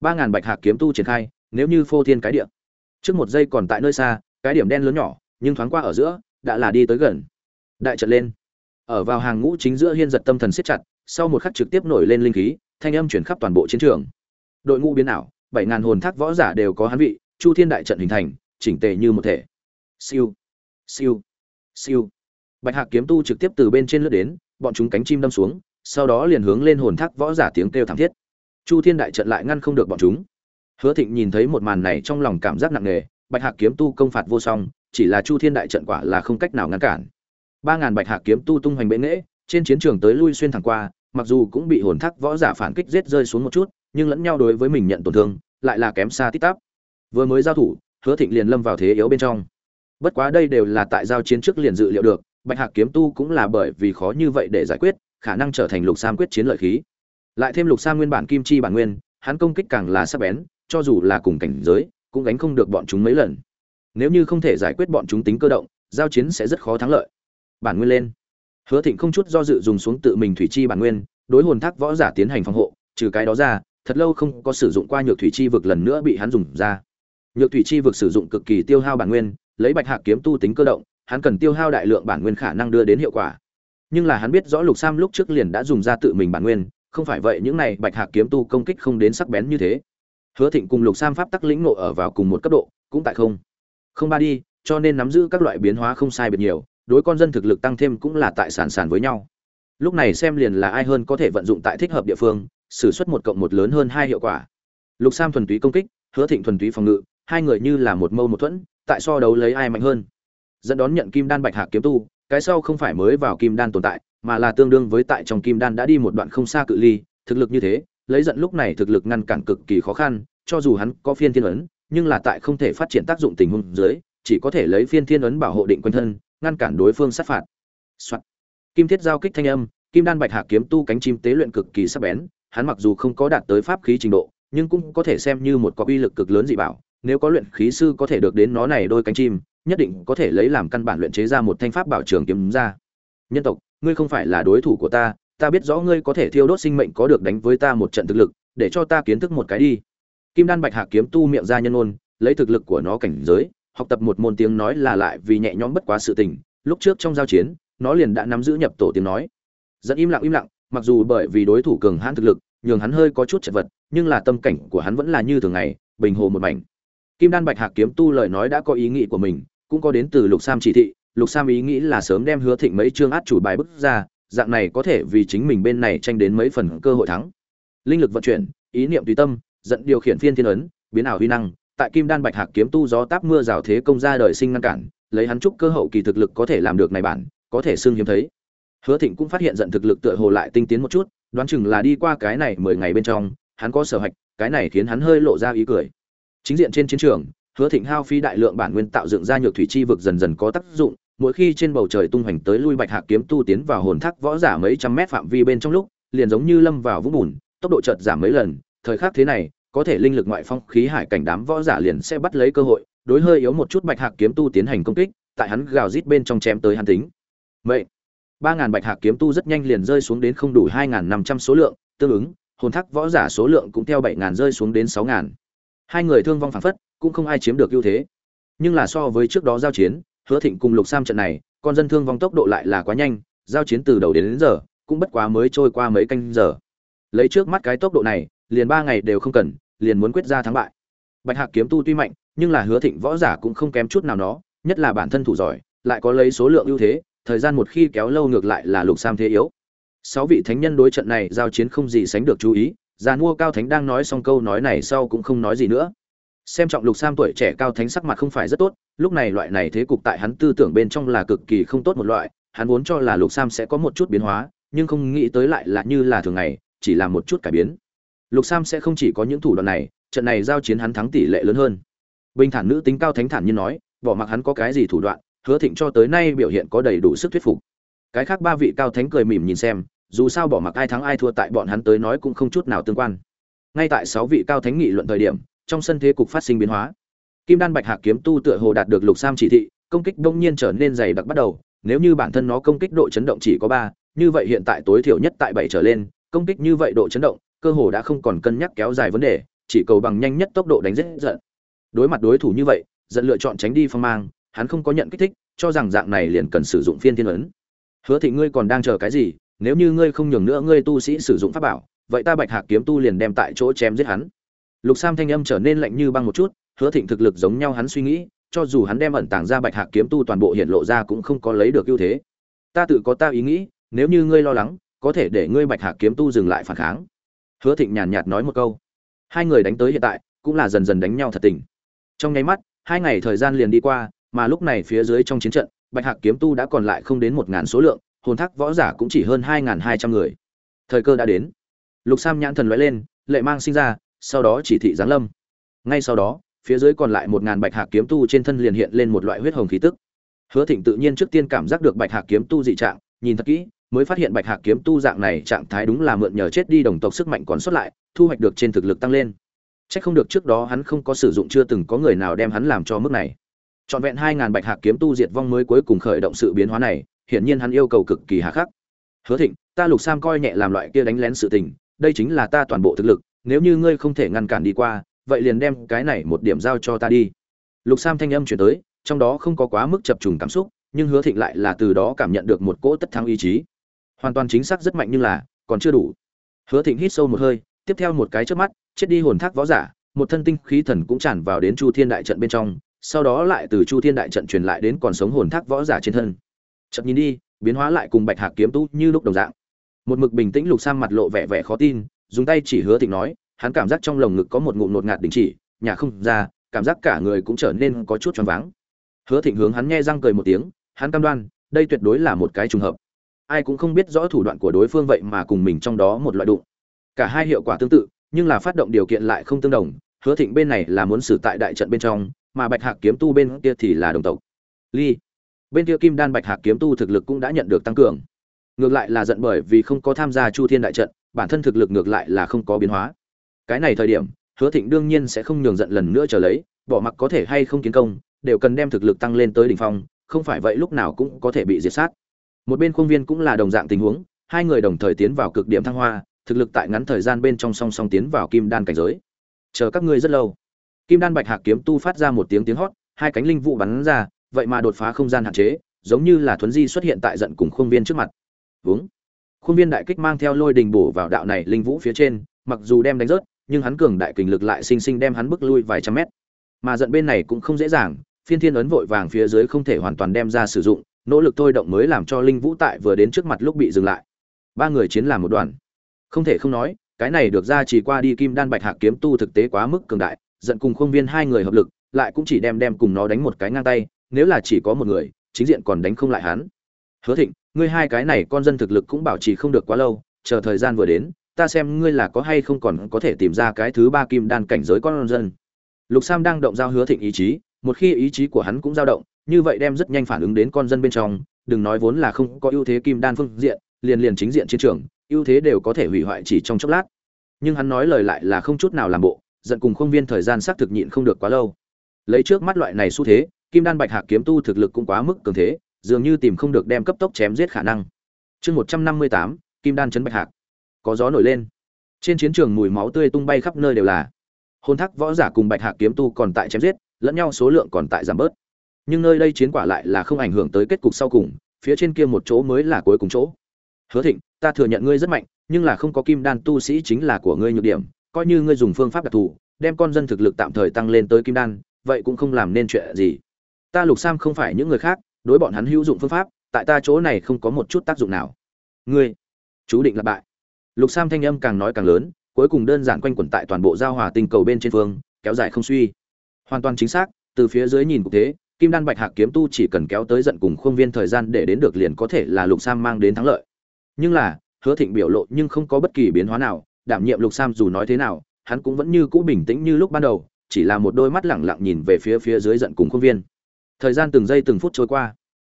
Ba ngàn bạch hạc kiếm tu triển khai, nếu như phô thiên cái điểm trước một giây còn tại nơi xa, cái điểm đen lớn nhỏ, nhưng thoáng qua ở giữa, đã là đi tới gần. Đại trận lên. Ở vào hàng ngũ chính giữa hiên giật tâm thần siết chặt, sau một khắc trực tiếp nổi lên linh khí, thanh âm chuyển khắp toàn bộ chiến trường. Đội ngũ biến ảo bảy ngàn hồn thác võ giả đều có hắn vị, chu thiên đại trận hình thành, chỉnh tề như một thể. Siêu siêu siêu. Bạch hạc kiếm tu trực tiếp từ bên trên lướt đến, bọn chúng cánh chim đâm xuống, sau đó liền hướng lên hồn thác võ giả tiếng kêu thảm thiết. Chu thiên đại trận lại ngăn không được bọn chúng. Hứa thịnh nhìn thấy một màn này trong lòng cảm giác nặng nề, bạch hạc kiếm tu công phạt vô song, chỉ là chu thiên đại trận quả là không cách nào ngăn cản. Ba ngàn bạch hạc kiếm tu tung hoành bệ nghễ, trên chiến trường tới lui xuyên thẳng qua mặc dù cũng bị hồn thác võ giả phản kích giết rơi xuống một chút, nhưng lẫn nhau đối với mình nhận tổn thương lại là kém xa tít tắp. Vừa mới giao thủ, hứa thịnh liền lâm vào thế yếu bên trong. Bất quá đây đều là tại giao chiến trước liền dự liệu được, bạch hạc kiếm tu cũng là bởi vì khó như vậy để giải quyết, khả năng trở thành lục sam quyết chiến lợi khí. Lại thêm lục sam nguyên bản kim chi bản nguyên, hắn công kích càng là sắc bén, cho dù là cùng cảnh giới, cũng gánh không được bọn chúng mấy lần. Nếu như không thể giải quyết bọn chúng tính cơ động, giao chiến sẽ rất khó thắng lợi. Bản nguyên lên hứa thịnh không chút do dự dùng xuống tự mình thủy chi bản nguyên, đối hồn thác võ giả tiến hành phòng hộ, trừ cái đó ra, thật lâu không có sử dụng qua nhược thủy chi vực lần nữa bị hắn dùng ra. Nhược thủy chi vực sử dụng cực kỳ tiêu hao bản nguyên, lấy bạch hạc kiếm tu tính cơ động, hắn cần tiêu hao đại lượng bản nguyên khả năng đưa đến hiệu quả. Nhưng là hắn biết rõ lục sam lúc trước liền đã dùng ra tự mình bản nguyên, không phải vậy những này bạch hạc kiếm tu công kích không đến sắc bén như thế. Hứa thịnh cùng lục sam pháp tắc lĩnh ngộ ở vào cùng một cấp độ, cũng tại không. Không ba đi, cho nên nắm giữ các loại biến hóa không sai biệt nhiều đối con dân thực lực tăng thêm cũng là tại sản sản với nhau. Lúc này xem liền là ai hơn có thể vận dụng tại thích hợp địa phương sử xuất một cộng một lớn hơn hai hiệu quả. Lục sam thuần túy công kích, hứa thịnh thuần túy phòng ngự, hai người như là một mâu một thuẫn, tại so đấu lấy ai mạnh hơn. Dẫn đón nhận kim đan bạch hạc kiếm tu, cái sau không phải mới vào kim đan tồn tại, mà là tương đương với tại trong kim đan đã đi một đoạn không xa cự ly, thực lực như thế, lấy giận lúc này thực lực ngăn cản cực kỳ khó khăn, cho dù hắn có phiên thiên ấn, nhưng là tại không thể phát triển tác dụng tình huống dưới, chỉ có thể lấy phiên thiên ấn bảo hộ định quanh thân ngăn cản đối phương sát phạt、Soạn. kim thiết giao kích thanh âm, kim đan bạch hạc kiếm tu cánh chim tế luyện cực kỳ sắc bén, hắn mặc dù không có đạt tới pháp khí trình độ, nhưng cũng có thể xem như một có uy lực cực lớn dị bảo, nếu có luyện khí sư có thể được đến nó này đôi cánh chim, nhất định có thể lấy làm căn bản luyện chế ra một thanh pháp bảo trường kiếm ra. Nhân tộc, ngươi không phải là đối thủ của ta ta biết rõ ngươi có thể thiêu đốt sinh mệnh có được đánh với ta một trận thực lực, để cho ta kiến thức một cái đi. Kim đan bạch hạc kiếm tu miệng ra nhân ôn, lấy thực lực của nó cảnh giới học tập một môn tiếng nói là lại vì nhẹ nhõm bất quá sự tình, lúc trước trong giao chiến, nó liền đã nắm giữ nhập tổ tiếng nói. Dẫn im lặng im lặng, mặc dù bởi vì đối thủ cường hãn thực lực, nhường hắn hơi có chút chật vật, nhưng là tâm cảnh của hắn vẫn là như thường ngày, bình hồ một mảnh. Kim đan bạch hạc kiếm tu lời nói đã có ý nghĩ của mình, cũng có đến từ lục sam chỉ thị, lục sam ý nghĩ là sớm đem hứa thịnh mấy chương át chủ bài bức ra, dạng này có thể vì chính mình bên này tranh đến mấy phần cơ hội thắng. Linh lực vận chuyển, ý niệm tùy tâm dẫn điều khiển phiên thiên ấn, biến ảo huy năng tại kim đan bạch hạc kiếm tu gió táp mưa rào thế công ra đời sinh ngăn cản, lấy hắn trúc cơ hậu kỳ thực lực có thể làm được này bản, có thể xương hiếm thấy. Hứa thịnh cũng phát hiện giận thực lực tựa hồ lại tinh tiến một chút, đoán chừng là đi qua cái này mười ngày bên trong, hắn có sở hạch cái này khiến hắn hơi lộ ra ý cười. Chính diện trên chiến trường, hứa thịnh hao phí đại lượng bản nguyên tạo dựng ra nhược thủy chi vực dần dần có tác dụng, mỗi khi trên bầu trời tung hoành tới lui bạch hạc kiếm tu tiến vào hồn thác võ giả mấy trăm mét phạm vi bên trong lúc, liền giống như lâm vào vũng bùn, tốc độ chợt giảm mấy lần, thời khắc thế này có thể linh lực ngoại phong khí hải cảnh đám võ giả liền sẽ bắt lấy cơ hội đối hơi yếu một chút bạch hạc kiếm tu tiến hành công kích tại hắn gào rít bên trong chém tới hắn tính. Vậy ba ngàn bạch hạc kiếm tu rất nhanh liền rơi xuống đến không đủ hai ngàn năm trăm số lượng tương ứng hồn thác võ giả số lượng cũng theo bảy ngàn rơi xuống đến sáu ngàn. Hai người thương vong phản phất cũng không ai chiếm được ưu thế. Nhưng là so với trước đó giao chiến hứa thịnh cùng lục sam trận này con dân thương vong tốc độ lại là quá nhanh giao chiến từ đầu đến, đến giờ cũng bất quá mới trôi qua mấy canh giờ. Lấy trước mắt cái tốc độ này liền ba ngày đều không cần liền muốn quyết ra thắng bại. Bạch hạc kiếm tu tuy mạnh, nhưng là hứa thịnh võ giả cũng không kém chút nào nó, nhất là bản thân thủ giỏi, lại có lấy số lượng ưu thế, thời gian một khi kéo lâu ngược lại là lục sam thế yếu. Sáu vị thánh nhân đối trận này giao chiến không gì sánh được chú ý, già mua cao thánh đang nói xong câu nói này sau cũng không nói gì nữa. Xem trọng lục sam tuổi trẻ cao thánh sắc mặt không phải rất tốt, lúc này loại này thế cục tại hắn tư tưởng bên trong là cực kỳ không tốt một loại, hắn vốn cho là lục sam sẽ có một chút biến hóa, nhưng không nghĩ tới lại là như là thường ngày, chỉ là một chút cải biến lục sam sẽ không chỉ có những thủ đoạn này, trận này giao chiến hắn thắng tỷ lệ lớn hơn. Bình thản nữ tính cao thánh thản như nói, bỏ mặc hắn có cái gì thủ đoạn, hứa thịnh cho tới nay biểu hiện có đầy đủ sức thuyết phục. Cái khác ba vị cao thánh cười mỉm nhìn xem, dù sao bỏ mặc ai thắng ai thua tại bọn hắn tới nói cũng không chút nào tương quan. Ngay tại sáu vị cao thánh nghị luận thời điểm, trong sân thế cục phát sinh biến hóa. Kim đan bạch hạc kiếm tu tựa hồ đạt được lục sam chỉ thị, công kích đông nhiên trở nên dày đặc bắt đầu, nếu như bản thân nó công kích độ chấn động chỉ có ba, như vậy hiện tại tối thiểu nhất tại bảy trở lên, công kích như vậy độ chấn động cơ hồ đã không còn cân nhắc kéo dài vấn đề, chỉ cầu bằng nhanh nhất tốc độ đánh giết giận. Đối mặt đối thủ như vậy, giận lựa chọn tránh đi phong mang, hắn không có nhận kích thích, cho rằng dạng này liền cần sử dụng phiên thiên ấn. Hứa thị ngươi còn đang chờ cái gì? Nếu như ngươi không nhường nữa, ngươi tu sĩ sử dụng pháp bảo, vậy ta bạch hạc kiếm tu liền đem tại chỗ chém giết hắn. Lục sam thanh âm trở nên lạnh như băng một chút, hứa thịnh thực lực giống nhau hắn suy nghĩ, cho dù hắn đem ẩn tàng ra bạch hạc kiếm tu toàn bộ hiện lộ ra cũng không có lấy được ưu thế. Ta tự có ta ý nghĩ, nếu như ngươi lo lắng, có thể để ngươi bạch hạc kiếm tu dừng lại phản kháng hứa thịnh nhàn nhạt nói một câu. Hai người đánh tới hiện tại, cũng là dần dần đánh nhau thật tình. Trong nháy mắt, hai ngày thời gian liền đi qua, mà lúc này phía dưới trong chiến trận, bạch hạc kiếm tu đã còn lại không đến một ngàn số lượng, hồn thác võ giả cũng chỉ hơn hai ngàn hai trăm người. Thời cơ đã đến. Lục sam nhãn thần lóe lên, lệ mang sinh ra, sau đó chỉ thị giáng lâm. Ngay sau đó, phía dưới còn lại một ngàn bạch hạc kiếm tu trên thân liền hiện lên một loại huyết hồng khí tức. Hứa thịnh tự nhiên trước tiên cảm giác được bạch hạc kiếm tu dị trạng, nhìn thật kỹ mới phát hiện bạch hạc kiếm tu dạng này trạng thái đúng là mượn nhờ chết đi đồng tộc sức mạnh còn sót lại thu hoạch được trên thực lực tăng lên Chắc không được trước đó hắn không có sử dụng chưa từng có người nào đem hắn làm cho mức này. Trọn vẹn 2000 bạch hạc kiếm tu diệt vong mới cuối cùng khởi động sự biến hóa này, hiển nhiên hắn yêu cầu cực kỳ hà khắc. Hứa Thịnh, ta Lục Sam coi nhẹ làm loại kia đánh lén sự tình, đây chính là ta toàn bộ thực lực, nếu như ngươi không thể ngăn cản đi qua, vậy liền đem cái này một điểm giao cho ta đi. Lục Sam thanh âm truyền tới, trong đó không có quá mức chập trùng cảm xúc, nhưng Hứa Thịnh lại là từ đó cảm nhận được một cỗ tất thắng ý chí. Hoàn toàn chính xác rất mạnh nhưng là, còn chưa đủ. Hứa Thịnh hít sâu một hơi, tiếp theo một cái chớp mắt, chết đi hồn thác võ giả, một thân tinh khí thần cũng tràn vào đến Chu Thiên đại trận bên trong, sau đó lại từ Chu Thiên đại trận truyền lại đến còn sống hồn thác võ giả trên thân. Chậm nhìn đi, biến hóa lại cùng Bạch Hạc kiếm tu như lúc đồng dạng. Một mực bình tĩnh Lục Sam mặt lộ vẻ vẻ khó tin, dùng tay chỉ Hứa Thịnh nói, hắn cảm giác trong lồng ngực có một ngụm nột ngạt đình chỉ, nhà không ra, cảm giác cả người cũng trở nên có chút choáng váng. Hứa Thịnh hướng hắn nghe răng cười một tiếng, hắn cam đoan, đây tuyệt đối là một cái trùng hợp. Ai cũng không biết rõ thủ đoạn của đối phương vậy mà cùng mình trong đó một loại đụng. Cả hai hiệu quả tương tự, nhưng là phát động điều kiện lại không tương đồng, hứa thịnh bên này là muốn xử tại đại trận bên trong mà bạch hạc kiếm tu bên kia thì là đồng tộc. Ly bên kia kim đan bạch hạc kiếm tu thực lực cũng đã nhận được tăng cường. Ngược lại là giận bởi vì không có tham gia chu thiên đại trận bản thân thực lực ngược lại là không có biến hóa. Cái này thời điểm hứa thịnh đương nhiên sẽ không nhường giận lần nữa trở lấy bỏ mặc có thể hay không kiến công đều cần đem thực lực tăng lên tới đỉnh phong không phải vậy lúc nào cũng có thể bị diệt sát một bên khuôn viên cũng là đồng dạng tình huống, hai người đồng thời tiến vào cực điểm thăng hoa, thực lực tại ngắn thời gian bên trong song song tiến vào kim đan cảnh giới. Chờ các ngươi rất lâu. Kim đan bạch hạc kiếm tu phát ra một tiếng tiếng hót, hai cánh linh vụ bắn ra, vậy mà đột phá không gian hạn chế, giống như là thuấn di xuất hiện tại giận cùng khuôn viên trước mặt. Vướng khuôn viên đại kích mang theo lôi đình bổ vào đạo này linh vũ phía trên, mặc dù đem đánh rớt, nhưng hắn cường đại kình lực lại sinh sinh đem hắn bước lui vài trăm mét. Mà giận bên này cũng không dễ dàng, phiên thiên ấn vội vàng phía dưới không thể hoàn toàn đem ra sử dụng nỗ lực thôi động mới làm cho linh vũ tại vừa đến trước mặt lúc bị dừng lại. Ba người chiến làm một đoàn. Không thể không nói, cái này được ra chỉ qua đi kim đan bạch hạc kiếm tu thực tế quá mức cường đại, giận cùng khuôn viên hai người hợp lực, lại cũng chỉ đem đem cùng nó đánh một cái ngang tay, nếu là chỉ có một người, chính diện còn đánh không lại hắn. Hứa thịnh, ngươi hai cái này con dân thực lực cũng bảo trì không được quá lâu, chờ thời gian vừa đến, ta xem ngươi là có hay không còn có thể tìm ra cái thứ ba kim đan cảnh giới con dân. Lục sam đang động giao hứa thịnh ý chí, một khi ý chí của hắn cũng dao động như vậy đem rất nhanh phản ứng đến con dân bên trong, đừng nói vốn là không có ưu thế kim đan phương diện, liền liền chính diện chiến trường, ưu thế đều có thể hủy hoại chỉ trong chốc lát. Nhưng hắn nói lời lại là không chút nào làm bộ, giận cùng không viên thời gian xác thực nhịn không được quá lâu. Lấy trước mắt loại này xu thế, kim đan bạch hạc kiếm tu thực lực cũng quá mức cường thế, dường như tìm không được đem cấp tốc chém giết khả năng. Chương một trăm năm mươi tám, kim đan chấn bạch hạc. Có gió nổi lên. Trên chiến trường mùi máu tươi tung bay khắp nơi đều là. Hôn thác võ giả cùng bạch hạc kiếm tu còn tại chém giết, lẫn nhau số lượng còn tại giảm bớt nhưng nơi đây chiến quả lại là không ảnh hưởng tới kết cục sau cùng, phía trên kia một chỗ mới là cuối cùng chỗ. Hứa thịnh, ta thừa nhận ngươi rất mạnh, nhưng là không có kim đan tu sĩ chính là của ngươi nhược điểm, coi như ngươi dùng phương pháp đặc thù, đem con dân thực lực tạm thời tăng lên tới kim đan, vậy cũng không làm nên chuyện gì. Ta lục sam không phải những người khác, đối bọn hắn hữu dụng phương pháp, tại ta chỗ này không có một chút tác dụng nào. Ngươi, chú định là bại. Lục sam thanh âm càng nói càng lớn, cuối cùng đơn giản quanh quẩn tại toàn bộ giao hòa tinh cầu bên trên phương, kéo dài không suy. Hoàn toàn chính xác, từ phía dưới nhìn cục thế kim đan bạch hạc kiếm tu chỉ cần kéo tới giận cùng khuôn viên thời gian để đến được liền có thể là lục sam mang đến thắng lợi. Nhưng là, hứa thịnh biểu lộ nhưng không có bất kỳ biến hóa nào, đảm nhiệm lục sam dù nói thế nào, hắn cũng vẫn như cũ bình tĩnh như lúc ban đầu, chỉ là một đôi mắt lẳng lặng nhìn về phía phía dưới giận cùng khuôn viên. Thời gian từng giây từng phút trôi qua.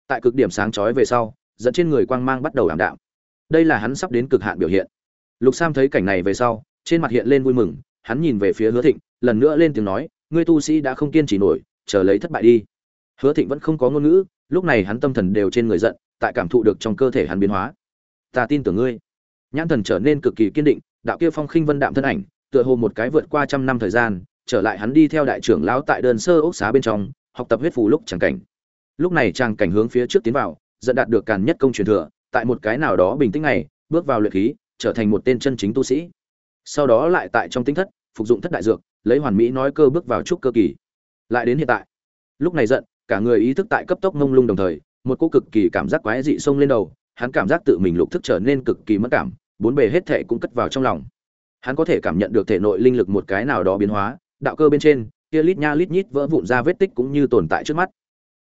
Tại cực điểm sáng chói về sau dẫn trên người quang mang bắt đầu ảm đạm. Đây là hắn sắp đến cực hạn biểu hiện. Lục sam thấy cảnh này về sau, trên mặt hiện lên vui mừng, hắn nhìn về phía hứa thịnh, lần nữa lên tiếng nói, ngươi tu sĩ đã không kiên trì nổi, chờ lấy thất bại đi hứa thịnh vẫn không có ngôn ngữ, lúc này hắn tâm thần đều trên người giận, tại cảm thụ được trong cơ thể hắn biến hóa. Ta tin tưởng ngươi. Nhãn thần trở nên cực kỳ kiên định, đạo kia phong khinh vân đạm thân ảnh, tựa hồ một cái vượt qua trăm năm thời gian, trở lại hắn đi theo đại trưởng lão tại đơn sơ ốc xá bên trong, học tập huyết phù lúc chẳng cảnh. Lúc này trang cảnh hướng phía trước tiến vào dẫn đạt được càn nhất công truyền thừa, tại một cái nào đó bình tĩnh này, bước vào luyện khí, trở thành một tên chân chính tu sĩ. Sau đó lại tại trong tinh thất, phục dụng thất đại dược, lấy hoàn mỹ nói cơ bước vào trúc cơ kỳ. Lại đến hiện tại. Lúc này giận cả người ý thức tại cấp tốc mông lung đồng thời, một cô cực kỳ cảm giác quái dị xông lên đầu, hắn cảm giác tự mình lục thức trở nên cực kỳ mất cảm, bốn bề hết thệ cũng cất vào trong lòng. Hắn có thể cảm nhận được thể nội linh lực một cái nào đó biến hóa, đạo cơ bên trên, kia lít nha lít nhít vỡ vụn ra vết tích cũng như tồn tại trước mắt.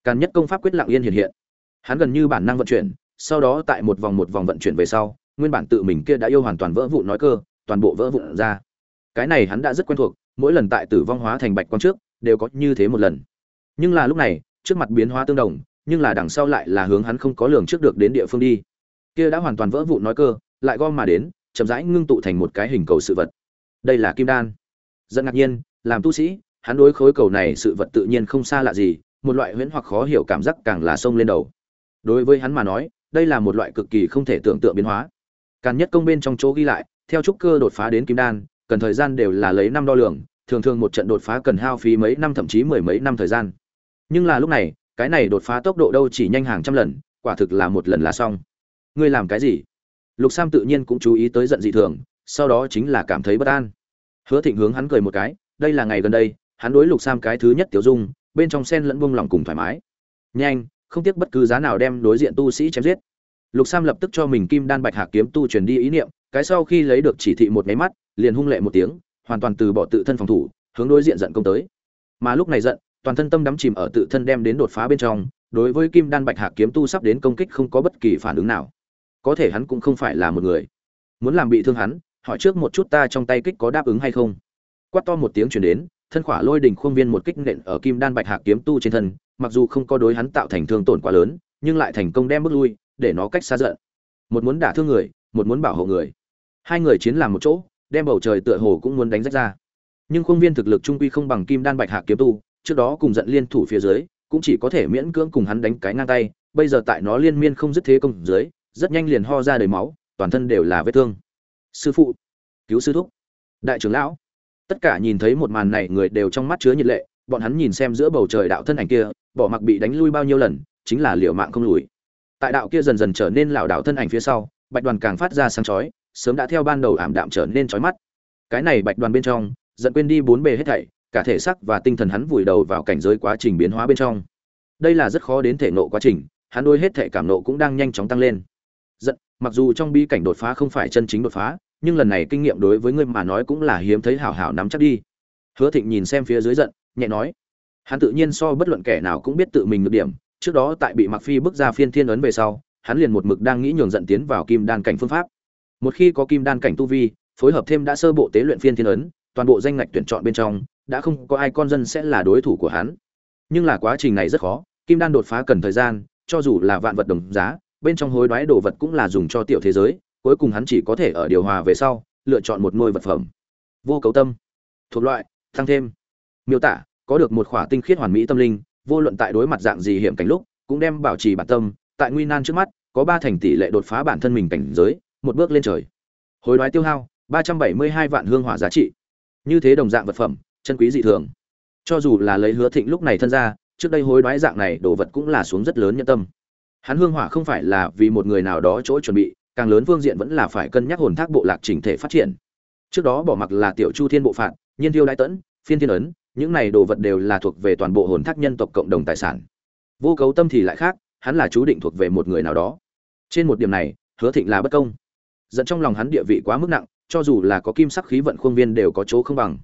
Càn nhất công pháp quyết lặng yên hiện hiện. Hắn gần như bản năng vận chuyển, sau đó tại một vòng một vòng vận chuyển về sau, nguyên bản tự mình kia đã yêu hoàn toàn vỡ vụn nói cơ, toàn bộ vỡ vụn ra. Cái này hắn đã rất quen thuộc, mỗi lần tại tử vong hóa thành bạch quang trước, đều có như thế một lần. Nhưng là lúc này trước mặt biến hóa tương đồng, nhưng là đằng sau lại là hướng hắn không có lường trước được đến địa phương đi. Kia đã hoàn toàn vỡ vụn nói cơ, lại gom mà đến, chậm rãi ngưng tụ thành một cái hình cầu sự vật. Đây là kim đan. Dẫn ngạc nhiên, làm tu sĩ, hắn đối khối cầu này sự vật tự nhiên không xa lạ gì, một loại huyễn hoặc khó hiểu cảm giác càng là sông lên đầu. Đối với hắn mà nói, đây là một loại cực kỳ không thể tưởng tượng biến hóa. Càn nhất công bên trong chỗ ghi lại, theo trúc cơ đột phá đến kim đan, cần thời gian đều là lấy năm đo lường, thường thường một trận đột phá cần hao phí mấy năm thậm chí mười mấy năm thời gian nhưng là lúc này, cái này đột phá tốc độ đâu chỉ nhanh hàng trăm lần, quả thực là một lần là xong. Ngươi làm cái gì? Lục sam tự nhiên cũng chú ý tới giận dị thường, sau đó chính là cảm thấy bất an. Hứa thịnh hướng hắn cười một cái, đây là ngày gần đây, hắn đối lục sam cái thứ nhất tiểu dung, bên trong sen lẫn buông lòng cùng thoải mái. Nhanh, không tiếc bất cứ giá nào đem đối diện tu sĩ chém giết. Lục sam lập tức cho mình kim đan bạch hạ kiếm tu truyền đi ý niệm, cái sau khi lấy được chỉ thị một máy mắt, liền hung lệ một tiếng, hoàn toàn từ bỏ tự thân phòng thủ, hướng đối diện giận công tới. Mà lúc này giận toàn thân tâm đắm chìm ở tự thân đem đến đột phá bên trong, đối với kim đan bạch hạc kiếm tu sắp đến công kích không có bất kỳ phản ứng nào. Có thể hắn cũng không phải là một người. Muốn làm bị thương hắn, hỏi trước một chút ta trong tay kích có đáp ứng hay không. Quát to một tiếng chuyển đến, thân khỏa lôi đình khuôn viên một kích nện ở kim đan bạch hạc kiếm tu trên thân, mặc dù không có đối hắn tạo thành thương tổn quá lớn, nhưng lại thành công đem bước lui, để nó cách xa giận. Một muốn đả thương người, một muốn bảo hộ người. Hai người chiến làm một chỗ, đem bầu trời tựa hồ cũng muốn đánh rách ra. Nhưng khuôn viên thực lực trung quy không bằng kim đan bạch hạc kiếm tu trước đó cùng giận liên thủ phía dưới, cũng chỉ có thể miễn cưỡng cùng hắn đánh cái ngang tay, bây giờ tại nó liên miên không dứt thế công dưới, rất nhanh liền ho ra đầy máu, toàn thân đều là vết thương. Sư phụ, cứu sư thúc. Đại trưởng lão. Tất cả nhìn thấy một màn này người đều trong mắt chứa nhiệt lệ, bọn hắn nhìn xem giữa bầu trời đạo thân ảnh kia, bỏ mặc bị đánh lui bao nhiêu lần, chính là liều mạng không lùi. Tại đạo kia dần dần trở nên lảo đảo thân ảnh phía sau, bạch đoàn càng phát ra sáng chói, sớm đã theo ban đầu ảm đạm trở nên chói mắt. Cái này bạch đoàn bên trong, giận quên đi bốn bề hết thảy cả thể xác và tinh thần hắn vùi đầu vào cảnh giới quá trình biến hóa bên trong. Đây là rất khó đến thể nộ quá trình, hắn đôi hết thể cảm nộ cũng đang nhanh chóng tăng lên. Giận, mặc dù trong bi cảnh đột phá không phải chân chính đột phá, nhưng lần này kinh nghiệm đối với ngươi mà nói cũng là hiếm thấy hảo hảo nắm chắc đi. Hứa thịnh nhìn xem phía dưới giận, nhẹ nói, hắn tự nhiên so bất luận kẻ nào cũng biết tự mình được điểm, trước đó tại bị mặc phi bước ra phiên thiên ấn về sau, hắn liền một mực đang nghĩ nhường giận tiến vào kim đan cảnh phương pháp. Một khi có kim đan cảnh tu vi, phối hợp thêm đã sơ bộ tế luyện phiên thiên ấn, toàn bộ danh ngạch tuyển chọn bên trong đã không có ai con dân sẽ là đối thủ của hắn. Nhưng là quá trình này rất khó, kim đan đột phá cần thời gian, cho dù là vạn vật đồng giá, bên trong hối đoái đồ vật cũng là dùng cho tiểu thế giới, cuối cùng hắn chỉ có thể ở điều hòa về sau, lựa chọn một nuôi vật phẩm. Vô cấu tâm, thuộc loại, tăng thêm. Miêu tả, có được một khỏa tinh khiết hoàn mỹ tâm linh, vô luận tại đối mặt dạng gì hiểm cảnh lúc, cũng đem bảo trì bản tâm. Tại nguy nan trước mắt, có ba thành tỷ lệ đột phá bản thân mình cảnh giới, một bước lên trời. Hối đoái tiêu hao, ba trăm bảy mươi hai vạn hương hỏa giá trị. Như thế đồng dạng vật phẩm chân quý dị thường. Cho dù là lấy hứa thịnh lúc này thân ra, trước đây hối đoái dạng này đồ vật cũng là xuống rất lớn nhân tâm. Hắn hương hỏa không phải là vì một người nào đó chỗ chuẩn bị, càng lớn phương diện vẫn là phải cân nhắc hồn thác bộ lạc chỉnh thể phát triển. Trước đó bỏ mặc là tiểu chu thiên bộ phạt, nhiên tiêu đại tẫn, phiên thiên ấn, những này đồ vật đều là thuộc về toàn bộ hồn thác nhân tộc cộng đồng tài sản. Vô cấu tâm thì lại khác, hắn là chú định thuộc về một người nào đó. Trên một điểm này, hứa thịnh là bất công. Dẫn trong lòng hắn địa vị quá mức nặng, cho dù là có kim sắc khí vận khuôn viên đều có chỗ không bằng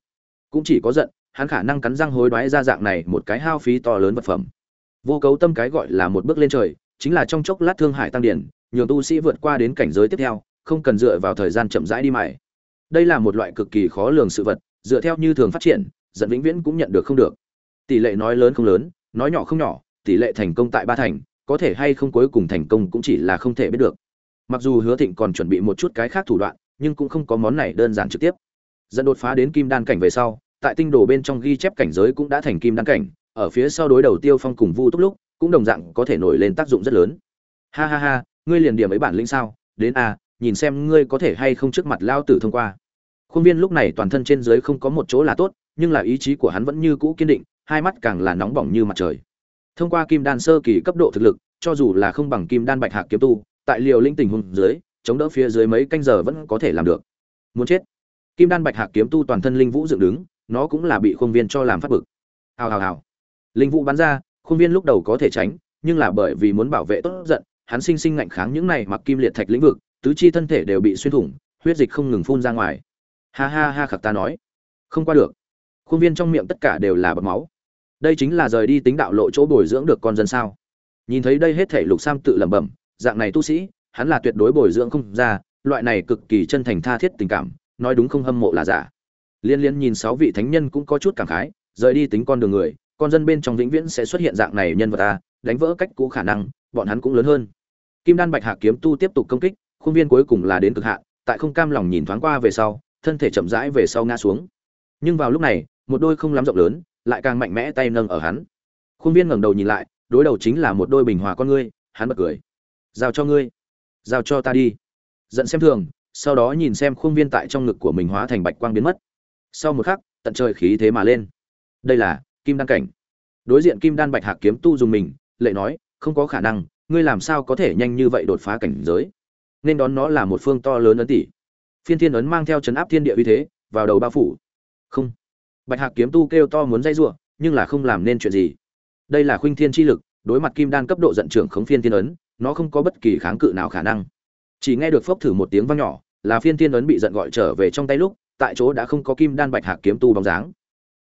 cũng chỉ có giận, hắn khả năng cắn răng hối đoái ra dạng này một cái hao phí to lớn vật phẩm. Vô cấu tâm cái gọi là một bước lên trời, chính là trong chốc lát thương hải tăng điển, nhường tu sĩ vượt qua đến cảnh giới tiếp theo, không cần dựa vào thời gian chậm rãi đi mãi đây là một loại cực kỳ khó lường sự vật, dựa theo như thường phát triển, giận vĩnh viễn cũng nhận được không được. Tỷ lệ nói lớn không lớn, nói nhỏ không nhỏ, tỷ lệ thành công tại ba thành, có thể hay không cuối cùng thành công cũng chỉ là không thể biết được. Mặc dù hứa thịnh còn chuẩn bị một chút cái khác thủ đoạn, nhưng cũng không có món này đơn giản trực tiếp. Dẫn đột phá đến kim đan cảnh về sau tại tinh đồ bên trong ghi chép cảnh giới cũng đã thành kim đăng cảnh, ở phía sau đối đầu tiêu phong cùng vu túc lúc, cũng đồng dạng có thể nổi lên tác dụng rất lớn. Ha ha ha, ngươi liền điểm ấy bản lĩnh sao? Đến a nhìn xem ngươi có thể hay không trước mặt lao tử thông qua. Khuôn viên lúc này toàn thân trên dưới không có một chỗ là tốt, nhưng là ý chí của hắn vẫn như cũ kiên định, hai mắt càng là nóng bỏng như mặt trời. Thông qua kim đan sơ kỳ cấp độ thực lực, cho dù là không bằng kim đan bạch hạc kiếm tu, tại liều linh tình huống dưới, chống đỡ phía dưới mấy canh giờ vẫn có thể làm được. Muốn chết. Kim đan bạch hạc kiếm tu toàn thân linh vũ dựng đứng nó cũng là bị khuôn viên cho làm phát bực. Hào hào hào. Linh vũ bắn ra, khuôn viên lúc đầu có thể tránh, nhưng là bởi vì muốn bảo vệ tốt giận, hắn sinh sinh ngạnh kháng những này mặc kim liệt thạch lĩnh vực, tứ chi thân thể đều bị xuyên thủng, huyết dịch không ngừng phun ra ngoài. Ha ha ha khạc ta nói. Không qua được. Khuôn viên trong miệng tất cả đều là bọt máu. Đây chính là rời đi tính đạo lộ chỗ bồi dưỡng được con dân sao? Nhìn thấy đây hết thể lục sam tự lẩm bẩm, dạng này tu sĩ, hắn là tuyệt đối bồi dưỡng không ra, loại này cực kỳ chân thành tha thiết tình cảm, nói đúng không hâm mộ là giả liên liên nhìn sáu vị thánh nhân cũng có chút cảm khái, rời đi tính con đường người, con dân bên trong vĩnh viễn sẽ xuất hiện dạng này nhân vật ta, đánh vỡ cách cũ khả năng, bọn hắn cũng lớn hơn. Kim đan bạch hạ kiếm tu tiếp tục công kích, khuôn viên cuối cùng là đến cực hạn, tại không cam lòng nhìn thoáng qua về sau, thân thể chậm rãi về sau ngã xuống. Nhưng vào lúc này, một đôi không lắm rộng lớn, lại càng mạnh mẽ tay nâng ở hắn. Khuôn viên ngẩng đầu nhìn lại, đối đầu chính là một đôi bình hòa con ngươi, hắn bật cười. Giao cho ngươi, giao cho ta đi. Giận xem thường, sau đó nhìn xem khuôn viên tại trong ngực của mình hóa thành bạch quang biến mất sau một khắc, tận trời khí thế mà lên. Đây là kim đan cảnh. Đối diện kim đan bạch hạc kiếm tu dùng mình, lệ nói, không có khả năng, ngươi làm sao có thể nhanh như vậy đột phá cảnh giới? Nên đón nó là một phương to lớn ấn tỷ. Phiên thiên ấn mang theo chấn áp thiên địa uy thế, vào đầu bao phủ. Không. Bạch hạc kiếm tu kêu to muốn dây giụa nhưng là không làm nên chuyện gì. Đây là khuynh thiên chi lực, đối mặt kim đan cấp độ giận trưởng khống phiên thiên ấn, nó không có bất kỳ kháng cự nào khả năng. Chỉ nghe được phốc thử một tiếng vang nhỏ, là phiên thiên ấn bị giận gọi trở về trong tay lúc tại chỗ đã không có kim đan bạch hạc kiếm tu bóng dáng.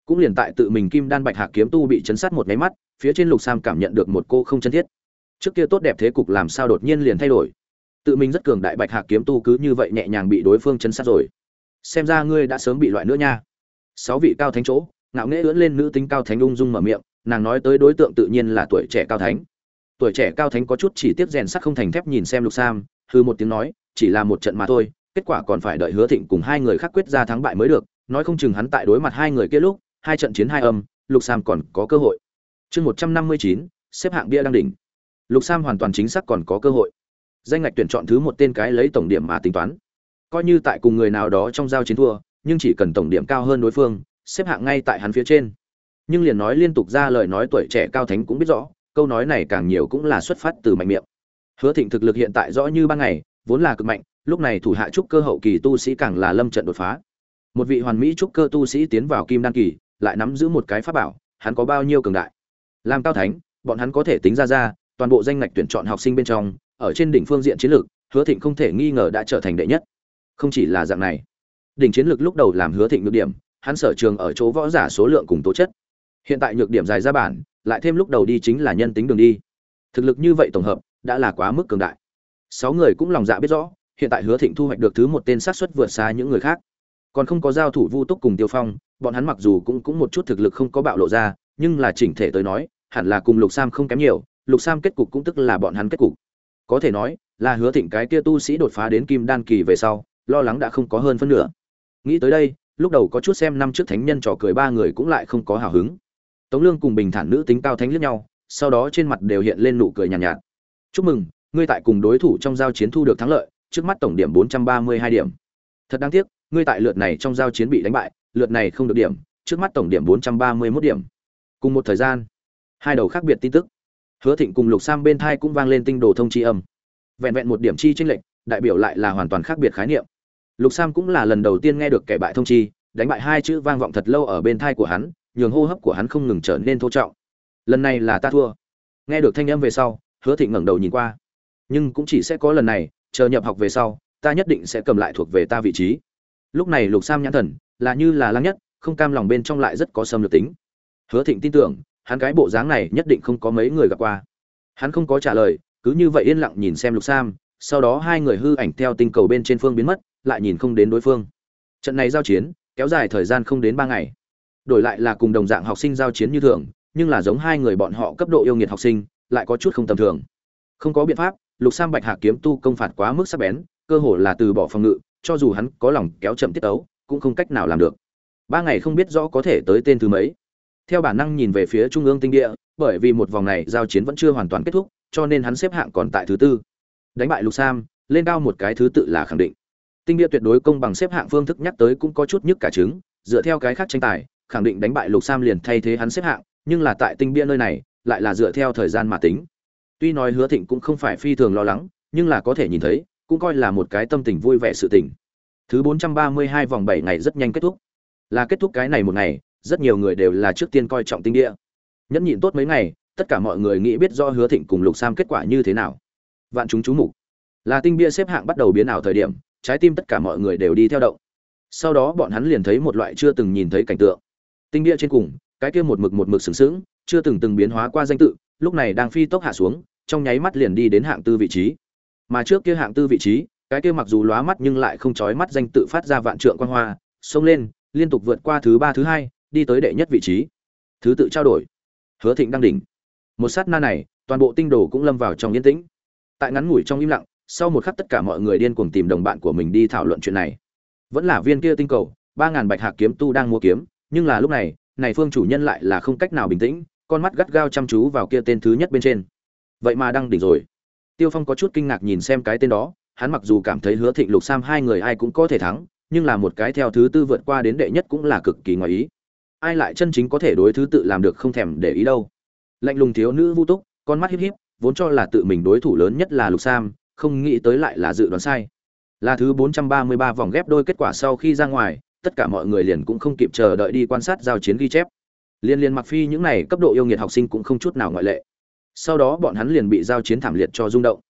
Cũng liền tại tự mình kim đan bạch hạc kiếm tu bị chấn sát một máy mắt, phía trên lục sam cảm nhận được một cô không chân thiết. Trước kia tốt đẹp thế cục làm sao đột nhiên liền thay đổi? Tự mình rất cường đại bạch hạc kiếm tu cứ như vậy nhẹ nhàng bị đối phương chấn sát rồi. Xem ra ngươi đã sớm bị loại nữa nha. Sáu vị cao thánh chỗ, ngạo nghễ ưỡn lên nữ tính cao thánh ung dung mở miệng, nàng nói tới đối tượng tự nhiên là tuổi trẻ cao thánh. Tuổi trẻ cao thánh có chút chỉ tiếp rèn sắt không thành thép nhìn xem lục sam hư một tiếng nói, chỉ là một trận mà thôi kết quả còn phải đợi hứa thịnh cùng hai người khác quyết ra thắng bại mới được, nói không chừng hắn tại đối mặt hai người kia lúc, hai trận chiến hai âm, lục sam còn có cơ hội. Chương một trăm năm mươi chín, xếp hạng bia đang đỉnh. Lục sam hoàn toàn chính xác còn có cơ hội. Danh ngạch tuyển chọn thứ một tên cái lấy tổng điểm mà tính toán. Coi như tại cùng người nào đó trong giao chiến thua, nhưng chỉ cần tổng điểm cao hơn đối phương, xếp hạng ngay tại hắn phía trên. Nhưng liền nói liên tục ra lời nói tuổi trẻ cao thánh cũng biết rõ, câu nói này càng nhiều cũng là xuất phát từ mạnh miệng. Hứa thịnh thực lực hiện tại rõ như ban ngày, vốn là cực mạnh lúc này thủ hạ trúc cơ hậu kỳ tu sĩ càng là lâm trận đột phá. Một vị hoàn mỹ trúc cơ tu sĩ tiến vào kim đan kỳ, lại nắm giữ một cái pháp bảo, hắn có bao nhiêu cường đại? Làm cao thánh, bọn hắn có thể tính ra ra, toàn bộ danh ngạch tuyển chọn học sinh bên trong, ở trên đỉnh phương diện chiến lược, hứa thịnh không thể nghi ngờ đã trở thành đệ nhất. Không chỉ là dạng này, đỉnh chiến lược lúc đầu làm hứa thịnh nhược điểm, hắn sở trường ở chỗ võ giả số lượng cùng tố chất. Hiện tại nhược điểm dài ra bản, lại thêm lúc đầu đi chính là nhân tính đường đi. Thực lực như vậy tổng hợp, đã là quá mức cường đại. Sáu người cũng lòng dạ biết rõ hiện tại hứa thịnh thu hoạch được thứ một tên sát xuất vượt xa những người khác. Còn không có giao thủ vu túc cùng tiêu phong bọn hắn mặc dù cũng cũng một chút thực lực không có bạo lộ ra nhưng là chỉnh thể tới nói hẳn là cùng lục sam không kém nhiều lục sam kết cục cũng tức là bọn hắn kết cục. Có thể nói là hứa thịnh cái kia tu sĩ đột phá đến kim đan kỳ về sau lo lắng đã không có hơn phân nửa. Nghĩ tới đây lúc đầu có chút xem năm trước thánh nhân trò cười ba người cũng lại không có hào hứng. Tống lương cùng bình thản nữ tính cao thánh liếc nhau sau đó trên mặt đều hiện lên nụ cười nhàn nhạt, nhạt. Chúc mừng ngươi tại cùng đối thủ trong giao chiến thu được thắng lợi trước mắt tổng điểm 432 điểm. Thật đáng tiếc, ngươi tại lượt này trong giao chiến bị đánh bại, lượt này không được điểm, trước mắt tổng điểm 431 điểm. Cùng một thời gian, hai đầu khác biệt tin tức. Hứa thịnh cùng lục sam bên thai cũng vang lên tinh đồ thông chi âm. Vẹn vẹn một điểm chi chênh lệch, đại biểu lại là hoàn toàn khác biệt khái niệm. Lục sam cũng là lần đầu tiên nghe được kẻ bại thông chi, đánh bại hai chữ vang vọng thật lâu ở bên thai của hắn, nhường hô hấp của hắn không ngừng trở nên thô trọng. Lần này là ta thua. Nghe được thanh âm về sau, hứa thịnh ngẩng đầu nhìn qua. Nhưng cũng chỉ sẽ có lần này chờ nhập học về sau, ta nhất định sẽ cầm lại thuộc về ta vị trí. Lúc này lục sam nhãn thần là như là lăng nhất, không cam lòng bên trong lại rất có xâm lược tính. Hứa thịnh tin tưởng, hắn cái bộ dáng này nhất định không có mấy người gặp qua. Hắn không có trả lời, cứ như vậy yên lặng nhìn xem lục sam, sau đó hai người hư ảnh theo tinh cầu bên trên phương biến mất, lại nhìn không đến đối phương. Trận này giao chiến, kéo dài thời gian không đến ba ngày. Đổi lại là cùng đồng dạng học sinh giao chiến như thường, nhưng là giống hai người bọn họ cấp độ yêu nghiệt học sinh, lại có chút không tầm thường. Không có biện pháp lục sam bạch hạ kiếm tu công phạt quá mức sắc bén, cơ hồ là từ bỏ phòng ngự, cho dù hắn có lòng kéo chậm tiết ấu cũng không cách nào làm được. Ba ngày không biết rõ có thể tới tên thứ mấy. Theo bản năng nhìn về phía trung ương tinh địa, bởi vì một vòng này giao chiến vẫn chưa hoàn toàn kết thúc, cho nên hắn xếp hạng còn tại thứ tư. Đánh bại lục sam, lên cao một cái thứ tự là khẳng định. Tinh địa tuyệt đối công bằng xếp hạng phương thức nhắc tới cũng có chút nhức cả trứng, dựa theo cái khác tranh tài, khẳng định đánh bại lục sam liền thay thế hắn xếp hạng, nhưng là tại tinh bia nơi này, lại là dựa theo thời gian mà tính tuy nói hứa thịnh cũng không phải phi thường lo lắng, nhưng là có thể nhìn thấy, cũng coi là một cái tâm tình vui vẻ sự tình. Thứ 432 vòng 7 ngày rất nhanh kết thúc. Là kết thúc cái này một ngày, rất nhiều người đều là trước tiên coi trọng tinh địa. Nhẫn nhịn tốt mấy ngày, tất cả mọi người nghĩ biết do hứa thịnh cùng lục sam kết quả như thế nào. Vạn chúng chú mục. Là tinh bia xếp hạng bắt đầu biến ảo thời điểm, trái tim tất cả mọi người đều đi theo động. Sau đó bọn hắn liền thấy một loại chưa từng nhìn thấy cảnh tượng. Tinh bia trên cùng, cái kia một mực một mực sừng sững, chưa từng từng biến hóa qua danh tự, lúc này đang phi tốc hạ xuống trong nháy mắt liền đi đến hạng tư vị trí. Mà trước kia hạng tư vị trí, cái kia mặc dù lóa mắt nhưng lại không chói mắt danh tự phát ra vạn trượng quan hoa, xông lên, liên tục vượt qua thứ ba, thứ hai, đi tới đệ nhất vị trí. Thứ tự trao đổi. Hứa thịnh đang đỉnh. Một sát na này, toàn bộ tinh đồ cũng lâm vào trong yên tĩnh. Tại ngắn ngủi trong im lặng, sau một khắc tất cả mọi người điên cuồng tìm đồng bạn của mình đi thảo luận chuyện này. Vẫn là viên kia tinh cầu, ba ngàn bạch hạc kiếm tu đang mua kiếm, nhưng là lúc này này phương chủ nhân lại là không cách nào bình tĩnh, con mắt gắt gao chăm chú vào kia tên thứ nhất bên trên vậy mà đăng đỉnh rồi. Tiêu phong có chút kinh ngạc nhìn xem cái tên đó, hắn mặc dù cảm thấy hứa thịnh lục sam hai người ai cũng có thể thắng, nhưng là một cái theo thứ tư vượt qua đến đệ nhất cũng là cực kỳ ngoài ý. Ai lại chân chính có thể đối thứ tự làm được không thèm để ý đâu. Lạnh lùng thiếu nữ vũ túc, con mắt híp híp, vốn cho là tự mình đối thủ lớn nhất là lục sam, không nghĩ tới lại là dự đoán sai. Là thứ 433 vòng ghép đôi kết quả sau khi ra ngoài, tất cả mọi người liền cũng không kịp chờ đợi đi quan sát giao chiến ghi chép. Liên liên mặc phi những này cấp độ yêu nghiệt học sinh cũng không chút nào ngoại lệ sau đó bọn hắn liền bị giao chiến thảm liệt cho rung động.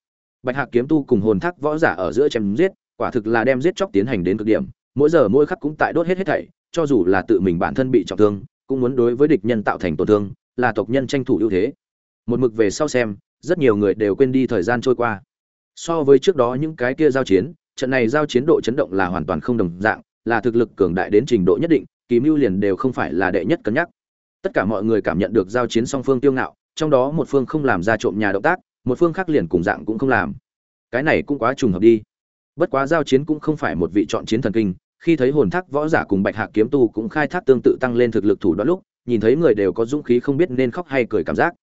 Bạch hạc kiếm tu cùng hồn thác võ giả ở giữa chém giết, quả thực là đem giết chóc tiến hành đến cực điểm, mỗi giờ mỗi khắc cũng tại đốt hết hết thảy, cho dù là tự mình bản thân bị trọng thương, cũng muốn đối với địch nhân tạo thành tổn thương, là tộc nhân tranh thủ ưu thế. Một mực về sau xem, rất nhiều người đều quên đi thời gian trôi qua. So với trước đó những cái kia giao chiến, trận này giao chiến độ chấn động là hoàn toàn không đồng dạng, là thực lực cường đại đến trình độ nhất định, kỳ mưu liền đều không phải là đệ nhất cân nhắc. Tất cả mọi người cảm nhận được giao chiến song phương tiêu ngạo trong đó một phương không làm ra trộm nhà động tác, một phương khác liền cùng dạng cũng không làm. Cái này cũng quá trùng hợp đi. Bất quá giao chiến cũng không phải một vị chọn chiến thần kinh, khi thấy hồn thác võ giả cùng bạch hạc kiếm tu cũng khai thác tương tự tăng lên thực lực thủ đoạn lúc, nhìn thấy người đều có dũng khí không biết nên khóc hay cười cảm giác.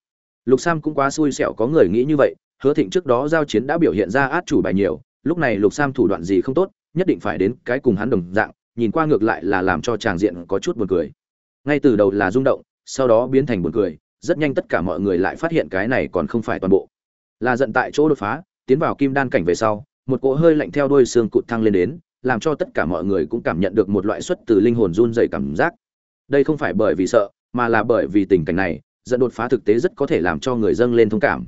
Lục sam cũng quá xui xẻo có người nghĩ như vậy, hứa thịnh trước đó giao chiến đã biểu hiện ra át chủ bài nhiều, lúc này lục sam thủ đoạn gì không tốt, nhất định phải đến cái cùng hắn đồng dạng, nhìn qua ngược lại là làm cho tràng diện có chút buồn cười. Ngay từ đầu là rung động, sau đó biến thành buồn cười rất nhanh tất cả mọi người lại phát hiện cái này còn không phải toàn bộ. Là giận tại chỗ đột phá, tiến vào kim đan cảnh về sau, một cỗ hơi lạnh theo đôi xương cụt thăng lên đến, làm cho tất cả mọi người cũng cảm nhận được một loại xuất từ linh hồn run dày cảm giác. Đây không phải bởi vì sợ, mà là bởi vì tình cảnh này dẫn đột phá thực tế rất có thể làm cho người dâng lên thông cảm.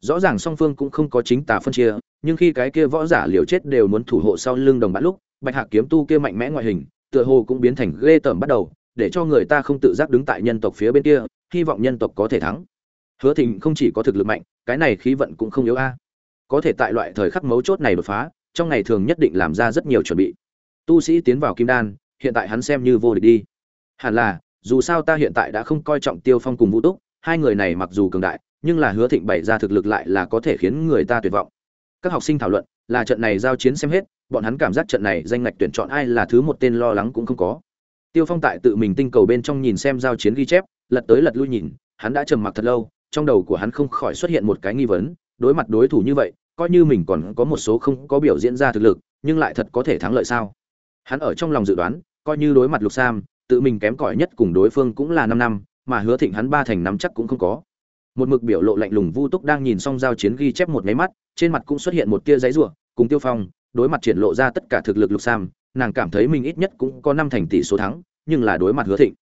Rõ ràng song phương cũng không có chính tà phân chia, nhưng khi cái kia võ giả liều chết đều muốn thủ hộ sau lưng đồng bạn lúc, bạch hạc kiếm tu kia mạnh mẽ ngoại hình, tựa hồ cũng biến thành ghê tởm bắt đầu, để cho người ta không tự giác đứng tại nhân tộc phía bên kia hy vọng nhân tộc có thể thắng. Hứa thịnh không chỉ có thực lực mạnh, cái này khí vận cũng không yếu a. Có thể tại loại thời khắc mấu chốt này đột phá, trong ngày thường nhất định làm ra rất nhiều chuẩn bị. Tu sĩ tiến vào kim đan, hiện tại hắn xem như vô địch đi. Hẳn là, dù sao ta hiện tại đã không coi trọng tiêu phong cùng vũ túc, hai người này mặc dù cường đại, nhưng là hứa thịnh bày ra thực lực lại là có thể khiến người ta tuyệt vọng. Các học sinh thảo luận, là trận này giao chiến xem hết, bọn hắn cảm giác trận này danh ngạch tuyển chọn ai là thứ một tên lo lắng cũng không có tiêu phong tại tự mình tinh cầu bên trong nhìn xem giao chiến ghi chép, lật tới lật lui nhìn, hắn đã trầm mặc thật lâu, trong đầu của hắn không khỏi xuất hiện một cái nghi vấn, đối mặt đối thủ như vậy, coi như mình còn có một số không có biểu diễn ra thực lực, nhưng lại thật có thể thắng lợi sao? Hắn ở trong lòng dự đoán, coi như đối mặt lục sam, tự mình kém cỏi nhất cùng đối phương cũng là năm năm, mà hứa thịnh hắn ba thành năm chắc cũng không có. Một mực biểu lộ lạnh lùng vu túc đang nhìn xong giao chiến ghi chép một máy mắt, trên mặt cũng xuất hiện một tia giãy rủa cùng tiêu phong, đối mặt triển lộ ra tất cả thực lực lục sam nàng cảm thấy mình ít nhất cũng có năm thành tỷ số thắng, nhưng là đối mặt hứa thịnh.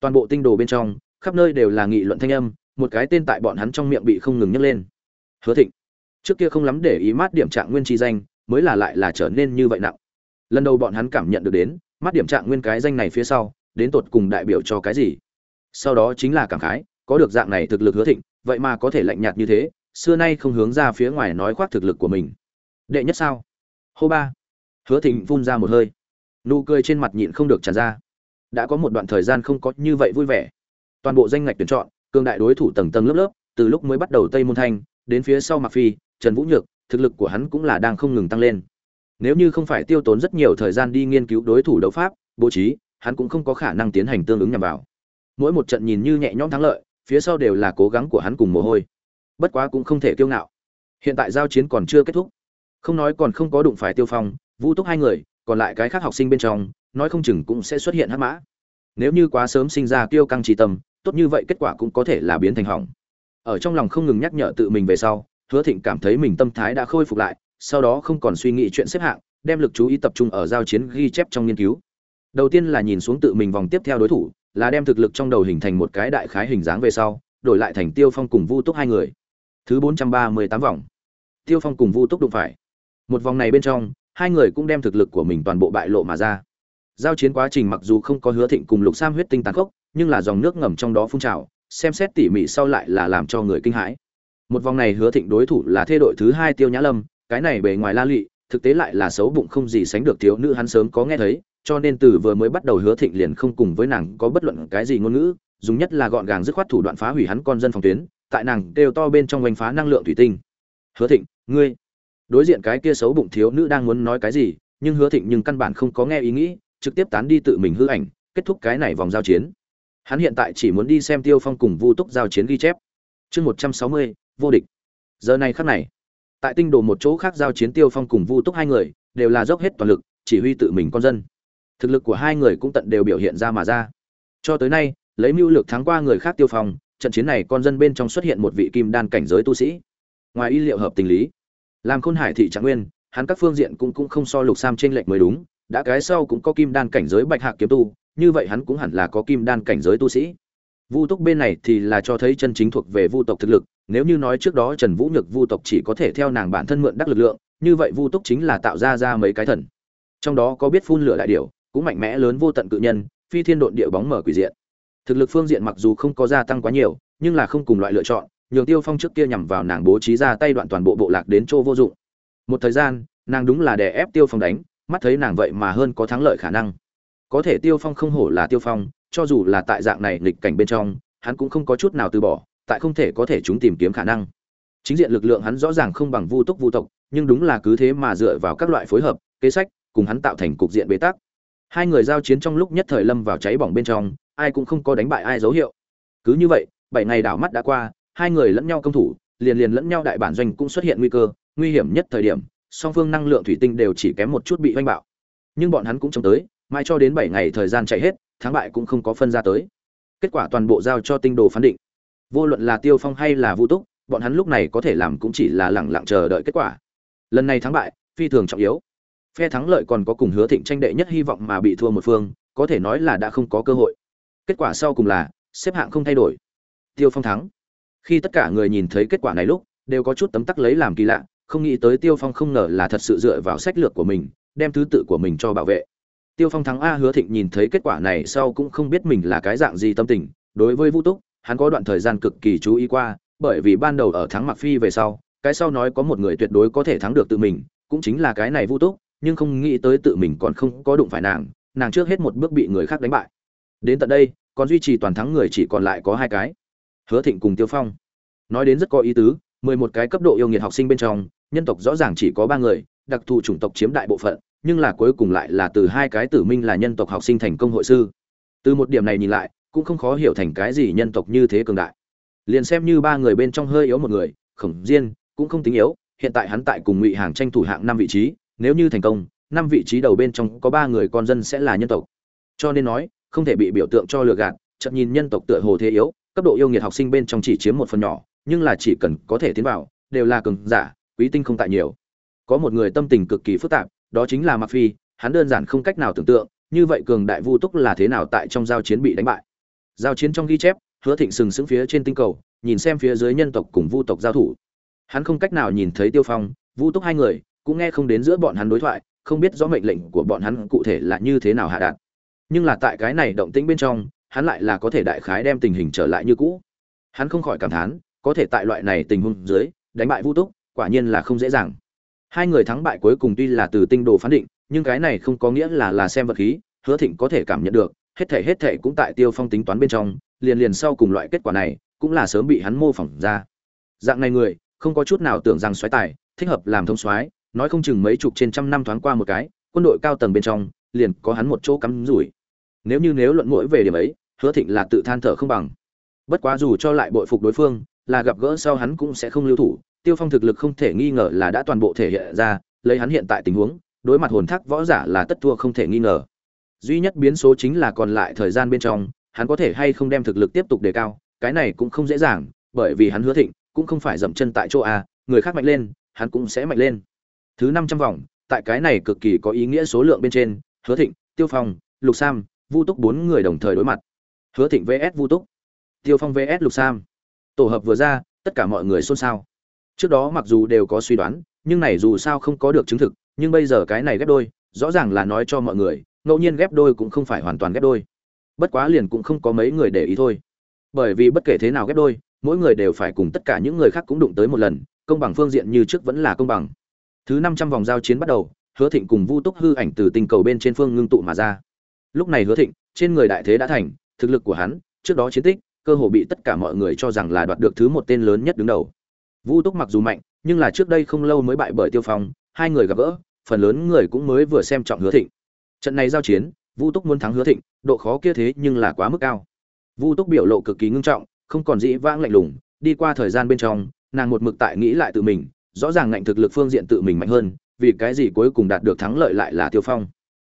Toàn bộ tinh đồ bên trong, khắp nơi đều là nghị luận thanh âm, một cái tên tại bọn hắn trong miệng bị không ngừng nhấc lên. Hứa thịnh. Trước kia không lắm để ý mát điểm trạng nguyên chi danh, mới là lại là trở nên như vậy nặng. Lần đầu bọn hắn cảm nhận được đến, mát điểm trạng nguyên cái danh này phía sau, đến tột cùng đại biểu cho cái gì? Sau đó chính là cảm khái, có được dạng này thực lực hứa thịnh, vậy mà có thể lạnh nhạt như thế, xưa nay không hướng ra phía ngoài nói khoác thực lực của mình. Đệ nhất sao? Hô ba. Hứa thịnh phun ra một hơi nụ cười trên mặt nhịn không được tràn ra. Đã có một đoạn thời gian không có như vậy vui vẻ. Toàn bộ danh ngạch tuyển chọn, cường đại đối thủ tầng tầng lớp lớp, từ lúc mới bắt đầu tây môn thanh, đến phía sau mạc phi, trần vũ nhược, thực lực của hắn cũng là đang không ngừng tăng lên. Nếu như không phải tiêu tốn rất nhiều thời gian đi nghiên cứu đối thủ đấu pháp, bố trí, hắn cũng không có khả năng tiến hành tương ứng nhằm vào. Mỗi một trận nhìn như nhẹ nhõm thắng lợi, phía sau đều là cố gắng của hắn cùng mồ hôi. Bất quá cũng không thể kiêu ngạo. Hiện tại giao chiến còn chưa kết thúc. Không nói còn không có đụng phải tiêu phong, vũ túc hai người còn lại cái khác học sinh bên trong, nói không chừng cũng sẽ xuất hiện hắc mã. Nếu như quá sớm sinh ra tiêu căng trí tâm, tốt như vậy kết quả cũng có thể là biến thành hỏng. Ở trong lòng không ngừng nhắc nhở tự mình về sau, hứa thịnh cảm thấy mình tâm thái đã khôi phục lại, sau đó không còn suy nghĩ chuyện xếp hạng, đem lực chú ý tập trung ở giao chiến ghi chép trong nghiên cứu. Đầu tiên là nhìn xuống tự mình vòng tiếp theo đối thủ, là đem thực lực trong đầu hình thành một cái đại khái hình dáng về sau, đổi lại thành tiêu phong cùng vu túc hai người. Thứ bốn trăm ba mươi tám vòng. Tiêu phong cùng vu túc đụng phải. Một vòng này bên trong hai người cũng đem thực lực của mình toàn bộ bại lộ mà ra. Giao chiến quá trình mặc dù không có hứa thịnh cùng lục sam huyết tinh tàn khốc, nhưng là dòng nước ngầm trong đó phun trào, xem xét tỉ mỉ sau lại là làm cho người kinh hãi. Một vòng này hứa thịnh đối thủ là thê đội thứ hai tiêu nhã lâm, cái này bề ngoài la lụy thực tế lại là xấu bụng không gì sánh được thiếu nữ hắn sớm có nghe thấy, cho nên từ vừa mới bắt đầu hứa thịnh liền không cùng với nàng có bất luận cái gì ngôn ngữ, dùng nhất là gọn gàng dứt khoát thủ đoạn phá hủy hắn con dân phòng tuyến, tại nàng đều to bên trong oanh phá năng lượng thủy tinh. Hứa thịnh, ngươi đối diện cái kia xấu bụng thiếu nữ đang muốn nói cái gì, nhưng hứa thịnh nhưng căn bản không có nghe ý nghĩ, trực tiếp tán đi tự mình hư ảnh, kết thúc cái này vòng giao chiến. Hắn hiện tại chỉ muốn đi xem tiêu phong cùng vu túc giao chiến ghi chép. Chương một trăm sáu mươi, vô địch. Giờ này khắc này, tại tinh đồ một chỗ khác giao chiến tiêu phong cùng vu túc hai người, đều là dốc hết toàn lực, chỉ huy tự mình con dân. Thực lực của hai người cũng tận đều biểu hiện ra mà ra. Cho tới nay, lấy mưu lược thắng qua người khác tiêu phong, trận chiến này con dân bên trong xuất hiện một vị kim đan cảnh giới tu sĩ. Ngoài y liệu hợp tình lý làm khôn hải thị trạng nguyên, hắn các phương diện cũng cũng không so lục sam trên lệnh mới đúng, đã cái sau cũng có kim đan cảnh giới bạch hạc kiếm tu, như vậy hắn cũng hẳn là có kim đan cảnh giới tu sĩ. Vu túc bên này thì là cho thấy chân chính thuộc về vu tộc thực lực, nếu như nói trước đó trần vũ nhược vu tộc chỉ có thể theo nàng bản thân mượn đắc lực lượng, như vậy vu túc chính là tạo ra ra mấy cái thần. Trong đó có biết phun lửa đại điều cũng mạnh mẽ lớn vô tận cự nhân, phi thiên độn địa bóng mở quỷ diện. Thực lực phương diện mặc dù không có gia tăng quá nhiều, nhưng là không cùng loại lựa chọn nhường tiêu phong trước kia nhằm vào nàng bố trí ra tay đoạn toàn bộ bộ lạc đến chỗ vô dụng. Một thời gian, nàng đúng là đè ép tiêu phong đánh, mắt thấy nàng vậy mà hơn có thắng lợi khả năng. Có thể tiêu phong không hổ là tiêu phong, cho dù là tại dạng này nghịch cảnh bên trong, hắn cũng không có chút nào từ bỏ, tại không thể có thể chúng tìm kiếm khả năng. Chính diện lực lượng hắn rõ ràng không bằng vu túc vu tộc, nhưng đúng là cứ thế mà dựa vào các loại phối hợp, kế sách, cùng hắn tạo thành cục diện bế tắc. Hai người giao chiến trong lúc nhất thời lâm vào cháy bỏng bên trong, ai cũng không có đánh bại ai dấu hiệu. Cứ như vậy, bảy ngày đảo mắt đã qua hai người lẫn nhau công thủ, liền liền lẫn nhau đại bản doanh cũng xuất hiện nguy cơ, nguy hiểm nhất thời điểm, song phương năng lượng thủy tinh đều chỉ kém một chút bị oanh bạo. Nhưng bọn hắn cũng chống tới, mãi cho đến bảy ngày thời gian chạy hết, thắng bại cũng không có phân ra tới. Kết quả toàn bộ giao cho tinh đồ phán định. Vô luận là tiêu phong hay là vũ túc, bọn hắn lúc này có thể làm cũng chỉ là lẳng lặng chờ đợi kết quả. Lần này thắng bại, phi thường trọng yếu. Phe thắng lợi còn có cùng hứa thịnh tranh đệ nhất hy vọng mà bị thua một phương, có thể nói là đã không có cơ hội. Kết quả sau cùng là, xếp hạng không thay đổi. Tiêu phong thắng khi tất cả người nhìn thấy kết quả này lúc, đều có chút tấm tắc lấy làm kỳ lạ, không nghĩ tới tiêu phong không ngờ là thật sự dựa vào sách lược của mình, đem thứ tự của mình cho bảo vệ. Tiêu phong thắng a hứa thịnh nhìn thấy kết quả này sau cũng không biết mình là cái dạng gì tâm tình, đối với vũ túc, hắn có đoạn thời gian cực kỳ chú ý qua, bởi vì ban đầu ở thắng mặc phi về sau, cái sau nói có một người tuyệt đối có thể thắng được tự mình, cũng chính là cái này vũ túc, nhưng không nghĩ tới tự mình còn không có đụng phải nàng nàng trước hết một bước bị người khác đánh bại. Đến tận đây, còn duy trì toàn thắng người chỉ còn lại có hai cái hứa thịnh cùng tiêu phong. Nói đến rất có ý tứ, mười một cái cấp độ yêu nghiệt học sinh bên trong, nhân tộc rõ ràng chỉ có ba người, đặc thù chủng tộc chiếm đại bộ phận, nhưng là cuối cùng lại là từ hai cái tử minh là nhân tộc học sinh thành công hội sư. Từ một điểm này nhìn lại, cũng không khó hiểu thành cái gì nhân tộc như thế cường đại. Liền xem như ba người bên trong hơi yếu một người, khổng diên, cũng không tính yếu, hiện tại hắn tại cùng ngụy hàng tranh thủ hạng năm vị trí, nếu như thành công, năm vị trí đầu bên trong có ba người con dân sẽ là nhân tộc. Cho nên nói, không thể bị biểu tượng cho lừa gạt, chậm nhìn nhân tộc tựa hồ thế yếu cấp độ yêu nghiệt học sinh bên trong chỉ chiếm một phần nhỏ, nhưng là chỉ cần có thể tiến vào, đều là cường giả, quý tinh không tại nhiều. Có một người tâm tình cực kỳ phức tạp, đó chính là mặc phi, hắn đơn giản không cách nào tưởng tượng, như vậy cường đại vu túc là thế nào tại trong giao chiến bị đánh bại. Giao chiến trong ghi chép, hứa thịnh sừng sững phía trên tinh cầu, nhìn xem phía dưới nhân tộc cùng vu tộc giao thủ. Hắn không cách nào nhìn thấy tiêu phong, vu túc hai người, cũng nghe không đến giữa bọn hắn đối thoại, không biết rõ mệnh lệnh của bọn hắn cụ thể là như thế nào hạ đạt. Nhưng là tại cái này động tĩnh bên trong hắn lại là có thể đại khái đem tình hình trở lại như cũ. Hắn không khỏi cảm thán, có thể tại loại này tình huống dưới, đánh bại vũ túc, quả nhiên là không dễ dàng. Hai người thắng bại cuối cùng tuy là từ tinh đồ phán định, nhưng cái này không có nghĩa là là xem vật khí, hứa thịnh có thể cảm nhận được, hết thể hết thể cũng tại tiêu phong tính toán bên trong, liền liền sau cùng loại kết quả này, cũng là sớm bị hắn mô phỏng ra. Dạng này người, không có chút nào tưởng rằng xoáy tài, thích hợp làm thông soái nói không chừng mấy chục trên trăm năm thoáng qua một cái, quân đội cao tầng bên trong, liền có hắn một chỗ cắm rủi. Nếu như nếu luận mũi về điểm ấy hứa thịnh là tự than thở không bằng. Bất quá dù cho lại bội phục đối phương, là gặp gỡ sau hắn cũng sẽ không lưu thủ, tiêu phong thực lực không thể nghi ngờ là đã toàn bộ thể hiện ra, lấy hắn hiện tại tình huống, đối mặt hồn thác võ giả là tất thua không thể nghi ngờ. Duy nhất biến số chính là còn lại thời gian bên trong, hắn có thể hay không đem thực lực tiếp tục đề cao, cái này cũng không dễ dàng, bởi vì hắn hứa thịnh cũng không phải dậm chân tại chỗ a, người khác mạnh lên, hắn cũng sẽ mạnh lên. Thứ năm trăm vòng, tại cái này cực kỳ có ý nghĩa số lượng bên trên, hứa thịnh, tiêu phong, lục sam, vu túc bốn người đồng thời đối mặt hứa thịnh vs vu túc. Tiêu phong vs lục sam. Tổ hợp vừa ra, tất cả mọi người xôn xao. Trước đó mặc dù đều có suy đoán, nhưng này dù sao không có được chứng thực, nhưng bây giờ cái này ghép đôi, rõ ràng là nói cho mọi người, ngẫu nhiên ghép đôi cũng không phải hoàn toàn ghép đôi. Bất quá liền cũng không có mấy người để ý thôi. Bởi vì bất kể thế nào ghép đôi, mỗi người đều phải cùng tất cả những người khác cũng đụng tới một lần, công bằng phương diện như trước vẫn là công bằng. Thứ năm trăm vòng giao chiến bắt đầu, hứa thịnh cùng vu túc hư ảnh từ tình cầu bên trên phương ngưng tụ mà ra. Lúc này hứa thịnh, trên người đại thế đã thành thực lực của hắn, trước đó chiến tích, cơ hồ bị tất cả mọi người cho rằng là đoạt được thứ một tên lớn nhất đứng đầu. Vu túc mặc dù mạnh, nhưng là trước đây không lâu mới bại bởi tiêu phong, hai người gặp gỡ, phần lớn người cũng mới vừa xem trọng hứa thịnh. Trận này giao chiến vu túc muốn thắng hứa thịnh, độ khó kia thế nhưng là quá mức cao. Vu túc biểu lộ cực kỳ ngưng trọng, không còn dĩ vãng lạnh lùng, đi qua thời gian bên trong, nàng một mực tại nghĩ lại tự mình, rõ ràng ngạnh thực lực phương diện tự mình mạnh hơn, vì cái gì cuối cùng đạt được thắng lợi lại là tiêu phong.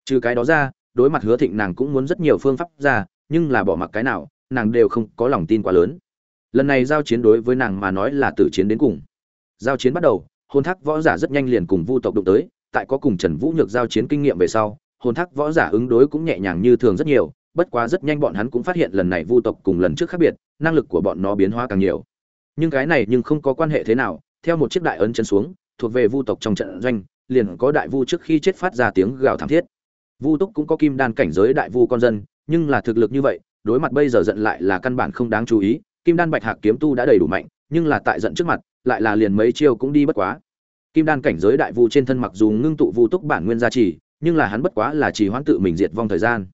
Trừ cái đó ra, đối mặt hứa thịnh nàng cũng muốn rất nhiều phương pháp ra nhưng là bỏ mặc cái nào, nàng đều không có lòng tin quá lớn. Lần này giao chiến đối với nàng mà nói là tử chiến đến cùng. Giao chiến bắt đầu hôn thác võ giả rất nhanh liền cùng vu tộc đụng tới, tại có cùng trần vũ nhược giao chiến kinh nghiệm về sau hôn thác võ giả ứng đối cũng nhẹ nhàng như thường rất nhiều, bất quá rất nhanh bọn hắn cũng phát hiện lần này vu tộc cùng lần trước khác biệt, năng lực của bọn nó biến hóa càng nhiều. Nhưng cái này nhưng không có quan hệ thế nào, theo một chiếc đại ấn chân xuống, thuộc về vu tộc trong trận doanh, liền có đại vu trước khi chết phát ra tiếng gào thảm thiết. Vu túc cũng có kim đan cảnh giới đại vu con dân nhưng là thực lực như vậy, đối mặt bây giờ giận lại là căn bản không đáng chú ý, kim đan bạch hạc kiếm tu đã đầy đủ mạnh, nhưng là tại giận trước mặt, lại là liền mấy chiêu cũng đi bất quá. Kim đan cảnh giới đại vu trên thân mặc dù ngưng tụ vu túc bản nguyên gia trì, nhưng là hắn bất quá là chỉ hoãn tự mình diệt vong thời gian.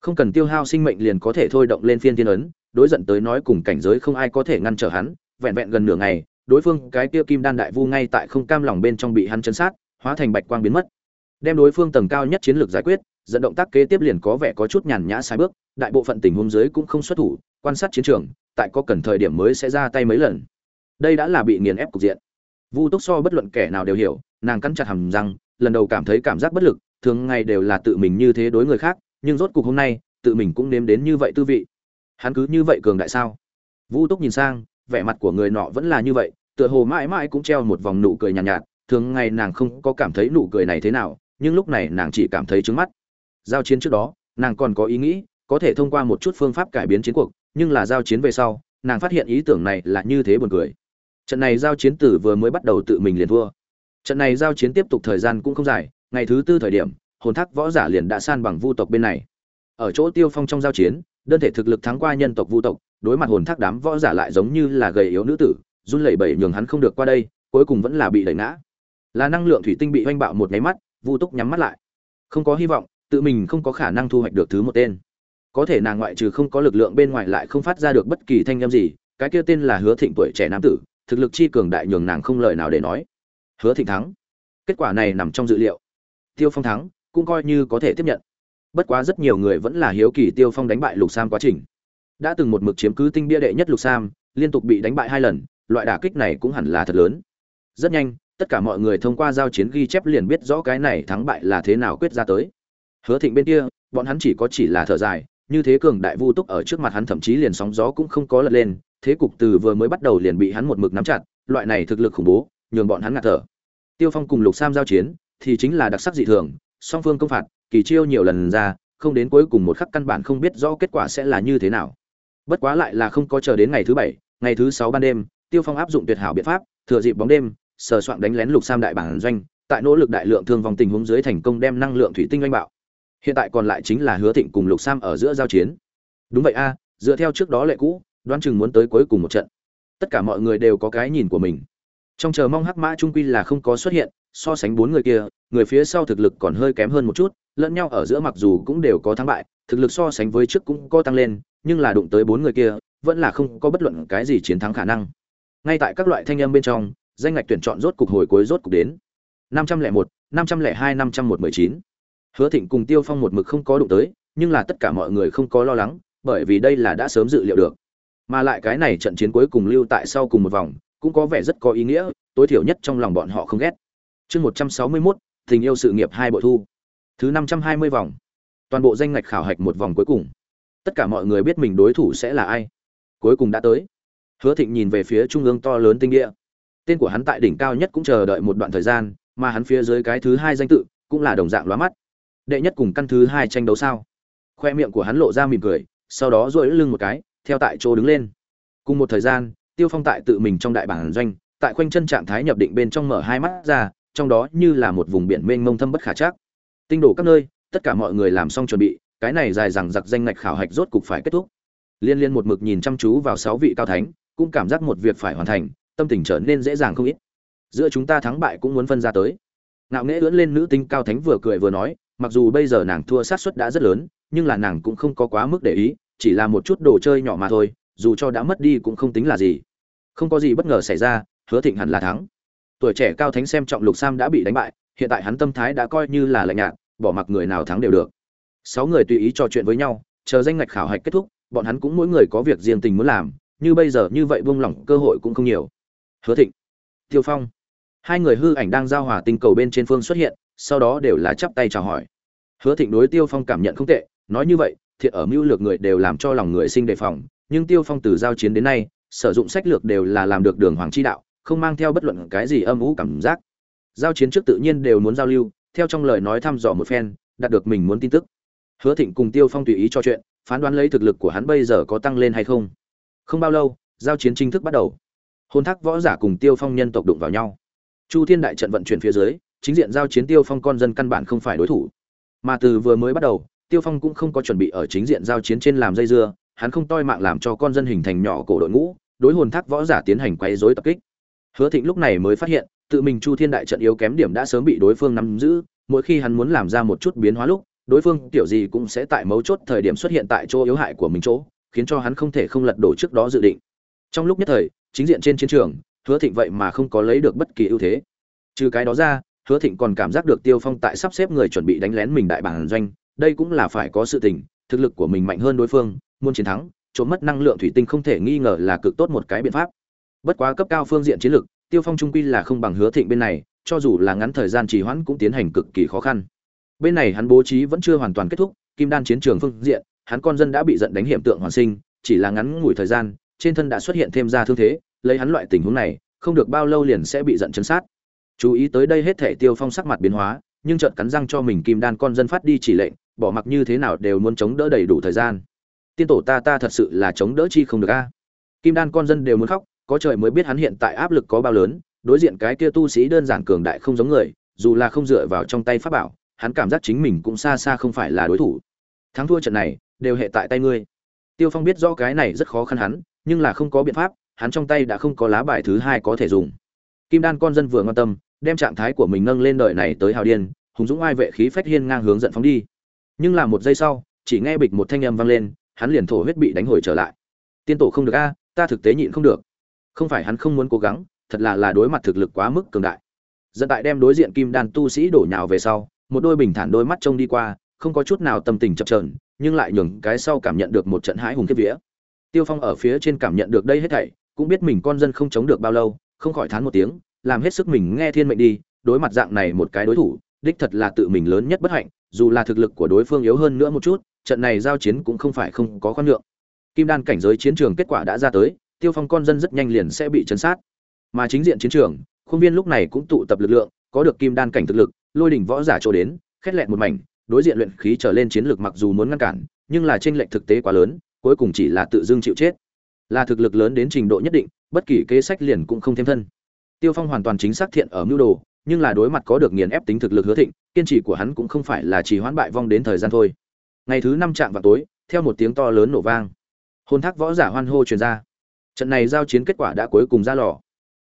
Không cần tiêu hao sinh mệnh liền có thể thôi động lên phiên thiên ấn, đối giận tới nói cùng cảnh giới không ai có thể ngăn trở hắn, vẹn vẹn gần nửa ngày, đối phương cái kia kim đan đại vu ngay tại không cam lòng bên trong bị hắn chấn sát, hóa thành bạch quang biến mất. Đem đối phương tầng cao nhất chiến lược giải quyết dẫn động tác kế tiếp liền có vẻ có chút nhàn nhã sai bước đại bộ phận tình huống dưới cũng không xuất thủ quan sát chiến trường tại có cần thời điểm mới sẽ ra tay mấy lần. Đây đã là bị nghiền ép cục diện. Vu túc so bất luận kẻ nào đều hiểu nàng cắn chặt hầm răng lần đầu cảm thấy cảm giác bất lực thường ngày đều là tự mình như thế đối người khác nhưng rốt cuộc hôm nay tự mình cũng nếm đến như vậy tư vị. Hắn cứ như vậy cường đại sao? Vu túc nhìn sang vẻ mặt của người nọ vẫn là như vậy tựa hồ mãi mãi cũng treo một vòng nụ cười nhàn nhạt, nhạt thường ngày nàng không có cảm thấy nụ cười này thế nào nhưng lúc này nàng chỉ cảm thấy trứng mắt giao chiến trước đó, nàng còn có ý nghĩ, có thể thông qua một chút phương pháp cải biến chiến cuộc, nhưng là giao chiến về sau, nàng phát hiện ý tưởng này là như thế buồn cười. Trận này giao chiến tử vừa mới bắt đầu tự mình liền thua. Trận này giao chiến tiếp tục thời gian cũng không dài, ngày thứ tư thời điểm, hồn thác võ giả liền đã san bằng vu tộc bên này. Ở chỗ tiêu phong trong giao chiến, đơn thể thực lực thắng qua nhân tộc vu tộc, đối mặt hồn thác đám võ giả lại giống như là gầy yếu nữ tử, run lẩy bẩy nhường hắn không được qua đây, cuối cùng vẫn là bị đẩy ngã. Là năng lượng thủy tinh bị oanh bạo một nháy mắt, vu túc nhắm mắt lại. Không có hy vọng tự mình không có khả năng thu hoạch được thứ một tên. Có thể nàng ngoại trừ không có lực lượng bên ngoài lại không phát ra được bất kỳ thanh âm gì, cái kia tên là hứa thịnh tuổi trẻ nam tử, thực lực chi cường đại nhường nàng không lời nào để nói. Hứa thịnh thắng. Kết quả này nằm trong dự liệu. Tiêu phong thắng, cũng coi như có thể tiếp nhận. Bất quá rất nhiều người vẫn là hiếu kỳ tiêu phong đánh bại lục sam quá trình. Đã từng một mực chiếm cứ tinh bia đệ nhất lục sam, liên tục bị đánh bại hai lần, loại đả kích này cũng hẳn là thật lớn. Rất nhanh, tất cả mọi người thông qua giao chiến ghi chép liền biết rõ cái này thắng bại là thế nào quyết ra tới hứa thịnh bên kia, bọn hắn chỉ có chỉ là thở dài, như thế cường đại vu túc ở trước mặt hắn thậm chí liền sóng gió cũng không có lật lên, thế cục từ vừa mới bắt đầu liền bị hắn một mực nắm chặt, loại này thực lực khủng bố, nhường bọn hắn ngạt thở. Tiêu phong cùng lục sam giao chiến, thì chính là đặc sắc dị thường, song phương công phạt, kỳ chiêu nhiều lần ra, không đến cuối cùng một khắc căn bản không biết rõ kết quả sẽ là như thế nào. Bất quá lại là không có chờ đến ngày thứ bảy, ngày thứ sáu ban đêm, tiêu phong áp dụng tuyệt hảo biện pháp, thừa dịp bóng đêm, sờ soạn đánh lén lục sam đại bản doanh, tại nỗ lực đại lượng thương vòng tình huống dưới thành công đem năng lượng thủy tinh oanh bạo hiện tại còn lại chính là hứa thịnh cùng lục sam ở giữa giao chiến. Đúng vậy a, dựa theo trước đó lệ cũ, đoán chừng muốn tới cuối cùng một trận. Tất cả mọi người đều có cái nhìn của mình. Trong chờ mong hắc mã trung quy là không có xuất hiện, so sánh bốn người kia, người phía sau thực lực còn hơi kém hơn một chút, lẫn nhau ở giữa mặc dù cũng đều có thắng bại, thực lực so sánh với trước cũng có tăng lên, nhưng là đụng tới bốn người kia, vẫn là không có bất luận cái gì chiến thắng khả năng. Ngay tại các loại thanh âm bên trong, danh ngạch tuyển chọn rốt cục hồi cuối rốt cục đến. năm trăm lẻ một, năm trăm lẻ hai, năm trăm một mười chín hứa thịnh cùng tiêu phong một mực không có đụng tới, nhưng là tất cả mọi người không có lo lắng, bởi vì đây là đã sớm dự liệu được. Mà lại cái này trận chiến cuối cùng lưu tại sau cùng một vòng, cũng có vẻ rất có ý nghĩa, tối thiểu nhất trong lòng bọn họ không ghét. Chương một trăm sáu mươi mốt, tình yêu sự nghiệp hai bội thu. Thứ năm trăm hai mươi vòng. Toàn bộ danh ngạch khảo hạch một vòng cuối cùng. Tất cả mọi người biết mình đối thủ sẽ là ai. Cuối cùng đã tới. Hứa thịnh nhìn về phía trung ương to lớn tinh địa. Tên của hắn tại đỉnh cao nhất cũng chờ đợi một đoạn thời gian, mà hắn phía dưới cái thứ hai danh tự cũng là đồng dạng lóa mắt đệ nhất cùng căn thứ hai tranh đấu sao? Khoe miệng của hắn lộ ra mỉm cười, sau đó dội lưng một cái, theo tại chỗ đứng lên. Cùng một thời gian, tiêu phong tại tự mình trong đại bản doanh, tại khoanh chân trạng thái nhập định bên trong mở hai mắt ra, trong đó như là một vùng biển mênh mông thâm bất khả chắc. Tinh đổ các nơi, tất cả mọi người làm xong chuẩn bị, cái này dài dằng giặc danh ngạch khảo hạch rốt cục phải kết thúc. Liên liên một mực nhìn chăm chú vào sáu vị cao thánh, cũng cảm giác một việc phải hoàn thành, tâm tình trở nên dễ dàng không ít. Giữa chúng ta thắng bại cũng muốn phân ra tới. Ngạo nghễ ưỡn lên nữ tinh cao thánh vừa cười vừa nói mặc dù bây giờ nàng thua sát suất đã rất lớn, nhưng là nàng cũng không có quá mức để ý, chỉ là một chút đồ chơi nhỏ mà thôi, dù cho đã mất đi cũng không tính là gì. Không có gì bất ngờ xảy ra, hứa thịnh hẳn là thắng. Tuổi trẻ cao thánh xem trọng lục sam đã bị đánh bại, hiện tại hắn tâm thái đã coi như là lạnh nhạt, bỏ mặc người nào thắng đều được. Sáu người tùy ý trò chuyện với nhau, chờ danh ngạch khảo hạch kết thúc, bọn hắn cũng mỗi người có việc riêng tình muốn làm, như bây giờ như vậy buông lỏng cơ hội cũng không nhiều. Hứa thịnh, tiêu phong. Hai người hư ảnh đang giao hòa tinh cầu bên trên phương xuất hiện sau đó đều là chắp tay chào hỏi. Hứa thịnh đối tiêu phong cảm nhận không tệ, nói như vậy thiệt ở mưu lược người đều làm cho lòng người sinh đề phòng, nhưng tiêu phong từ giao chiến đến nay, sử dụng sách lược đều là làm được đường hoàng chi đạo, không mang theo bất luận cái gì âm ủ cảm giác. Giao chiến trước tự nhiên đều muốn giao lưu, theo trong lời nói thăm dò một phen, đạt được mình muốn tin tức. Hứa thịnh cùng tiêu phong tùy ý cho chuyện, phán đoán lấy thực lực của hắn bây giờ có tăng lên hay không. Không bao lâu, giao chiến chính thức bắt đầu. Hôn thác võ giả cùng tiêu phong nhân tộc đụng vào nhau. Chu thiên đại trận vận chuyển phía dưới chính diện giao chiến tiêu phong con dân căn bản không phải đối thủ. Mà từ vừa mới bắt đầu, tiêu phong cũng không có chuẩn bị ở chính diện giao chiến trên làm dây dưa, hắn không toi mạng làm cho con dân hình thành nhỏ cổ đội ngũ, đối hồn thác võ giả tiến hành quấy rối tập kích. Hứa thịnh lúc này mới phát hiện, tự mình chu thiên đại trận yếu kém điểm đã sớm bị đối phương nắm giữ, mỗi khi hắn muốn làm ra một chút biến hóa lúc, đối phương kiểu gì cũng sẽ tại mấu chốt thời điểm xuất hiện tại chỗ yếu hại của mình chỗ, khiến cho hắn không thể không lật đổ trước đó dự định. Trong lúc nhất thời, chính diện trên chiến trường, hứa thịnh vậy mà không có lấy được bất kỳ ưu thế. Trừ cái đó ra hứa thịnh còn cảm giác được tiêu phong tại sắp xếp người chuẩn bị đánh lén mình đại bản doanh, đây cũng là phải có sự tình, thực lực của mình mạnh hơn đối phương, muốn chiến thắng trốn mất năng lượng thủy tinh không thể nghi ngờ là cực tốt một cái biện pháp. Bất quá cấp cao phương diện chiến lược, tiêu phong trung quy là không bằng hứa thịnh bên này, cho dù là ngắn thời gian trì hoãn cũng tiến hành cực kỳ khó khăn. Bên này hắn bố trí vẫn chưa hoàn toàn kết thúc, kim đan chiến trường phương diện, hắn con dân đã bị giận đánh hiểm tượng hoàn sinh, chỉ là ngắn ngủi thời gian, trên thân đã xuất hiện thêm ra thương thế, lấy hắn loại tình huống này, không được bao lâu liền sẽ bị giận chấn sát chú ý tới đây hết thể tiêu phong sắc mặt biến hóa, nhưng trợn cắn răng cho mình kim đan con dân phát đi chỉ lệnh, bỏ mặc như thế nào đều muốn chống đỡ đầy đủ thời gian. Tiên tổ ta ta thật sự là chống đỡ chi không được a. Kim đan con dân đều muốn khóc, có trời mới biết hắn hiện tại áp lực có bao lớn, đối diện cái kia tu sĩ đơn giản cường đại không giống người, dù là không dựa vào trong tay pháp bảo, hắn cảm giác chính mình cũng xa xa không phải là đối thủ. Thắng thua trận này, đều hệ tại tay ngươi. Tiêu phong biết rõ cái này rất khó khăn hắn, nhưng là không có biện pháp, hắn trong tay đã không có lá bài thứ hai có thể dùng. Kim đan con dân vừa ngon tâm đem trạng thái của mình nâng lên đời này tới hào điên, hùng dũng ai vệ khí phách hiên ngang hướng dẫn phóng đi. Nhưng là một giây sau, chỉ nghe bịch một thanh âm vang lên, hắn liền thổ huyết bị đánh hồi trở lại. Tiên tổ không được a, ta thực tế nhịn không được. Không phải hắn không muốn cố gắng, thật là là đối mặt thực lực quá mức cường đại. Dẫn tại đem đối diện kim đan tu sĩ đổ nhào về sau, một đôi bình thản đôi mắt trông đi qua, không có chút nào tâm tình chập trờn nhưng lại nhường cái sau cảm nhận được một trận hãi hùng kiếp vía. Tiêu phong ở phía trên cảm nhận được đây hết thảy, cũng biết mình con dân không chống được bao lâu, không khỏi thán một tiếng làm hết sức mình nghe thiên mệnh đi, đối mặt dạng này một cái đối thủ, đích thật là tự mình lớn nhất bất hạnh, dù là thực lực của đối phương yếu hơn nữa một chút, trận này giao chiến cũng không phải không có khoan nhượng. Kim đan cảnh giới chiến trường kết quả đã ra tới, tiêu phong con dân rất nhanh liền sẽ bị chấn sát. Mà chính diện chiến trường, khuôn viên lúc này cũng tụ tập lực lượng, có được kim đan cảnh thực lực, lôi đỉnh võ giả chỗ đến, khét lẹt một mảnh, đối diện luyện khí trở lên chiến lược mặc dù muốn ngăn cản, nhưng là trên lệnh thực tế quá lớn, cuối cùng chỉ là tự dưng chịu chết. Là thực lực lớn đến trình độ nhất định, bất kỳ kế sách liền cũng không thêm thân tiêu phong hoàn toàn chính xác thiện ở mưu đồ, nhưng là đối mặt có được nghiền ép tính thực lực hứa thịnh, kiên trì của hắn cũng không phải là chỉ hoãn bại vong đến thời gian thôi. Ngày thứ năm trạm vào tối, theo một tiếng to lớn nổ vang hôn thác võ giả hoan hô truyền ra. Trận này giao chiến kết quả đã cuối cùng ra lò.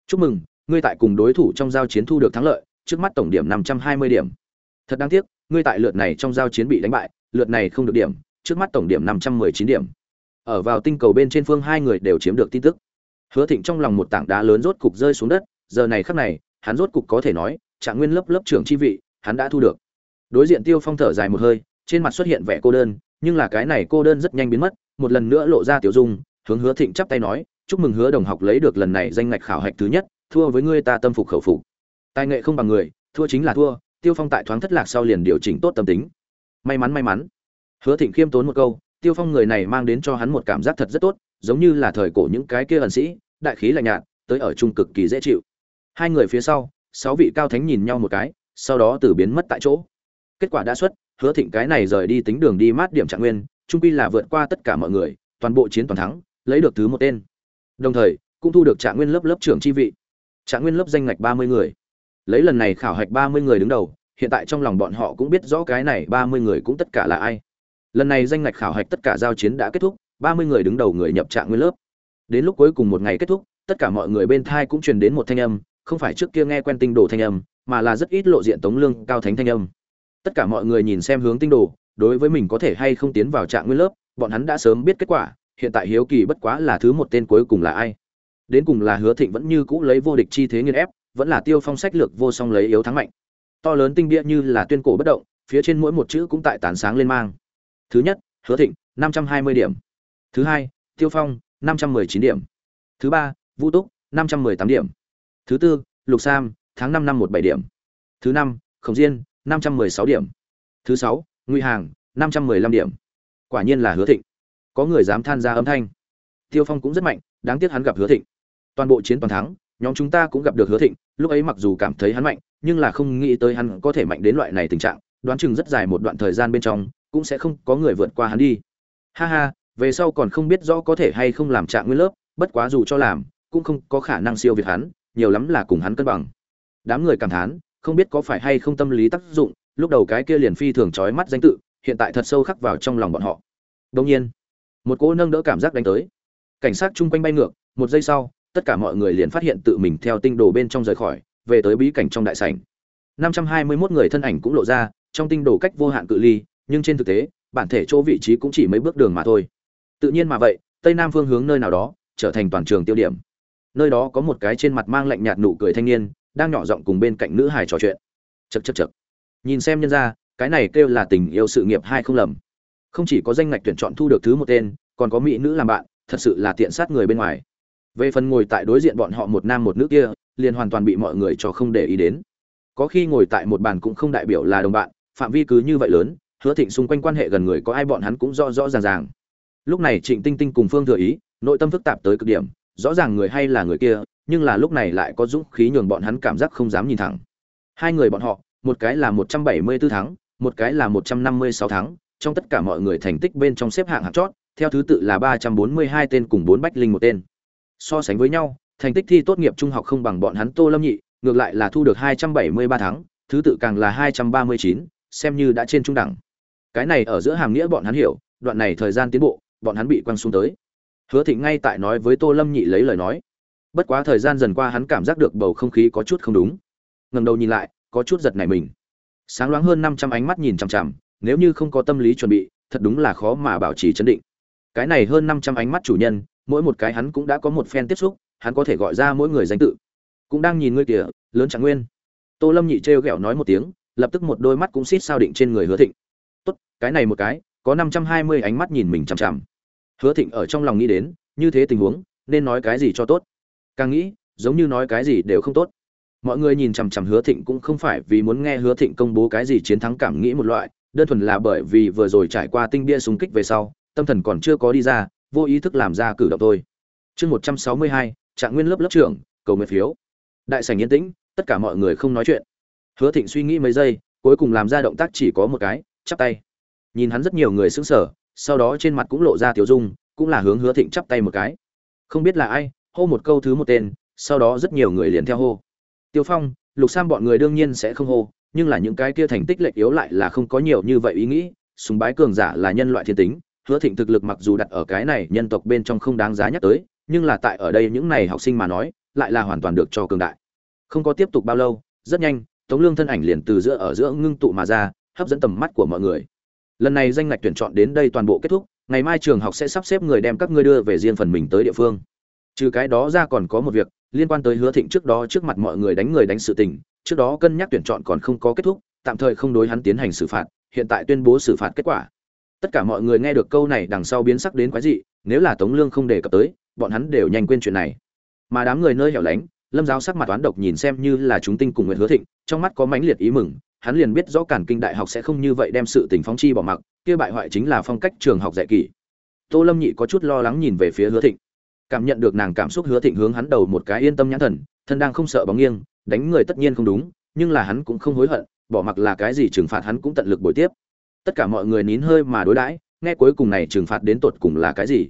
Chúc mừng, ngươi tại cùng đối thủ trong giao chiến thu được thắng lợi, trước mắt tổng điểm năm trăm hai mươi điểm. Thật đáng tiếc, ngươi tại lượt này trong giao chiến bị đánh bại, lượt này không được điểm, trước mắt tổng điểm năm trăm mười chín điểm. Ở vào tinh cầu bên trên phương hai người đều chiếm được tin tức. Hứa thịnh trong lòng một tảng đá lớn rốt cục rơi xuống đất giờ này khắc này, hắn rốt cục có thể nói, trạng nguyên lớp lớp trưởng chi vị, hắn đã thu được. Đối diện tiêu phong thở dài một hơi, trên mặt xuất hiện vẻ cô đơn, nhưng là cái này cô đơn rất nhanh biến mất, một lần nữa lộ ra tiểu dung, hướng hứa thịnh chắp tay nói, chúc mừng hứa đồng học lấy được lần này danh ngạch khảo hạch thứ nhất, thua với ngươi ta tâm phục khẩu phục. Tài nghệ không bằng người, thua chính là thua, tiêu phong tại thoáng thất lạc sau liền điều chỉnh tốt tâm tính. May mắn may mắn. Hứa thịnh khiêm tốn một câu, tiêu phong người này mang đến cho hắn một cảm giác thật rất tốt, giống như là thời cổ những cái kia ẩn sĩ, đại khí lạnh nhạt, tới ở chung cực kỳ dễ chịu hai người phía sau, sáu vị cao thánh nhìn nhau một cái, sau đó từ biến mất tại chỗ. Kết quả đã xuất, hứa thịnh cái này rời đi tính đường đi mát điểm trạng nguyên, trung quy là vượt qua tất cả mọi người, toàn bộ chiến toàn thắng, lấy được thứ một tên. Đồng thời, cũng thu được trạng nguyên lớp lớp trưởng chi vị. Trạng nguyên lớp danh ngạch ba mươi người. Lấy lần này khảo hạch ba mươi người đứng đầu, hiện tại trong lòng bọn họ cũng biết rõ cái này ba mươi người cũng tất cả là ai. Lần này danh ngạch khảo hạch tất cả giao chiến đã kết thúc, ba mươi người đứng đầu người nhập trạng nguyên lớp. Đến lúc cuối cùng một ngày kết thúc, tất cả mọi người bên thai cũng truyền đến một thanh âm không phải trước kia nghe quen tinh đồ thanh âm, mà là rất ít lộ diện tống lương cao thánh thanh âm. Tất cả mọi người nhìn xem hướng tinh đồ, đối với mình có thể hay không tiến vào trạng nguyên lớp, bọn hắn đã sớm biết kết quả, hiện tại hiếu kỳ bất quá là thứ một tên cuối cùng là ai. Đến cùng là hứa thịnh vẫn như cũ lấy vô địch chi thế nghiên ép, vẫn là tiêu phong sách lược vô song lấy yếu thắng mạnh. To lớn tinh bia như là tuyên cổ bất động, phía trên mỗi một chữ cũng tại tán sáng lên mang. Thứ nhất, hứa thịnh, năm trăm hai mươi điểm. Thứ hai, tiêu phong, năm trăm mười chín điểm. Thứ ba, vũ túc, năm trăm mười tám điểm thứ tư, lục sam, tháng năm năm một bảy điểm. Thứ năm, khổng diên, năm trăm mười sáu điểm. Thứ sáu nguy hàng, năm trăm mười lăm điểm. Quả nhiên là hứa thịnh. Có người dám than ra âm thanh. Tiêu phong cũng rất mạnh, đáng tiếc hắn gặp hứa thịnh. Toàn bộ chiến toàn thắng, nhóm chúng ta cũng gặp được hứa thịnh, lúc ấy mặc dù cảm thấy hắn mạnh, nhưng là không nghĩ tới hắn có thể mạnh đến loại này tình trạng, đoán chừng rất dài một đoạn thời gian bên trong, cũng sẽ không có người vượt qua hắn đi. Ha ha, về sau còn không biết rõ có thể hay không làm trạng nguyên lớp, bất quá dù cho làm, cũng không có khả năng siêu việt hắn nhiều lắm là cùng hắn cân bằng. Đám người cảm thán, không biết có phải hay không tâm lý tác dụng, lúc đầu cái kia liền phi thường trói mắt danh tự, hiện tại thật sâu khắc vào trong lòng bọn họ. Đông nhiên, một cỗ nâng đỡ cảm giác đánh tới. Cảnh sát chung quanh bay ngược, một giây sau, tất cả mọi người liền phát hiện tự mình theo tinh đồ bên trong rời khỏi, về tới bí cảnh trong đại sảnh. 521 người thân ảnh cũng lộ ra, trong tinh đồ cách vô hạn cự ly, nhưng trên thực tế, bản thể chỗ vị trí cũng chỉ mấy bước đường mà thôi. Tự nhiên mà vậy, tây nam phương hướng nơi nào đó, trở thành toàn trường tiêu điểm nơi đó có một cái trên mặt mang lạnh nhạt nụ cười thanh niên, đang nhỏ giọng cùng bên cạnh nữ hài trò chuyện. Chật chật chật nhìn xem nhân ra cái này kêu là tình yêu sự nghiệp hai không lầm. Không chỉ có danh ngạch tuyển chọn thu được thứ một tên, còn có mỹ nữ làm bạn, thật sự là tiện sát người bên ngoài. Về phần ngồi tại đối diện bọn họ một nam một nữ kia, liền hoàn toàn bị mọi người cho không để ý đến. Có khi ngồi tại một bàn cũng không đại biểu là đồng bạn, phạm vi cứ như vậy lớn, hứa thịnh xung quanh quan hệ gần người có ai bọn hắn cũng rõ rõ ràng ràng. Lúc này trịnh tinh tinh cùng phương thừa ý, nội tâm phức tạp tới cực điểm rõ ràng người hay là người kia, nhưng là lúc này lại có dũng khí nhường bọn hắn cảm giác không dám nhìn thẳng. Hai người bọn họ, một cái là một trăm bảy mươi 174 tháng, một cái là một trăm năm mươi sáu tháng, trong tất cả mọi người thành tích bên trong xếp hạng hạng chót, theo thứ tự là ba trăm bốn mươi hai tên cùng bốn bách linh một tên. So sánh với nhau, thành tích thi tốt nghiệp trung học không bằng bọn hắn tô lâm nhị, ngược lại là thu được hai trăm bảy mươi ba tháng, thứ tự càng là hai trăm ba mươi chín, xem như đã trên trung đẳng. Cái này ở giữa hàm nghĩa bọn hắn hiểu, đoạn này thời gian tiến bộ, bọn hắn bị quăng xuống tới hứa thịnh ngay tại nói với tô lâm nhị lấy lời nói. Bất quá thời gian dần qua hắn cảm giác được bầu không khí có chút không đúng. Ngẩng đầu nhìn lại, có chút giật nảy mình. Sáng loáng hơn năm trăm ánh mắt nhìn chằm chằm, nếu như không có tâm lý chuẩn bị, thật đúng là khó mà bảo trì chấn định. Cái này hơn năm trăm ánh mắt chủ nhân, mỗi một cái hắn cũng đã có một phen tiếp xúc, hắn có thể gọi ra mỗi người danh tự. Cũng đang nhìn ngươi kìa, lớn trạng nguyên. Tô lâm nhị trêu ghẹo nói một tiếng, lập tức một đôi mắt cũng xít sao định trên người hứa thịnh. Tốt, cái này một cái, có năm trăm hai mươi ánh mắt nhìn mình chằm chằm hứa thịnh ở trong lòng nghĩ đến, như thế tình huống, nên nói cái gì cho tốt? Càng nghĩ, giống như nói cái gì đều không tốt. Mọi người nhìn chằm chằm hứa thịnh cũng không phải vì muốn nghe hứa thịnh công bố cái gì chiến thắng cảm nghĩ một loại, đơn thuần là bởi vì vừa rồi trải qua tinh bia súng kích về sau, tâm thần còn chưa có đi ra, vô ý thức làm ra cử động thôi. Chương một trăm sáu mươi hai, trạng nguyên lớp lớp trưởng, cầu nguyện phiếu. Đại sảnh yên tĩnh, tất cả mọi người không nói chuyện. Hứa thịnh suy nghĩ mấy giây, cuối cùng làm ra động tác chỉ có một cái, chắp tay. Nhìn hắn rất nhiều người sững sờ sau đó trên mặt cũng lộ ra tiểu dung, cũng là hướng hứa thịnh chắp tay một cái. Không biết là ai, hô một câu thứ một tên, sau đó rất nhiều người liền theo hô. Tiêu phong, lục sam bọn người đương nhiên sẽ không hô, nhưng là những cái kia thành tích lệch yếu lại là không có nhiều như vậy ý nghĩ. Sùng bái cường giả là nhân loại thiên tính, hứa thịnh thực lực mặc dù đặt ở cái này nhân tộc bên trong không đáng giá nhắc tới, nhưng là tại ở đây những này học sinh mà nói, lại là hoàn toàn được cho cường đại. Không có tiếp tục bao lâu, rất nhanh, tống lương thân ảnh liền từ giữa ở giữa ngưng tụ mà ra, hấp dẫn tầm mắt của mọi người lần này danh ngạch tuyển chọn đến đây toàn bộ kết thúc, ngày mai trường học sẽ sắp xếp người đem các ngươi đưa về riêng phần mình tới địa phương. Trừ cái đó ra còn có một việc, liên quan tới hứa thịnh trước đó trước mặt mọi người đánh người đánh sự tình, trước đó cân nhắc tuyển chọn còn không có kết thúc, tạm thời không đối hắn tiến hành xử phạt, hiện tại tuyên bố xử phạt kết quả. Tất cả mọi người nghe được câu này đằng sau biến sắc đến quái dị, nếu là tống lương không đề cập tới, bọn hắn đều nhanh quên chuyện này. Mà đám người nơi hẻo lánh, lâm giáo sắc mặt toán độc nhìn xem như là chúng tinh cùng nguyện hứa thịnh, trong mắt có mãnh liệt ý mừng hắn liền biết rõ cản kinh đại học sẽ không như vậy đem sự tình phóng chi bỏ mặc, kia bại hoại chính là phong cách trường học dạy kỷ. Tô lâm nhị có chút lo lắng nhìn về phía hứa thịnh, cảm nhận được nàng cảm xúc hứa thịnh hướng hắn đầu một cái yên tâm nhãn thần, thân đang không sợ bóng nghiêng, đánh người tất nhiên không đúng, nhưng là hắn cũng không hối hận, bỏ mặc là cái gì trừng phạt hắn cũng tận lực bồi tiếp. Tất cả mọi người nín hơi mà đối đãi, nghe cuối cùng này trừng phạt đến tột cùng là cái gì.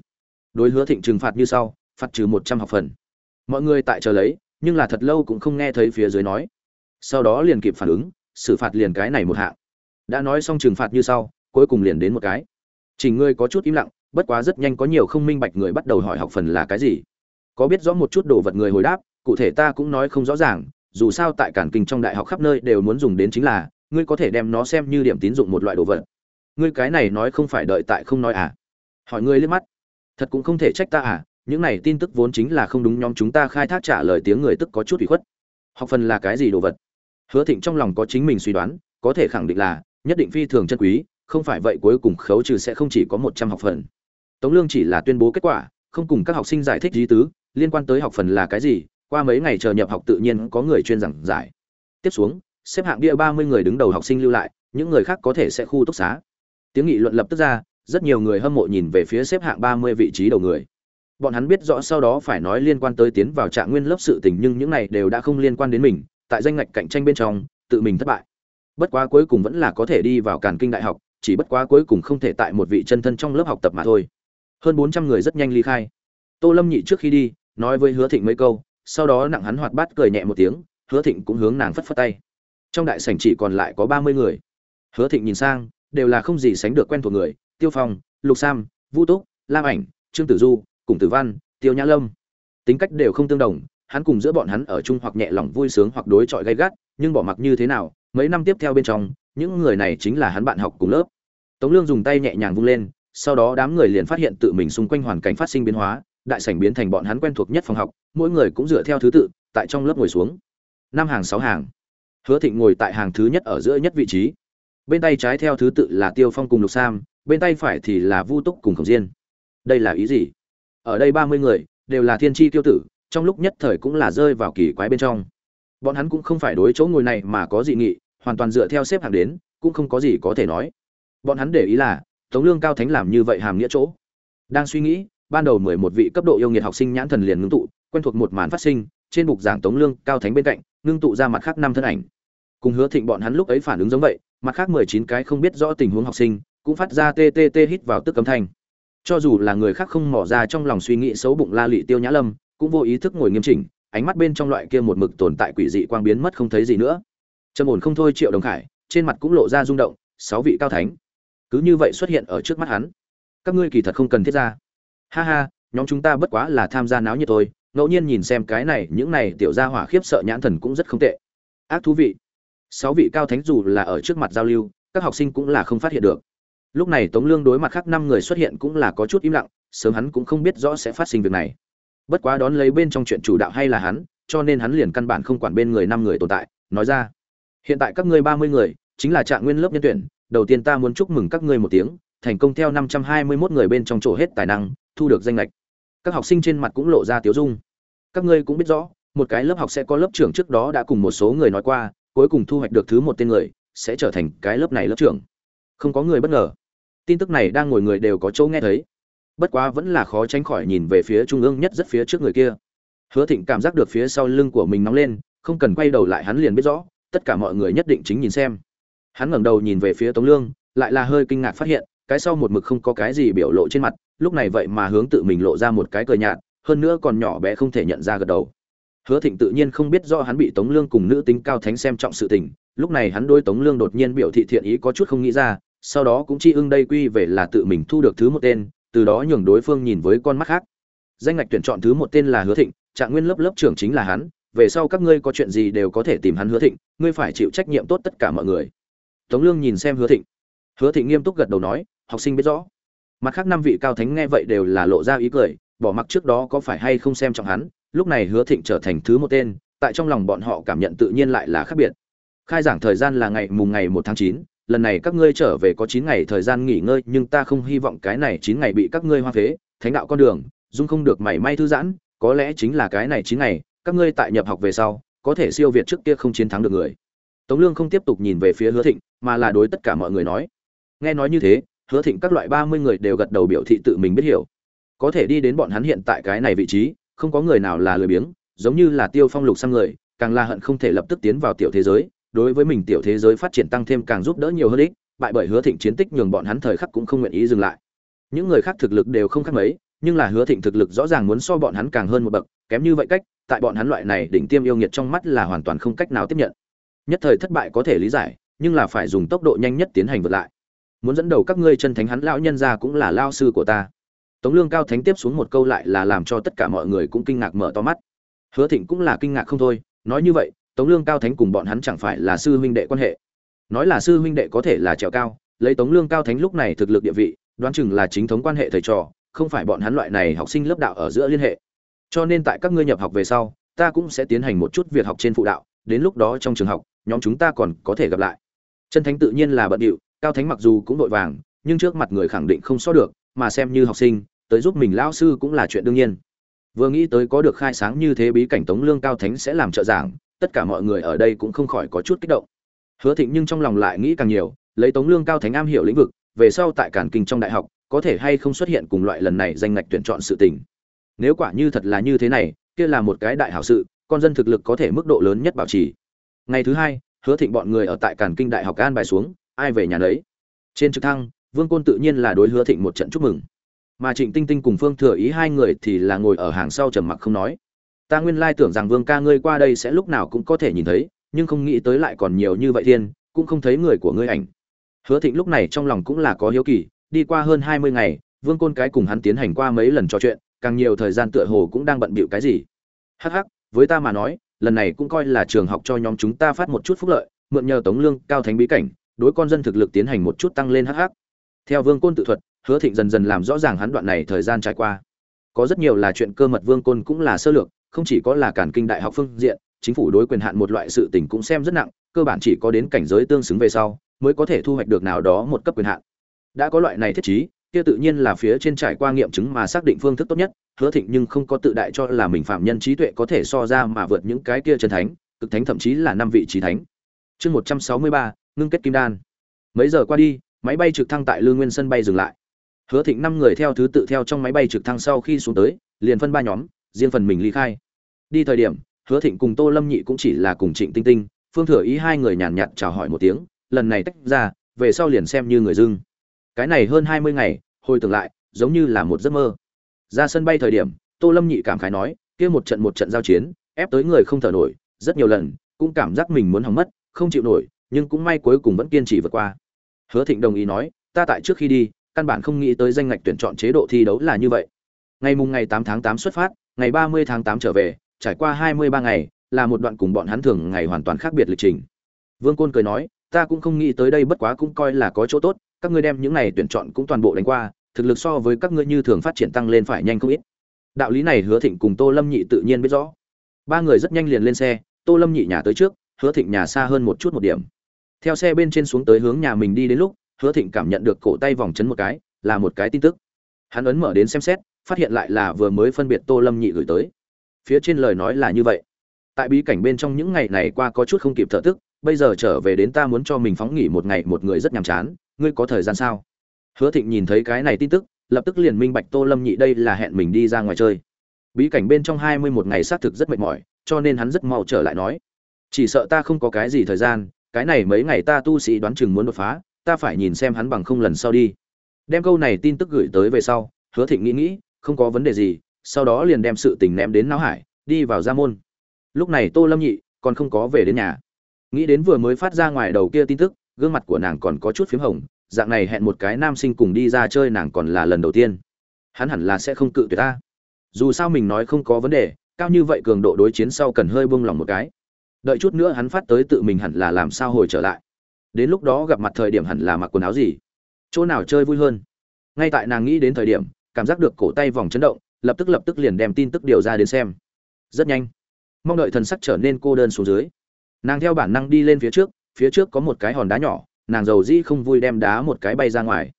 Đối hứa thịnh trừng phạt như sau, phạt trừ một trăm học phần. Mọi người tại chờ lấy, nhưng là thật lâu cũng không nghe thấy phía dưới nói. Sau đó liền kịp phản ứng xử phạt liền cái này một hạng. Đã nói xong trừng phạt như sau, cuối cùng liền đến một cái. Chỉ ngươi có chút im lặng, bất quá rất nhanh có nhiều không minh bạch người bắt đầu hỏi học phần là cái gì. Có biết rõ một chút đồ vật người hồi đáp, cụ thể ta cũng nói không rõ ràng, dù sao tại cản kinh trong đại học khắp nơi đều muốn dùng đến chính là, ngươi có thể đem nó xem như điểm tín dụng một loại đồ vật. Ngươi cái này nói không phải đợi tại không nói à? Hỏi ngươi liếc mắt. Thật cũng không thể trách ta à những này tin tức vốn chính là không đúng nhóm chúng ta khai thác trả lời tiếng người tức có chút ủy khuất. Học phần là cái gì đồ vật? Hứa thịnh trong lòng có chính mình suy đoán, có thể khẳng định là, nhất định phi thường chân quý, không phải vậy cuối cùng khấu trừ sẽ không chỉ có một trăm học phần. Tống lương chỉ là tuyên bố kết quả, không cùng các học sinh giải thích lý tứ, liên quan tới học phần là cái gì, qua mấy ngày chờ nhập học tự nhiên có người chuyên giảng giải. Tiếp xuống, xếp hạng bia ba mươi người đứng đầu học sinh lưu lại, những người khác có thể sẽ khu túc xá. Tiếng nghị luận lập tức ra, rất nhiều người hâm mộ nhìn về phía xếp hạng ba mươi vị trí đầu người. Bọn hắn biết rõ sau đó phải nói liên quan tới tiến vào trạng nguyên lớp sự tình nhưng những này đều đã không liên quan đến mình tại danh ngạch cạnh tranh bên trong, tự mình thất bại. Bất quá cuối cùng vẫn là có thể đi vào càn kinh đại học, chỉ bất quá cuối cùng không thể tại một vị chân thân trong lớp học tập mà thôi. Hơn bốn trăm người rất nhanh ly khai. Tô lâm nhị trước khi đi, nói với hứa thịnh mấy câu, sau đó nặng hắn hoạt bát cười nhẹ một tiếng, hứa thịnh cũng hướng nàng phất phất tay. Trong đại sảnh chỉ còn lại có ba mươi người. Hứa thịnh nhìn sang, đều là không gì sánh được quen thuộc người, tiêu phong, lục sam vũ túc, lam ảnh, trương tử du, cùng tử văn, tiêu nhã lâm. Tính cách đều không tương đồng hắn cùng giữa bọn hắn ở chung hoặc nhẹ lòng vui sướng hoặc đối chọi gay gắt, nhưng bỏ mặc như thế nào, mấy năm tiếp theo bên trong, những người này chính là hắn bạn học cùng lớp. Tống lương dùng tay nhẹ nhàng vung lên, sau đó đám người liền phát hiện tự mình xung quanh hoàn cảnh phát sinh biến hóa, đại sảnh biến thành bọn hắn quen thuộc nhất phòng học, mỗi người cũng dựa theo thứ tự, tại trong lớp ngồi xuống. Năm hàng, sáu hàng. Hứa thịnh ngồi tại hàng thứ nhất ở giữa nhất vị trí. Bên tay trái theo thứ tự là tiêu phong cùng lục sam, bên tay phải thì là vu túc cùng khổng diên. Đây là ý gì? Ở đây ba mươi người, đều là thiên tri tiêu tử trong lúc nhất thời cũng là rơi vào kỳ quái bên trong. Bọn hắn cũng không phải đối chỗ ngồi này mà có dị nghị, hoàn toàn dựa theo xếp hàng đến, cũng không có gì có thể nói. Bọn hắn để ý là, tống lương cao thánh làm như vậy hàm nghĩa chỗ. Đang suy nghĩ, ban đầu mười một vị cấp độ yêu nghiệt học sinh nhãn thần liền ngưng tụ, quen thuộc một màn phát sinh, trên bục giảng tống lương cao thánh bên cạnh, ngưng tụ ra mặt khác năm thân ảnh. Cùng hứa thịnh bọn hắn lúc ấy phản ứng giống vậy, mặt khác mười chín cái không biết rõ tình huống học sinh, cũng phát ra tê tê tê hít vào tức cấm thanh. Cho dù là người khác không mỏ ra trong lòng suy nghĩ xấu bụng la lị tiêu nhã lâm cũng vô ý thức ngồi nghiêm chỉnh, ánh mắt bên trong loại kia một mực tồn tại quỷ dị quang biến mất không thấy gì nữa. Trầm ổn không thôi triệu đồng khải, trên mặt cũng lộ ra rung động, sáu vị cao thánh. Cứ như vậy xuất hiện ở trước mắt hắn. Các ngươi kỳ thật không cần thiết ra. Ha ha, nhóm chúng ta bất quá là tham gia náo nhiệt thôi, ngẫu nhiên nhìn xem cái này, những này tiểu gia hỏa khiếp sợ nhãn thần cũng rất không tệ. Ác thú vị. Sáu vị cao thánh dù là ở trước mặt giao lưu, các học sinh cũng là không phát hiện được. Lúc này tống lương đối mặt khác năm người xuất hiện cũng là có chút im lặng, sớm hắn cũng không biết rõ sẽ phát sinh việc này bất quá đón lấy bên trong chuyện chủ đạo hay là hắn, cho nên hắn liền căn bản không quản bên người năm người tồn tại, nói ra. Hiện tại các ngươi ba mươi người, chính là trạng nguyên lớp nhân tuyển, đầu tiên ta muốn chúc mừng các ngươi một tiếng, thành công theo năm trăm hai mươi 521 người bên trong chỗ hết tài năng, thu được danh lệch. Các học sinh trên mặt cũng lộ ra tiếu dung. Các ngươi cũng biết rõ, một cái lớp học sẽ có lớp trưởng trước đó đã cùng một số người nói qua, cuối cùng thu hoạch được thứ một tên người, sẽ trở thành cái lớp này lớp trưởng. Không có người bất ngờ. Tin tức này đang ngồi người đều có chỗ nghe thấy bất quá vẫn là khó tránh khỏi nhìn về phía trung ương nhất rất phía trước người kia. Hứa thịnh cảm giác được phía sau lưng của mình nóng lên, không cần quay đầu lại hắn liền biết rõ, tất cả mọi người nhất định chính nhìn xem. Hắn ngẩng đầu nhìn về phía tống lương, lại là hơi kinh ngạc phát hiện, cái sau một mực không có cái gì biểu lộ trên mặt, lúc này vậy mà hướng tự mình lộ ra một cái cười nhạt, hơn nữa còn nhỏ bé không thể nhận ra gật đầu. Hứa thịnh tự nhiên không biết do hắn bị tống lương cùng nữ tính cao thánh xem trọng sự tình, lúc này hắn đôi tống lương đột nhiên biểu thị thiện ý có chút không nghĩ ra, sau đó cũng chi ưng đây quy về là tự mình thu được thứ một tên từ đó nhường đối phương nhìn với con mắt khác. Danh ngạch tuyển chọn thứ một tên là hứa thịnh, trạng nguyên lớp lớp trưởng chính là hắn, về sau các ngươi có chuyện gì đều có thể tìm hắn hứa thịnh, ngươi phải chịu trách nhiệm tốt tất cả mọi người. Tống lương nhìn xem hứa thịnh. Hứa thịnh nghiêm túc gật đầu nói, học sinh biết rõ. Mặt khác năm vị cao thánh nghe vậy đều là lộ ra ý cười, bỏ mặc trước đó có phải hay không xem trọng hắn, lúc này hứa thịnh trở thành thứ một tên, tại trong lòng bọn họ cảm nhận tự nhiên lại là khác biệt. Khai giảng thời gian là ngày mùng ngày một tháng chín lần này các ngươi trở về có chín ngày thời gian nghỉ ngơi, nhưng ta không hy vọng cái này chín ngày bị các ngươi hoa phế. Thánh đạo con đường, dung không được mảy may thư giãn, có lẽ chính là cái này chín ngày, các ngươi tại nhập học về sau, có thể siêu việt trước kia không chiến thắng được người. Tống lương không tiếp tục nhìn về phía hứa thịnh, mà là đối tất cả mọi người nói. Nghe nói như thế, hứa thịnh các loại ba mươi người đều gật đầu biểu thị tự mình biết hiểu. Có thể đi đến bọn hắn hiện tại cái này vị trí, không có người nào là lười biếng, giống như là tiêu phong lục sang người, càng là hận không thể lập tức tiến vào tiểu thế giới đối với mình tiểu thế giới phát triển tăng thêm càng giúp đỡ nhiều hơn ích, bại bởi hứa thịnh chiến tích nhường bọn hắn thời khắc cũng không nguyện ý dừng lại. Những người khác thực lực đều không khác mấy, nhưng là hứa thịnh thực lực rõ ràng muốn so bọn hắn càng hơn một bậc, kém như vậy cách, tại bọn hắn loại này đỉnh tiêm yêu nghiệt trong mắt là hoàn toàn không cách nào tiếp nhận. Nhất thời thất bại có thể lý giải, nhưng là phải dùng tốc độ nhanh nhất tiến hành vượt lại. Muốn dẫn đầu các ngươi chân thánh hắn lão nhân ra cũng là lao sư của ta. Tống lương cao thánh tiếp xuống một câu lại là làm cho tất cả mọi người cũng kinh ngạc mở to mắt. Hứa thịnh cũng là kinh ngạc không thôi, nói như vậy tống lương cao thánh cùng bọn hắn chẳng phải là sư huynh đệ quan hệ. Nói là sư huynh đệ có thể là trèo cao, lấy tống lương cao thánh lúc này thực lực địa vị, đoán chừng là chính thống quan hệ thầy trò, không phải bọn hắn loại này học sinh lớp đạo ở giữa liên hệ. Cho nên tại các ngươi nhập học về sau, ta cũng sẽ tiến hành một chút việc học trên phụ đạo, đến lúc đó trong trường học, nhóm chúng ta còn có thể gặp lại. Chân thánh tự nhiên là bận điệu, cao thánh mặc dù cũng vội vàng, nhưng trước mặt người khẳng định không so được, mà xem như học sinh, tới giúp mình lão sư cũng là chuyện đương nhiên. Vừa nghĩ tới có được khai sáng như thế bí cảnh tống lương cao thánh sẽ làm trợ giảng tất cả mọi người ở đây cũng không khỏi có chút kích động. Hứa thịnh nhưng trong lòng lại nghĩ càng nhiều, lấy tống lương cao thánh am hiểu lĩnh vực, về sau tại cản kinh trong đại học, có thể hay không xuất hiện cùng loại lần này danh ngạch tuyển chọn sự tình. Nếu quả như thật là như thế này, kia là một cái đại hảo sự, con dân thực lực có thể mức độ lớn nhất bảo trì. Ngày thứ hai, hứa thịnh bọn người ở tại cản kinh đại học an bài xuống, ai về nhà lấy. trên trực thăng, vương côn tự nhiên là đối hứa thịnh một trận chúc mừng. Mà trịnh tinh tinh cùng phương thừa ý hai người thì là ngồi ở hàng sau trầm mặc không nói ta nguyên lai tưởng rằng vương ca ngươi qua đây sẽ lúc nào cũng có thể nhìn thấy, nhưng không nghĩ tới lại còn nhiều như vậy thiên, cũng không thấy người của ngươi ảnh. Hứa thịnh lúc này trong lòng cũng là có hiếu kỳ, đi qua hơn hai mươi ngày, vương côn cái cùng hắn tiến hành qua mấy lần trò chuyện, càng nhiều thời gian tựa hồ cũng đang bận bịu cái gì. Hắc hắc, với ta mà nói, lần này cũng coi là trường học cho nhóm chúng ta phát một chút phúc lợi, mượn nhờ tống lương, cao thánh bí cảnh, đối con dân thực lực tiến hành một chút tăng lên hắc hắc. Theo vương côn tự thuật, hứa thịnh dần dần làm rõ ràng hắn đoạn này thời gian trải qua. Có rất nhiều là chuyện cơ mật, vương côn cũng là sơ lược không chỉ có là cản kinh đại học phương diện, chính phủ đối quyền hạn một loại sự tình cũng xem rất nặng, cơ bản chỉ có đến cảnh giới tương xứng về sau, mới có thể thu hoạch được nào đó một cấp quyền hạn. Đã có loại này thiết chí kia tự nhiên là phía trên trải qua nghiệm chứng mà xác định phương thức tốt nhất, hứa thịnh nhưng không có tự đại cho là mình phạm nhân trí tuệ có thể so ra mà vượt những cái kia chân thánh, cực thánh thậm chí là năm vị trí thánh. Chương một trăm sáu mươi ba, ngưng kết kim đan. Mấy giờ qua đi, máy bay trực thăng tại lương nguyên sân bay dừng lại. Hứa thịnh năm người theo thứ tự theo trong máy bay trực thăng sau khi xuống tới, liền phân ba nhóm, riêng phần mình ly khai đi thời điểm, hứa thịnh cùng tô lâm nhị cũng chỉ là cùng trịnh tinh tinh, phương thừa ý hai người nhàn nhạt chào hỏi một tiếng, lần này tách ra, về sau liền xem như người dưng. Cái này hơn hai mươi ngày, hồi tưởng lại, giống như là một giấc mơ. Ra sân bay thời điểm, tô lâm nhị cảm khái nói, kia một trận một trận giao chiến, ép tới người không thở nổi, rất nhiều lần, cũng cảm giác mình muốn hỏng mất, không chịu nổi, nhưng cũng may cuối cùng vẫn kiên trì vượt qua. Hứa thịnh đồng ý nói, ta tại trước khi đi, căn bản không nghĩ tới danh ngạch tuyển chọn chế độ thi đấu là như vậy. Ngày mùng ngày tám tháng tám xuất phát, ngày ba mươi tháng tám trở về trải qua hai mươi ba ngày, là một đoạn cùng bọn hắn thường ngày hoàn toàn khác biệt lịch trình. Vương côn cười nói, ta cũng không nghĩ tới đây bất quá cũng coi là có chỗ tốt, các ngươi đem những này tuyển chọn cũng toàn bộ đánh qua, thực lực so với các ngươi như thường phát triển tăng lên phải nhanh không ít. Đạo lý này hứa thịnh cùng tô lâm nhị tự nhiên biết rõ. Ba người rất nhanh liền lên xe, tô lâm nhị nhà tới trước, hứa thịnh nhà xa hơn một chút một điểm. Theo xe bên trên xuống tới hướng nhà mình đi đến lúc, hứa thịnh cảm nhận được cổ tay vòng chấn một cái, là một cái tin tức. Hắn ấn mở đến xem xét, phát hiện lại là vừa mới phân biệt tô lâm nhị gửi tới phía trên lời nói là như vậy. Tại bí cảnh bên trong những ngày này qua có chút không kịp thở tức, bây giờ trở về đến ta muốn cho mình phóng nghỉ một ngày, một người rất nhàm chán. Ngươi có thời gian sao? Hứa thịnh nhìn thấy cái này tin tức, lập tức liền minh bạch tô lâm nhị đây là hẹn mình đi ra ngoài chơi. Bí cảnh bên trong hai mươi một ngày xác thực rất mệt mỏi, cho nên hắn rất mau trở lại nói, chỉ sợ ta không có cái gì thời gian, cái này mấy ngày ta tu sĩ đoán chừng muốn đột phá, ta phải nhìn xem hắn bằng không lần sau đi. Đem câu này tin tức gửi tới về sau, hứa thịnh nghĩ nghĩ, không có vấn đề gì sau đó liền đem sự tình ném đến não hải, đi vào gia môn. Lúc này tô lâm nhị còn không có về đến nhà. Nghĩ đến vừa mới phát ra ngoài đầu kia tin tức, gương mặt của nàng còn có chút p h í m hồng, dạng này hẹn một cái nam sinh cùng đi ra chơi nàng còn là lần đầu tiên. Hắn hẳn là sẽ không cự tuyệt ta. Dù sao mình nói không có vấn đề, cao như vậy cường độ đối chiến sau cần hơi buông lỏng một cái. Đợi chút nữa hắn phát tới tự mình hẳn là làm sao hồi trở lại. Đến lúc đó gặp mặt thời điểm hẳn là mặc quần áo gì. Chỗ nào chơi vui hơn. Ngay tại nàng nghĩ đến thời điểm, cảm giác được cổ tay vòng chấn động lập tức lập tức liền đem tin tức điều ra đến xem. Rất nhanh, mong đợi thần sắc trở nên cô đơn xuống dưới. Nàng theo bản năng đi lên phía trước phía trước có một cái hòn đá nhỏ, nàng giàu dĩ không vui đem đá một cái bay ra ngoài.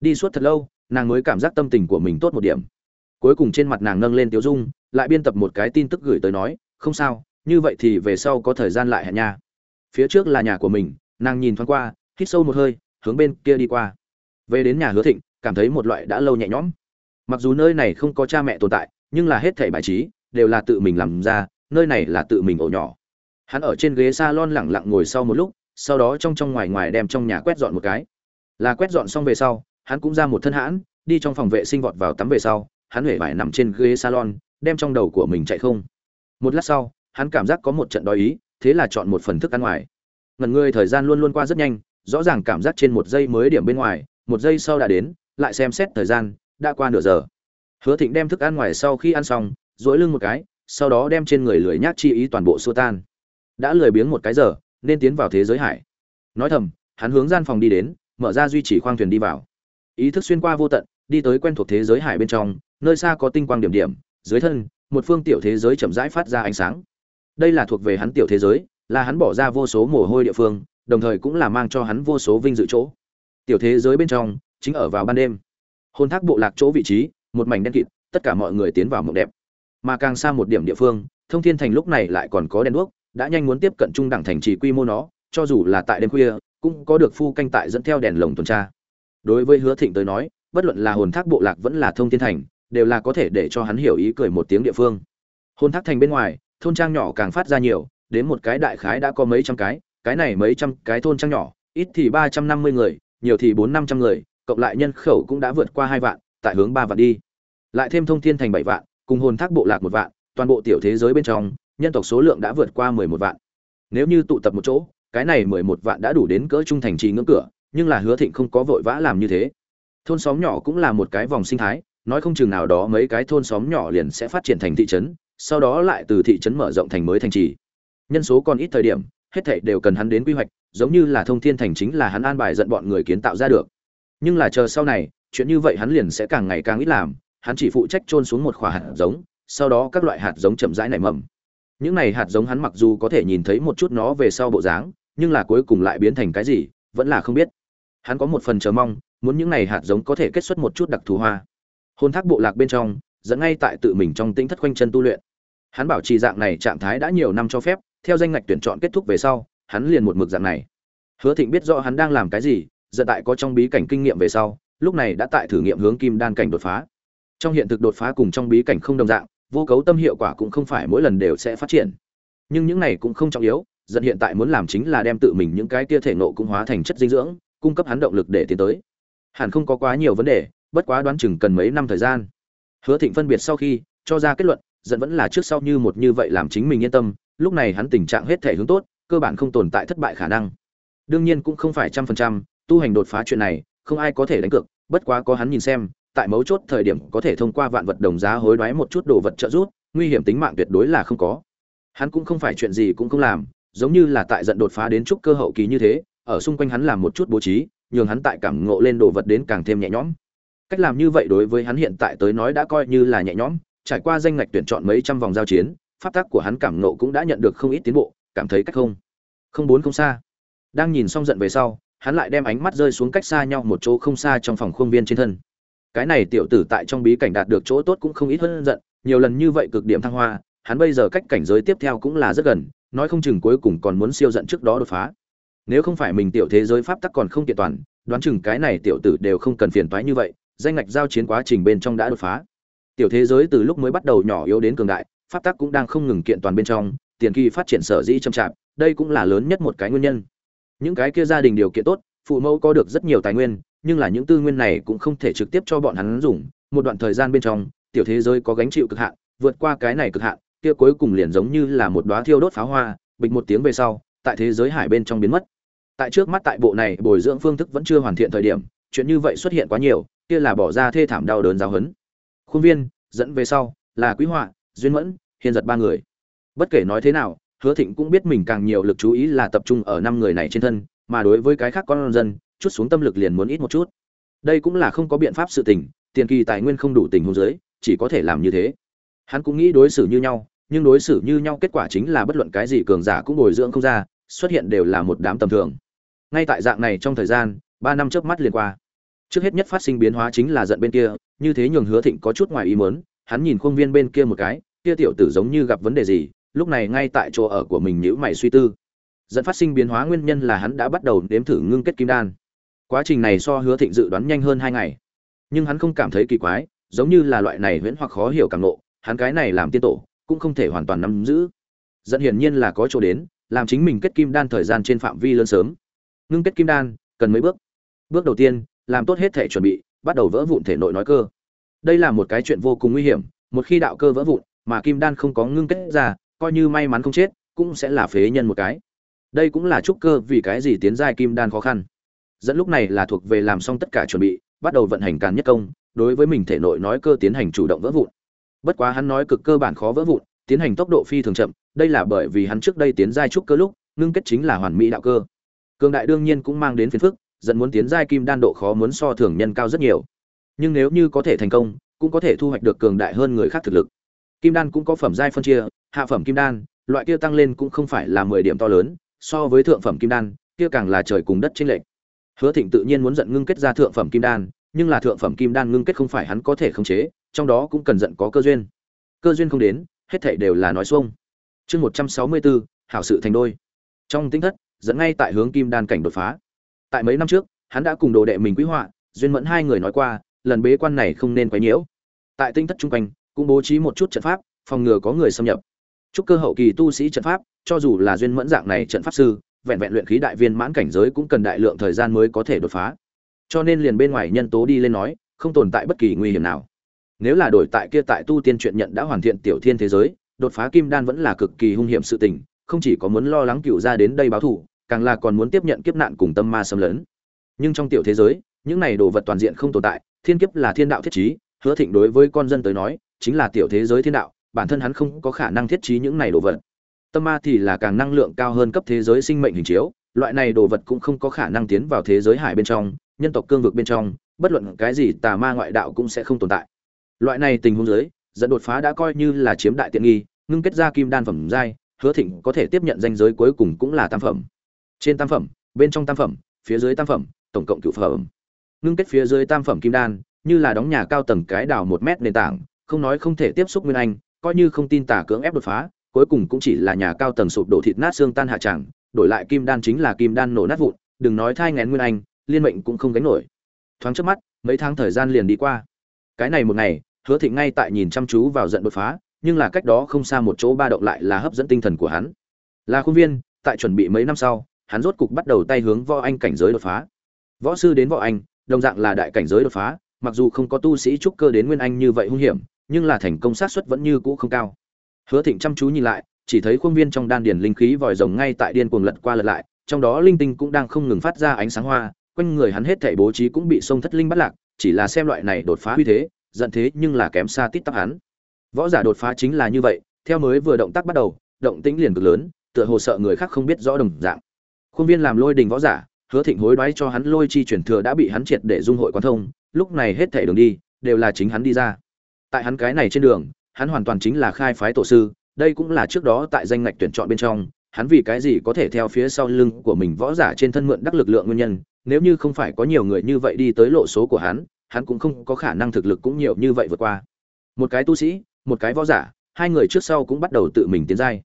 Đi suốt thật lâu, nàng mới cảm giác tâm tình của mình tốt một điểm. Cuối cùng trên mặt nàng nâng lên tiếu dung, lại biên tập một cái tin tức gửi tới nói, không sao, như vậy thì về sau có thời gian lại hẹn nha. Phía trước là nhà của mình, nàng nhìn thoáng qua, hít sâu một hơi, hướng bên kia đi qua. Về đến nhà hứa thịnh, cảm thấy một loại đã lâu nhẹ nhõm mặc dù nơi này không có cha mẹ tồn tại, nhưng là hết thảy bài trí đều là tự mình làm ra, nơi này là tự mình ổ nhỏ. Hắn ở trên ghế salon lẳng lặng ngồi sau một lúc, sau đó trong trong ngoài ngoài đem trong nhà quét dọn một cái. Là quét dọn xong về sau, hắn cũng ra một thân hãn, đi trong phòng vệ sinh vọt vào tắm về sau, hắn huệ vải nằm trên ghế salon, đem trong đầu của mình chạy không. Một lát sau, hắn cảm giác có một trận đói ý, thế là chọn một phần thức ăn ngoài. Ngần ngươi thời gian luôn luôn qua rất nhanh, rõ ràng cảm giác trên một giây mới điểm bên ngoài, một giây sau đã đến, lại xem xét thời gian đã qua nửa giờ. Hứa thịnh đem thức ăn ngoài sau khi ăn xong dỗi lưng một cái, sau đó đem trên người lười nhác chi ý toàn bộ xua tan. Đã lười biếng một cái giờ, nên tiến vào thế giới hải. Nói thầm, hắn hướng gian phòng đi đến, mở ra duy trì khoang thuyền đi vào. Ý thức xuyên qua vô tận, đi tới quen thuộc thế giới hải bên trong, nơi xa có tinh quang điểm điểm, dưới thân, một phương tiểu thế giới chậm rãi phát ra ánh sáng. Đây là thuộc về hắn tiểu thế giới, là hắn bỏ ra vô số mồ hôi địa phương, đồng thời cũng là mang cho hắn vô số vinh dự chỗ. Tiểu thế giới bên trong, chính ở vào ban đêm hôn thác bộ lạc chỗ vị trí, một mảnh đen kịt, tất cả mọi người tiến vào mộng đẹp. Mà càng xa một điểm địa phương, thông thiên thành lúc này lại còn có đèn đuốc, đã nhanh muốn tiếp cận trung đẳng thành trì quy mô nó, cho dù là tại đêm khuya, cũng có được phu canh tại dẫn theo đèn lồng tuần tra. Đối với hứa thịnh tới nói, bất luận là hồn thác bộ lạc vẫn là thông thiên thành, đều là có thể để cho hắn hiểu ý cười một tiếng địa phương. Hồn thác thành bên ngoài, thôn trang nhỏ càng phát ra nhiều, đến một cái đại khái đã có mấy trăm cái cái này mấy trăm cái thôn trang nhỏ, ít thì ba trăm năm mươi người, nhiều thì bốn năm trăm người cộng lại nhân khẩu cũng đã vượt qua hai vạn, tại hướng ba vạn đi. Lại thêm thông thiên thành bảy vạn, cùng hồn thác bộ lạc một vạn, toàn bộ tiểu thế giới bên trong, nhân tộc số lượng đã vượt qua mười một vạn. Nếu như tụ tập một chỗ, cái này mười một vạn đã đủ đến cỡ trung thành trì ngưỡng cửa, nhưng là hứa thịnh không có vội vã làm như thế. Thôn xóm nhỏ cũng là một cái vòng sinh thái, nói không chừng nào đó mấy cái thôn xóm nhỏ liền sẽ phát triển thành thị trấn, sau đó lại từ thị trấn mở rộng thành mới thành trì. Nhân số còn ít thời điểm, hết thảy đều cần hắn đến quy hoạch, giống như là thông thiên thành chính là hắn an bài dẫn bọn người kiến tạo ra được nhưng là chờ sau này, chuyện như vậy hắn liền sẽ càng ngày càng ít làm, hắn chỉ phụ trách trôn xuống một khỏa hạt giống, sau đó các loại hạt giống chậm rãi nảy mầm. Những này hạt giống hắn mặc dù có thể nhìn thấy một chút nó về sau bộ dáng, nhưng là cuối cùng lại biến thành cái gì, vẫn là không biết. Hắn có một phần chờ mong, muốn những này hạt giống có thể kết xuất một chút đặc thù hoa. Hôn thác bộ lạc bên trong, dẫn ngay tại tự mình trong tĩnh thất quanh chân tu luyện. Hắn bảo trì dạng này trạng thái đã nhiều năm cho phép, theo danh ngạch tuyển chọn kết thúc về sau, hắn liền một mực dạng này. Hứa thịnh biết rõ hắn đang làm cái gì dẫn tại có trong bí cảnh kinh nghiệm về sau, lúc này đã tại thử nghiệm hướng kim đan cảnh đột phá. Trong hiện thực đột phá cùng trong bí cảnh không đồng dạng, vô cấu tâm hiệu quả cũng không phải mỗi lần đều sẽ phát triển. Nhưng những này cũng không trọng yếu dần hiện tại muốn làm chính là đem tự mình những cái kia thể nộ cũng hóa thành chất dinh dưỡng, cung cấp hắn động lực để tiến tới. Hẳn không có quá nhiều vấn đề, bất quá đoán chừng cần mấy năm thời gian. Hứa thịnh phân biệt sau khi cho ra kết luận dần vẫn là trước sau như một như vậy làm chính mình yên tâm, lúc này hắn tình trạng hết thể hướng tốt, cơ bản không tồn tại thất bại khả năng. Đương nhiên cũng không phải trăm phần trăm tu hành đột phá chuyện này, không ai có thể đánh cược, bất quá có hắn nhìn xem, tại mấu chốt thời điểm có thể thông qua vạn vật đồng giá hối đoái một chút đồ vật trợ giúp, nguy hiểm tính mạng tuyệt đối là không có. Hắn cũng không phải chuyện gì cũng không làm, giống như là tại giận đột phá đến chút cơ hậu kỳ như thế, ở xung quanh hắn làm một chút bố trí, nhường hắn tại cảm ngộ lên đồ vật đến càng thêm nhẹ nhõm. Cách làm như vậy đối với hắn hiện tại tới nói đã coi như là nhẹ nhõm, trải qua danh ngạch tuyển chọn mấy trăm vòng giao chiến, pháp tắc của hắn cảm ngộ cũng đã nhận được không ít tiến bộ, cảm thấy cách không? Không bốn không xa. Đang nhìn xong giận về sau hắn lại đem ánh mắt rơi xuống cách xa nhau một chỗ không xa trong phòng khuôn viên trên thân. Cái này tiểu tử tại trong bí cảnh đạt được chỗ tốt cũng không ít hơn giận, nhiều lần như vậy cực điểm thăng hoa, hắn bây giờ cách cảnh giới tiếp theo cũng là rất gần, nói không chừng cuối cùng còn muốn siêu giận trước đó đột phá. Nếu không phải mình tiểu thế giới pháp tắc còn không kiện toàn, đoán chừng cái này tiểu tử đều không cần phiền toái như vậy, danh ngạch giao chiến quá trình bên trong đã đột phá. Tiểu thế giới từ lúc mới bắt đầu nhỏ yếu đến cường đại, pháp tắc cũng đang không ngừng kiện toàn bên trong, tiền kỳ phát triển sở dĩ chậm chạp, đây cũng là lớn nhất một cái nguyên nhân những cái kia gia đình điều kiện tốt, phụ mẫu có được rất nhiều tài nguyên, nhưng là những tư nguyên này cũng không thể trực tiếp cho bọn hắn dùng. Một đoạn thời gian bên trong, tiểu thế giới có gánh chịu cực hạn, vượt qua cái này cực hạn, kia cuối cùng liền giống như là một đóa thiêu đốt pháo hoa, bịch một tiếng về sau, tại thế giới hải bên trong biến mất. Tại trước mắt tại bộ này, bồi dưỡng phương thức vẫn chưa hoàn thiện thời điểm, chuyện như vậy xuất hiện quá nhiều, kia là bỏ ra thê thảm đau đớn giáo hấn khuôn viên, dẫn về sau, là quý họa, duyên mẫn, hiền giật ba người. Bất kể nói thế nào hứa thịnh cũng biết mình càng nhiều lực chú ý là tập trung ở năm người này trên thân, mà đối với cái khác con dân, chút xuống tâm lực liền muốn ít một chút. Đây cũng là không có biện pháp sự tình, tiền kỳ tài nguyên không đủ tình huống giới chỉ có thể làm như thế. Hắn cũng nghĩ đối xử như nhau, nhưng đối xử như nhau kết quả chính là bất luận cái gì cường giả cũng bồi dưỡng không ra, xuất hiện đều là một đám tầm thường. Ngay tại dạng này trong thời gian, ba năm chớp mắt liền qua. Trước hết nhất phát sinh biến hóa chính là giận bên kia, như thế nhường hứa thịnh có chút ngoài ý mớn hắn nhìn khuôn viên bên kia một cái, kia tiểu tử giống như gặp vấn đề gì lúc này ngay tại chỗ ở của mình nhữ mày suy tư. Dẫn phát sinh biến hóa nguyên nhân là hắn đã bắt đầu nếm thử ngưng kết kim đan. Quá trình này so hứa thịnh dự đoán nhanh hơn hai ngày. Nhưng hắn không cảm thấy kỳ quái, giống như là loại này huyễn hoặc khó hiểu càng nộ hắn cái này làm tiên tổ, cũng không thể hoàn toàn nắm giữ. Dẫn hiển nhiên là có chỗ đến, làm chính mình kết kim đan thời gian trên phạm vi lớn sớm. Ngưng kết kim đan, cần mấy bước. Bước đầu tiên, làm tốt hết thể chuẩn bị, bắt đầu vỡ vụn thể nội nói cơ. Đây là một cái chuyện vô cùng nguy hiểm, một khi đạo cơ vỡ vụn, mà kim đan không có ngưng kết ra coi như may mắn không chết, cũng sẽ là phế nhân một cái. Đây cũng là trúc cơ vì cái gì tiến giai kim đan khó khăn. Dẫn lúc này là thuộc về làm xong tất cả chuẩn bị, bắt đầu vận hành càn nhất công, đối với mình thể nội nói cơ tiến hành chủ động vỡ vụn. Bất quá hắn nói cực cơ bản khó vỡ vụn, tiến hành tốc độ phi thường chậm, đây là bởi vì hắn trước đây tiến giai trúc cơ lúc, ngưng kết chính là hoàn mỹ đạo cơ. Cường đại đương nhiên cũng mang đến phiền phức, dẫn muốn tiến giai kim đan độ khó muốn so thường nhân cao rất nhiều. Nhưng nếu như có thể thành công, cũng có thể thu hoạch được cường đại hơn người khác thực lực kim đan cũng có phẩm giai phân chia, hạ phẩm kim đan, loại kia tăng lên cũng không phải là mười điểm to lớn, so với thượng phẩm kim đan, kia càng là trời cùng đất chênh lệch. Hứa thịnh tự nhiên muốn giận ngưng kết ra thượng phẩm kim đan, nhưng là thượng phẩm kim đan ngưng kết không phải hắn có thể khống chế, trong đó cũng cần giận có cơ duyên. Cơ duyên không đến, hết thảy đều là nói xuông. Chương một trăm sáu mươi bốn, hảo sự thành đôi. Trong tính thất dẫn ngay tại hướng kim đan cảnh đột phá. Tại mấy năm trước, hắn đã cùng đồ đệ mình quý họa, duyên mẫn hai người nói qua, lần bế quan này không nên quấy nhiễu. Tại tinh thất trung quanh cũng bố trí một chút trận pháp, phòng ngừa có người xâm nhập. Chúc cơ hậu kỳ tu sĩ trận pháp, cho dù là duyên mẫn dạng này trận pháp sư, vẹn vẹn luyện khí đại viên mãn cảnh giới cũng cần đại lượng thời gian mới có thể đột phá. Cho nên liền bên ngoài nhân tố đi lên nói, không tồn tại bất kỳ nguy hiểm nào. Nếu là đổi tại kia tại tu tiên chuyện nhận đã hoàn thiện tiểu thiên thế giới, đột phá kim đan vẫn là cực kỳ hung hiểm sự tình, không chỉ có muốn lo lắng cựu ra đến đây báo thù, càng là còn muốn tiếp nhận kiếp nạn cùng tâm ma xâm lấn. Nhưng trong tiểu thế giới, những này đồ vật toàn diện không tồn tại, thiên kiếp là thiên đạo thiết trí, hứa thịnh đối với con dân tới nói chính là tiểu thế giới thiên đạo, bản thân hắn không có khả năng thiết trí những này đồ vật. Tâm ma thì là càng năng lượng cao hơn cấp thế giới sinh mệnh hình chiếu, loại này đồ vật cũng không có khả năng tiến vào thế giới hải bên trong, nhân tộc cương vực bên trong, bất luận cái gì tà ma ngoại đạo cũng sẽ không tồn tại. Loại này tình huống giới dẫn đột phá đã coi như là chiếm đại tiện nghi, ngưng kết ra kim đan phẩm giai, hứa thịnh có thể tiếp nhận danh giới cuối cùng cũng là tam phẩm. Trên tam phẩm, bên trong tam phẩm, phía dưới tam phẩm, tổng cộng cựu phẩm. Ngưng kết phía dưới tam phẩm kim đan, như là đóng nhà cao tầng cái đào một mét nền tảng không nói không thể tiếp xúc nguyên anh, coi như không tin tả cưỡng ép đột phá, cuối cùng cũng chỉ là nhà cao tầng sụp đổ thịt nát xương tan hạ chẳng, đổi lại kim đan chính là kim đan nổ nát vụn, đừng nói thai ngén nguyên anh, liên mệnh cũng không gánh nổi. Thoáng trước mắt, mấy tháng thời gian liền đi qua. Cái này một ngày, hứa thịnh ngay tại nhìn chăm chú vào giận đột phá, nhưng là cách đó không xa một chỗ ba động lại là hấp dẫn tinh thần của hắn. Là khuôn viên, tại chuẩn bị mấy năm sau, hắn rốt cục bắt đầu tay hướng võ anh cảnh giới đột phá. Võ sư đến võ anh, đồng dạng là đại cảnh giới đột phá, mặc dù không có tu sĩ trúc cơ đến nguyên anh như vậy hung hiểm nhưng là thành công sát suất vẫn như cũ không cao. Hứa thịnh chăm chú nhìn lại, chỉ thấy khuôn viên trong đan điền linh khí vòi rồng ngay tại điên cuồng lật qua lật lại, trong đó linh tinh cũng đang không ngừng phát ra ánh sáng hoa, quanh người hắn hết thảy bố trí cũng bị sông thất linh bắt lạc, chỉ là xem loại này đột phá uy thế, giận thế nhưng là kém xa tít tắp hắn. Võ giả đột phá chính là như vậy, theo mới vừa động tác bắt đầu, động tĩnh liền cực lớn, tựa hồ sợ người khác không biết rõ đồng dạng. Khuôn viên làm lôi đình võ giả, hứa thịnh hối đoái cho hắn lôi chi chuyển thừa đã bị hắn triệt để dung hội quan thông, lúc này hết thảy đường đi, đều là chính hắn đi ra tại hắn cái này trên đường, hắn hoàn toàn chính là khai phái tổ sư, đây cũng là trước đó tại danh ngạch tuyển chọn bên trong, hắn vì cái gì có thể theo phía sau lưng của mình võ giả trên thân mượn đắc lực lượng nguyên nhân, nếu như không phải có nhiều người như vậy đi tới lộ số của hắn hắn cũng không có khả năng thực lực cũng nhiều như vậy vượt qua. Một cái tu sĩ, một cái võ giả, hai người trước sau cũng bắt đầu tự mình tiến giai.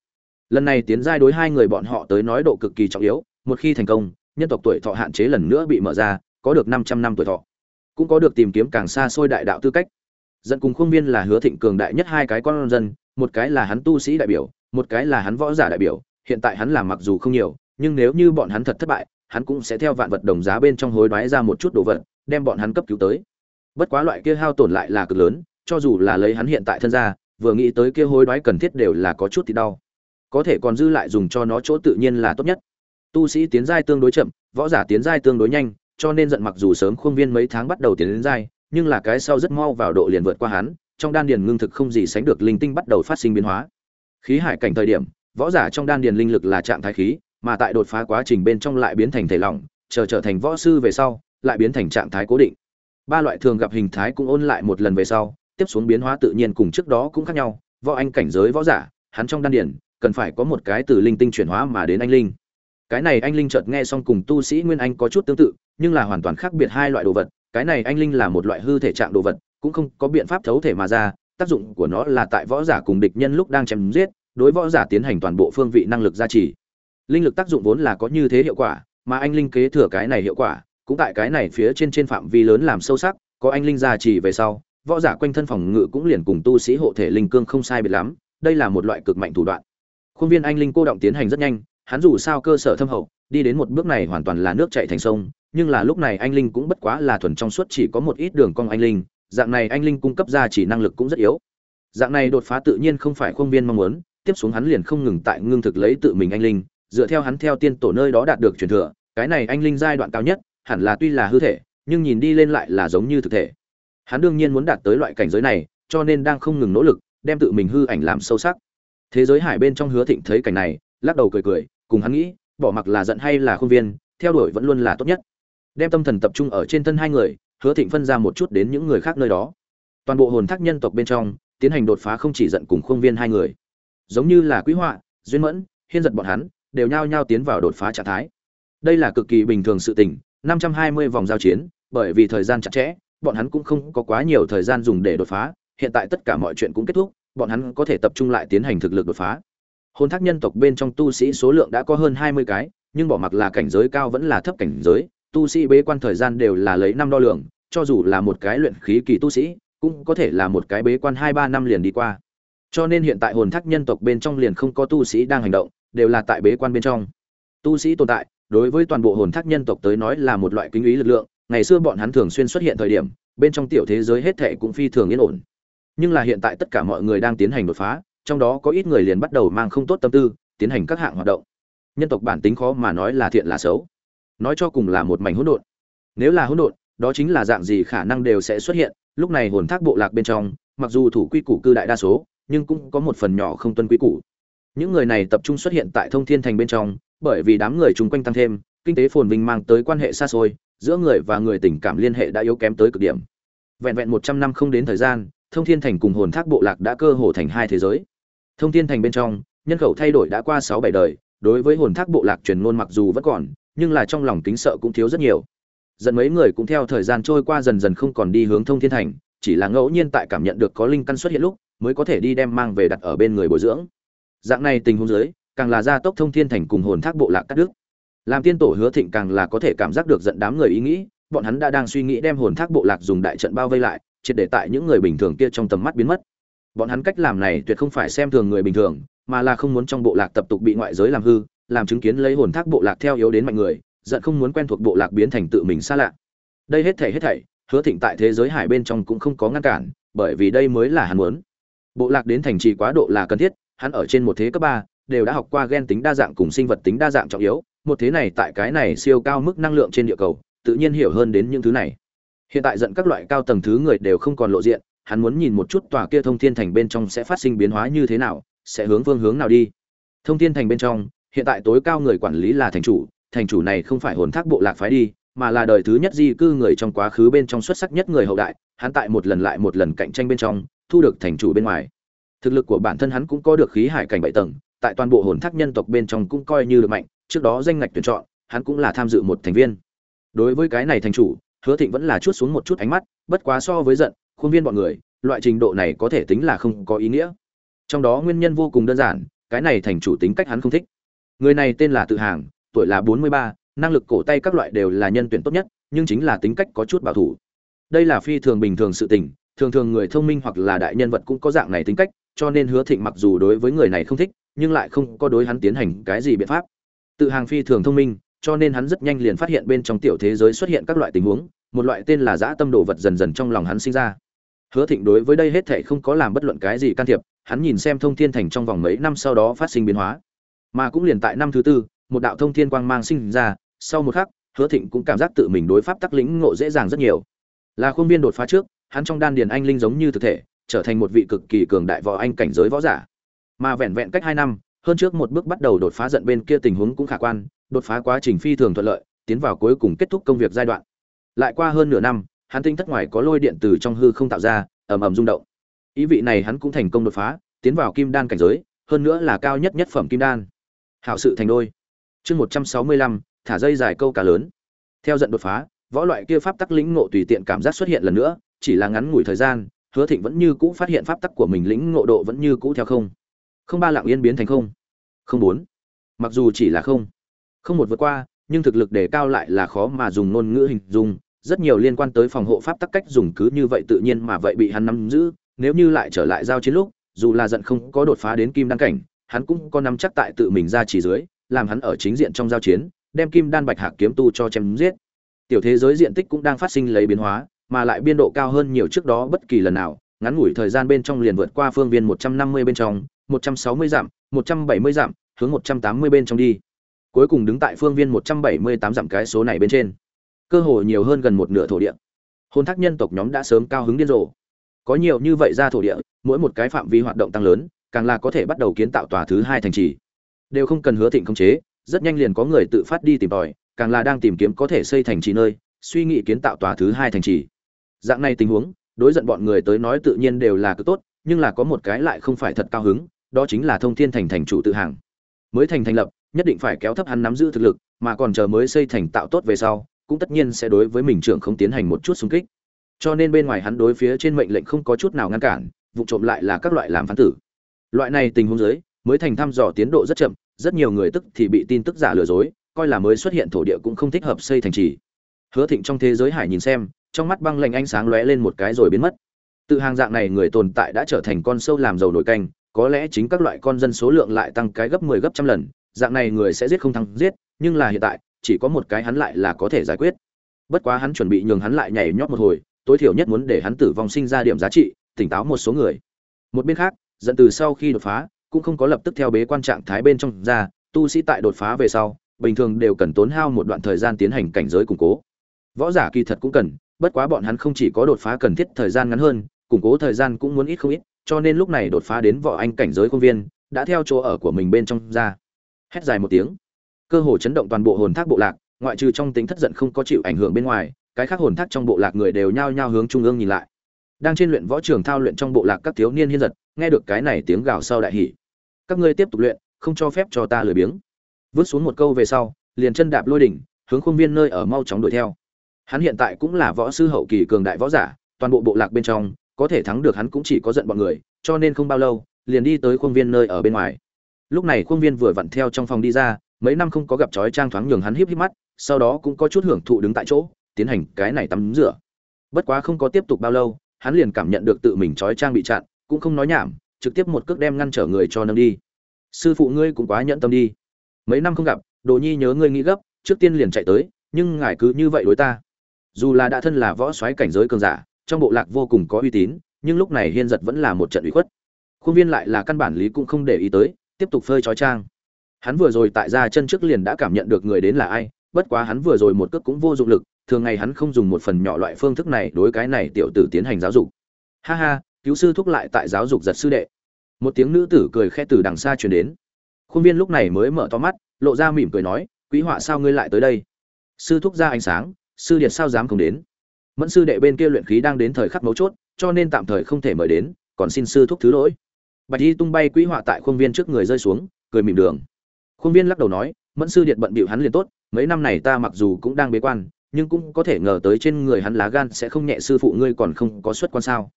Lần này tiến giai đối hai người bọn họ tới nói độ cực kỳ trọng yếu, một khi thành công, nhân tộc tuổi thọ hạn chế lần nữa bị mở ra, có được 500 năm tuổi thọ. Cũng có được tìm kiếm càng xa xôi đại đạo tư cách dẫn cùng khuôn viên là hứa thịnh cường đại nhất hai cái con dân, một cái là hắn tu sĩ đại biểu, một cái là hắn võ giả đại biểu, hiện tại hắn làm mặc dù không nhiều, nhưng nếu như bọn hắn thật thất bại, hắn cũng sẽ theo vạn vật đồng giá bên trong hối đoái ra một chút đồ vật, đem bọn hắn cấp cứu tới. Bất quá loại kia hao tổn lại là cực lớn, cho dù là lấy hắn hiện tại thân ra, vừa nghĩ tới kia hối đoái cần thiết đều là có chút thì đau. Có thể còn dư lại dùng cho nó chỗ tự nhiên là tốt nhất. Tu sĩ tiến giai tương đối chậm, võ giả tiến giai tương đối nhanh, cho nên giận mặc dù sớm khuôn viên mấy tháng bắt đầu tiến đến giai nhưng là cái sau rất mau vào độ liền vượt qua hắn, trong đan điền ngưng thực không gì sánh được linh tinh bắt đầu phát sinh biến hóa. Khí hải cảnh thời điểm, võ giả trong đan điền linh lực là trạng thái khí, mà tại đột phá quá trình bên trong lại biến thành thể lỏng, chờ trở thành võ sư về sau, lại biến thành trạng thái cố định. Ba loại thường gặp hình thái cũng ôn lại một lần về sau, tiếp xuống biến hóa tự nhiên cùng trước đó cũng khác nhau. Võ anh cảnh giới võ giả, hắn trong đan điền, cần phải có một cái từ linh tinh chuyển hóa mà đến anh linh. Cái này anh linh chợt nghe xong cùng tu sĩ nguyên anh có chút tương tự, nhưng là hoàn toàn khác biệt hai loại đồ vật cái này anh linh là một loại hư thể trạng đồ vật, cũng không có biện pháp thấu thể mà ra, tác dụng của nó là tại võ giả cùng địch nhân lúc đang chém giết, đối võ giả tiến hành toàn bộ phương vị năng lực gia trì. Linh lực tác dụng vốn là có như thế hiệu quả, mà anh linh kế thừa cái này hiệu quả, cũng tại cái này phía trên trên phạm vi lớn làm sâu sắc, có anh linh gia trì về sau, võ giả quanh thân phòng ngự cũng liền cùng tu sĩ hộ thể linh cương không sai biệt lắm, đây là một loại cực mạnh thủ đoạn. Khuôn viên anh linh cô động tiến hành rất nhanh, hắn dù sao cơ sở thâm hậu đi đến một bước này hoàn toàn là nước chảy thành sông, nhưng là lúc này anh linh cũng bất quá là thuần trong suốt chỉ có một ít đường cong anh linh, dạng này anh linh cung cấp ra chỉ năng lực cũng rất yếu. Dạng này đột phá tự nhiên không phải khuôn viên mong muốn, tiếp xuống hắn liền không ngừng tại ngưng thực lấy tự mình anh linh, dựa theo hắn theo tiên tổ nơi đó đạt được truyền thừa, cái này anh linh giai đoạn cao nhất, hẳn là tuy là hư thể, nhưng nhìn đi lên lại là giống như thực thể. Hắn đương nhiên muốn đạt tới loại cảnh giới này, cho nên đang không ngừng nỗ lực, đem tự mình hư ảnh làm sâu sắc. Thế giới hải bên trong hứa thịnh thấy cảnh này, lắc đầu cười cười, cùng hắn nghĩ bỏ mặc là giận hay là khuôn viên, theo đuổi vẫn luôn là tốt nhất. Đem tâm thần tập trung ở trên thân hai người, hứa thịnh phân ra một chút đến những người khác nơi đó. Toàn bộ hồn thác nhân tộc bên trong, tiến hành đột phá không chỉ giận cùng khuôn viên hai người. Giống như là quý họa, duyên mẫn, hiên giật bọn hắn, đều nhao nhao tiến vào đột phá trạng thái. Đây là cực kỳ bình thường sự tình 520 vòng giao chiến, bởi vì thời gian chặt chẽ, bọn hắn cũng không có quá nhiều thời gian dùng để đột phá, hiện tại tất cả mọi chuyện cũng kết thúc, bọn hắn có thể tập trung lại tiến hành thực lực đột phá hồn thác nhân tộc bên trong tu sĩ số lượng đã có hơn 20 cái nhưng bỏ mặc là cảnh giới cao vẫn là thấp cảnh giới tu sĩ bế quan thời gian đều là lấy năm đo lường, cho dù là một cái luyện khí kỳ tu sĩ cũng có thể là một cái bế quan hai ba năm liền đi qua. Cho nên hiện tại hồn thác nhân tộc bên trong liền không có tu sĩ đang hành động đều là tại bế quan bên trong. Tu sĩ tồn tại đối với toàn bộ hồn thác nhân tộc tới nói là một loại kinh ý lực lượng ngày xưa bọn hắn thường xuyên xuất hiện thời điểm bên trong tiểu thế giới hết thệ cũng phi thường yên ổn. Nhưng là hiện tại tất cả mọi người đang tiến hành đột phá trong đó có ít người liền bắt đầu mang không tốt tâm tư, tiến hành các hạng hoạt động. Nhân tộc bản tính khó mà nói là thiện là xấu. Nói cho cùng là một mảnh hỗn độn. Nếu là hỗn độn, đó chính là dạng gì khả năng đều sẽ xuất hiện. Lúc này hồn thác bộ lạc bên trong, mặc dù thủ quy củ cư đại đa số, nhưng cũng có một phần nhỏ không tuân quy củ. Những người này tập trung xuất hiện tại thông thiên thành bên trong, bởi vì đám người chung quanh tăng thêm, kinh tế phồn vinh mang tới quan hệ xa xôi, giữa người và người tình cảm liên hệ đã yếu kém tới cực điểm. Vẹn vẹn một trăm năm không đến thời gian, thông thiên thành cùng hồn thác bộ lạc đã cơ hồ thành hai thế giới thông thiên thành bên trong, nhân khẩu thay đổi đã qua sáu bảy đời, đối với hồn thác bộ lạc truyền ngôn mặc dù vẫn còn, nhưng là trong lòng kính sợ cũng thiếu rất nhiều. Dần mấy người cũng theo thời gian trôi qua dần dần không còn đi hướng thông thiên thành, chỉ là ngẫu nhiên tại cảm nhận được có linh căn xuất hiện lúc, mới có thể đi đem mang về đặt ở bên người bồi dưỡng. Dạng này tình huống dưới, càng là gia tốc thông thiên thành cùng hồn thác bộ lạc cắt đứt. Làm tiên tổ hứa thịnh càng là có thể cảm giác được giận đám người ý nghĩ, bọn hắn đã đang suy nghĩ đem hồn thác bộ lạc dùng đại trận bao vây lại, triệt để tại những người bình thường kia trong tầm mắt biến mất bọn hắn cách làm này tuyệt không phải xem thường người bình thường, mà là không muốn trong bộ lạc tập tục bị ngoại giới làm hư, làm chứng kiến lấy hồn thác bộ lạc theo yếu đến mạnh người, giận không muốn quen thuộc bộ lạc biến thành tự mình xa lạ. Đây hết thảy hết thảy, hứa thịnh tại thế giới hải bên trong cũng không có ngăn cản, bởi vì đây mới là hắn muốn. Bộ lạc đến thành trì quá độ là cần thiết, hắn ở trên một thế cấp ba, đều đã học qua gen tính đa dạng cùng sinh vật tính đa dạng trọng yếu, một thế này tại cái này siêu cao mức năng lượng trên địa cầu, tự nhiên hiểu hơn đến những thứ này. Hiện tại giận các loại cao tầng thứ người đều không còn lộ diện hắn muốn nhìn một chút tòa kia thông thiên thành bên trong sẽ phát sinh biến hóa như thế nào, sẽ hướng phương hướng nào đi. Thông thiên thành bên trong, hiện tại tối cao người quản lý là thành chủ thành chủ này không phải hồn thác bộ lạc phái đi, mà là đời thứ nhất di cư người trong quá khứ bên trong xuất sắc nhất người hậu đại, hắn tại một lần lại một lần cạnh tranh bên trong, thu được thành chủ bên ngoài. Thực lực của bản thân hắn cũng có được khí hải cảnh bảy tầng, tại toàn bộ hồn thác nhân tộc bên trong cũng coi như được mạnh, trước đó danh ngạch tuyển chọn, hắn cũng là tham dự một thành viên. Đối với cái này thành chủ, hứa thịnh vẫn là chút xuống một chút ánh mắt, bất quá so với giận khuôn viên bọn người, loại trình độ này có thể tính là không có ý nghĩa. Trong đó nguyên nhân vô cùng đơn giản, cái này thành chủ tính cách hắn không thích. Người này tên là tự hàng, tuổi là bốn mươi ba, năng lực cổ tay các loại đều là nhân tuyển tốt nhất, nhưng chính là tính cách có chút bảo thủ. Đây là phi thường bình thường sự tình, thường thường người thông minh hoặc là đại nhân vật cũng có dạng này tính cách, cho nên hứa thịnh mặc dù đối với người này không thích, nhưng lại không có đối hắn tiến hành cái gì biện pháp. Tự hàng phi thường thông minh, cho nên hắn rất nhanh liền phát hiện bên trong tiểu thế giới xuất hiện các loại tình huống, một loại tên là dã tâm đồ vật dần dần trong lòng hắn sinh ra hứa thịnh đối với đây hết thảy không có làm bất luận cái gì can thiệp, hắn nhìn xem thông thiên thành trong vòng mấy năm sau đó phát sinh biến hóa. Mà cũng liền tại năm thứ tư, một đạo thông thiên quang mang sinh ra, sau một khắc, hứa thịnh cũng cảm giác tự mình đối pháp tắc lĩnh ngộ dễ dàng rất nhiều. Là khuôn viên đột phá trước, hắn trong đan điền anh linh giống như thực thể, trở thành một vị cực kỳ cường đại võ anh cảnh giới võ giả. Mà vẹn vẹn cách hai năm, hơn trước một bước bắt đầu đột phá giận bên kia tình huống cũng khả quan, đột phá quá trình phi thường thuận lợi, tiến vào cuối cùng kết thúc công việc giai đoạn. Lại qua hơn nửa năm hắn tinh thất ngoài có lôi điện từ trong hư không tạo ra, ầm ầm rung động. Ý vị này hắn cũng thành công đột phá, tiến vào kim đan cảnh giới, hơn nữa là cao nhất nhất phẩm kim đan. Hảo sự thành đôi. Chương một trăm sáu mươi lăm, thả dây dài câu cá lớn. Theo trận đột phá, võ loại kia pháp tắc lĩnh ngộ tùy tiện cảm giác xuất hiện lần nữa, chỉ là ngắn ngủi thời gian, hứa thịnh vẫn như cũ phát hiện pháp tắc của mình lĩnh ngộ độ vẫn như cũ theo không. Không ba lặng yên biến thành không. Không bốn. Mặc dù chỉ là không. Không một vượt qua, nhưng thực lực đề cao lại là khó mà dùng ngôn ngữ hình dung rất nhiều liên quan tới phòng hộ pháp tắc cách dùng cứ như vậy tự nhiên mà vậy bị hắn nắm giữ, nếu như lại trở lại giao chiến lúc, dù là giận không có đột phá đến kim đăng cảnh, hắn cũng có nắm chắc tại tự mình ra chỉ dưới, làm hắn ở chính diện trong giao chiến, đem kim đan bạch hạc kiếm tu cho chém giết. Tiểu thế giới diện tích cũng đang phát sinh lấy biến hóa, mà lại biên độ cao hơn nhiều trước đó bất kỳ lần nào, ngắn ngủi thời gian bên trong liền vượt qua phương viên 150 bên trong 160 dặm 170 dặm, hướng 180 bên trong đi. Cuối cùng đứng tại phương viên 178 dặm cái số này bên trên cơ hội nhiều hơn gần một nửa thổ địa. Hồn thác nhân tộc nhóm đã sớm cao hứng điên rồ. Có nhiều như vậy ra thổ địa, mỗi một cái phạm vi hoạt động tăng lớn, càng là có thể bắt đầu kiến tạo tòa thứ hai thành trì. Đều không cần hứa thịnh khống chế, rất nhanh liền có người tự phát đi tìm tòi, càng là đang tìm kiếm có thể xây thành trì nơi, suy nghĩ kiến tạo tòa thứ hai thành trì. Dạng này tình huống, đối giận bọn người tới nói tự nhiên đều là cứ tốt, nhưng là có một cái lại không phải thật cao hứng, đó chính là thông thiên thành thành chủ tự hàng. Mới thành thành lập, nhất định phải kéo thấp hắn nắm giữ thực lực, mà còn chờ mới xây thành tạo tốt về sau cũng tất nhiên sẽ đối với mình trưởng không tiến hành một chút xung kích. Cho nên bên ngoài hắn đối phía trên mệnh lệnh không có chút nào ngăn cản, vụ trộm lại là các loại làm phán tử. Loại này tình huống dưới, mới thành thăm dò tiến độ rất chậm, rất nhiều người tức thì bị tin tức giả lừa dối, coi là mới xuất hiện thổ địa cũng không thích hợp xây thành trì. Hứa thịnh trong thế giới hải nhìn xem, trong mắt băng lạnh ánh sáng lóe lên một cái rồi biến mất. Tự hàng dạng này người tồn tại đã trở thành con sâu làm dầu nổi canh, có lẽ chính các loại con dân số lượng lại tăng cái gấp 10 gấp trăm lần, dạng này người sẽ giết không thắng giết, nhưng là hiện tại chỉ có một cái hắn lại là có thể giải quyết. Bất quá hắn chuẩn bị nhường hắn lại nhảy nhót một hồi, tối thiểu nhất muốn để hắn tử vong sinh ra điểm giá trị, tỉnh táo một số người. Một bên khác, dẫn từ sau khi đột phá, cũng không có lập tức theo bế quan trạng thái bên trong ra, tu sĩ tại đột phá về sau, bình thường đều cần tốn hao một đoạn thời gian tiến hành cảnh giới củng cố. Võ giả kỳ thật cũng cần, bất quá bọn hắn không chỉ có đột phá cần thiết thời gian ngắn hơn, củng cố thời gian cũng muốn ít không ít, cho nên lúc này đột phá đến võ anh cảnh giới công viên, đã theo chỗ ở của mình bên trong ra. Hét dài một tiếng cơ hồ chấn động toàn bộ hồn thác bộ lạc, ngoại trừ trong tính thất giận không có chịu ảnh hưởng bên ngoài, cái khác hồn thác trong bộ lạc người đều nhao nhao hướng trung ương nhìn lại. Đang trên luyện võ trường thao luyện trong bộ lạc các thiếu niên hiên giật, nghe được cái này tiếng gào sau đại hỉ. Các ngươi tiếp tục luyện, không cho phép cho ta lười biếng. Vứt xuống một câu về sau, liền chân đạp lôi đỉnh, hướng khuôn viên nơi ở mau chóng đuổi theo. Hắn hiện tại cũng là võ sư hậu kỳ cường đại võ giả, toàn bộ bộ lạc bên trong, có thể thắng được hắn cũng chỉ có giận bọn người, cho nên không bao lâu, liền đi tới khuôn viên nơi ở bên ngoài. Lúc này khuôn viên vừa vặn theo trong phòng đi ra mấy năm không có gặp chói trang thoáng nhường hắn híp híp mắt, sau đó cũng có chút hưởng thụ đứng tại chỗ, tiến hành cái này tắm rửa. Bất quá không có tiếp tục bao lâu, hắn liền cảm nhận được tự mình chói trang bị chặn, cũng không nói nhảm, trực tiếp một cước đem ngăn trở người cho nâng đi. Sư phụ ngươi cũng quá nhẫn tâm đi. Mấy năm không gặp, đồ nhi nhớ ngươi nghĩ gấp, trước tiên liền chạy tới, nhưng ngài cứ như vậy đối ta. Dù là đã thân là võ soái cảnh giới cường giả, trong bộ lạc vô cùng có uy tín, nhưng lúc này hiên giật vẫn là một trận ủy khuất. Khuôn viên lại là căn bản lý cũng không để ý tới, tiếp tục phơi trói trang hắn vừa rồi tại ra chân trước liền đã cảm nhận được người đến là ai, bất quá hắn vừa rồi một cước cũng vô dụng lực, thường ngày hắn không dùng một phần nhỏ loại phương thức này đối cái này tiểu tử tiến hành giáo dục. Ha ha, cứu sư thúc lại tại giáo dục giật sư đệ. Một tiếng nữ tử cười khẽ từ đằng xa truyền đến. Khuôn viên lúc này mới mở to mắt, lộ ra mỉm cười nói, quý họa sao ngươi lại tới đây? Sư thúc ra ánh sáng, sư điệt sao dám không đến? Mẫn sư đệ bên kia luyện khí đang đến thời khắc mấu chốt, cho nên tạm thời không thể mời đến, còn xin sư thúc thứ lỗi. Bạch y tung bay quý họa tại khuôn viên trước người rơi xuống, cười mỉm đường khuôn viên lắc đầu nói, mẫn sư điện bận bịu hắn liền tốt, mấy năm này ta mặc dù cũng đang bế quan, nhưng cũng có thể ngờ tới trên người hắn lá gan sẽ không nhẹ, sư phụ ngươi còn không có xuất quan sao?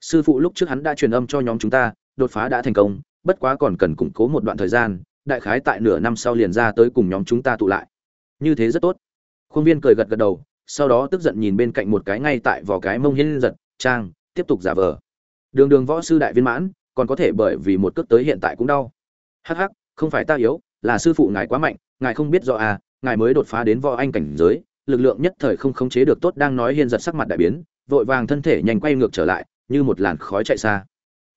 Sư phụ lúc trước hắn đã truyền âm cho nhóm chúng ta, đột phá đã thành công, bất quá còn cần củng cố một đoạn thời gian, đại khái tại nửa năm sau liền ra tới cùng nhóm chúng ta tụ lại. Như thế rất tốt. Khuôn viên cười gật gật đầu, sau đó tức giận nhìn bên cạnh một cái ngay tại vỏ cái mông hiên giật, trang, tiếp tục giả vờ. Đường đường võ sư đại viên mãn, còn có thể bởi vì một cước tới hiện tại cũng đau. Hắc hắc, không phải ta yếu là sư phụ ngài quá mạnh, ngài không biết rõ à ngài mới đột phá đến võ anh cảnh giới, lực lượng nhất thời không khống chế được tốt đang nói hiên giật sắc mặt đại biến, vội vàng thân thể nhanh quay ngược trở lại, như một làn khói chạy xa.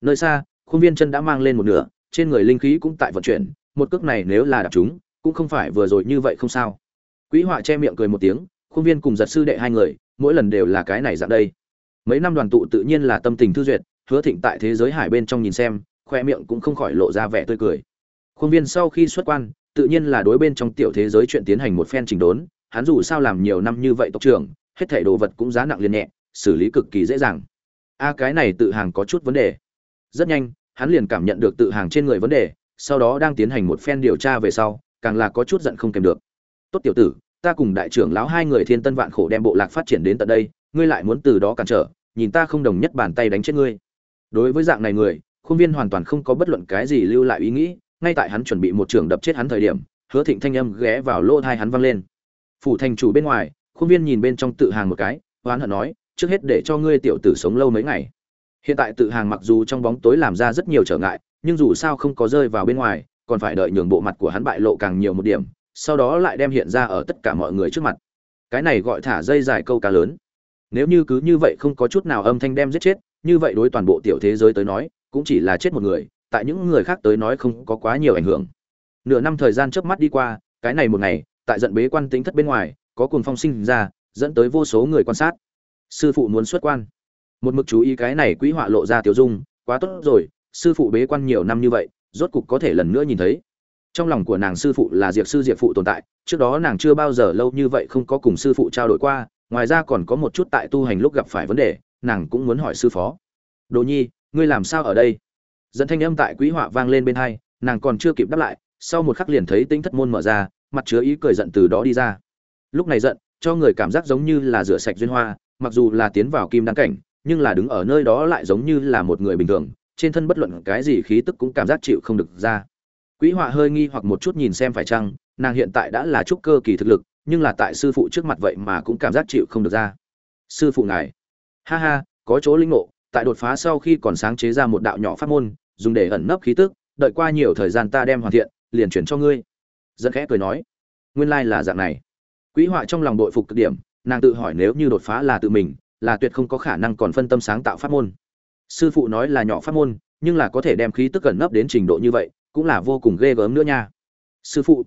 Nơi xa, khuôn viên chân đã mang lên một nửa, trên người linh khí cũng tại vận chuyển, một cước này nếu là đạp chúng, cũng không phải vừa rồi như vậy không sao. Quỹ họa che miệng cười một tiếng, khuôn viên cùng giật sư đệ hai người, mỗi lần đều là cái này dạng đây. Mấy năm đoàn tụ tự nhiên là tâm tình thư duyệt, hứa thịnh tại thế giới hải bên trong nhìn xem, khoe miệng cũng không khỏi lộ ra vẻ tươi cười khuôn viên sau khi xuất quan, tự nhiên là đối bên trong tiểu thế giới chuyện tiến hành một phen trình đốn, hắn dù sao làm nhiều năm như vậy tộc trưởng, hết thảy đồ vật cũng giá nặng liền nhẹ, xử lý cực kỳ dễ dàng. A à, cái này tự hàng có chút vấn đề. Rất nhanh, hắn liền cảm nhận được tự hàng trên người vấn đề, sau đó đang tiến hành một phen điều tra về sau, càng là có chút giận không kèm được. Tốt tiểu tử, ta cùng đại trưởng lão hai người thiên tân vạn khổ đem bộ lạc phát triển đến tận đây, ngươi lại muốn từ đó cản trở, nhìn ta không đồng nhất bàn tay đánh chết ngươi. Đối với dạng này người, khuôn viên hoàn toàn không có bất luận cái gì lưu lại ý nghĩ ngay tại hắn chuẩn bị một trường đập chết hắn thời điểm, hứa thịnh thanh âm ghé vào lỗ thai hắn văng lên. Phủ thành chủ bên ngoài, khuôn viên nhìn bên trong tự hàng một cái hoán hận nói, trước hết để cho ngươi tiểu tử sống lâu mấy ngày. Hiện tại tự hàng mặc dù trong bóng tối làm ra rất nhiều trở ngại, nhưng dù sao không có rơi vào bên ngoài, còn phải đợi nhường bộ mặt của hắn bại lộ càng nhiều một điểm, sau đó lại đem hiện ra ở tất cả mọi người trước mặt. Cái này gọi thả dây dài câu cá lớn. Nếu như cứ như vậy không có chút nào âm thanh đem giết chết, như vậy đối toàn bộ tiểu thế giới tới nói, cũng chỉ là chết một người tại những người khác tới nói không có quá nhiều ảnh hưởng. Nửa năm thời gian trước mắt đi qua, cái này một ngày, tại giận bế quan tính thất bên ngoài, có cuồng phong sinh ra, dẫn tới vô số người quan sát. Sư phụ muốn xuất quan. Một mực chú ý cái này quỹ họa lộ ra tiểu dung, quá tốt rồi, sư phụ bế quan nhiều năm như vậy, rốt cục có thể lần nữa nhìn thấy. Trong lòng của nàng sư phụ là diệp sư diệp phụ tồn tại, trước đó nàng chưa bao giờ lâu như vậy không có cùng sư phụ trao đổi qua, ngoài ra còn có một chút tại tu hành lúc gặp phải vấn đề, nàng cũng muốn hỏi sư phó. Đồ nhi, ngươi làm sao ở đây? Dẫn thanh âm tại quý họa vang lên bên hai, nàng còn chưa kịp đáp lại, sau một khắc liền thấy tinh thất môn mở ra, mặt chứa ý cười giận từ đó đi ra. Lúc này giận, cho người cảm giác giống như là rửa sạch duyên hoa, mặc dù là tiến vào kim đăng cảnh, nhưng là đứng ở nơi đó lại giống như là một người bình thường, trên thân bất luận cái gì khí tức cũng cảm giác chịu không được ra. Quý họa hơi nghi hoặc một chút nhìn xem phải chăng, nàng hiện tại đã là trúc cơ kỳ thực lực, nhưng là tại sư phụ trước mặt vậy mà cũng cảm giác chịu không được ra. Sư phụ ngài. Ha ha, có chỗ linh ngộ tại đột phá sau khi còn sáng chế ra một đạo nhỏ pháp môn, dùng để ẩn nấp khí tức, đợi qua nhiều thời gian ta đem hoàn thiện, liền chuyển cho ngươi. Dẫn khẽ cười nói. Nguyên lai là dạng này. Quỹ họa trong lòng đội phục cực điểm, nàng tự hỏi nếu như đột phá là tự mình, là tuyệt không có khả năng còn phân tâm sáng tạo pháp môn. Sư phụ nói là nhỏ pháp môn, nhưng là có thể đem khí tức ẩn nấp đến trình độ như vậy, cũng là vô cùng ghê gớm nữa nha. Sư phụ,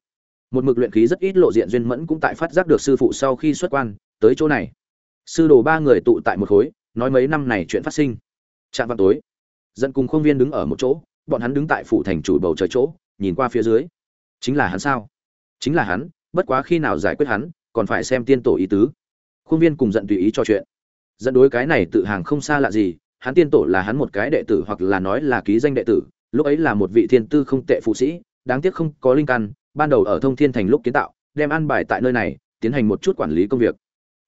một mực luyện khí rất ít lộ diện duyên mẫn cũng tại phát giác được sư phụ sau khi xuất quan, tới chỗ này. Sư đồ ba người tụ tại một khối nói mấy năm này chuyện phát sinh. Trạm vào tối, dẫn cùng khuôn viên đứng ở một chỗ, bọn hắn đứng tại phủ thành chủ bầu trời chỗ, nhìn qua phía dưới. Chính là hắn sao? Chính là hắn, bất quá khi nào giải quyết hắn, còn phải xem tiên tổ ý tứ. Khuôn viên cùng giận tùy ý cho chuyện. Dẫn đối cái này tự hàng không xa lạ gì, hắn tiên tổ là hắn một cái đệ tử hoặc là nói là ký danh đệ tử, lúc ấy là một vị thiên tư không tệ phụ sĩ, đáng tiếc không có linh căn, ban đầu ở thông thiên thành lúc kiến tạo, đem ăn bài tại nơi này, tiến hành một chút quản lý công việc.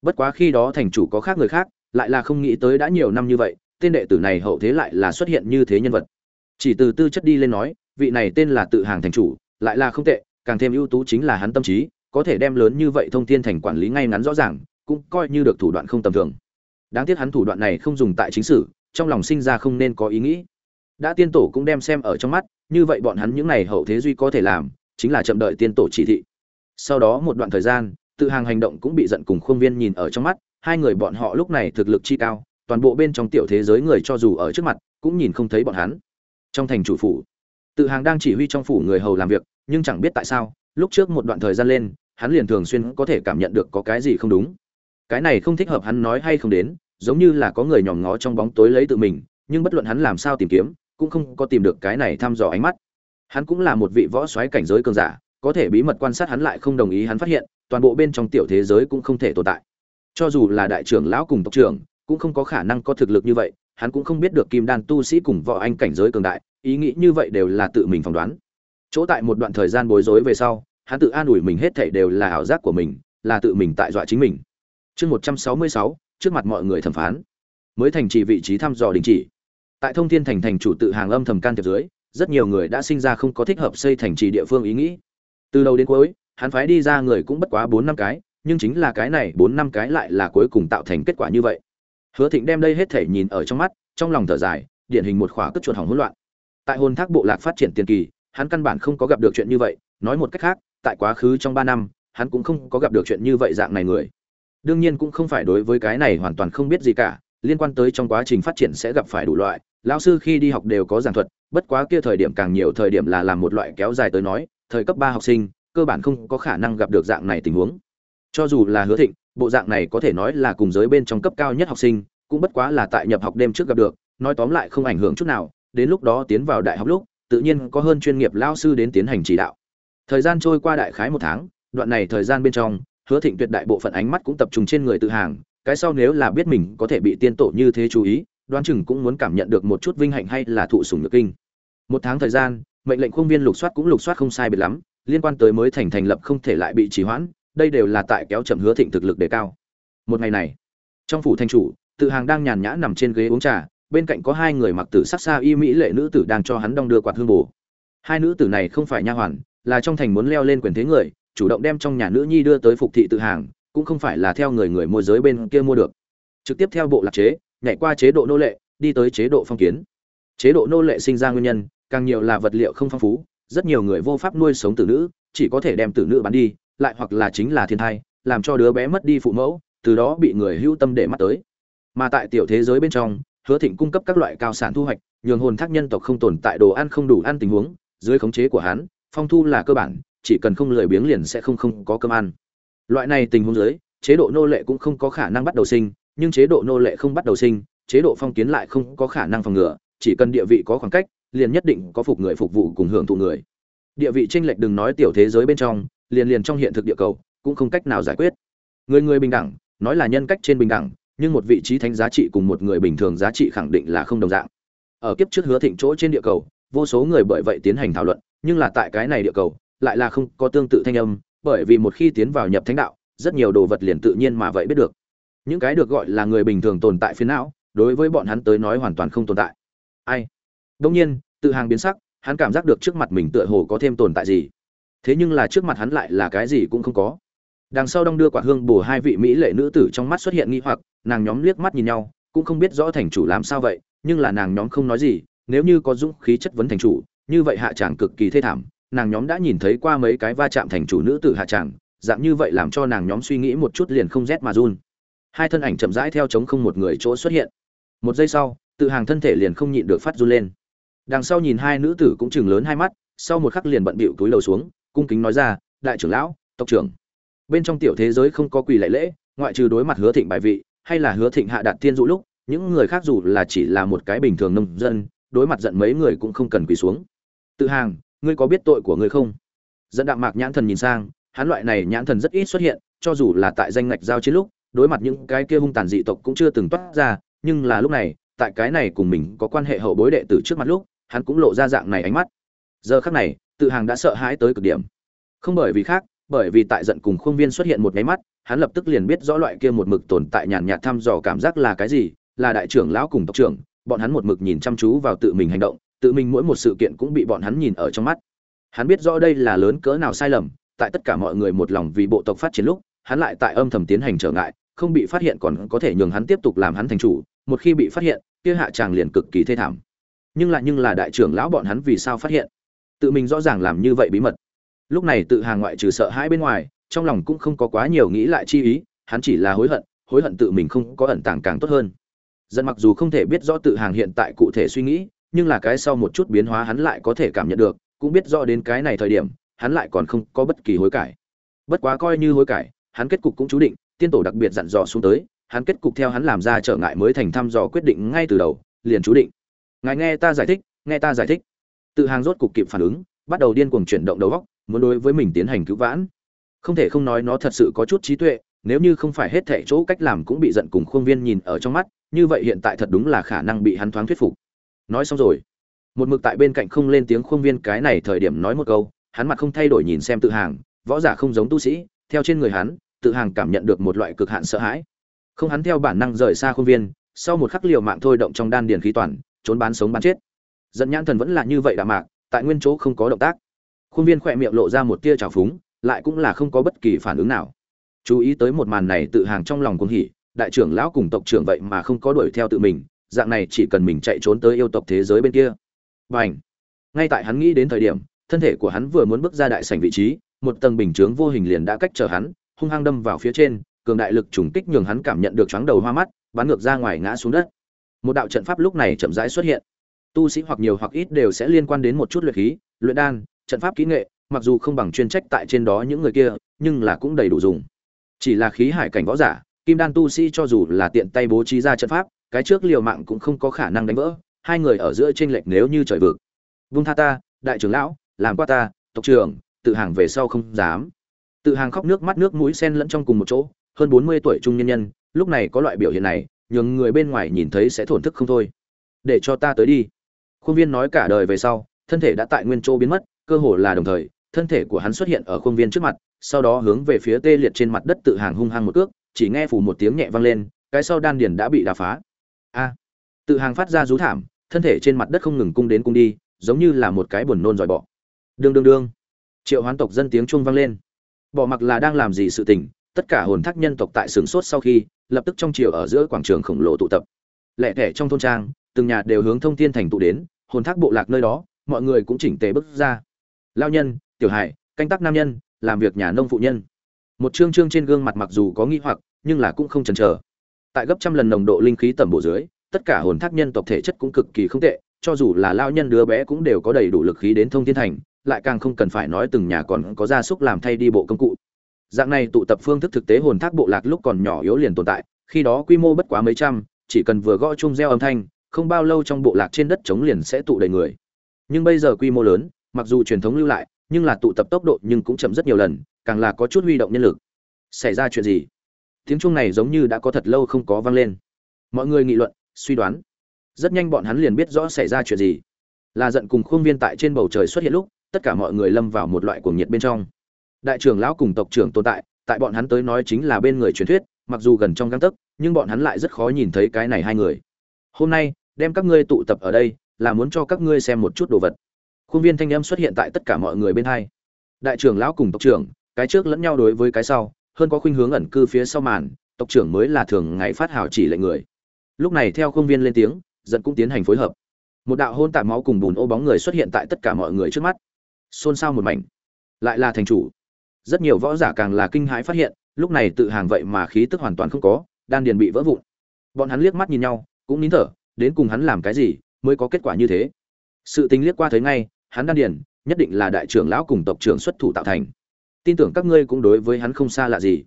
Bất quá khi đó thành chủ có khác người khác lại là không nghĩ tới đã nhiều năm như vậy, tên đệ tử này hậu thế lại là xuất hiện như thế nhân vật. Chỉ từ tư chất đi lên nói, vị này tên là tự hàng thành chủ, lại là không tệ, càng thêm ưu tú chính là hắn tâm trí, có thể đem lớn như vậy thông thiên thành quản lý ngay ngắn rõ ràng, cũng coi như được thủ đoạn không tầm thường. Đáng tiếc hắn thủ đoạn này không dùng tại chính sử, trong lòng sinh ra không nên có ý nghĩ. Đã tiên tổ cũng đem xem ở trong mắt, như vậy bọn hắn những này hậu thế duy có thể làm, chính là chậm đợi tiên tổ chỉ thị. Sau đó một đoạn thời gian, tự hàng hành động cũng bị giận cùng khuôn viên nhìn ở trong mắt hai người bọn họ lúc này thực lực chi cao, toàn bộ bên trong tiểu thế giới người cho dù ở trước mặt, cũng nhìn không thấy bọn hắn. Trong thành chủ phủ, tự hàng đang chỉ huy trong phủ người hầu làm việc, nhưng chẳng biết tại sao, lúc trước một đoạn thời gian lên, hắn liền thường xuyên có thể cảm nhận được có cái gì không đúng. Cái này không thích hợp hắn nói hay không đến, giống như là có người nhòm ngó trong bóng tối lấy tự mình, nhưng bất luận hắn làm sao tìm kiếm, cũng không có tìm được cái này thăm dò ánh mắt. Hắn cũng là một vị võ soái cảnh giới cường giả, có thể bí mật quan sát hắn lại không đồng ý hắn phát hiện, toàn bộ bên trong tiểu thế giới cũng không thể tồn tại cho dù là đại trưởng lão cùng tộc trưởng, cũng không có khả năng có thực lực như vậy, hắn cũng không biết được kim đan tu sĩ cùng võ anh cảnh giới cường đại, ý nghĩ như vậy đều là tự mình phỏng đoán. Chỗ tại một đoạn thời gian bối rối về sau, hắn tự an ủi mình hết thảy đều là ảo giác của mình, là tự mình tại dọa chính mình. Chương một trăm sáu mươi sáu, trước mặt mọi người thẩm phán. Mới thành trì vị trí thăm dò đình chỉ. Tại thông thiên thành thành chủ tự hàng âm thầm can thiệp dưới, rất nhiều người đã sinh ra không có thích hợp xây thành trì địa phương ý nghĩ. Từ đầu đến cuối, hắn phái đi ra người cũng bất quá bốn năm cái nhưng chính là cái này bốn năm cái lại là cuối cùng tạo thành kết quả như vậy. Hứa thịnh đem đây hết thể nhìn ở trong mắt, trong lòng thở dài, điển hình một khỏa cất chuột hỏng hỗn loạn. Tại hồn thác bộ lạc phát triển tiền kỳ, hắn căn bản không có gặp được chuyện như vậy, nói một cách khác, tại quá khứ trong ba năm, hắn cũng không có gặp được chuyện như vậy dạng này người. Đương nhiên cũng không phải đối với cái này hoàn toàn không biết gì cả, liên quan tới trong quá trình phát triển sẽ gặp phải đủ loại, lão sư khi đi học đều có giảng thuật, bất quá kia thời điểm càng nhiều thời điểm là làm một loại kéo dài tới nói, thời cấp ba học sinh, cơ bản không có khả năng gặp được dạng này tình huống cho dù là hứa thịnh, bộ dạng này có thể nói là cùng giới bên trong cấp cao nhất học sinh, cũng bất quá là tại nhập học đêm trước gặp được, nói tóm lại không ảnh hưởng chút nào, đến lúc đó tiến vào đại học lúc, tự nhiên có hơn chuyên nghiệp lao sư đến tiến hành chỉ đạo. Thời gian trôi qua đại khái một tháng, đoạn này thời gian bên trong, hứa thịnh tuyệt đại bộ phận ánh mắt cũng tập trung trên người tự hàng, cái sau nếu là biết mình có thể bị tiên tổ như thế chú ý, đoán chừng cũng muốn cảm nhận được một chút vinh hạnh hay là thụ sủng nhược kinh. Một tháng thời gian, mệnh lệnh khuôn viên lục soát cũng lục soát không sai biệt lắm, liên quan tới mới thành thành lập không thể lại bị trì hoãn đây đều là tại kéo chậm hứa thịnh thực lực đề cao. Một ngày này, trong phủ thanh chủ, tự hàng đang nhàn nhã nằm trên ghế uống trà, bên cạnh có hai người mặc tử sắc xa y mỹ lệ nữ tử đang cho hắn đong đưa quạt hương bổ. hai nữ tử này không phải nha hoàn, là trong thành muốn leo lên quyền thế người, chủ động đem trong nhà nữ nhi đưa tới phục thị tự hàng, cũng không phải là theo người người môi giới bên kia mua được. Trực tiếp theo bộ lạc chế, nhảy qua chế độ nô lệ, đi tới chế độ phong kiến. Chế độ nô lệ sinh ra nguyên nhân, càng nhiều là vật liệu không phong phú, rất nhiều người vô pháp nuôi sống tử nữ, chỉ có thể đem tử nữ bán đi lại hoặc là chính là thiên thai, làm cho đứa bé mất đi phụ mẫu, từ đó bị người hữu tâm để mắt tới. Mà tại tiểu thế giới bên trong, hứa thịnh cung cấp các loại cao sản thu hoạch, nhường hồn thác nhân tộc không tồn tại đồ ăn không đủ ăn tình huống, dưới khống chế của hắn, phong thu là cơ bản, chỉ cần không lười biếng liền sẽ không không có cơm ăn. Loại này tình huống dưới, chế độ nô lệ cũng không có khả năng bắt đầu sinh, nhưng chế độ nô lệ không bắt đầu sinh, chế độ phong kiến lại không có khả năng phòng ngừa, chỉ cần địa vị có khoảng cách, liền nhất định có phục người phục vụ cùng hưởng thụ người. Địa vị tranh lệch đừng nói tiểu thế giới bên trong liền liền trong hiện thực địa cầu, cũng không cách nào giải quyết. Người người bình đẳng, nói là nhân cách trên bình đẳng, nhưng một vị trí thánh giá trị cùng một người bình thường giá trị khẳng định là không đồng dạng. Ở kiếp trước hứa thịnh chỗ trên địa cầu, vô số người bởi vậy tiến hành thảo luận, nhưng là tại cái này địa cầu, lại là không có tương tự thanh âm, bởi vì một khi tiến vào nhập thánh đạo, rất nhiều đồ vật liền tự nhiên mà vậy biết được. Những cái được gọi là người bình thường tồn tại phiến não, đối với bọn hắn tới nói hoàn toàn không tồn tại. Ai? Đông nhiên, tự hàng biến sắc, hắn cảm giác được trước mặt mình tựa hồ có thêm tồn tại gì thế nhưng là trước mặt hắn lại là cái gì cũng không có. Đằng sau đong đưa quả hương bổ hai vị mỹ lệ nữ tử trong mắt xuất hiện nghi hoặc, nàng nhóm liếc mắt nhìn nhau, cũng không biết rõ thành chủ làm sao vậy, nhưng là nàng nhóm không nói gì, nếu như có dũng khí chất vấn thành chủ, như vậy hạ tràng cực kỳ thê thảm, nàng nhóm đã nhìn thấy qua mấy cái va chạm thành chủ nữ tử hạ tràng, dạng như vậy làm cho nàng nhóm suy nghĩ một chút liền không rét mà run. Hai thân ảnh chậm rãi theo chống không một người chỗ xuất hiện. Một giây sau, tự hàng thân thể liền không nhịn được phát run lên. Đằng sau nhìn hai nữ tử cũng chừng lớn hai mắt, sau một khắc liền bận bịu túi lầu xuống cung kính nói ra, đại trưởng lão, tộc trưởng. Bên trong tiểu thế giới không có quỳ lệ lễ, ngoại trừ đối mặt hứa thịnh bài vị, hay là hứa thịnh hạ đạt tiên dụ lúc, những người khác dù là chỉ là một cái bình thường nông dân, đối mặt giận mấy người cũng không cần quỳ xuống. Tự hàng, ngươi có biết tội của ngươi không? Dẫn đạm mạc nhãn thần nhìn sang, hắn loại này nhãn thần rất ít xuất hiện, cho dù là tại danh ngạch giao chiến lúc, đối mặt những cái kia hung tàn dị tộc cũng chưa từng toát ra, nhưng là lúc này, tại cái này cùng mình có quan hệ hậu bối đệ tử trước mặt lúc, hắn cũng lộ ra dạng này ánh mắt. Giờ khắc này tự hàng đã sợ hãi tới cực điểm. Không bởi vì khác, bởi vì tại giận cùng khuôn viên xuất hiện một máy mắt, hắn lập tức liền biết rõ loại kia một mực tồn tại nhàn nhạt thăm dò cảm giác là cái gì, là đại trưởng lão cùng tộc trưởng, bọn hắn một mực nhìn chăm chú vào tự mình hành động, tự mình mỗi một sự kiện cũng bị bọn hắn nhìn ở trong mắt. Hắn biết rõ đây là lớn cỡ nào sai lầm, tại tất cả mọi người một lòng vì bộ tộc phát triển lúc, hắn lại tại âm thầm tiến hành trở ngại, không bị phát hiện còn có thể nhường hắn tiếp tục làm hắn thành chủ, một khi bị phát hiện, kia hạ tràng liền cực kỳ thê thảm. Nhưng lại nhưng là đại trưởng lão bọn hắn vì sao phát hiện? Tự mình rõ ràng làm như vậy bí mật. Lúc này tự hàng ngoại trừ sợ hãi bên ngoài, trong lòng cũng không có quá nhiều nghĩ lại chi ý, hắn chỉ là hối hận hối hận tự mình không có ẩn tàng càng tốt hơn. Dân mặc dù không thể biết rõ tự hàng hiện tại cụ thể suy nghĩ, nhưng là cái sau một chút biến hóa hắn lại có thể cảm nhận được, cũng biết rõ đến cái này thời điểm, hắn lại còn không có bất kỳ hối cải. Bất quá coi như hối cải, hắn kết cục cũng chú định, tiên tổ đặc biệt dặn dò xuống tới, hắn kết cục theo hắn làm ra trở ngại mới thành thăm dò quyết định ngay từ đầu, liền chú định. Ngài nghe ta giải thích, nghe ta giải thích tự hàng rốt cục kịp phản ứng, bắt đầu điên cuồng chuyển động đầu góc, muốn đối với mình tiến hành cứu vãn. Không thể không nói nó thật sự có chút trí tuệ, nếu như không phải hết thảy chỗ cách làm cũng bị giận cùng khuôn viên nhìn ở trong mắt, như vậy hiện tại thật đúng là khả năng bị hắn thoáng thuyết phục. Nói xong rồi, một mực tại bên cạnh không lên tiếng khuôn viên cái này thời điểm nói một câu, hắn mặt không thay đổi nhìn xem tự hàng, võ giả không giống tu sĩ, theo trên người hắn, tự hàng cảm nhận được một loại cực hạn sợ hãi. Không hắn theo bản năng rời xa khuôn viên, sau một khắc liều mạng thôi động trong đan điền khí toàn, trốn bán sống bán chết dẫn nhãn thần vẫn là như vậy đạm mạc, tại nguyên chỗ không có động tác. Khuôn viên khỏe miệng lộ ra một tia trào phúng, lại cũng là không có bất kỳ phản ứng nào. Chú ý tới một màn này tự hàng trong lòng cuồng hỉ, đại trưởng lão cùng tộc trưởng vậy mà không có đuổi theo tự mình, dạng này chỉ cần mình chạy trốn tới yêu tộc thế giới bên kia. Và ngay tại hắn nghĩ đến thời điểm, thân thể của hắn vừa muốn bước ra đại sảnh vị trí, một tầng bình chướng vô hình liền đã cách trở hắn, hung hăng đâm vào phía trên, cường đại lực trùng kích nhường hắn cảm nhận được chóng đầu hoa mắt, bắn ngược ra ngoài ngã xuống đất. Một đạo trận pháp lúc này chậm rãi xuất hiện tu sĩ hoặc nhiều hoặc ít đều sẽ liên quan đến một chút luyện khí, luyện đan, trận pháp kỹ nghệ, mặc dù không bằng chuyên trách tại trên đó những người kia, nhưng là cũng đầy đủ dùng. Chỉ là khí hải cảnh võ giả, kim đan tu sĩ cho dù là tiện tay bố trí ra trận pháp, cái trước liều mạng cũng không có khả năng đánh vỡ, hai người ở giữa trên lệch nếu như trời vực. Vung tha ta, đại trưởng lão, làm qua ta, tộc trưởng, tự hàng về sau không dám. Tự hàng khóc nước mắt nước mũi sen lẫn trong cùng một chỗ, hơn bốn mươi tuổi trung nhân nhân, lúc này có loại biểu hiện này, nhường người bên ngoài nhìn thấy sẽ thổn thức không thôi. Để cho ta tới đi khuôn viên nói cả đời về sau, thân thể đã tại nguyên chỗ biến mất, cơ hồ là đồng thời, thân thể của hắn xuất hiện ở khuôn viên trước mặt, sau đó hướng về phía tê liệt trên mặt đất tự hàng hung hăng một cước, chỉ nghe phủ một tiếng nhẹ vang lên, cái sau đan điền đã bị đà phá. A! Tự hàng phát ra rú thảm, thân thể trên mặt đất không ngừng cung đến cung đi, giống như là một cái buồn nôn dòi bỏ đương đương đương! Triệu hoán tộc dân tiếng chuông vang lên. Bỏ mặc là đang làm gì sự tình, tất cả hồn thác nhân tộc tại sửng sốt sau khi, lập tức trong chiều ở giữa quảng trường khổng lồ tụ tập. Lẹ thẻ trong thôn trang, từng nhà đều hướng thông thiên thành tụ đến hồn thác bộ lạc nơi đó, mọi người cũng chỉnh tề bước ra. Lao nhân, tiểu hải canh tác nam nhân, làm việc nhà nông phụ nhân. Một chương chương trên gương mặt mặc dù có nghi hoặc, nhưng là cũng không chần chờ. Tại gấp trăm lần nồng độ linh khí tầm bộ dưới, tất cả hồn thác nhân tộc thể chất cũng cực kỳ không tệ, cho dù là lao nhân đứa bé cũng đều có đầy đủ lực khí đến thông thiên thành, lại càng không cần phải nói từng nhà còn có gia súc làm thay đi bộ công cụ. Dạng này tụ tập phương thức thực tế hồn thác bộ lạc lúc còn nhỏ yếu liền tồn tại, khi đó quy mô bất quá mấy trăm, chỉ cần vừa gõ chung reo âm thanh không bao lâu trong bộ lạc trên đất chống liền sẽ tụ đầy người. Nhưng bây giờ quy mô lớn, mặc dù truyền thống lưu lại, nhưng là tụ tập tốc độ nhưng cũng chậm rất nhiều lần, càng là có chút huy động nhân lực. Xảy ra chuyện gì? Tiếng chuông này giống như đã có thật lâu không có vang lên. Mọi người nghị luận, suy đoán. Rất nhanh bọn hắn liền biết rõ xảy ra chuyện gì. Là giận cùng khuôn viên tại trên bầu trời xuất hiện lúc, tất cả mọi người lâm vào một loại cuồng nhiệt bên trong. Đại trưởng lão cùng tộc trưởng tồn tại tại bọn hắn tới nói chính là bên người truyền thuyết, mặc dù gần trong gang tấc, nhưng bọn hắn lại rất khó nhìn thấy cái này hai người. Hôm nay đem các ngươi tụ tập ở đây, là muốn cho các ngươi xem một chút đồ vật. Khuôn viên thanh âm xuất hiện tại tất cả mọi người bên hai. Đại trưởng lão cùng tộc trưởng, cái trước lẫn nhau đối với cái sau, hơn có khuynh hướng ẩn cư phía sau màn, tộc trưởng mới là thường ngày phát hào chỉ lệnh người. Lúc này theo khuôn viên lên tiếng dẫn cũng tiến hành phối hợp. Một đạo hôn tạm máu cùng bùn ô bóng người xuất hiện tại tất cả mọi người trước mắt. Xôn xao một mảnh. Lại là thành chủ. Rất nhiều võ giả càng là kinh hãi phát hiện, lúc này tự hàng vậy mà khí tức hoàn toàn không có, đan điền bị vỡ vụn. Bọn hắn liếc mắt nhìn nhau, cũng nín thở đến cùng hắn làm cái gì mới có kết quả như thế. Sự tính liếc qua thấy ngay, hắn đan điền, nhất định là đại trưởng lão cùng tộc trưởng xuất thủ tạo thành. Tin tưởng các ngươi cũng đối với hắn không xa lạ gì.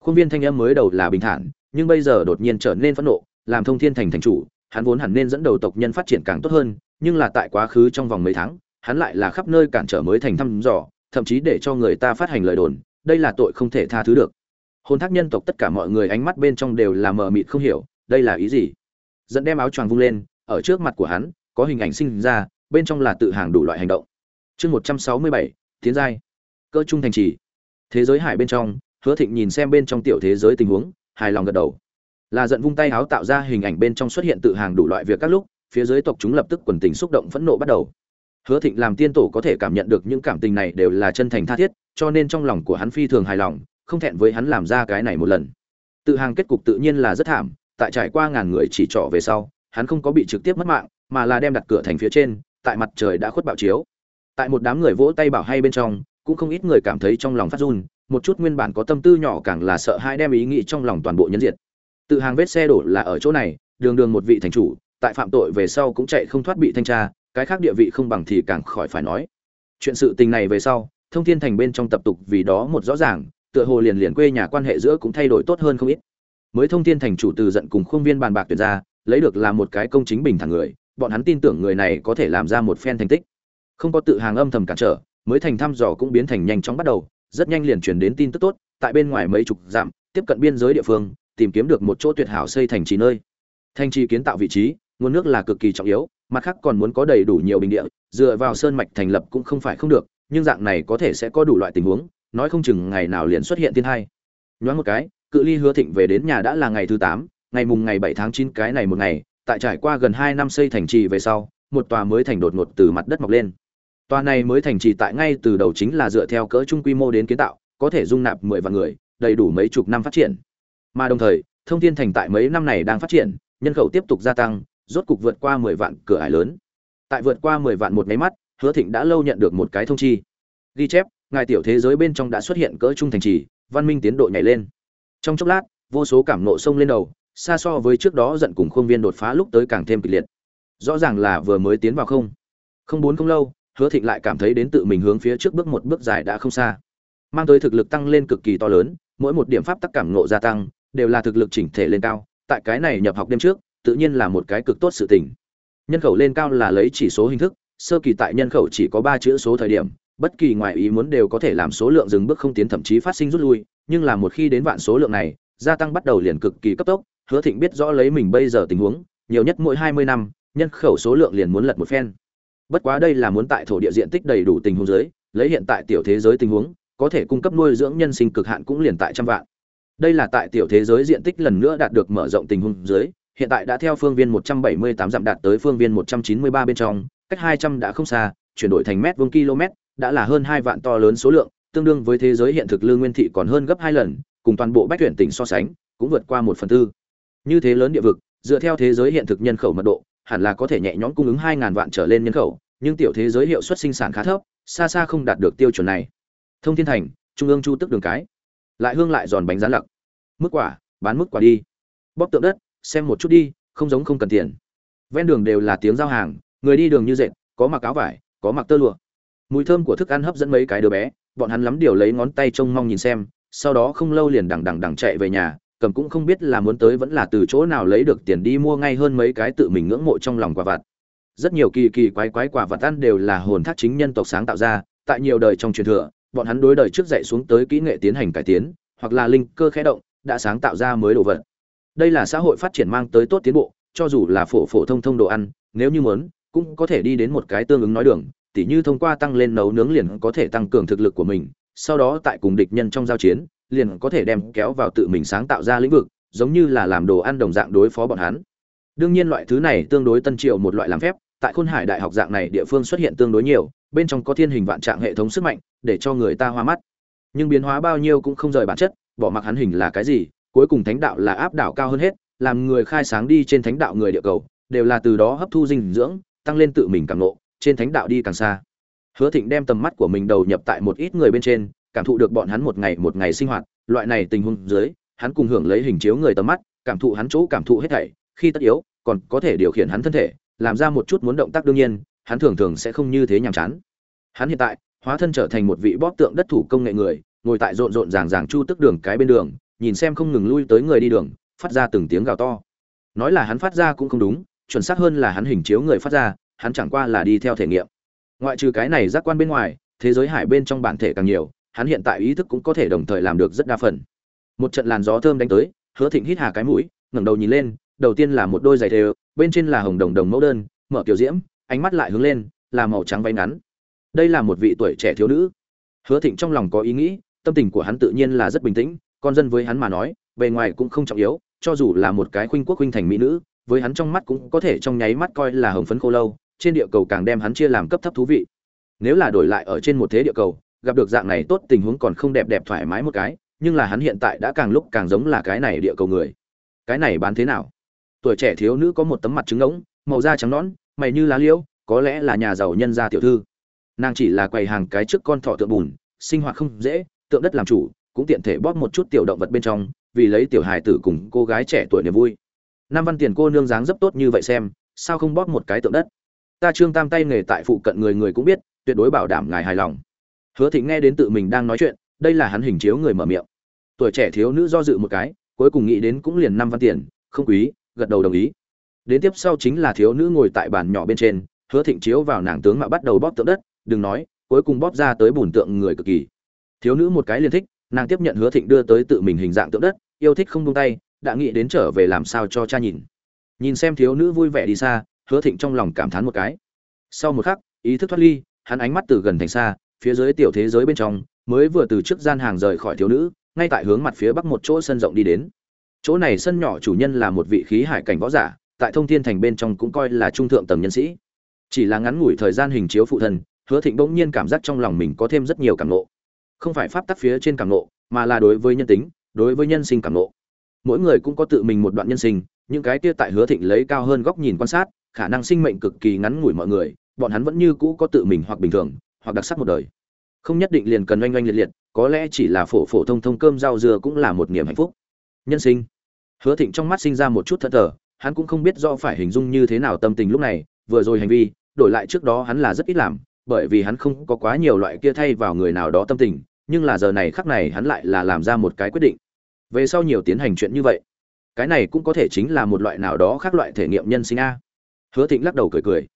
Khuôn viên thanh âm mới đầu là bình thản, nhưng bây giờ đột nhiên trở nên phẫn nộ, làm thông thiên thành thành chủ, hắn vốn hẳn nên dẫn đầu tộc nhân phát triển càng tốt hơn, nhưng là tại quá khứ trong vòng mấy tháng, hắn lại là khắp nơi cản trở mới thành thăm dò, thậm chí để cho người ta phát hành lời đồn, đây là tội không thể tha thứ được. Hôn thác nhân tộc tất cả mọi người ánh mắt bên trong đều là mờ mịt không hiểu, đây là ý gì? Dẫn đem áo choàng vung lên, ở trước mặt của hắn, có hình ảnh sinh ra, bên trong là tự hàng đủ loại hành động. Chương một trăm sáu mươi bảy, tiến giai. Cơ trung thành trì. Thế giới hải bên trong, hứa thịnh nhìn xem bên trong tiểu thế giới tình huống, hài lòng gật đầu. Là giận vung tay áo tạo ra hình ảnh bên trong xuất hiện tự hàng đủ loại việc các lúc, phía dưới tộc chúng lập tức quần tình xúc động phẫn nộ bắt đầu. Hứa thịnh làm tiên tổ có thể cảm nhận được những cảm tình này đều là chân thành tha thiết, cho nên trong lòng của hắn phi thường hài lòng, không thẹn với hắn làm ra cái này một lần. Tự hàng kết cục tự nhiên là rất thảm tại trải qua ngàn người chỉ trỏ về sau, hắn không có bị trực tiếp mất mạng, mà là đem đặt cửa thành phía trên, tại mặt trời đã khuất bạo chiếu. Tại một đám người vỗ tay bảo hay bên trong, cũng không ít người cảm thấy trong lòng phát run, một chút nguyên bản có tâm tư nhỏ càng là sợ hai đem ý nghĩ trong lòng toàn bộ nhân diệt. Tự hàng vết xe đổ là ở chỗ này, đường đường một vị thành chủ, tại phạm tội về sau cũng chạy không thoát bị thanh tra, cái khác địa vị không bằng thì càng khỏi phải nói. Chuyện sự tình này về sau, thông thiên thành bên trong tập tục vì đó một rõ ràng, tựa hồ liền liền quê nhà quan hệ giữa cũng thay đổi tốt hơn không ít mới thông thiên thành chủ từ giận cùng khuôn viên bàn bạc tuyển ra, lấy được là một cái công chính bình thản người, bọn hắn tin tưởng người này có thể làm ra một phen thành tích. Không có tự hàng âm thầm cản trở, mới thành thăm dò cũng biến thành nhanh chóng bắt đầu, rất nhanh liền truyền đến tin tức tốt, tại bên ngoài mấy chục dặm, tiếp cận biên giới địa phương, tìm kiếm được một chỗ tuyệt hảo xây thành trì nơi. Thành trì kiến tạo vị trí, nguồn nước là cực kỳ trọng yếu, mặt khác còn muốn có đầy đủ nhiều bình địa, dựa vào sơn mạch thành lập cũng không phải không được, nhưng dạng này có thể sẽ có đủ loại tình huống, nói không chừng ngày nào liền xuất hiện thiên hai. Nhoáng một cái cự ly hứa thịnh về đến nhà đã là ngày thứ tám, ngày mùng ngày bảy tháng chín cái này một ngày, tại trải qua gần hai năm xây thành trì về sau, một tòa mới thành đột ngột từ mặt đất mọc lên. Tòa này mới thành trì tại ngay từ đầu chính là dựa theo cỡ trung quy mô đến kiến tạo, có thể dung nạp mười vạn người, đầy đủ mấy chục năm phát triển. Mà đồng thời, thông thiên thành tại mấy năm này đang phát triển, nhân khẩu tiếp tục gia tăng, rốt cục vượt qua mười vạn cửa ải lớn. Tại vượt qua mười vạn một máy mắt, hứa thịnh đã lâu nhận được một cái thông chi. Ghi chép, ngài tiểu thế giới bên trong đã xuất hiện cỡ trung thành trì, văn minh tiến độ nhảy lên trong chốc lát, vô số cảm nộ sông lên đầu, xa so với trước đó giận cùng khuôn viên đột phá lúc tới càng thêm kịch liệt. Rõ ràng là vừa mới tiến vào không. Không bốn không lâu, hứa thịnh lại cảm thấy đến tự mình hướng phía trước bước một bước dài đã không xa. Mang tới thực lực tăng lên cực kỳ to lớn, mỗi một điểm pháp tắc cảm nộ gia tăng, đều là thực lực chỉnh thể lên cao, tại cái này nhập học đêm trước, tự nhiên là một cái cực tốt sự tình. Nhân khẩu lên cao là lấy chỉ số hình thức, sơ kỳ tại nhân khẩu chỉ có ba chữ số thời điểm, bất kỳ ngoại ý muốn đều có thể làm số lượng dừng bước không tiến thậm chí phát sinh rút lui nhưng là một khi đến vạn số lượng này, gia tăng bắt đầu liền cực kỳ cấp tốc, hứa thịnh biết rõ lấy mình bây giờ tình huống, nhiều nhất mỗi hai mươi năm, nhân khẩu số lượng liền muốn lật một phen. Bất quá đây là muốn tại thổ địa diện tích đầy đủ tình huống dưới, lấy hiện tại tiểu thế giới tình huống, có thể cung cấp nuôi dưỡng nhân sinh cực hạn cũng liền tại trăm vạn. Đây là tại tiểu thế giới diện tích lần nữa đạt được mở rộng tình huống dưới, hiện tại đã theo phương viên 178 dặm đạt tới phương viên 193 bên trong, cách 200 đã không xa, chuyển đổi thành mét vuông km, đã là hơn hai vạn to lớn số lượng tương đương với thế giới hiện thực lương nguyên thị còn hơn gấp hai lần, cùng toàn bộ bách tuyển tỉnh so sánh, cũng vượt qua một phần tư. Như thế lớn địa vực, dựa theo thế giới hiện thực nhân khẩu mật độ, hẳn là có thể nhẹ nhõm cung ứng hai ngàn vạn trở lên nhân khẩu, nhưng tiểu thế giới hiệu suất sinh sản khá thấp, xa xa không đạt được tiêu chuẩn này. Thông thiên thành, trung ương chu tức đường cái. Lại hương lại giòn bánh rán lặc. Mức quả, bán mức quả đi. Bóp tượng đất, xem một chút đi, không giống không cần tiền. Ven đường đều là tiếng giao hàng, người đi đường như dệt, có mặc áo vải, có mặc tơ lụa. Mùi thơm của thức ăn hấp dẫn mấy cái đứa bé bọn hắn lắm điều lấy ngón tay trông mong nhìn xem, sau đó không lâu liền đằng đằng đằng chạy về nhà, cầm cũng không biết là muốn tới vẫn là từ chỗ nào lấy được tiền đi mua ngay hơn mấy cái tự mình ngưỡng mộ trong lòng quả vặt. Rất nhiều kỳ kỳ quái quái quả vật ăn đều là hồn thác chính nhân tộc sáng tạo ra, tại nhiều đời trong truyền thừa, bọn hắn đối đời trước dạy xuống tới kỹ nghệ tiến hành cải tiến, hoặc là linh cơ khẽ động, đã sáng tạo ra mới đồ vật. Đây là xã hội phát triển mang tới tốt tiến bộ, cho dù là phổ phổ thông thông đồ ăn, nếu như muốn, cũng có thể đi đến một cái tương ứng nói đường tỉ như thông qua tăng lên nấu nướng liền có thể tăng cường thực lực của mình, sau đó tại cùng địch nhân trong giao chiến, liền có thể đem kéo vào tự mình sáng tạo ra lĩnh vực, giống như là làm đồ ăn đồng dạng đối phó bọn hắn. Đương nhiên loại thứ này tương đối tân triệu một loại làm phép, tại khôn hải đại học dạng này địa phương xuất hiện tương đối nhiều, bên trong có thiên hình vạn trạng hệ thống sức mạnh, để cho người ta hoa mắt. Nhưng biến hóa bao nhiêu cũng không rời bản chất, bỏ mặc hắn hình là cái gì, cuối cùng thánh đạo là áp đảo cao hơn hết, làm người khai sáng đi trên thánh đạo người địa cầu, đều là từ đó hấp thu dinh dưỡng, tăng lên tự mình cảm nộ trên thánh đạo đi càng xa. Hứa thịnh đem tầm mắt của mình đầu nhập tại một ít người bên trên, cảm thụ được bọn hắn một ngày một ngày sinh hoạt, loại này tình huống dưới, hắn cùng hưởng lấy hình chiếu người tầm mắt, cảm thụ hắn chỗ cảm thụ hết thảy, khi tất yếu, còn có thể điều khiển hắn thân thể, làm ra một chút muốn động tác đương nhiên, hắn thường thường sẽ không như thế nhàm chán. Hắn hiện tại, hóa thân trở thành một vị bóp tượng đất thủ công nghệ người, ngồi tại rộn rộn ràng ràng chu tức đường cái bên đường, nhìn xem không ngừng lui tới người đi đường, phát ra từng tiếng gào to. Nói là hắn phát ra cũng không đúng, chuẩn xác hơn là hắn hình chiếu người phát ra hắn chẳng qua là đi theo thể nghiệm. Ngoại trừ cái này giác quan bên ngoài, thế giới hải bên trong bản thể càng nhiều, hắn hiện tại ý thức cũng có thể đồng thời làm được rất đa phần. Một trận làn gió thơm đánh tới, hứa thịnh hít hà cái mũi, ngẩng đầu nhìn lên, đầu tiên là một đôi giày thêu, bên trên là hồng đồng đồng mẫu đơn, mở kiểu diễm, ánh mắt lại hướng lên, là màu trắng váy ngắn. Đây là một vị tuổi trẻ thiếu nữ. Hứa thịnh trong lòng có ý nghĩ, tâm tình của hắn tự nhiên là rất bình tĩnh, con dân với hắn mà nói, bề ngoài cũng không trọng yếu, cho dù là một cái khuynh quốc khuynh thành mỹ nữ, với hắn trong mắt cũng có thể trong nháy mắt coi là hồng phấn khô lâu trên địa cầu càng đem hắn chia làm cấp thấp thú vị. Nếu là đổi lại ở trên một thế địa cầu, gặp được dạng này tốt tình huống còn không đẹp đẹp thoải mái một cái, nhưng là hắn hiện tại đã càng lúc càng giống là cái này địa cầu người. Cái này bán thế nào? Tuổi trẻ thiếu nữ có một tấm mặt trứng ngỗng, màu da trắng nõn, mày như lá liễu, có lẽ là nhà giàu nhân gia tiểu thư. Nàng chỉ là quầy hàng cái trước con thọ tượng bùn, sinh hoạt không dễ, tượng đất làm chủ, cũng tiện thể bóp một chút tiểu động vật bên trong, vì lấy tiểu hài tử cùng cô gái trẻ tuổi niềm vui. Năm văn tiền cô nương dáng dấp tốt như vậy xem, sao không bóp một cái tượng đất? Ta trương tam tay nghề tại phụ cận người người cũng biết, tuyệt đối bảo đảm ngài hài lòng. Hứa thịnh nghe đến tự mình đang nói chuyện, đây là hắn hình chiếu người mở miệng. Tuổi trẻ thiếu nữ do dự một cái, cuối cùng nghĩ đến cũng liền năm văn tiền, không quý, gật đầu đồng ý. Đến tiếp sau chính là thiếu nữ ngồi tại bàn nhỏ bên trên, hứa thịnh chiếu vào nàng tướng mà bắt đầu bóp tượng đất, đừng nói, cuối cùng bóp ra tới bùn tượng người cực kỳ. Thiếu nữ một cái liền thích, nàng tiếp nhận hứa thịnh đưa tới tự mình hình dạng tượng đất, yêu thích không buông tay, đã nghĩ đến trở về làm sao cho cha nhìn. Nhìn xem thiếu nữ vui vẻ đi xa hứa thịnh trong lòng cảm thán một cái. Sau một khắc, ý thức thoát ly, hắn ánh mắt từ gần thành xa, phía dưới tiểu thế giới bên trong, mới vừa từ trước gian hàng rời khỏi thiếu nữ, ngay tại hướng mặt phía bắc một chỗ sân rộng đi đến. Chỗ này sân nhỏ chủ nhân là một vị khí hải cảnh võ giả, tại thông thiên thành bên trong cũng coi là trung thượng tầng nhân sĩ. Chỉ là ngắn ngủi thời gian hình chiếu phụ thân hứa thịnh bỗng nhiên cảm giác trong lòng mình có thêm rất nhiều cảm nộ không phải pháp tắc phía trên cảm nộ mà là đối với nhân tính, đối với nhân sinh cảm nộ mỗi người cũng có tự mình một đoạn nhân sinh, những cái kia tại hứa thịnh lấy cao hơn góc nhìn quan sát khả năng sinh mệnh cực kỳ ngắn ngủi mọi người, bọn hắn vẫn như cũ có tự mình hoặc bình thường, hoặc đặc sắc một đời. Không nhất định liền cần oanh oanh liệt liệt, có lẽ chỉ là phổ phổ thông thông cơm rau dưa cũng là một niềm hạnh phúc. Nhân sinh. Hứa thịnh trong mắt sinh ra một chút thất thờ, hắn cũng không biết do phải hình dung như thế nào tâm tình lúc này, vừa rồi hành vi, đổi lại trước đó hắn là rất ít làm, bởi vì hắn không có quá nhiều loại kia thay vào người nào đó tâm tình, nhưng là giờ này khắc này hắn lại là làm ra một cái quyết định. Về sau nhiều tiến hành chuyện như vậy, cái này cũng có thể chính là một loại nào đó khác loại thể nghiệm nhân sinh a hứa thịnh lắc đầu cười cười.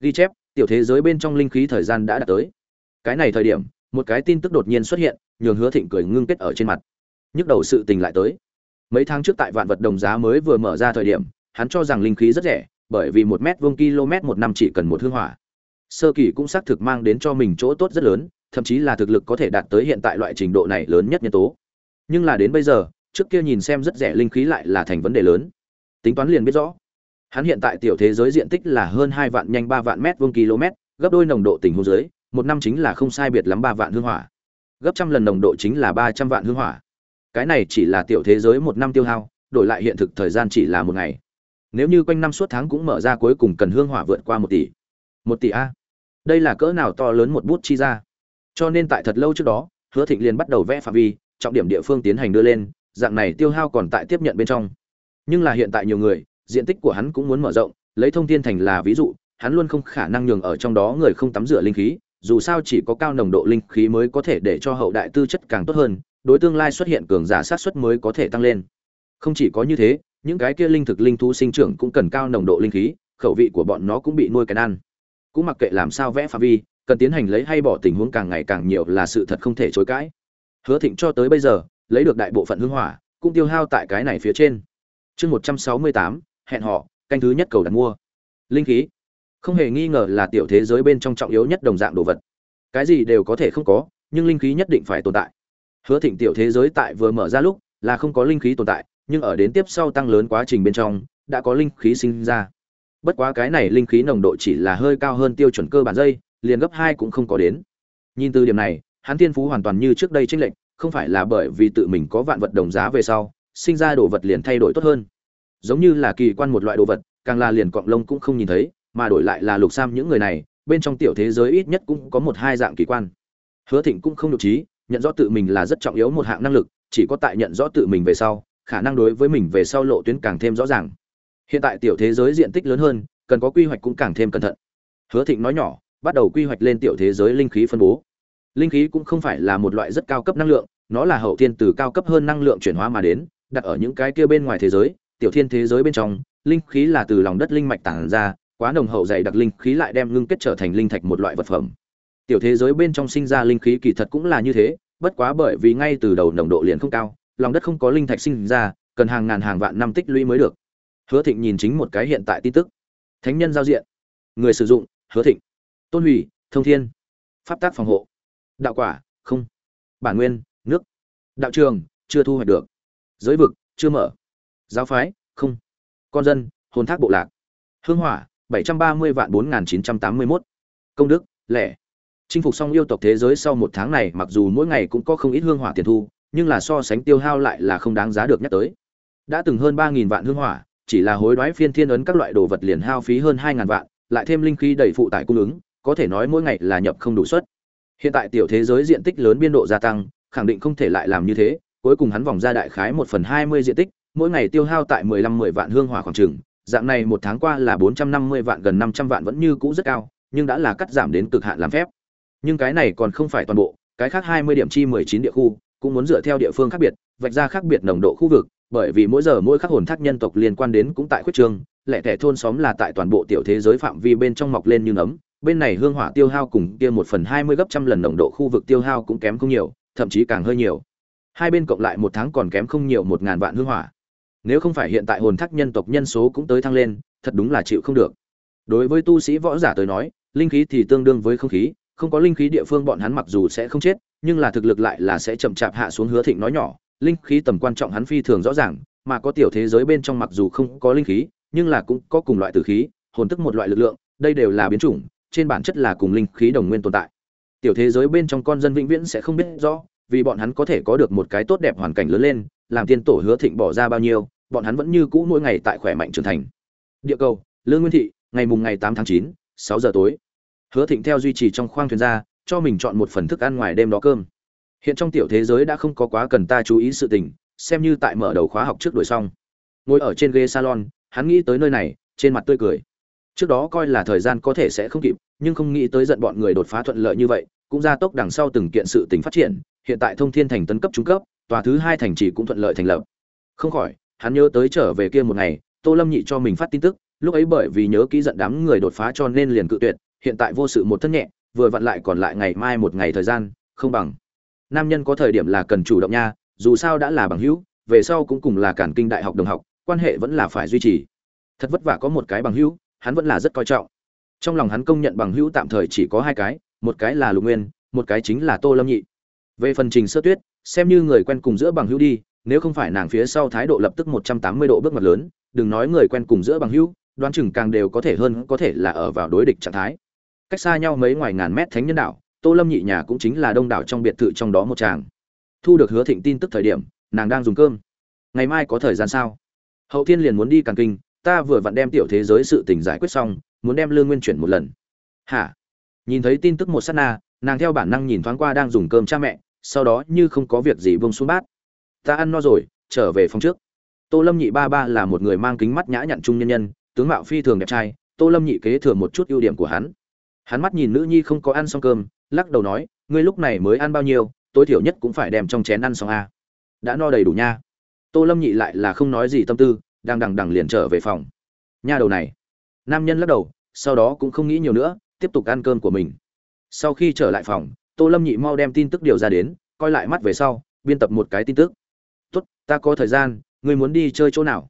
Ghi chép, tiểu thế giới bên trong linh khí thời gian đã đạt tới. Cái này thời điểm, một cái tin tức đột nhiên xuất hiện, nhường hứa thịnh cười ngưng kết ở trên mặt. Nhức đầu sự tình lại tới. Mấy tháng trước tại vạn vật đồng giá mới vừa mở ra thời điểm, hắn cho rằng linh khí rất rẻ, bởi vì một mét vuông km một năm chỉ cần một hương hỏa. Sơ kỳ cũng xác thực mang đến cho mình chỗ tốt rất lớn, thậm chí là thực lực có thể đạt tới hiện tại loại trình độ này lớn nhất nhân tố. Nhưng là đến bây giờ, trước kia nhìn xem rất rẻ linh khí lại là thành vấn đề lớn. Tính toán liền biết rõ hắn hiện tại tiểu thế giới diện tích là hơn hai vạn nhanh ba vạn mét vuông km, gấp đôi nồng độ tình huống dưới, một năm chính là không sai biệt lắm ba vạn hương hỏa. Gấp trăm lần nồng độ chính là ba trăm vạn hương hỏa. Cái này chỉ là tiểu thế giới một năm tiêu hao, đổi lại hiện thực thời gian chỉ là một ngày. Nếu như quanh năm suốt tháng cũng mở ra cuối cùng cần hương hỏa vượt qua một tỷ. Một tỷ a. Đây là cỡ nào to lớn một bút chi ra. Cho nên tại thật lâu trước đó, hứa thịnh liền bắt đầu vẽ phạm vi, trọng điểm địa phương tiến hành đưa lên, dạng này tiêu hao còn tại tiếp nhận bên trong. Nhưng là hiện tại nhiều người diện tích của hắn cũng muốn mở rộng, lấy Thông Thiên Thành là ví dụ, hắn luôn không khả năng nhường ở trong đó người không tắm rửa linh khí, dù sao chỉ có cao nồng độ linh khí mới có thể để cho hậu đại tư chất càng tốt hơn, đối tương lai xuất hiện cường giả sát suất mới có thể tăng lên. Không chỉ có như thế, những cái kia linh thực linh thú sinh trưởng cũng cần cao nồng độ linh khí, khẩu vị của bọn nó cũng bị nuôi cái ăn. Cũng mặc kệ làm sao vẽ phạm vi, cần tiến hành lấy hay bỏ tình huống càng ngày càng nhiều là sự thật không thể chối cãi. Hứa Thịnh cho tới bây giờ, lấy được đại bộ phận hương hỏa, cũng tiêu hao tại cái này phía trên. Chương 168, hẹn họ canh thứ nhất cầu đặt mua. Linh khí. Không hề nghi ngờ là tiểu thế giới bên trong trọng yếu nhất đồng dạng đồ vật. Cái gì đều có thể không có, nhưng linh khí nhất định phải tồn tại. Hứa thịnh tiểu thế giới tại vừa mở ra lúc, là không có linh khí tồn tại, nhưng ở đến tiếp sau tăng lớn quá trình bên trong, đã có linh khí sinh ra. Bất quá cái này linh khí nồng độ chỉ là hơi cao hơn tiêu chuẩn cơ bản dây, liền gấp hai cũng không có đến. Nhìn từ điểm này, hắn tiên phú hoàn toàn như trước đây tranh lệch, không phải là bởi vì tự mình có vạn vật đồng giá về sau, sinh ra đồ vật liền thay đổi tốt hơn giống như là kỳ quan một loại đồ vật, càng là liền cọng lông cũng không nhìn thấy, mà đổi lại là lục sam những người này, bên trong tiểu thế giới ít nhất cũng có một hai dạng kỳ quan. Hứa thịnh cũng không được trí, nhận rõ tự mình là rất trọng yếu một hạng năng lực, chỉ có tại nhận rõ tự mình về sau, khả năng đối với mình về sau lộ tuyến càng thêm rõ ràng. Hiện tại tiểu thế giới diện tích lớn hơn, cần có quy hoạch cũng càng thêm cẩn thận. Hứa thịnh nói nhỏ, bắt đầu quy hoạch lên tiểu thế giới linh khí phân bố. Linh khí cũng không phải là một loại rất cao cấp năng lượng, nó là hậu thiên từ cao cấp hơn năng lượng chuyển hóa mà đến, đặt ở những cái kia bên ngoài thế giới tiểu thiên thế giới bên trong, linh khí là từ lòng đất linh mạch tản ra, quá nồng hậu dày đặc linh khí lại đem ngưng kết trở thành linh thạch một loại vật phẩm. Tiểu thế giới bên trong sinh ra linh khí kỳ thật cũng là như thế, bất quá bởi vì ngay từ đầu nồng độ liền không cao, lòng đất không có linh thạch sinh ra, cần hàng ngàn hàng vạn năm tích lũy mới được. Hứa thịnh nhìn chính một cái hiện tại tin tức. Thánh nhân giao diện. Người sử dụng, hứa thịnh. Tôn hủy, thông thiên. Pháp tác phòng hộ. Đạo quả, không. Bản nguyên, nước. Đạo trường, chưa thu hoạch được. Giới vực, chưa mở giáo phái, không. Con dân, hồn thác bộ lạc. Hương hỏa, bảy trăm ba mươi vạn bốn nghìn chín trăm tám mươi mốt. Công đức, lẻ. Chinh phục xong yêu tộc thế giới sau một tháng này, mặc dù mỗi ngày cũng có không ít hương hỏa tiền thu, nhưng là so sánh tiêu hao lại là không đáng giá được nhắc tới. Đã từng hơn ba nghìn vạn hương hỏa, chỉ là hối đoái phiên thiên ấn các loại đồ vật liền hao phí hơn hai ngàn vạn, lại thêm linh khí đầy phụ tải cung ứng, có thể nói mỗi ngày là nhập không đủ suất. Hiện tại tiểu thế giới diện tích lớn biên độ gia tăng, khẳng định không thể lại làm như thế, cuối cùng hắn vòng ra đại khái một phần hai mươi diện tích mỗi ngày tiêu hao tại mười lăm mười vạn hương hỏa khoảng trường, dạng này một tháng qua là bốn trăm năm mươi vạn gần năm trăm vạn vẫn như cũ rất cao nhưng đã là cắt giảm đến cực hạn làm phép. Nhưng cái này còn không phải toàn bộ cái khác hai mươi điểm chi mười chín địa khu cũng muốn dựa theo địa phương khác biệt vạch ra khác biệt nồng độ khu vực bởi vì mỗi giờ mỗi khắc hồn thác nhân tộc liên quan đến cũng tại khuyết trường lẻ tẻ thôn xóm là tại toàn bộ tiểu thế giới phạm vi bên trong mọc lên như nấm bên này hương hỏa tiêu hao cùng kia một phần hai mươi gấp trăm lần nồng độ khu vực tiêu hao cũng kém không nhiều thậm chí càng hơi nhiều. Hai bên cộng lại một tháng còn kém không nhiều một ngàn vạn hương hỏa nếu không phải hiện tại hồn thác nhân tộc nhân số cũng tới thăng lên, thật đúng là chịu không được. Đối với tu sĩ võ giả tới nói, linh khí thì tương đương với không khí, không có linh khí địa phương bọn hắn mặc dù sẽ không chết, nhưng là thực lực lại là sẽ chậm chạp hạ xuống hứa thịnh nói nhỏ, linh khí tầm quan trọng hắn phi thường rõ ràng, mà có tiểu thế giới bên trong mặc dù không có linh khí, nhưng là cũng có cùng loại tử khí, hồn tức một loại lực lượng, đây đều là biến chủng, trên bản chất là cùng linh khí đồng nguyên tồn tại. Tiểu thế giới bên trong con dân vĩnh viễn sẽ không biết rõ, vì bọn hắn có thể có được một cái tốt đẹp hoàn cảnh lớn lên, làm tiên tổ hứa thịnh bỏ ra bao nhiêu bọn hắn vẫn như cũ mỗi ngày tại khỏe mạnh trưởng thành. Địa cầu, lương nguyên thị, ngày mùng ngày tám tháng chín, sáu giờ tối. Hứa thịnh theo duy trì trong khoang thuyền ra, cho mình chọn một phần thức ăn ngoài đêm đó cơm. Hiện trong tiểu thế giới đã không có quá cần ta chú ý sự tình, xem như tại mở đầu khóa học trước đuổi xong. Ngồi ở trên ghế salon, hắn nghĩ tới nơi này, trên mặt tươi cười. Trước đó coi là thời gian có thể sẽ không kịp, nhưng không nghĩ tới giận bọn người đột phá thuận lợi như vậy, cũng ra tốc đằng sau từng kiện sự tình phát triển, hiện tại thông thiên thành tấn cấp trung cấp, tòa thứ hai thành trì cũng thuận lợi thành lập. Không khỏi hắn nhớ tới trở về kia một ngày, tô lâm nhị cho mình phát tin tức, lúc ấy bởi vì nhớ kỹ giận đám người đột phá cho nên liền cự tuyệt, hiện tại vô sự một thân nhẹ, vừa vặn lại còn lại ngày mai một ngày thời gian, không bằng. Nam nhân có thời điểm là cần chủ động nha, dù sao đã là bằng hữu, về sau cũng cùng là cản kinh đại học đồng học, quan hệ vẫn là phải duy trì. Thật vất vả có một cái bằng hữu, hắn vẫn là rất coi trọng. Trong lòng hắn công nhận bằng hữu tạm thời chỉ có hai cái, một cái là lục nguyên, một cái chính là tô lâm nhị. Về phần trình sơ tuyết, xem như người quen cùng giữa bằng hữu đi nếu không phải nàng phía sau thái độ lập tức một trăm tám mươi độ bước ngoặt lớn, đừng nói người quen cùng giữa bằng hữu, đoán chừng càng đều có thể hơn, có thể là ở vào đối địch trạng thái. Cách xa nhau mấy ngoài ngàn mét thánh nhân đạo tô lâm nhị nhà cũng chính là đông đảo trong biệt thự trong đó một chàng. thu được hứa thịnh tin tức thời điểm, nàng đang dùng cơm. Ngày mai có thời gian sao? Hậu thiên liền muốn đi càng kinh, ta vừa vặn đem tiểu thế giới sự tình giải quyết xong, muốn đem lương nguyên chuyển một lần. Hả? Nhìn thấy tin tức một sát na, nàng theo bản năng nhìn thoáng qua đang dùng cơm cha mẹ, sau đó như không có việc gì buông xuống bát ta ăn no rồi, trở về phòng trước. Tô lâm nhị ba ba là một người mang kính mắt nhã nhặn trung nhân nhân, tướng mạo phi thường đẹp trai, tô lâm nhị kế thừa một chút ưu điểm của hắn. Hắn mắt nhìn nữ nhi không có ăn xong cơm, lắc đầu nói, ngươi lúc này mới ăn bao nhiêu, tối thiểu nhất cũng phải đem trong chén ăn xong a. Đã no đầy đủ nha. Tô lâm nhị lại là không nói gì tâm tư, đang đằng đằng liền trở về phòng. Nha đầu này. Nam nhân lắc đầu, sau đó cũng không nghĩ nhiều nữa, tiếp tục ăn cơm của mình. Sau khi trở lại phòng, tô lâm nhị mau đem tin tức điều ra đến, coi lại mắt về sau, biên tập một cái tin tức tốt, ta có thời gian, ngươi muốn đi chơi chỗ nào?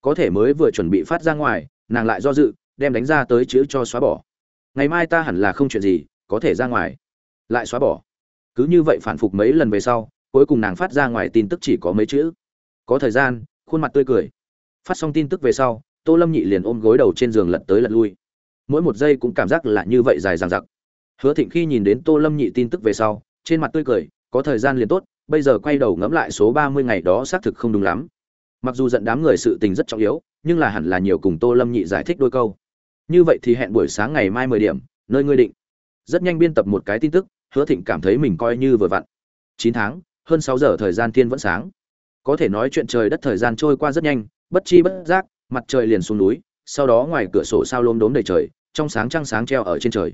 Có thể mới vừa chuẩn bị phát ra ngoài, nàng lại do dự, đem đánh ra tới chữ cho xóa bỏ. Ngày mai ta hẳn là không chuyện gì, có thể ra ngoài. Lại xóa bỏ. Cứ như vậy phản phục mấy lần về sau, cuối cùng nàng phát ra ngoài tin tức chỉ có mấy chữ. Có thời gian, khuôn mặt tươi cười. Phát xong tin tức về sau, tô lâm nhị liền ôm gối đầu trên giường lật tới lật lui. Mỗi một giây cũng cảm giác là như vậy dài dằng dặc. Hứa thịnh khi nhìn đến tô lâm nhị tin tức về sau, trên mặt tươi cười, có thời gian liền tốt bây giờ quay đầu ngẫm lại số ba mươi ngày đó xác thực không đúng lắm. Mặc dù giận đám người sự tình rất trọng yếu, nhưng là hẳn là nhiều cùng tô lâm nhị giải thích đôi câu. Như vậy thì hẹn buổi sáng ngày mai mười điểm, nơi ngươi định. Rất nhanh biên tập một cái tin tức, hứa thịnh cảm thấy mình coi như vừa vặn. Chín tháng, hơn sáu giờ thời gian thiên vẫn sáng. Có thể nói chuyện trời đất thời gian trôi qua rất nhanh, bất chi bất giác, mặt trời liền xuống núi, sau đó ngoài cửa sổ sao lốm đốm đầy trời, trong sáng trăng sáng treo ở trên trời.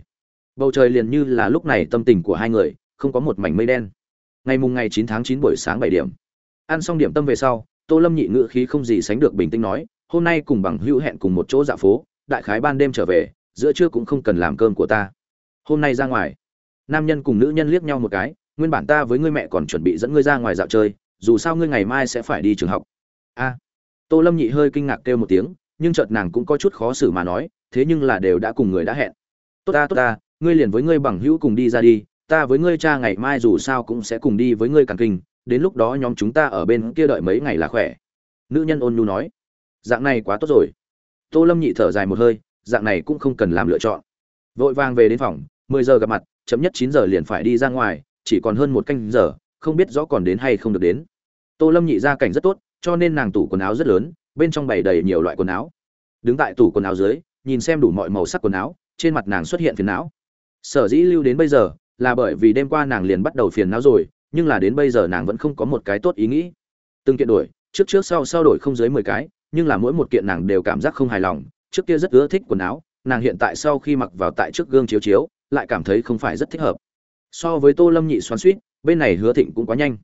Bầu trời liền như là lúc này tâm tình của hai người, không có một mảnh mây đen ngày mùng ngày chín tháng chín buổi sáng bảy điểm. Ăn xong điểm tâm về sau, tô lâm nhị ngữ khí không gì sánh được bình tĩnh nói, hôm nay cùng bằng hữu hẹn cùng một chỗ dạ phố, đại khái ban đêm trở về, giữa trưa cũng không cần làm cơm của ta. Hôm nay ra ngoài. Nam nhân cùng nữ nhân liếc nhau một cái, nguyên bản ta với ngươi mẹ còn chuẩn bị dẫn ngươi ra ngoài dạo chơi, dù sao ngươi ngày mai sẽ phải đi trường học. A. Tô lâm nhị hơi kinh ngạc kêu một tiếng, nhưng chợt nàng cũng có chút khó xử mà nói, thế nhưng là đều đã cùng người đã hẹn. Tốt ta tốt ta, ngươi liền với ngươi bằng hữu cùng đi ra đi ta với ngươi cha ngày mai dù sao cũng sẽ cùng đi với ngươi càng kinh, đến lúc đó nhóm chúng ta ở bên kia đợi mấy ngày là khỏe. Nữ nhân ôn nhu nói. Dạng này quá tốt rồi. Tô lâm nhị thở dài một hơi, dạng này cũng không cần làm lựa chọn. Vội vàng về đến phòng, mười giờ gặp mặt chấm nhất chín giờ liền phải đi ra ngoài, chỉ còn hơn một canh giờ, không biết rõ còn đến hay không được đến. Tô lâm nhị gia cảnh rất tốt, cho nên nàng tủ quần áo rất lớn, bên trong bày đầy nhiều loại quần áo. Đứng tại tủ quần áo dưới, nhìn xem đủ mọi màu sắc quần áo, trên mặt nàng xuất hiện phiền não. Sở dĩ lưu đến bây giờ là bởi vì đêm qua nàng liền bắt đầu phiền não rồi, nhưng là đến bây giờ nàng vẫn không có một cái tốt ý nghĩ. Từng kiện đổi, trước trước sau sau đổi không dưới mười cái, nhưng là mỗi một kiện nàng đều cảm giác không hài lòng, trước kia rất ưa thích quần áo, nàng hiện tại sau khi mặc vào tại trước gương chiếu chiếu, lại cảm thấy không phải rất thích hợp. So với tô lâm nhị xoắn suýt, bên này hứa thịnh cũng quá nhanh.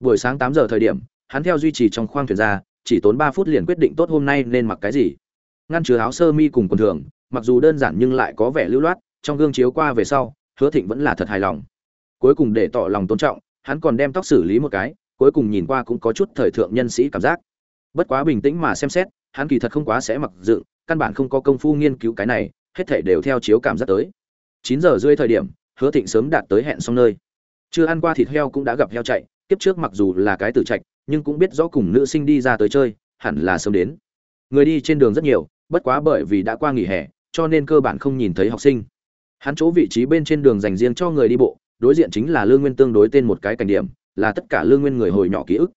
Buổi sáng tám giờ thời điểm, hắn theo duy trì trong khoang thuyền ra, chỉ tốn ba phút liền quyết định tốt hôm nay nên mặc cái gì. Ngăn chứa áo sơ mi cùng quần thường, mặc dù đơn giản nhưng lại có vẻ lưu loát, trong gương chiếu qua về sau hứa thịnh vẫn là thật hài lòng. Cuối cùng để tỏ lòng tôn trọng, hắn còn đem tóc xử lý một cái, cuối cùng nhìn qua cũng có chút thời thượng nhân sĩ cảm giác. Bất quá bình tĩnh mà xem xét, hắn kỳ thật không quá sẽ mặc dựng, căn bản không có công phu nghiên cứu cái này, hết thể đều theo chiếu cảm giác tới. Chín giờ rưỡi thời điểm, hứa thịnh sớm đạt tới hẹn xong nơi. Chưa ăn qua thịt heo cũng đã gặp heo chạy, kiếp trước mặc dù là cái tử trạch, nhưng cũng biết rõ cùng nữ sinh đi ra tới chơi, hẳn là sớm đến. Người đi trên đường rất nhiều, bất quá bởi vì đã qua nghỉ hè, cho nên cơ bản không nhìn thấy học sinh hắn chỗ vị trí bên trên đường dành riêng cho người đi bộ, đối diện chính là lương nguyên tương đối tên một cái cảnh điểm, là tất cả lương nguyên người hồi nhỏ ký ức.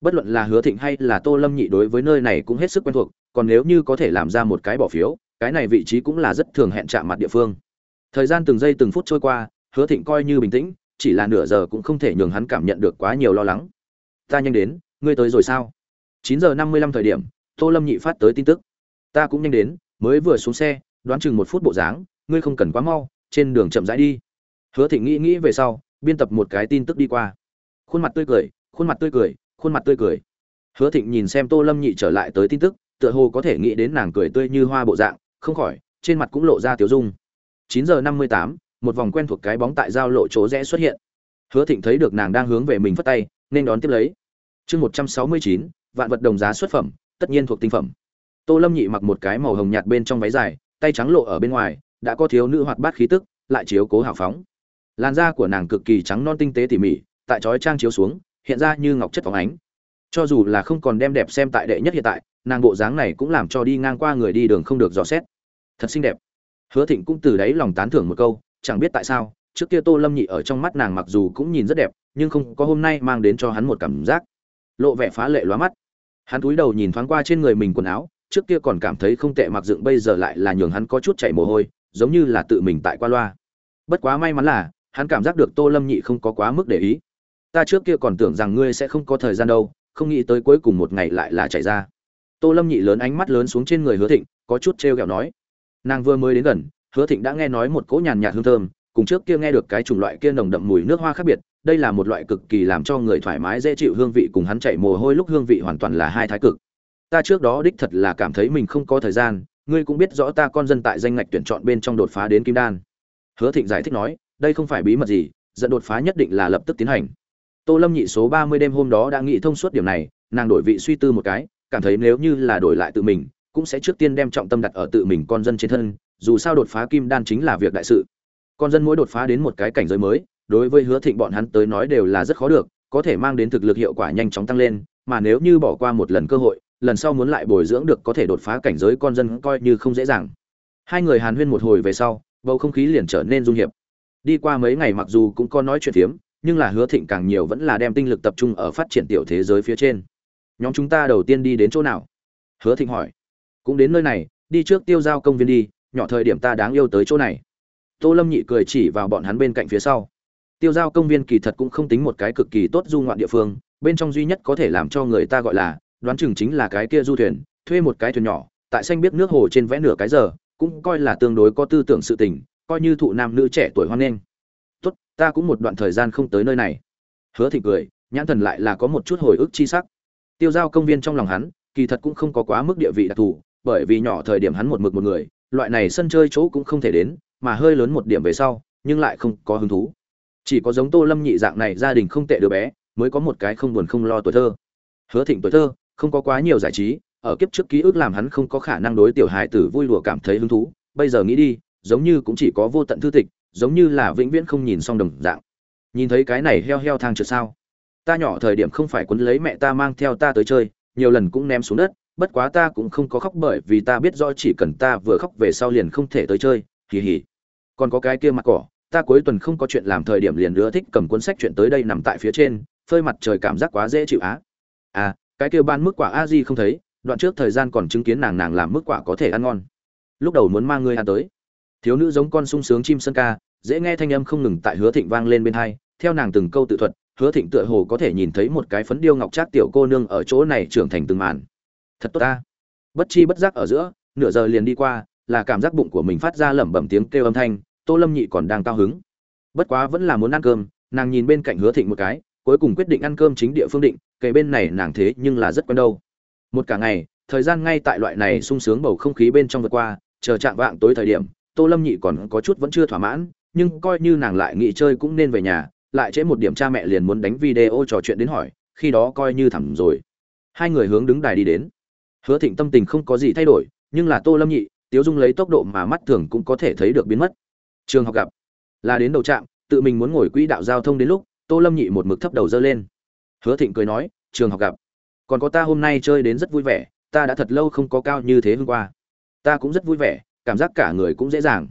Bất luận là hứa thịnh hay là tô lâm nhị đối với nơi này cũng hết sức quen thuộc, còn nếu như có thể làm ra một cái bỏ phiếu, cái này vị trí cũng là rất thường hẹn chạm mặt địa phương. Thời gian từng giây từng phút trôi qua, hứa thịnh coi như bình tĩnh, chỉ là nửa giờ cũng không thể nhường hắn cảm nhận được quá nhiều lo lắng. Ta nhanh đến, ngươi tới rồi sao? Chín giờ năm mươi lăm thời điểm, tô lâm nhị phát tới tin tức. Ta cũng nhanh đến, mới vừa xuống xe, đoán chừng một phút bộ dáng ngươi không cần quá mau, trên đường chậm rãi đi. Hứa thịnh nghĩ nghĩ về sau, biên tập một cái tin tức đi qua. Khuôn mặt tươi cười, khuôn mặt tươi cười, khuôn mặt tươi cười. Hứa thịnh nhìn xem tô lâm nhị trở lại tới tin tức, tựa hồ có thể nghĩ đến nàng cười tươi như hoa bộ dạng, không khỏi, trên mặt cũng lộ ra tiếu dung. Chín giờ năm mươi tám, một vòng quen thuộc cái bóng tại giao lộ chỗ rẽ xuất hiện. Hứa thịnh thấy được nàng đang hướng về mình phất tay, nên đón tiếp lấy. Chương một trăm sáu mươi chín, vạn vật đồng giá xuất phẩm, tất nhiên thuộc tinh phẩm. Tô lâm nhị mặc một cái màu hồng nhạt bên trong váy dài, tay trắng lộ ở bên ngoài đã có thiếu nữ hoạt bát khí tức, lại chiếu cố hào phóng. Làn da của nàng cực kỳ trắng non tinh tế tỉ mỉ, tại chói trang chiếu xuống, hiện ra như ngọc chất phóng ánh. Cho dù là không còn đem đẹp xem tại đệ nhất hiện tại, nàng bộ dáng này cũng làm cho đi ngang qua người đi đường không được dò xét. Thật xinh đẹp. Hứa thịnh cũng từ đấy lòng tán thưởng một câu, chẳng biết tại sao, trước kia tô lâm nhị ở trong mắt nàng mặc dù cũng nhìn rất đẹp, nhưng không có hôm nay mang đến cho hắn một cảm giác. Lộ vẻ phá lệ lóa mắt. Hắn cúi đầu nhìn thoáng qua trên người mình quần áo, trước kia còn cảm thấy không tệ mặc dựng bây giờ lại là nhường hắn có chút chảy mồ hôi giống như là tự mình tại qua loa. Bất quá may mắn là, hắn cảm giác được tô lâm nhị không có quá mức để ý. Ta trước kia còn tưởng rằng ngươi sẽ không có thời gian đâu, không nghĩ tới cuối cùng một ngày lại là chạy ra. Tô lâm nhị lớn ánh mắt lớn xuống trên người hứa thịnh, có chút t r e o g ẹ o nói. Nàng vừa mới đến gần, hứa thịnh đã nghe nói một cỗ nhàn nhạt hương thơm, cùng trước kia nghe được cái chủng loại kia nồng đậm mùi nước hoa khác biệt, đây là một loại cực kỳ làm cho người thoải mái, dễ chịu hương vị cùng hắn chạy mồ hôi lúc hương vị hoàn toàn là hai thái cực. Ta trước đó đích thật là cảm thấy mình không có thời gian ngươi cũng biết rõ ta con dân tại danh ngạch tuyển chọn bên trong đột phá đến kim đan. Hứa thịnh giải thích nói, đây không phải bí mật gì, dẫn đột phá nhất định là lập tức tiến hành. Tô lâm nhị số ba mươi đêm hôm đó đã nghĩ thông suốt điểm này, nàng đổi vị suy tư một cái, cảm thấy nếu như là đổi lại tự mình, cũng sẽ trước tiên đem trọng tâm đặt ở tự mình con dân trên thân, dù sao đột phá kim đan chính là việc đại sự. Con dân mỗi đột phá đến một cái cảnh giới mới, đối với hứa thịnh bọn hắn tới nói đều là rất khó được, có thể mang đến thực lực hiệu quả nhanh chóng tăng lên, mà nếu như bỏ qua một lần cơ hội lần sau muốn lại bồi dưỡng được có thể đột phá cảnh giới con dân coi như không dễ dàng. Hai người hàn huyên một hồi về sau, bầu không khí liền trở nên dung hiệp. Đi qua mấy ngày mặc dù cũng có nói chuyện phiếm, nhưng là hứa thịnh càng nhiều vẫn là đem tinh lực tập trung ở phát triển tiểu thế giới phía trên. Nhóm chúng ta đầu tiên đi đến chỗ nào? Hứa thịnh hỏi. Cũng đến nơi này, đi trước tiêu giao công viên đi, nhỏ thời điểm ta đáng yêu tới chỗ này. Tô lâm nhị cười chỉ vào bọn hắn bên cạnh phía sau. Tiêu giao công viên kỳ thật cũng không tính một cái cực kỳ tốt du ngoạn địa phương, bên trong duy nhất có thể làm cho người ta gọi là đoán chừng chính là cái kia du thuyền, thuê một cái thuyền nhỏ, tại xanh biết nước hồ trên vẽ nửa cái giờ, cũng coi là tương đối có tư tưởng sự tình, coi như thụ nam nữ trẻ tuổi hoan nghênh. Tốt, ta cũng một đoạn thời gian không tới nơi này. Hứa thịnh cười, nhãn thần lại là có một chút hồi ức chi sắc. Tiêu giao công viên trong lòng hắn, kỳ thật cũng không có quá mức địa vị đặc thù, bởi vì nhỏ thời điểm hắn một mực một người, loại này sân chơi chỗ cũng không thể đến, mà hơi lớn một điểm về sau, nhưng lại không có hứng thú. Chỉ có giống tô lâm nhị dạng này, gia đình không tệ đứa bé, mới có một cái không buồn không lo tuổi thơ. Hứa thịnh tuổi thơ không có quá nhiều giải trí, ở kiếp trước ký ức làm hắn không có khả năng đối tiểu hài tử vui lùa cảm thấy hứng thú. Bây giờ nghĩ đi, giống như cũng chỉ có vô tận thư tịch, giống như là vĩnh viễn không nhìn xong đồng dạng. Nhìn thấy cái này heo heo thang trượt sao? Ta nhỏ thời điểm không phải quấn lấy mẹ ta mang theo ta tới chơi, nhiều lần cũng ném xuống đất, bất quá ta cũng không có khóc bởi vì ta biết rõ chỉ cần ta vừa khóc về sau liền không thể tới chơi, hì hì. Còn có cái kia mặt cỏ, ta cuối tuần không có chuyện làm thời điểm liền nữa thích cầm cuốn sách chuyện tới đây nằm tại phía trên, phơi mặt trời cảm giác quá dễ chịu á. À cái kia ban mức quả a di không thấy, đoạn trước thời gian còn chứng kiến nàng nàng làm mức quả có thể ăn ngon. Lúc đầu muốn mang ngươi ăn tới. Thiếu nữ giống con sung sướng chim sân ca, dễ nghe thanh âm không ngừng tại hứa thịnh vang lên bên hai, theo nàng từng câu tự thuật, hứa thịnh tựa hồ có thể nhìn thấy một cái phấn điêu ngọc trác tiểu cô nương ở chỗ này trưởng thành từng màn. Thật tốt ta. Bất chi bất giác ở giữa, nửa giờ liền đi qua, là cảm giác bụng của mình phát ra lẩm bẩm tiếng kêu âm thanh, tô lâm nhị còn đang cao hứng. Bất quá vẫn là muốn ăn cơm, nàng nhìn bên cạnh hứa thịnh một cái cuối cùng quyết định ăn cơm chính địa phương định, Kể bên này nàng thế nhưng là rất quen đâu. Một cả ngày, thời gian ngay tại loại này sung sướng bầu không khí bên trong vượt qua, chờ chạm vạng tối thời điểm, tô lâm nhị còn có chút vẫn chưa thỏa mãn, nhưng coi như nàng lại nghỉ chơi cũng nên về nhà, lại trễ một điểm cha mẹ liền muốn đánh video trò chuyện đến hỏi, khi đó coi như thẳm rồi. Hai người hướng đứng đài đi đến. Hứa thịnh tâm tình không có gì thay đổi, nhưng là tô lâm nhị, tiếu dung lấy tốc độ mà mắt thường cũng có thể thấy được biến mất. Trường học gặp. Là đến đầu trạm, tự mình muốn ngồi quỹ đạo giao thông đến lúc tô lâm nhị một mực thấp đầu dơ lên. Hứa thịnh cười nói, trường học gặp. Còn có ta hôm nay chơi đến rất vui vẻ, ta đã thật lâu không có cao như thế hôm qua. Ta cũng rất vui vẻ, cảm giác cả người cũng dễ dàng.